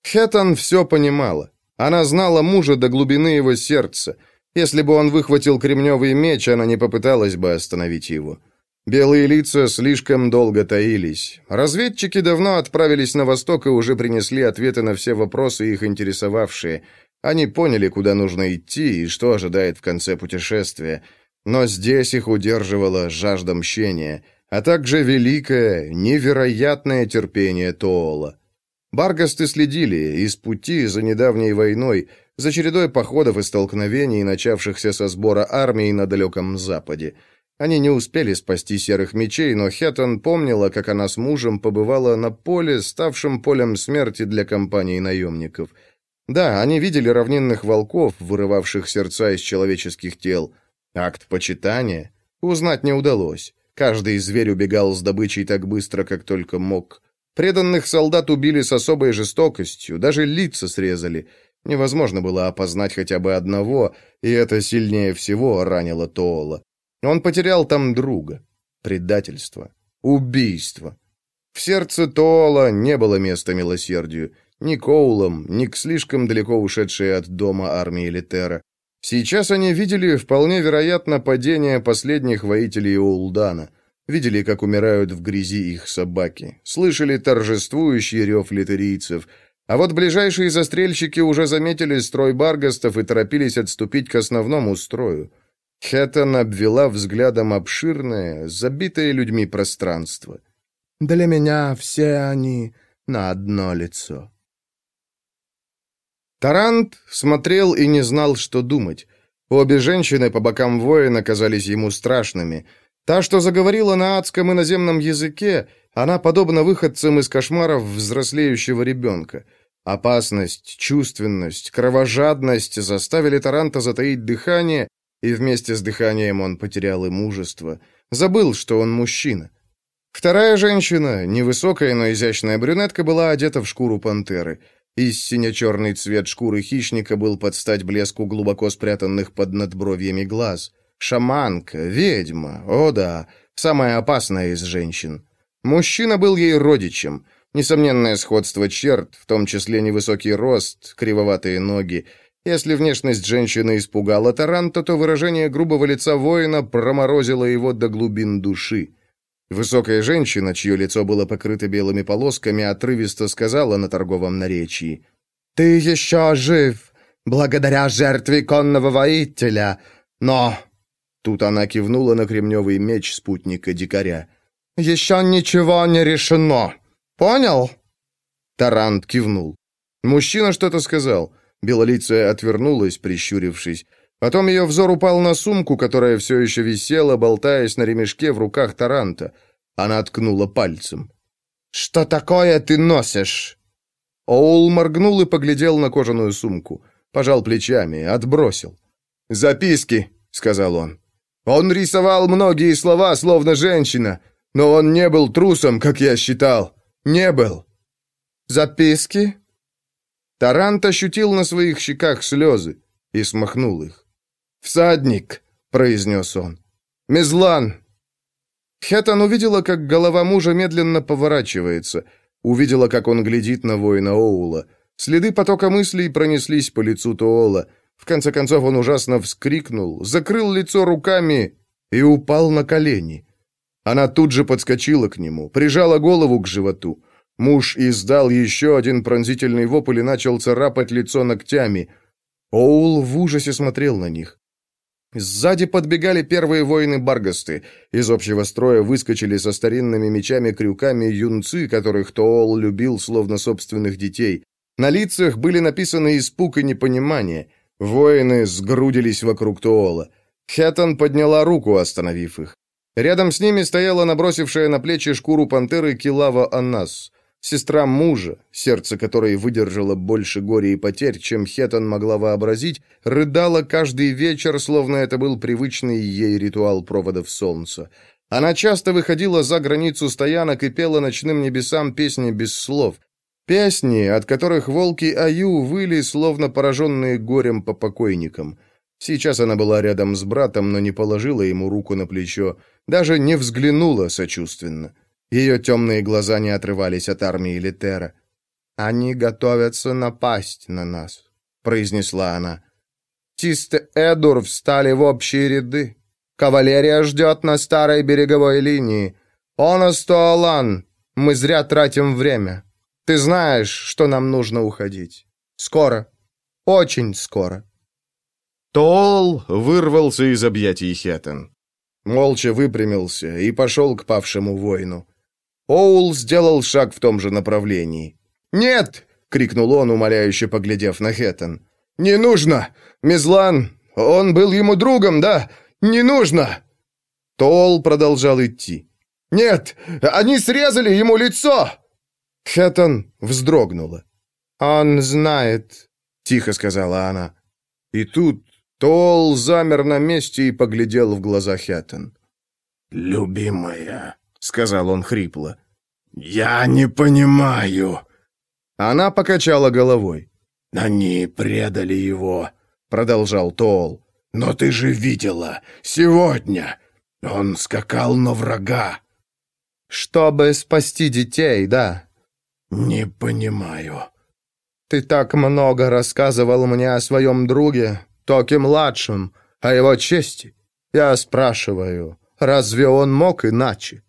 Хеттон все понимала. Она знала мужа до глубины его сердца. Если бы он выхватил кремневый меч, она не попыталась бы остановить его. Белые лица слишком долго таились. Разведчики давно отправились на восток и уже принесли ответы на все вопросы, их интересовавшие. Они поняли, куда нужно идти и что ожидает в конце путешествия. Но здесь их удерживала жажда мщения, а также великое, невероятное терпение Тоола. Баргасты следили из пути за недавней войной, за чередой походов и столкновений, начавшихся со сбора армии на далеком западе. Они не успели спасти серых мечей, но Хеттон помнила, как она с мужем побывала на поле, ставшем полем смерти для компании наемников. Да, они видели равнинных волков, вырывавших сердца из человеческих тел. Акт почитания? Узнать не удалось. Каждый зверь убегал с добычей так быстро, как только мог. Преданных солдат убили с особой жестокостью, даже лица срезали. Невозможно было опознать хотя бы одного, и это сильнее всего ранило Тоола. Он потерял там друга. Предательство. Убийство. В сердце Тоола не было места милосердию. Ни Коулам, ни к слишком далеко ушедшей от дома армии Литера. Сейчас они видели вполне вероятно падение последних воителей Улдана. Видели, как умирают в грязи их собаки. Слышали торжествующий рев литерийцев. А вот ближайшие застрельщики уже заметили строй баргастов и торопились отступить к основному строю. Хэттон обвела взглядом обширное, забитое людьми пространство. «Для меня все они на одно лицо». Тарант смотрел и не знал, что думать. Обе женщины по бокам воина казались ему страшными. Та, что заговорила на адском иноземном языке, она подобна выходцам из кошмаров взрослеющего ребенка. Опасность, чувственность, кровожадность заставили Таранта затаить дыхание и вместе с дыханием он потерял и мужество. Забыл, что он мужчина. Вторая женщина, невысокая, но изящная брюнетка, была одета в шкуру пантеры. И сине-черный цвет шкуры хищника был под стать блеску глубоко спрятанных под надбровьями глаз. Шаманка, ведьма, о да, самая опасная из женщин. Мужчина был ей родичем. Несомненное сходство черт, в том числе невысокий рост, кривоватые ноги, если внешность женщины испугала Таранта, то выражение грубого лица воина проморозило его до глубин души. Высокая женщина, чье лицо было покрыто белыми полосками, отрывисто сказала на торговом наречии. «Ты еще жив, благодаря жертве конного воителя, но...» Тут она кивнула на кремневый меч спутника дикаря. «Еще ничего не решено. Понял?» Тарант кивнул. Мужчина что-то сказал. Белолицая отвернулась, прищурившись. Потом ее взор упал на сумку, которая все еще висела, болтаясь на ремешке в руках Таранта. Она ткнула пальцем. «Что такое ты носишь?» Оул моргнул и поглядел на кожаную сумку. Пожал плечами, отбросил. «Записки», — сказал он. «Он рисовал многие слова, словно женщина, но он не был трусом, как я считал. Не был». «Записки?» Тарант ощутил на своих щеках слезы и смахнул их. «Всадник!» — произнес он. «Мезлан!» Хетан увидела, как голова мужа медленно поворачивается, увидела, как он глядит на воина Оула. Следы потока мыслей пронеслись по лицу Тоола. В конце концов он ужасно вскрикнул, закрыл лицо руками и упал на колени. Она тут же подскочила к нему, прижала голову к животу. Муж издал еще один пронзительный вопль и начал царапать лицо ногтями. Оул в ужасе смотрел на них. Сзади подбегали первые воины-баргасты. Из общего строя выскочили со старинными мечами-крюками юнцы, которых Тоол любил словно собственных детей. На лицах были написаны испуг и непонимание. Воины сгрудились вокруг Тоола. Хэтон подняла руку, остановив их. Рядом с ними стояла набросившая на плечи шкуру пантеры Килава Аннас. Сестра мужа, сердце которой выдержало больше горя и потерь, чем Хетон могла вообразить, рыдала каждый вечер, словно это был привычный ей ритуал проводов солнца. Она часто выходила за границу стоянок и пела ночным небесам песни без слов. Песни, от которых волки Аю выли, словно пораженные горем по покойникам. Сейчас она была рядом с братом, но не положила ему руку на плечо, даже не взглянула сочувственно. Ее темные глаза не отрывались от армии Литера. «Они готовятся напасть на нас», — произнесла она. «Тисты Эдур встали в общие ряды. Кавалерия ждет на старой береговой линии. Онос Туалан, мы зря тратим время. Ты знаешь, что нам нужно уходить. Скоро. Очень скоро». Тол вырвался из объятий Хеттон. Молча выпрямился и пошел к павшему воину. Оул сделал шаг в том же направлении. «Нет!» — крикнул он, умоляюще поглядев на Хэттон. «Не нужно! Мизлан, он был ему другом, да? Не нужно!» Тол продолжал идти. «Нет! Они срезали ему лицо!» Хэттон вздрогнула. «Он знает», — тихо сказала она. И тут Тол замер на месте и поглядел в глаза Хэттон. «Любимая», — сказал он хрипло, — «я не понимаю». Она покачала головой. «Они предали его», — продолжал Тол. «Но ты же видела, сегодня он скакал на врага». «Чтобы спасти детей, да?» «Не понимаю». «Ты так много рассказывал мне о своем друге, Токе-младшем, о его чести. Я спрашиваю, разве он мог иначе?»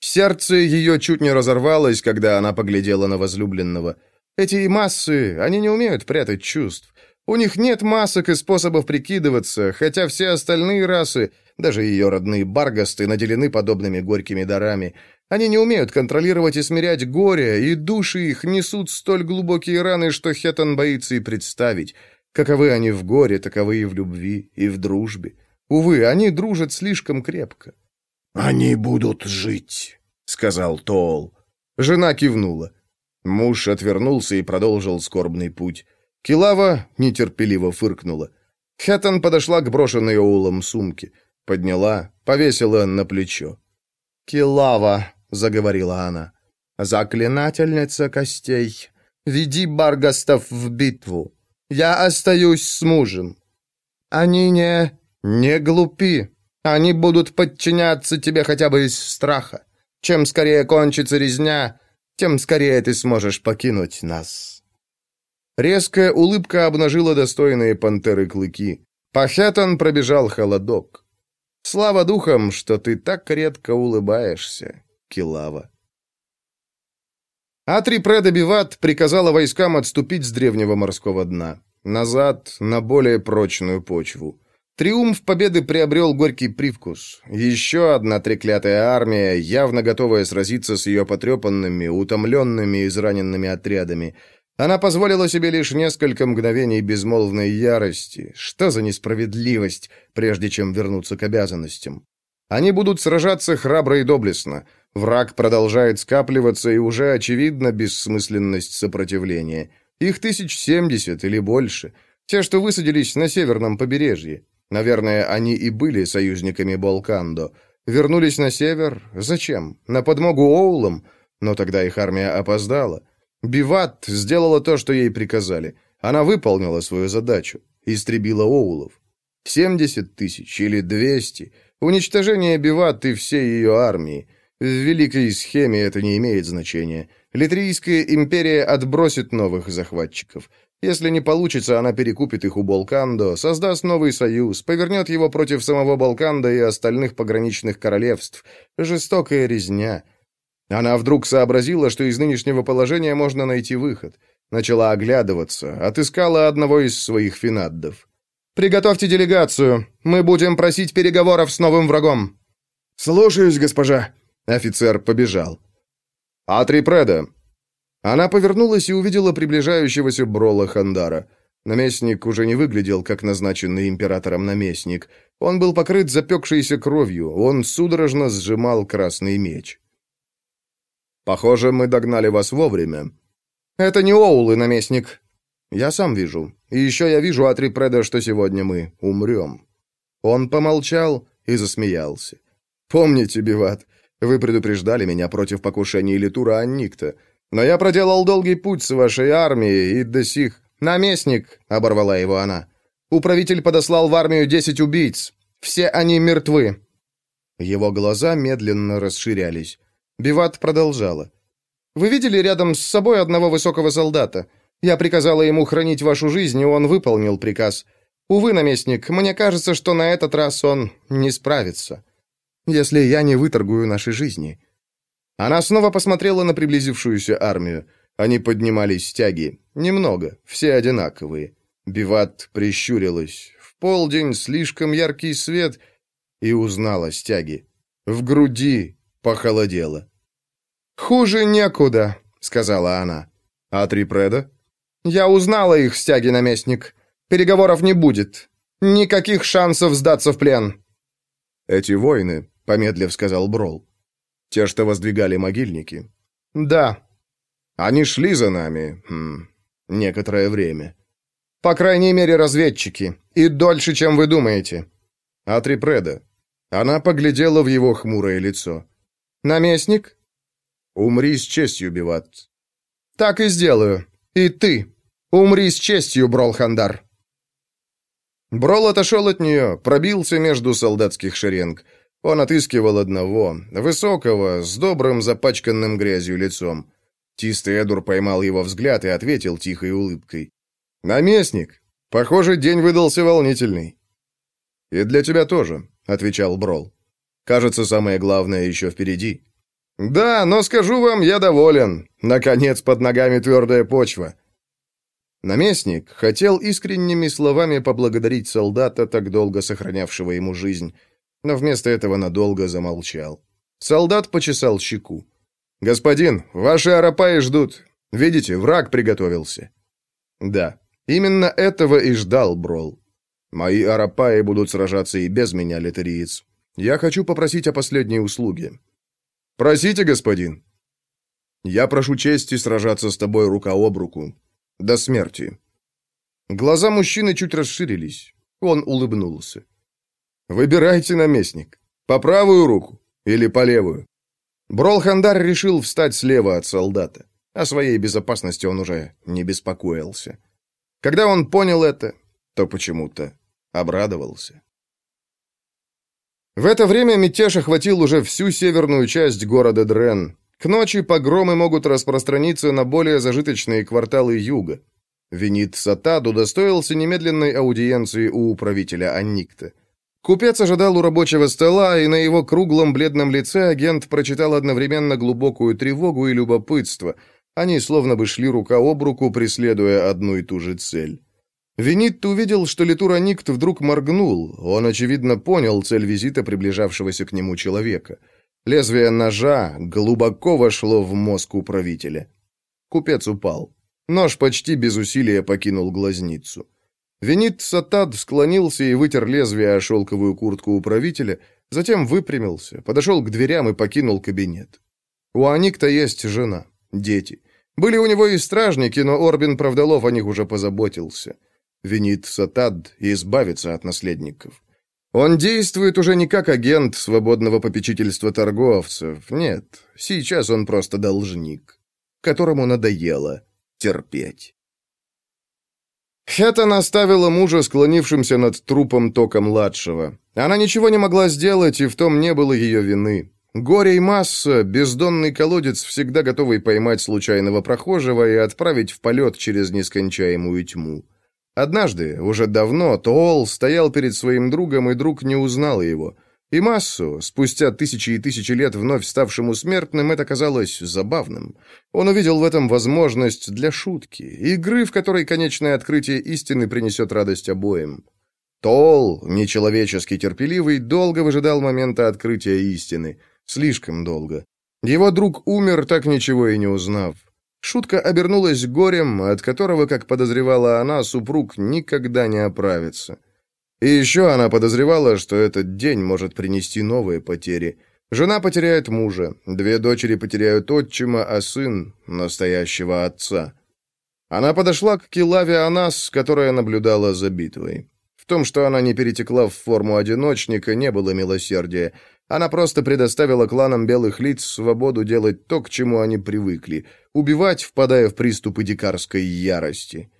Сердце ее чуть не разорвалось, когда она поглядела на возлюбленного. Эти массы, они не умеют прятать чувств. У них нет масок и способов прикидываться, хотя все остальные расы, даже ее родные баргасты, наделены подобными горькими дарами. Они не умеют контролировать и смирять горе, и души их несут столь глубокие раны, что Хеттон боится и представить. Каковы они в горе, таковы и в любви, и в дружбе. Увы, они дружат слишком крепко. «Они будут жить», — сказал Тоол. Жена кивнула. Муж отвернулся и продолжил скорбный путь. Килава нетерпеливо фыркнула. Хэттон подошла к брошенной Оулом сумке. Подняла, повесила на плечо. «Килава», — заговорила она, — «заклинательница костей, веди Баргастов в битву. Я остаюсь с мужем. Они не... не глупи. Они будут подчиняться тебе хотя бы из страха. Чем скорее кончится резня, тем скорее ты сможешь покинуть нас». Резкая улыбка обнажила достойные пантеры клыки. По Хэтон пробежал холодок. «Слава духам, что ты так редко улыбаешься, Килава». Атри Предобиват приказала войскам отступить с древнего морского дна. Назад, на более прочную почву. Триумф победы приобрел горький привкус. Еще одна треклятая армия, явно готовая сразиться с ее потрепанными, утомленными, и израненными отрядами. Она позволила себе лишь несколько мгновений безмолвной ярости. Что за несправедливость, прежде чем вернуться к обязанностям? Они будут сражаться храбро и доблестно. Враг продолжает скапливаться, и уже очевидна бессмысленность сопротивления. Их тысяч семьдесят или больше. Те, что высадились на северном побережье. Наверное, они и были союзниками Болкандо. Вернулись на север? Зачем? На подмогу Оулам? Но тогда их армия опоздала. Биват сделала то, что ей приказали. Она выполнила свою задачу. Истребила Оулов. 70 тысяч или 200. Уничтожение Биват и всей ее армии. В великой схеме это не имеет значения. Литрийская империя отбросит новых захватчиков. Если не получится, она перекупит их у Балкандо, создаст новый союз, повернет его против самого Балканда и остальных пограничных королевств. Жестокая резня. Она вдруг сообразила, что из нынешнего положения можно найти выход. Начала оглядываться, отыскала одного из своих финаддов. «Приготовьте делегацию. Мы будем просить переговоров с новым врагом». «Слушаюсь, госпожа». Офицер побежал. «Атри Преда, она повернулась и увидела приближающегося Брола Хандара. Наместник уже не выглядел, как назначенный императором наместник. Он был покрыт запекшейся кровью, он судорожно сжимал красный меч. «Похоже, мы догнали вас вовремя». «Это не Оулы, наместник». «Я сам вижу. И еще я вижу, Атрипреда, что сегодня мы умрем». Он помолчал и засмеялся. «Помните, Биват, вы предупреждали меня против покушения Литура Анникта. Но я проделал долгий путь с вашей армией и до сих... Наместник, — оборвала его она. Управитель подослал в армию десять убийц. Все они мертвы. Его глаза медленно расширялись. Биват продолжала. «Вы видели рядом с собой одного высокого солдата? Я приказала ему хранить вашу жизнь, и он выполнил приказ. Увы, наместник, мне кажется, что на этот раз он не справится. Если я не выторгую наши жизни». Она снова посмотрела на приблизившуюся армию. Они поднимались стяги. Немного, все одинаковые. Биват прищурилась. В полдень слишком яркий свет и узнала стяги. В груди похолодело. «Хуже некуда», — сказала она. «А Трипреда?» «Я узнала их, стяги, наместник. Переговоров не будет. Никаких шансов сдаться в плен». «Эти воины», — помедлив сказал Брол. «Те, что воздвигали могильники». «Да». «Они шли за нами. Хм, некоторое время». «По крайней мере, разведчики. И дольше, чем вы думаете». «А Трипреда?» Она поглядела в его хмурое лицо. «Наместник?» «Умри с честью, Биват». «Так и сделаю. И ты. Умри с честью, Бролхандар». Брол отошел от нее, пробился между солдатских шеренг. Он отыскивал одного, высокого, с добрым запачканным грязью лицом. Тистый Эдур поймал его взгляд и ответил тихой улыбкой. «Наместник, похоже, день выдался волнительный». «И для тебя тоже», — отвечал Брол. «Кажется, самое главное еще впереди». «Да, но скажу вам, я доволен. Наконец, под ногами твердая почва». Наместник хотел искренними словами поблагодарить солдата, так долго сохранявшего ему жизнь, но вместо этого надолго замолчал. Солдат почесал щеку. «Господин, ваши арапаи ждут. Видите, враг приготовился». «Да, именно этого и ждал Брол. Мои арапаи будут сражаться и без меня, литериец. Я хочу попросить о последней услуге». «Просите, господин». «Я прошу чести сражаться с тобой рука об руку. До смерти». Глаза мужчины чуть расширились. Он улыбнулся. «Выбирайте, наместник. По правую руку или по левую?» Бролхандар решил встать слева от солдата. О своей безопасности он уже не беспокоился. Когда он понял это, то почему-то обрадовался. В это время мятеж охватил уже всю северную часть города Дрен. К ночи погромы могут распространиться на более зажиточные кварталы юга. Венит Сатад удостоился немедленной аудиенции у управителя Анникта. Купец ожидал у рабочего стола, и на его круглом бледном лице агент прочитал одновременно глубокую тревогу и любопытство. Они словно бы шли рука об руку, преследуя одну и ту же цель. Венит увидел, что Литура Никт вдруг моргнул. Он, очевидно, понял цель визита приближавшегося к нему человека. Лезвие ножа глубоко вошло в мозг управителя. Купец упал. Нож почти без усилия покинул глазницу. Венит Сатад склонился и вытер лезвие о шелковую куртку управителя, затем выпрямился, подошел к дверям и покинул кабинет. У Аникта есть жена, дети. Были у него и стражники, но Орбин Правдолов о них уже позаботился. Венит Сатад избавится от наследников. Он действует уже не как агент свободного попечительства торговцев. Нет, сейчас он просто должник, которому надоело терпеть. Хета наставила мужа склонившимся над трупом Тока-младшего. Она ничего не могла сделать, и в том не было ее вины. Горе и масса, бездонный колодец, всегда готовый поймать случайного прохожего и отправить в полет через нескончаемую тьму. Однажды, уже давно, Тоол стоял перед своим другом, и друг не узнал его. И массу, спустя тысячи и тысячи лет вновь ставшему смертным, это казалось забавным. Он увидел в этом возможность для шутки, игры, в которой конечное открытие истины принесет радость обоим. Тоол, нечеловечески терпеливый, долго выжидал момента открытия истины. Слишком долго. Его друг умер, так ничего и не узнав. Шутка обернулась горем, от которого, как подозревала она, супруг никогда не оправится. И еще она подозревала, что этот день может принести новые потери. Жена потеряет мужа, две дочери потеряют отчима, а сын — настоящего отца. Она подошла к Килаве Анас, которая наблюдала за битвой. В том, что она не перетекла в форму одиночника, не было милосердия. Она просто предоставила кланам белых лиц свободу делать то, к чему они привыкли — убивать, впадая в приступы дикарской ярости.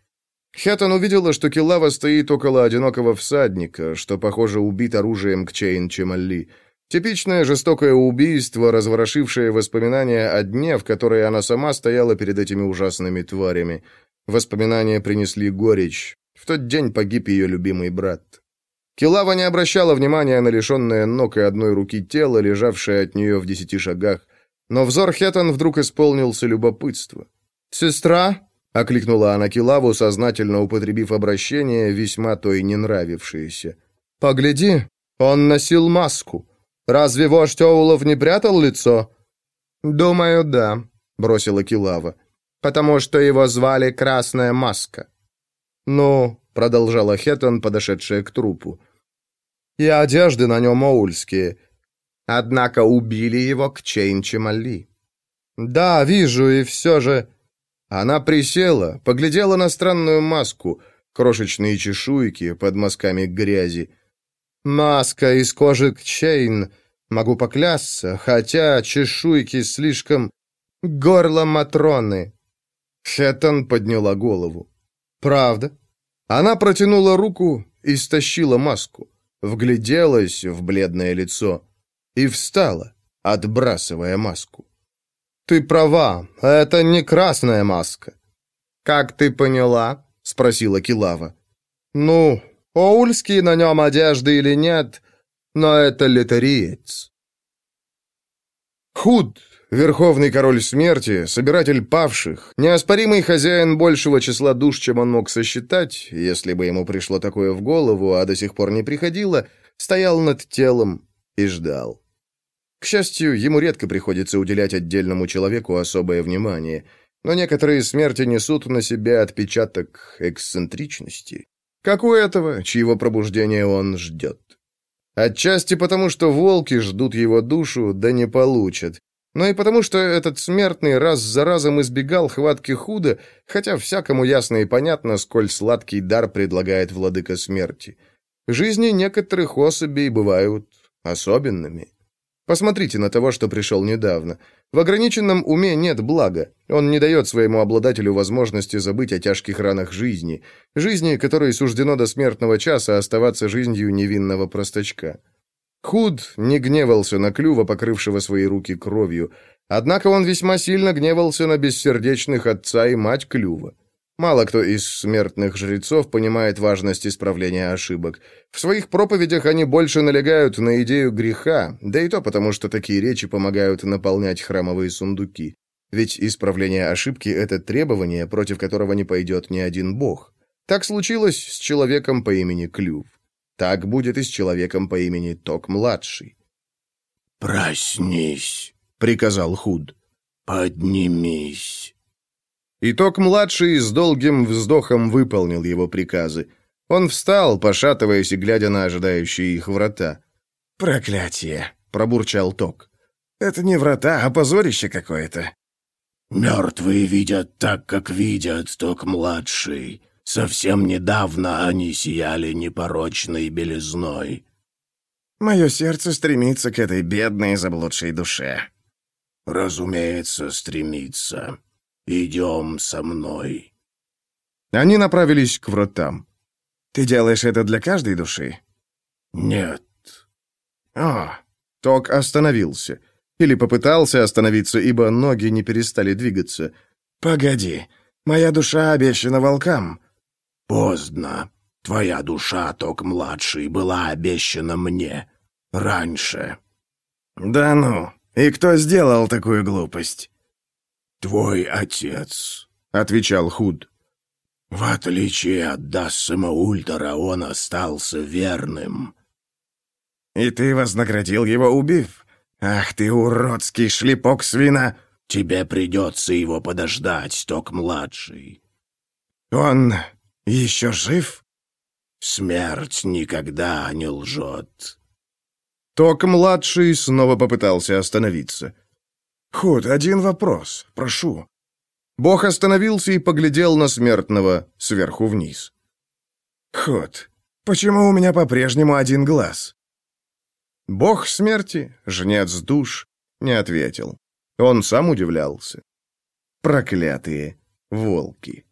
Хэттон увидела, что Килава стоит около одинокого всадника, что, похоже, убит оружием к Чейн Чемалли. Типичное жестокое убийство, разворошившее воспоминания о дне, в которой она сама стояла перед этими ужасными тварями. Воспоминания принесли горечь. В тот день погиб ее любимый брат. Килава не обращала внимания на лишенное ног и одной руки тело, лежавшее от нее в десяти шагах, но взор Хеттон вдруг исполнился любопытства. «Сестра?» — окликнула она Килаву, сознательно употребив обращение, весьма то и не нравившееся. «Погляди, он носил маску. Разве вождь Оулов не прятал лицо?» «Думаю, да», — бросила Килава, «потому что его звали Красная Маска». «Ну», — продолжала Хеттон, подошедшая к трупу, «и одежды на нем оульские. Однако убили его к Чейн-Чемали». «Да, вижу, и все же...» Она присела, поглядела на странную маску, крошечные чешуйки под мазками грязи. «Маска из кожи к Чейн, могу поклясться, хотя чешуйки слишком... Горло Матроны». Хеттон подняла голову. «Правда?» Она протянула руку и стащила маску, вгляделась в бледное лицо и встала, отбрасывая маску. «Ты права, это не красная маска». «Как ты поняла?» — спросила Килава. «Ну, оульские на нем одежды или нет, но это литариец». Худ, верховный король смерти, собиратель павших, неоспоримый хозяин большего числа душ, чем он мог сосчитать, если бы ему пришло такое в голову, а до сих пор не приходило, стоял над телом и ждал. К счастью, ему редко приходится уделять отдельному человеку особое внимание, но некоторые смерти несут на себе отпечаток эксцентричности, как у этого, чьего пробуждения он ждет. Отчасти потому, что волки ждут его душу, да не получат, но и потому, что этот смертный раз за разом избегал хватки худа, хотя всякому ясно и понятно, сколь сладкий дар предлагает владыка смерти. Жизни некоторых особей бывают особенными. Посмотрите на того, что пришел недавно. В ограниченном уме нет блага. Он не дает своему обладателю возможности забыть о тяжких ранах жизни. Жизни, которой суждено до смертного часа оставаться жизнью невинного простачка. Худ не гневался на клюва, покрывшего свои руки кровью. Однако он весьма сильно гневался на бессердечных отца и мать клюва. Мало кто из смертных жрецов понимает важность исправления ошибок. В своих проповедях они больше налегают на идею греха, да и то потому, что такие речи помогают наполнять храмовые сундуки. Ведь исправление ошибки – это требование, против которого не пойдет ни один бог. Так случилось с человеком по имени Клюв. Так будет и с человеком по имени Ток-младший. «Проснись», — приказал Худ. «Поднимись». Итог-младший с долгим вздохом выполнил его приказы. Он встал, пошатываясь и глядя на ожидающие их врата. «Проклятие!» — пробурчал Ток. «Это не врата, а позорище какое-то». «Мертвые видят так, как видят, Ток-младший. Совсем недавно они сияли непорочной белизной». «Мое сердце стремится к этой бедной заблудшей душе». «Разумеется, стремится», «Идем со мной». Они направились к вратам. «Ты делаешь это для каждой души?» «Нет». «О!» Ток остановился. Или попытался остановиться, ибо ноги не перестали двигаться. «Погоди, моя душа обещана волкам». «Поздно. Твоя душа, Ток-младший, была обещана мне. Раньше». «Да ну, и кто сделал такую глупость?» «Твой отец», — отвечал Худ. «В отличие от Дассама Ультера, он остался верным». «И ты вознаградил его, убив? Ах ты, уродский шлепок свина!» «Тебе придется его подождать, Ток-младший». «Он еще жив?» «Смерть никогда не лжет». Ток-младший снова попытался остановиться. «Худ, один вопрос, прошу». Бог остановился и поглядел на смертного сверху вниз. «Худ, почему у меня по-прежнему один глаз?» Бог смерти, жнец душ, не ответил. Он сам удивлялся. Проклятые волки.